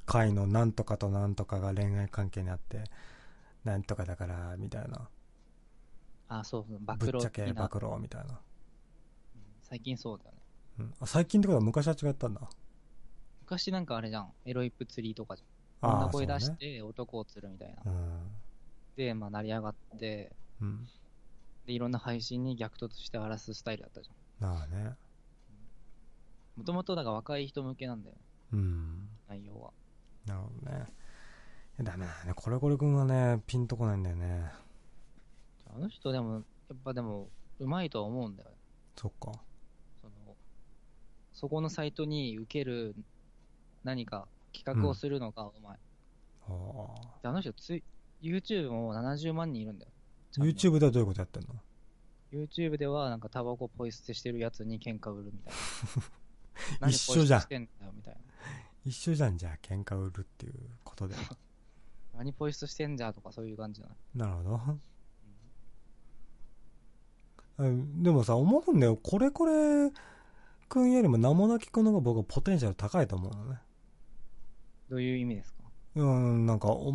会のなんとかとなんとかが恋愛関係にあって、なんとかだから、みたいな。あ、そうそう、暴ぶっちゃけ暴露みたいな。うん最近そうだよね。うん、あ最近ってことは昔は違ったんだ。昔なんかあれじゃん、エロイップ釣りとかじゃん。ああ、女声出し。て男を釣るみたいな。うん。で、まあ成り上がって、うん。で、いろんな配信に逆突して荒らすスタイルだったじゃん。なあね。もともとだから若い人向けなんだよ、うん。内容は。なるほどね。だね。これこれくんはね、ピンとこないんだよね。あの人でも、やっぱでも、うまいとは思うんだよね。そっか。その、そこのサイトに受ける何か企画をするのがうまい。はあ。であの人つい、YouTube も70万人いるんだよ。YouTube ではどういうことやってんの？YouTube ではなんかタバコポイ捨てしてるやつに喧嘩売る みたいな。一緒じゃん。一緒じゃん、じゃあ、喧嘩売るっていうことで。何ポイ捨てしてんじゃとかそういう感じじゃない。なるほど。うんでもさ、思うんだよ。これこれくんよりも名もなきくんの方が僕はポテンシャル高いと思うのね。どういう意味ですか？うん、なんか、お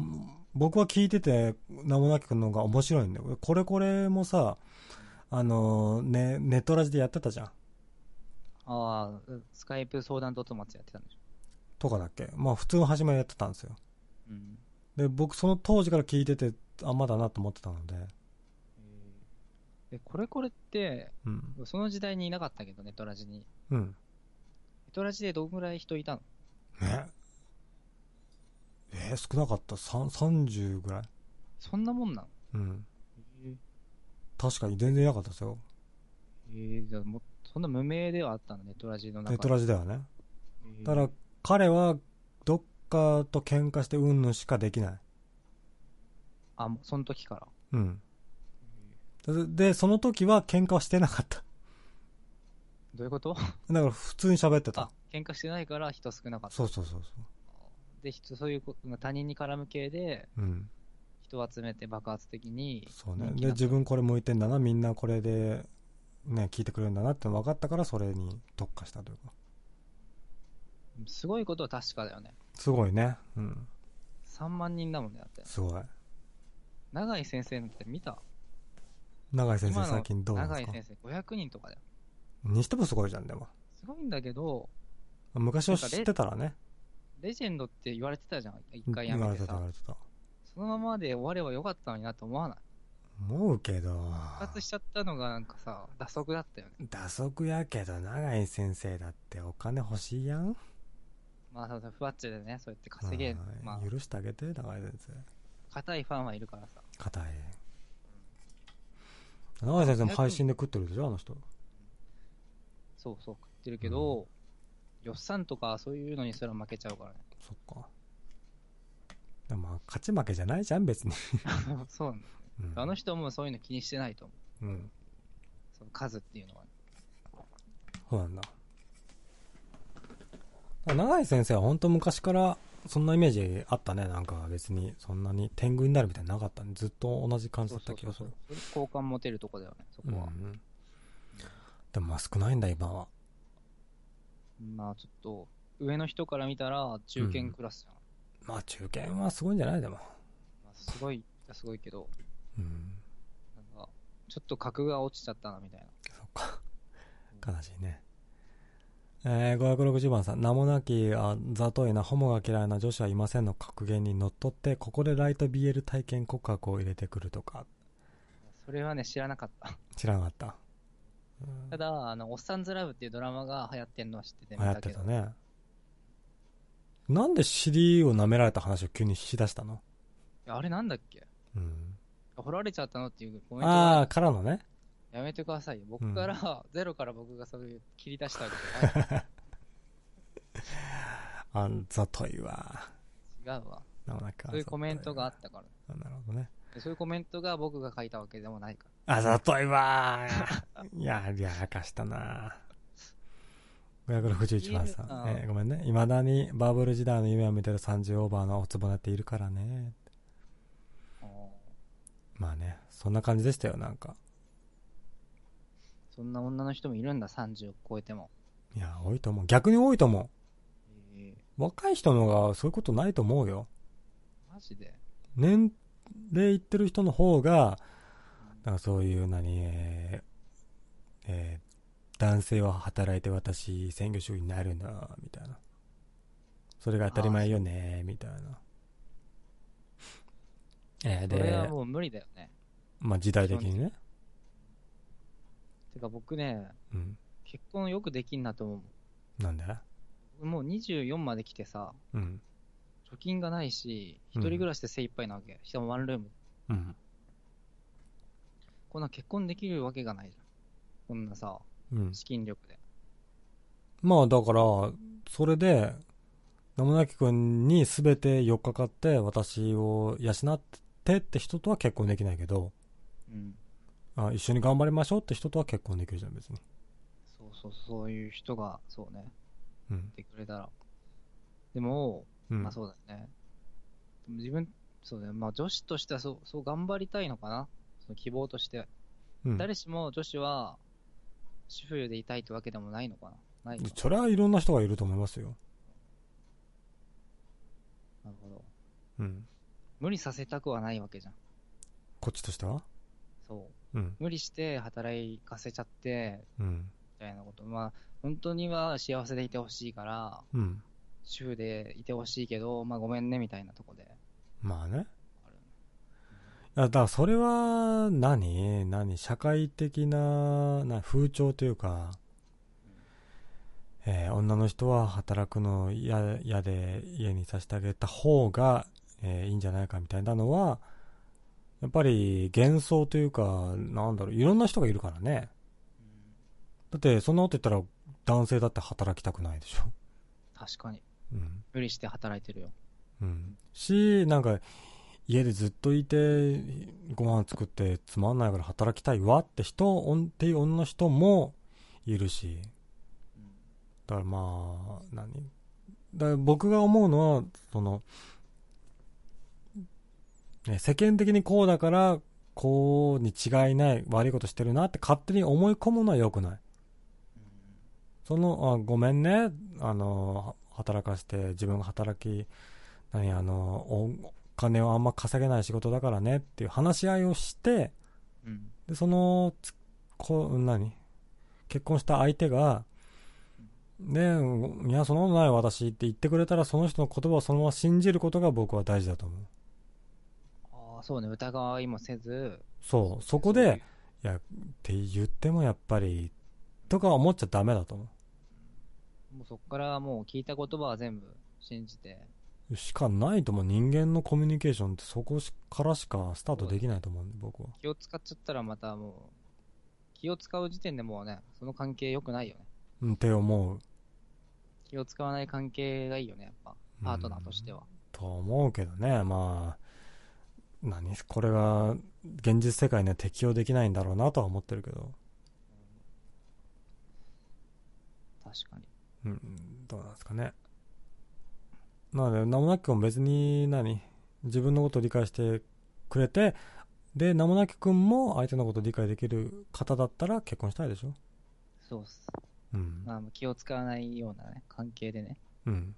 僕は聞いてて、名もなきくんの方が面白いんだよ。これこれもさ、あの、ね、ネットラジでやってたじゃん。ああ、スカイプ相談とと松やってたんでしょ。とかだっけ？まあ普通の始まりやってたんですよ。うん。で、僕その当時から聞いてて、あんまだなと思ってたので。で、これこれって、うん。その時代にいなかったけど、ネトラジに。うん。ネトラジでどんぐらい人いたの？え？えー少なかった。さん30ぐらい？そんなもんなのうん。え確かに全然いなかったですよ。えじゃあもう、そんな無名ではあったの、ネトラジの中ネットラジではね。えーだから、彼は、どっかと喧嘩してうんぬんしかできない。あ、もうその時から。うん。で、でその時は喧嘩はしてなかった。どういうこと？だから普通に喋ってたあ。、喧嘩してないから人少なかった。そうそうそうそで、人、そういうこ、他人に絡む系で、う。うん。人を集めて爆発的に。そうね。で、人気になった自分これ向いてんだな、みんなこれで、ね、聞いてくれるんだなって分かったから、それに特化したというか。すごいことは確かだよね。すごいね。うん。3万人だもんね、だって。すごい。長井先生のって見た？永井先生最近どうなんですか？長井先生500人とかだよ。にしてもすごいじゃん、でも。すごいんだけど、昔を知ってたらね。レジェンドって言われてたじゃん。一回言われてやめてさ。た言われてた。そのままで終わればよかったのになと思わない？思うけど。復活しちゃったのがなんかさ、打足だったよね。打足やけど、永井先生だってお金欲しいやん。まあ、そうふわっちでね、そうやって稼げ、はいまあ、許してあげて、永井先生。硬いファンはいるからさ。硬い。永井先生も配信で食ってるでしょ、あの人。そうそう、食ってるけど、よっさんとかそういうのにすら負けちゃうからね。そっか。でもまあ、勝ち負けじゃないじゃん、別に。そうなんだ。うんあの人もそういうの気にしてないと思う。うん。その数っていうのはね。そうなんだ。永井先生は本当昔からそんなイメージあったね。なんか別にそんなに天狗になるみたいなのなかったね。ずっと同じ感じだった気がする。好感持てるとこだよね、そこは。うんでもまあ少ないんだ、今は。まあちょっと、上の人から見たら中堅クラスじゃん。まあ中堅はすごいんじゃない？でも。まあ、すごい、すごいけど、うん。なんか、ちょっと格が落ちちゃったなみたいな。そっか。悲しいね。えー、560番さん、名もなき、あ、ざといな、ホモが嫌いな女子はいませんの格言にのっとって、ここでライト BL 体験告白を入れてくるとか、それはね、知らなかった。知らなかった。うんただ、あの、おっさんずラブっていうドラマが流行ってんのは知ってて流行っ。てたね。なんで尻を舐められた話を急にしだしたの？あれなんだっけ？うん。掘られちゃったのっていうコメントああ、がからのね。やめてくださいよ。僕から、ゼロから僕がそういう切り出したわけじゃない。あんざといわ。違うわ。なんだかそういうコメントがあっったから。た。なるほどね。でそういうコメントが僕が書いたわけでもないから。あざといわ。いや、やらかしたな。561番さん、えーごめんね。未だにバブル時代の夢を見てる30オーバーのおつぼねっているからね。まあね、そんな感じでしたよ、なんか。そんな女の人もいるんだ、30を超えても。いや、多いと思う。逆に多いと思う。え若い人の方がそういうことないと思うよ。ー、マジで？年齢いってる人の方が、なんかそういう何、えーえー男性は働いて私専業主婦になるんだ、みたいな。それが当たり前よね、みたいな。えーそれはで、もう無理だよね。まあ時代的にね。てか僕ね、うん。結婚よくできんなと思う。なんで？もう24まで来てさ、うん。貯金がないし、うん一人暮らしで精一杯なわけ。しかもワンルーム。うん。こんな結婚できるわけがないじゃん。こんなさ、うん。資金力で。まあだから、それで、名もなき君に全て寄っかかって私を養ってって人とは結婚できないけど、うん。あ一緒に頑張りましょうって人とは結婚できるじゃん、別に。そうそう、そういう人が、そうね、うん。いてくれたら。でも、うん。まあそうだよね。でも自分、そうだよ。まあ女子としてはそう、そう頑張りたいのかな。その希望として。うん、誰しも女子は、主婦でいたいってわけでもないのかな。ないのかそれはいろんな人がいると思いますよ。なるほど。うん。無理させたくはないわけじゃん。こっちとしては？そう。うん。無理して働かせちゃって、うん。みたいなこと。まあ、本当には幸せでいてほしいから、うん。主婦でいてほしいけど、まあごめんね、みたいなとこで。まあね。あだからそれは何、何？社会的なな風潮というか、えー女の人は働くの嫌嫌で家にさせてあげた方が、えーいいんじゃないかみたいなのは、やっぱり幻想というか、なんだろう、いろんな人がいるからね。だって、そんなこと言ったら男性だって働きたくないでしょ。確かに。うん。無理して働いてるよ。うん。し、なんか、家でずっといて、ご飯作ってつまんないから働きたいわって人、っていう女の人もいるし。うんだからまあ、何？だ僕が思うのは、その、ね、世間的にこうだから、こうに違いない、悪いことしてるなって勝手に思い込むのは良くない。その、あごめんね、あの、働かして、自分が働き、何、あの、おお金をあんま稼げない仕事だからねっていう話し合いをして、うん。で、その、つこう、何結婚した相手が、ねいや、そんなことない私って言ってくれたら、その人の言葉をそのまま信じることが僕は大事だと思う。そうね、疑いもせず、そう、そこで、いや、って言ってもやっぱり、とか思っちゃダメだと思もうそこからもう聞いた言葉は全部信じて、う。しかないと思う。人間のコミュニケーションってそこしからしかスタートできないと思うんで、僕は。気を使っちゃったらまたもう、気を使う時点でもうね、その関係良くないよね。うん、って思う。気を使わない関係がいいよね、やっぱ。パートナーとしては。と思うけどね、まあ、何これが現実世界には適用できないんだろうなとは思ってるけど、確かに。うん、どうなんですかね。なので、名もなき君も別に何自分のことを理解してくれて、で、名もなき君も相手のことを理解できる方だったら結婚したいでしょそうっす。うん。まあ、気を使わないようなね、関係でね。うん。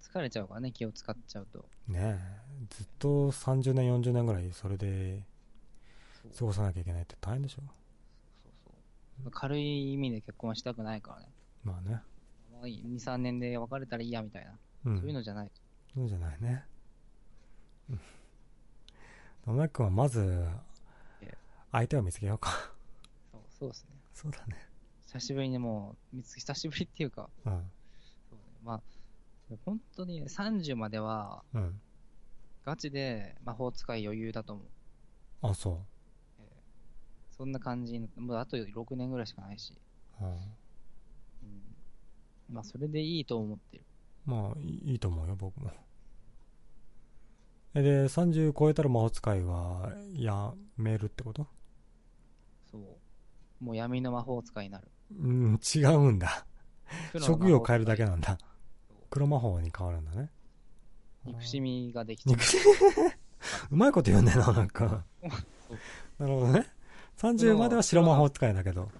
疲れちゃうからね、気を使っちゃうと。ねえ。ずっと30年、40年ぐらいそれで過ごさなきゃいけないって大変でしょそうそう。軽い意味で結婚はしたくないからね。まあね。まあ、2、3年で別れたらいいやみたいな。うん。そういうのじゃない。そうじゃないね。うん。野村君はまずえ、相手を見つけようか。そうそうですね。そうだね。久しぶりにもう、久しぶりっていうか、うん。そうね、まあ、本当に30までは、うん。ガチで魔法使い余裕だと思う。あ、そそんな感じに、もうあと6年ぐらいしかないし。う。うん。うん。まあ、それでいいと思ってる。まあ、いいと思うよ、僕も。え、で、30超えたら魔法使いはやめるってこと？そう。もう闇の魔法使いになる。うん、違うんだ。職業変えるだけ魔なんだ。黒魔法に変わるんだね。法憎しみができちゃううまいこと言うねんな、なんか。なるほどね。30までは白魔法使いだけど。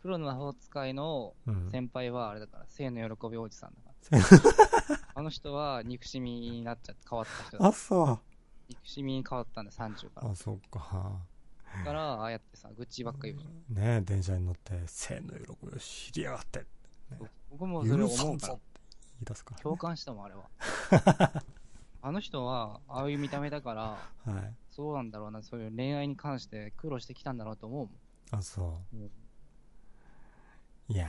黒の魔法使いのうん。先輩はあれだから、生の喜びおじさんだから。あの人は憎しみになっちゃって変わった人だあ、。そう。憎しみに変わったんだ、30から。あ、そうか。だから、ああやってさ、愚痴ばっかり言うじねえ、電車に乗って、生の喜びを知りやがって。僕もそれ思うんからい出すから、共感したもん、あれは。あの人は、ああいう見た目だから、はい。そうなんだろうな、そういう恋愛に関して苦労してきたんだろうと思うもん。あ、そう。うんいや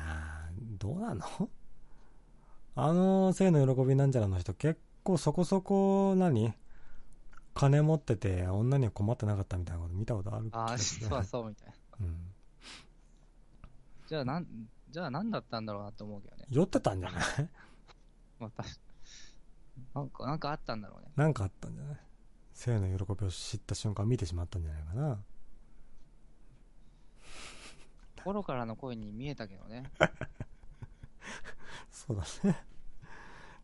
ー、どうなの？あの、生の喜びなんちゃらの人、結構そこそこ何、金持ってて、女には困ってなかったみたいなこと見たことある気ああ、がするそうそうみたいな。うん。じゃあ、なん、じゃあ何だったんだろうなと思うけどね。酔ってたんじゃない？また、なんか、なんかあったんだろうね。なんかあったんじゃない？生の喜びを知った瞬間見てしまったんじゃないかな。心からの声に見えたけどね。そうだね。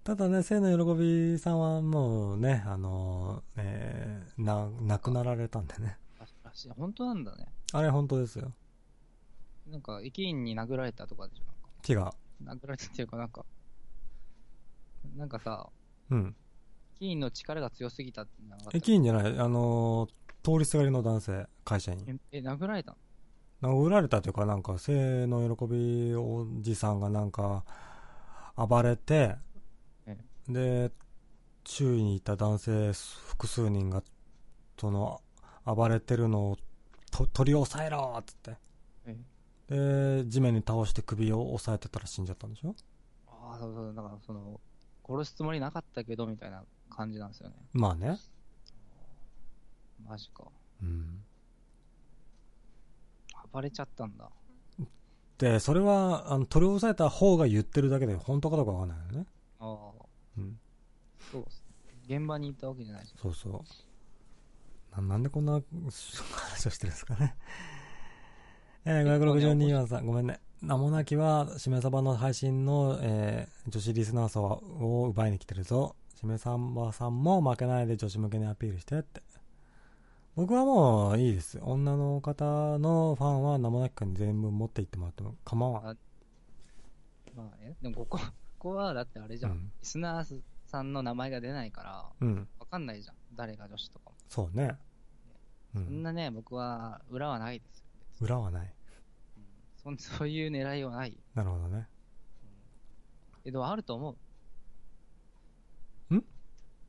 ただね、生の喜びさんはもうね、あのえーな、亡くなられたんでね。ららしい。本当なんだね。あれ本当ですよ。なんか、駅員に殴られたとかでしょ？なんか殴られたっていうか、なんか、なんかさ、うん。駅員の力が強すぎたってな駅員じゃない、あのー通りすがりの男性、会社員。え、え殴られたの？殴られたというか、なんか、生の喜びおじさんがなんか、暴れてえ、で、周囲にいた男性複数人が、その、暴れてるのをと取り押さえろっつって。えで、地面に倒して首を押さえてたら死んじゃったんでしょ？ああ、そうそう、だからその、殺すつもりなかったけど、みたいな感じなんですよね。まあね。マジか。うん。暴れちゃったんだ。で、それは、あの、取り押さえた方が言ってるだけで、本当かどうかわかんないよね。ああ、うん。そうっす。現場に行ったわけじゃない。そうそう。ななんでこんな話をしてるんですかね。えー、562番さん、ごめんね。名もなきは、しめさばの配信の、えー女子リスナー層を奪いに来てるぞ。しめさばさんも負けないで女子向けにアピールしてって。僕はもういいです。女の方のファンは名もなきかに全部持って行ってもらっても構わん。まあね、でもここ、ここはだってあれじゃん。うんリスナーさんの名前が出ないから、うん。わかんないじゃん。誰が女子とかも。そうね。う。そんなんね、僕は裏はないですよ。裏はない。うんそん そういう狙いはない。なるほどね。え、でもあると思う。ん？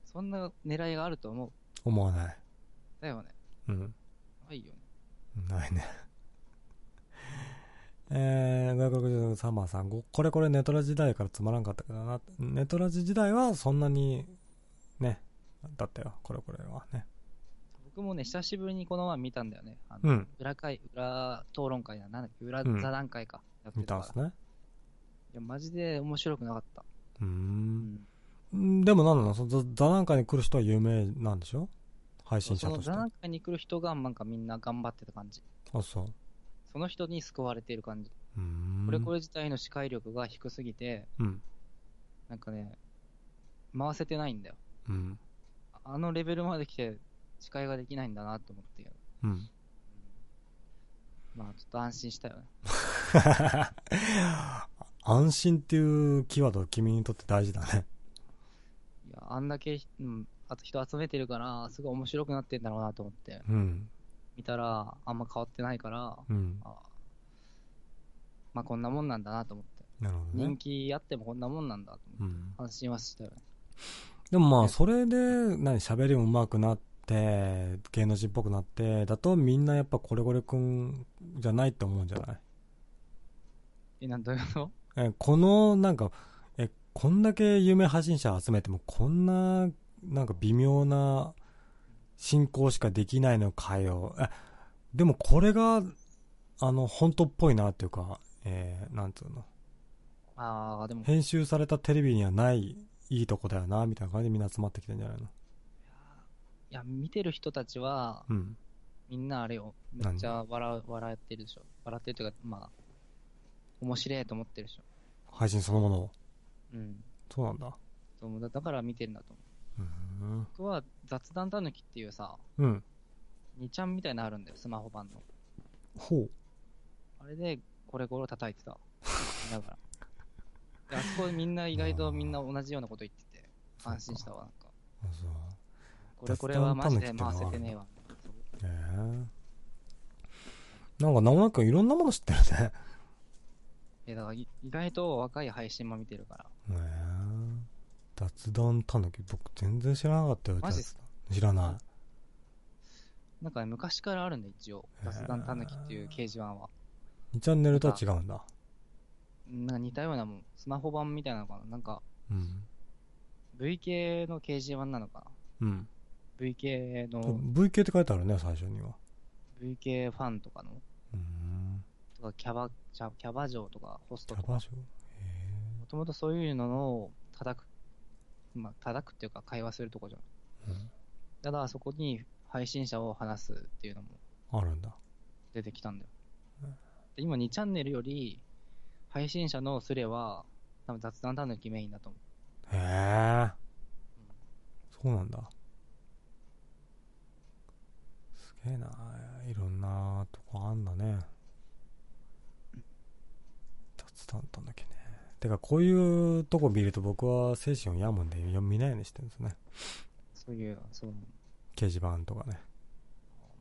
そんな狙いがあると思う。思わない。だよね。うん。ないよね。ないね。えー、560サマーさん、ごこれこれネトラ時代からつまらんかったけどな。ネトラジ時代はそんなに、ね、だったよ。これこれはね。僕もね、久しぶりにこの前見たんだよね。あのうん。裏会、裏討論会だ。なんだっけ、裏うん座談会か。やって見たんすね。いや、マジで面白くなかった。うー。うんんでもなんなの？その座座談会に来る人は有名なんでしょ？配信者として。その座談会に来る人が、なんかみんな頑張ってた感じ。あ、そう。その人に救われている感じ。うーん。これこれ自体の視界力が低すぎて、うん。なんかね、回せてないんだよ。うん。あのレベルまで来て、視界ができないんだなと思って。うん。まあ、ちょっと安心したよね。安心っていうキーワード君にとって大事だね。いや、あんだけ、うん、あと人集めてるから、すごい面白くなってんだろうなと思って、うん。見たら、あんま変わってないから、うん。あまあこんなもんなんだなと思って。なるほど人ね。気あってもこんなもんなんだと思って。うん。安心はしたよね。でもまあ、ねそれで、何、喋りも上手くなって、芸能人っぽくなって、だとみんなやっぱこれこれくんじゃないって思うんじゃない？え、なんどういうこと？え、この、なんか、え、こんだけ有名発信者集めても、こんな、なんか微妙な進行しかできないのかよ。え、でもこれが、あの、本当っぽいなっていうか、えー、なんつうの？ああ、でも、い編集されたテレビにはない、いいとこだよな、みたいな感じでみんな集まってきてんじゃないの？や、見てる人たちは、うん。みんなあれよ、めっちゃ笑う、笑ってるでしょ。笑ってるというか、まあ、面白いと思ってるでしょ。配信そのものを？うん。そうなんだ。そうだだから見てんだと思う。うん。僕は雑談たぬきっていうさ、うん。2ちゃんみたいなのあるんだよ、スマホ版の。ほう。あれで、これこれ叩いてた。だから。であそこみんな意外とみんな同じようなこと言ってて、安心したわ、なんか。あそう。これこれはマジで回せてねえわ。そうへえ。なんか、名もなくいろんなもの知ってるね。え、だからい意外と若い配信も見てるから。へえ。雑談たぬき、僕全然知らなかったよ。マジっすか？知らななんかね、昔からあるんだ、一応。雑談たぬきっていう掲示板は。い。2チャンネルとは違うんだ。なんか似たようなもん、スマホ版みたいなのかななんか、うん。V 系の掲示板なのかなうん。?V 系の、V 系って書いてあるね、最初には。V 系ファンとかの、うん。とかキャバ、キャキャバ嬢とかホストとか、キャバ嬢？へもともとそういうのを叩く、まあ、叩くっていうか会話するとこじゃん。え。うんただそこに配信者を話すっていうのもあるんだ。出てきたんだようん。で今2チャンネルより、配信者のスレは、多分雑談たぬきメインだと思う。へえ。そうなんだ。すげえな。いろんなとこあんだね。雑談たんだっけね。てか、こういうとこ見ると僕は精神を病むんで読見ないようにしてるんですね。そういう、そう、掲示板とかね。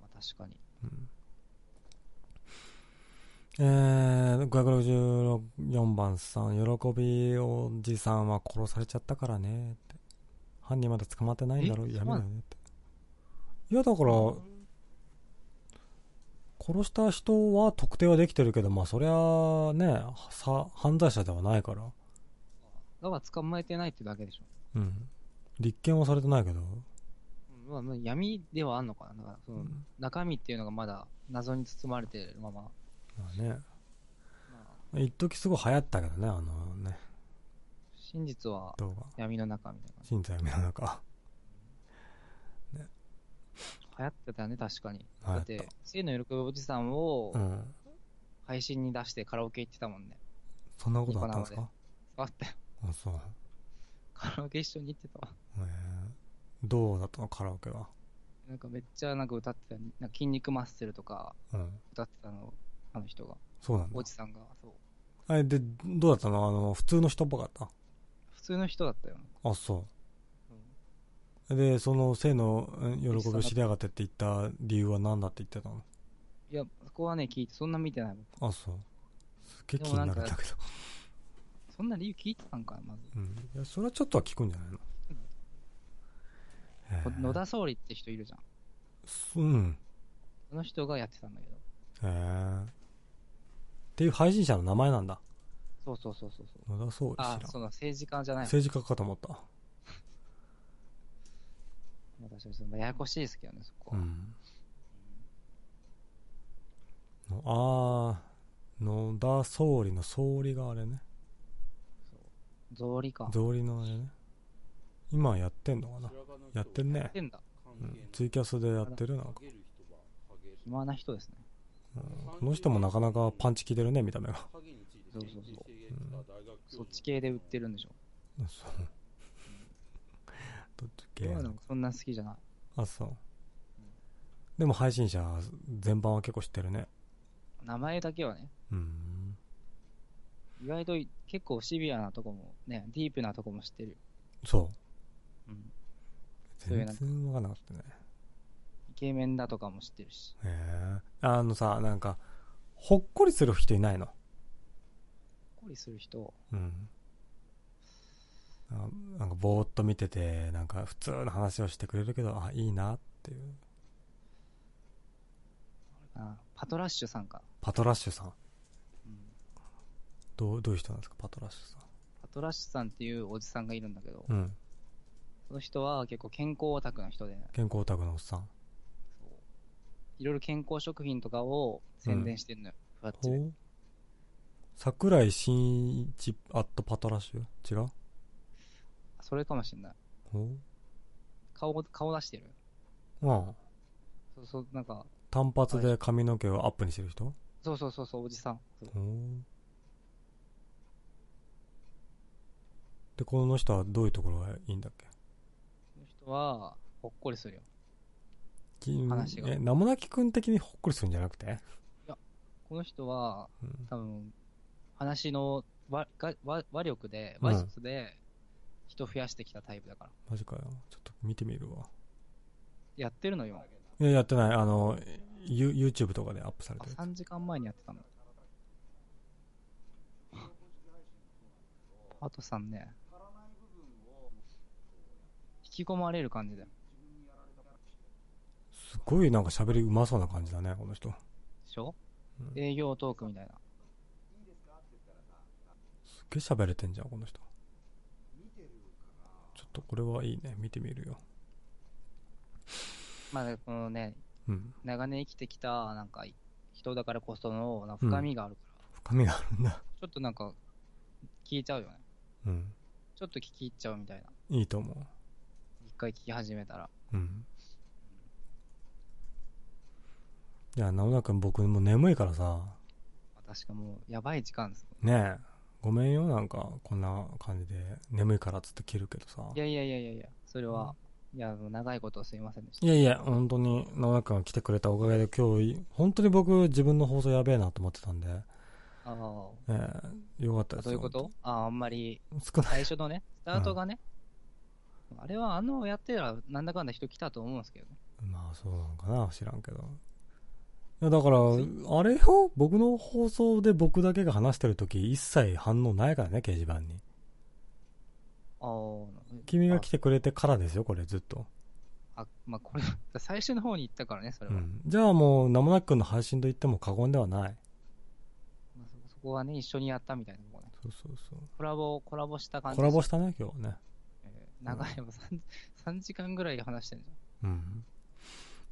まあ確かに。うんえー、564番さん、喜びおじさんは殺されちゃったからねって。犯人まだ捕まってないんだろうえやめろよねって。いや、だから、殺した人は特定はできてるけど、まあそりゃね、さ犯罪者ではないから。だから捕まえてないってだけでしょ。うん。立件はされてないけど。うんまあ、まあ闇ではあんのかな。だからそのうん中身っていうのがまだ謎に包まれてるまま。まあね。まあ、一時すごい流行ったけどね、あのね、真実は。闇の中みたいな。新罪の中。流行ってたよね、確かに。だったて、生の喜ぶおじさんをうん。配信に出してカラオケ行ってたもんね。そんなことあったんですか？あったよ。あ、そう。カラオケ一緒に行ってたわ。えーどうだったの？カラオケは。なんかめっちゃなんか歌ってた。なんか筋肉マッスルとかうん。歌ってたの、あの人が。そうなんだお。じさんが。そう。あれで、どうだったの？あの、普通の人っぽかった？普通の人だったよ。あ、そうんう。で、その、性のうん喜びを知り上がってって言った理由は何だって言ってたの？いや、そこはね、聞いて、そんな見てないもん。あ、そう。すっげえ気になるんだけど。そんな理由聞いてたんかな、まず。うん。いや、それはちょっとは聞くんじゃないの？へー野田総理って人いるじゃん。うん。その人がやってたんだけど。へえ。っていう配信者の名前なんだ。そうそうそうそうそう。野田総理あその政治家じゃないの。政治家かと思った。私はそのややこしいですけどね、そこは。うん。のあー、野田総理の総理があれね。草履か。草履のあれね。今やってんのかなやってるねやっ。てんだ。うん、ツイキャスでやってるなんか、暇な人ですね。うん、この人もなかなかパンチ効いてるね、見た目が。そうそうそう。そっち系で売ってるんでしょ。そう。どっち系そんな好きじゃない。あ、そう。でも配信者全般は結構知ってるね。名前だけはね、うん。意外と結構シビアなとこも、ね、ディープなとこも知ってるよ。そう。うん。全然わかんなかったね。イケメンだとかも知ってるし。へえ。あのさ、なんか、ほっこりする人いないの？ほっこりする人、うん。あなんか、ぼーっと見てて、なんか、普通の話をしてくれるけど、あ、いいなっていう。あパトラッシュさんか。パトラッシュさん。うん。どう、どういう人なんですか、パトラッシュさパトラッシュさんっていうおじさんがいるんだけど、ん。うん。その人は結構健康オタクの人で、健康オタクのおっさん。いろいろ健康食品とかを宣伝してるのよ。ふわっち桜井真一アットパトラッシュ？違う？それかもしれない。顔、顔出してる？ああ。そうそう、なんか、単発で髪の毛をアップにしてる人？そうそうそうそう、おじさん。うで、この人はどういうところがいいんだっけ？この人は、ほっこりするよ。話がえ、名もなき君的にほっこりするんじゃなくて？いやこの人は、うん多分、話の、わ、が、わ、話力で、話術で、人増やしてきたタイプだから。マジかよ。ちょっと見てみるわ。やってるのよ。いや、やってない。あの、ユ YouTube とかでアップされあてる。3時間前にやってたの。パートさんね、引き込まれる感じだよ。すごいなんか喋りうまそうな感じだね、この人。でしょ、うん営業トークみたいな。すっげえ喋れてんじゃん、この人。とこれはいいね。見てみるよ。まあ、このね、うん。長年生きてきた、なんか、人だからこその、深みがあるから、深みがあるんだ。ちょっとなんか、聞いちゃうよね。うん。ちょっと聞き入っちゃうみたいな。いいと思一回聞き始めたら。う。うん。いや、直くん僕もう眠いからさ。確かもう、やばい時間です。ねえ。ごめんよ、なんか、こんな感じで。眠いからっつって切るけどさ。いやいやいやいやいや、それは、いや、長いことすいませんでした。いやいや、本当に、直くんが来てくれたおかげで今日、本当に僕自分の放送やべえなと思ってたんで、ああ、ええよかったですよ。どういうこと？ああ、あんまり、少ない。最初のね、スタートがね、あれはあのやってたら、なんだかんだ人来たと思うんですけどね。まあそうなのかな知らんけど。いやだから、あれよ僕の放送で僕だけが話してるとき一切反応ないからね、掲示板に。ああ、君が来てくれてからですよ、これずっと。あ、まあ、これ、最初の方に行ったからね、それは。うん。じゃあもう、名もなくくんの配信と言っても過言ではない。まあそそこはね、一緒にやったみたいなとこね。そうそうそう。コラボ、コラボした感じ。コラボしたね、今日ね。えー長いも 3, 3時間ぐらい話してんじうん。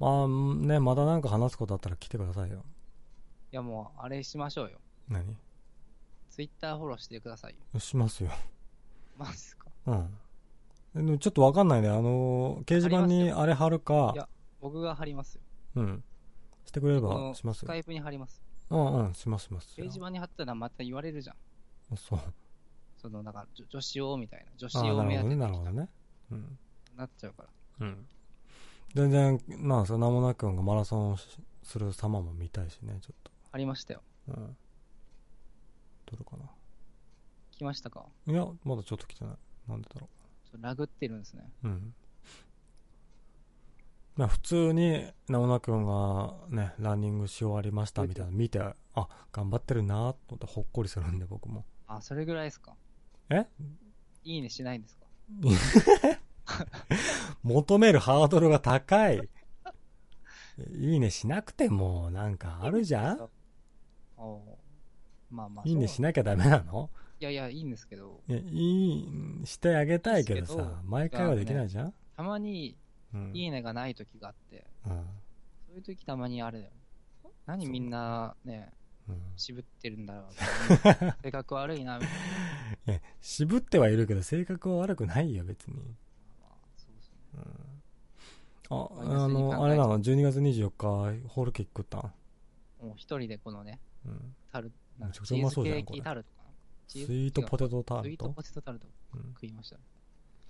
まあね、まだなんか話すことあったら来てくださいよ。いや、もう、あれしましょうよ。何？ツイッターフォローしてくださいよ。しますよ。マジっすか？うん。でもちょっとわかんないね。あの、掲示板にあれ貼るかい、や僕が貼りますよ。うん。してくれればしますよ。スカイプに貼ります。うんうん、しますします。掲示板に貼ったらまた言われるじゃん。そう。その、なんか、女女子用みたいな。女子ああ、用なるほどね、目当てになるほどね。うん。なっちゃうから。うん。全然、まあ、その名もなくんがマラソンをしする様も見たいしね、ちょっ貼りましたよ。と。うん。どれかな？来ましたか？いや、まだちょっと来てない。なんでだろちょっとラグってるんですね。う。うん。まあ、普通に、名もなくんがね、ランニングし終わりましたみたいなの見て、あ、頑張ってるなと思ってほっこりするんで、僕も。あ、それぐらいですか？え？いいねしないんですか？求めるハードルが高い。いいねしなくても、なんかあるじゃん？まあまあ。いいねしない。なきゃダメなの？いやいや、いいんですけど、いや、いい、してあげたいけどさ、毎回はできないじゃん？たまにうん。いいねがない時があって、うん。そういう時たまにあるよ。何みんなね、うん渋ってるんだろう。性格悪いな、みたい いや渋ってはいるけど、性格は悪くないよ、別に。あ、あの、あれなの、12月24日、ホールケーキ食ったん？もう一人でこのね、うん。タル、めちゃくちゃうまそうじゃんチーズケーキタルトかな。スイートポテトタスイートルトポテトタルトうん食いましたね。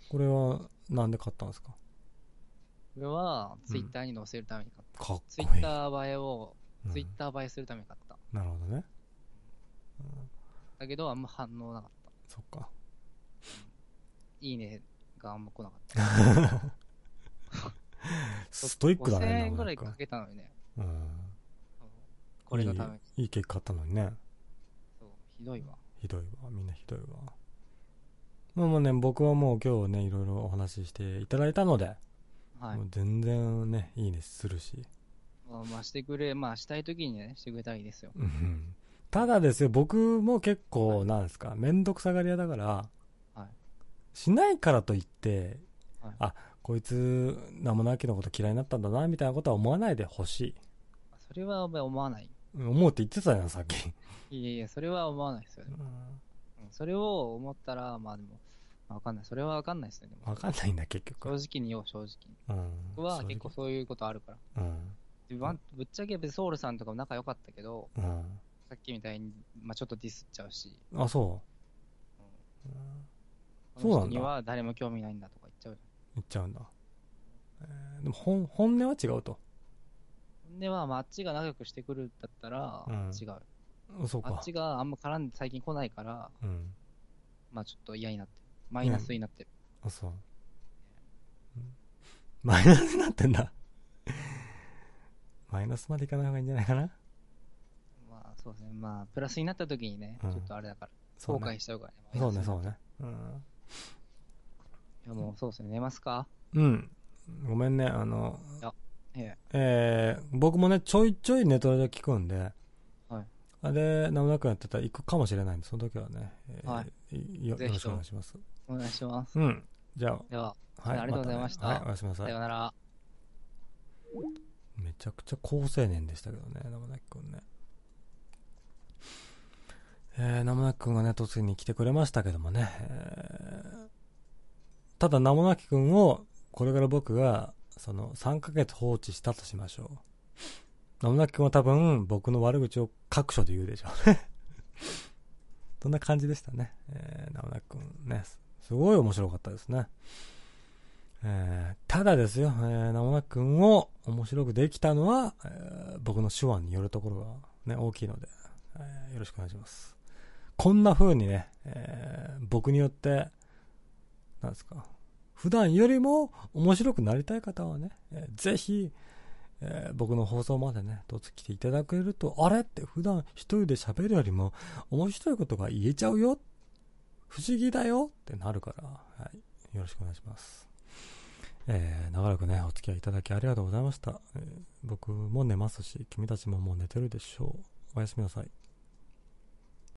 これは、なんで買ったんですか？これは、ツイッターに載せるために買った。かっこツイ。ッター映えを、うんツイッター映えするために買った。なるほどね。だけど、あんま反応なかった。そっか。いいねがあんま来なかった。ストイックだね、5000な円ぐらいか。けたのにね。うん。これのために。いいいいケーキ買ったのにね。そう、ひどいわ。ひどいわ。みんなひどいわ。まあまあね、僕はもう今日ね、いろいろお話ししていただいたので、はいもう。全然ね、いいねするし。まあ、まあ、してくれ、まあ、したいときにね、してくれたらいいですよ。うんただですよ、僕も結構、なんですか、めんどくさがり屋だから、はい。しないからといって、はいあ、こいつ、名もなきのこと嫌いになったんだな、みたいなことは思わないでほしそれは思わない。い。うん思うって言ってたじゃん、さっき。いやいや、それは思わないですよね。うんそれを思ったら、まあでも、まあわかんない。それはわかんないですね。わかんないんだ、結局。正直に言おう、正直に。うん。僕は結構そういうことあるから。うん。ぶっちゃけソウルさんとかも仲良かったけど、うん。さっきみたいに、まあちょっとディスっちゃうし、あ、そこそうなんだは誰も興味ないんだとか言っちゃう言っちゃうんだ。えーでも本、本音は違うと。では、まあ、あっちが仲良くしてくるんだったら、うん違う。そうかあっ。ちがあんま絡んで最近来ないから、うん。まあちょっと嫌になってる。マイナスになってる。あ、そう。うんマイナスになってんだ。マイナスまでいかない方がいいんじゃないかな。まあそうですね。まあ、プラスになった時にね、うんちょっとあれだから、後そうね。悔しちゃうからね。そうね、そうね。うん。いやもうそうですね。寝ますか？うん。ごめんね、あの、ええ。えー、僕もね、ちょいちょいネットで聞くんで、はい。あれ、名もなくやってたら行くかもしれないんで、その時はね、えーはいよよろしくお願いします。お願いします。うん。じゃでは、あ、はい。ありがとうございましたたねはい、おやすみなさいさよ。うなら。めちゃくちゃ好青年でしたけどね、名もなきくんね。えー、名もなきくんがね、突然に来てくれましたけどもね、えーただ名もなきくんを、これから僕が、その、3ヶ月放置したとしましょう。名もなきくんは多分、僕の悪口を各所で言うでしょうね。そんな感じでしたね。えー、名もなきくんね、すすごい面白かったですね。えーただですよ、えー、名もなきくんを面白くできたのは、えー僕の手腕によるところが、ね、大きいので、えーよろしくお願いします。こんな風にね、えー僕によって、なんですか、普段よりも面白くなりたい方はね、えーぜひ、えー僕の放送までね、とつ来ていただけると、あれって普段一人で喋るよりも面白いことが言えちゃうよ不思議だよってなるから、はい。よろしくお願いします。えー長らくね、お付き合いいただきありがとうございました。えー僕も寝ますし、君たちももう寝てるでしょう。おやすみなさい。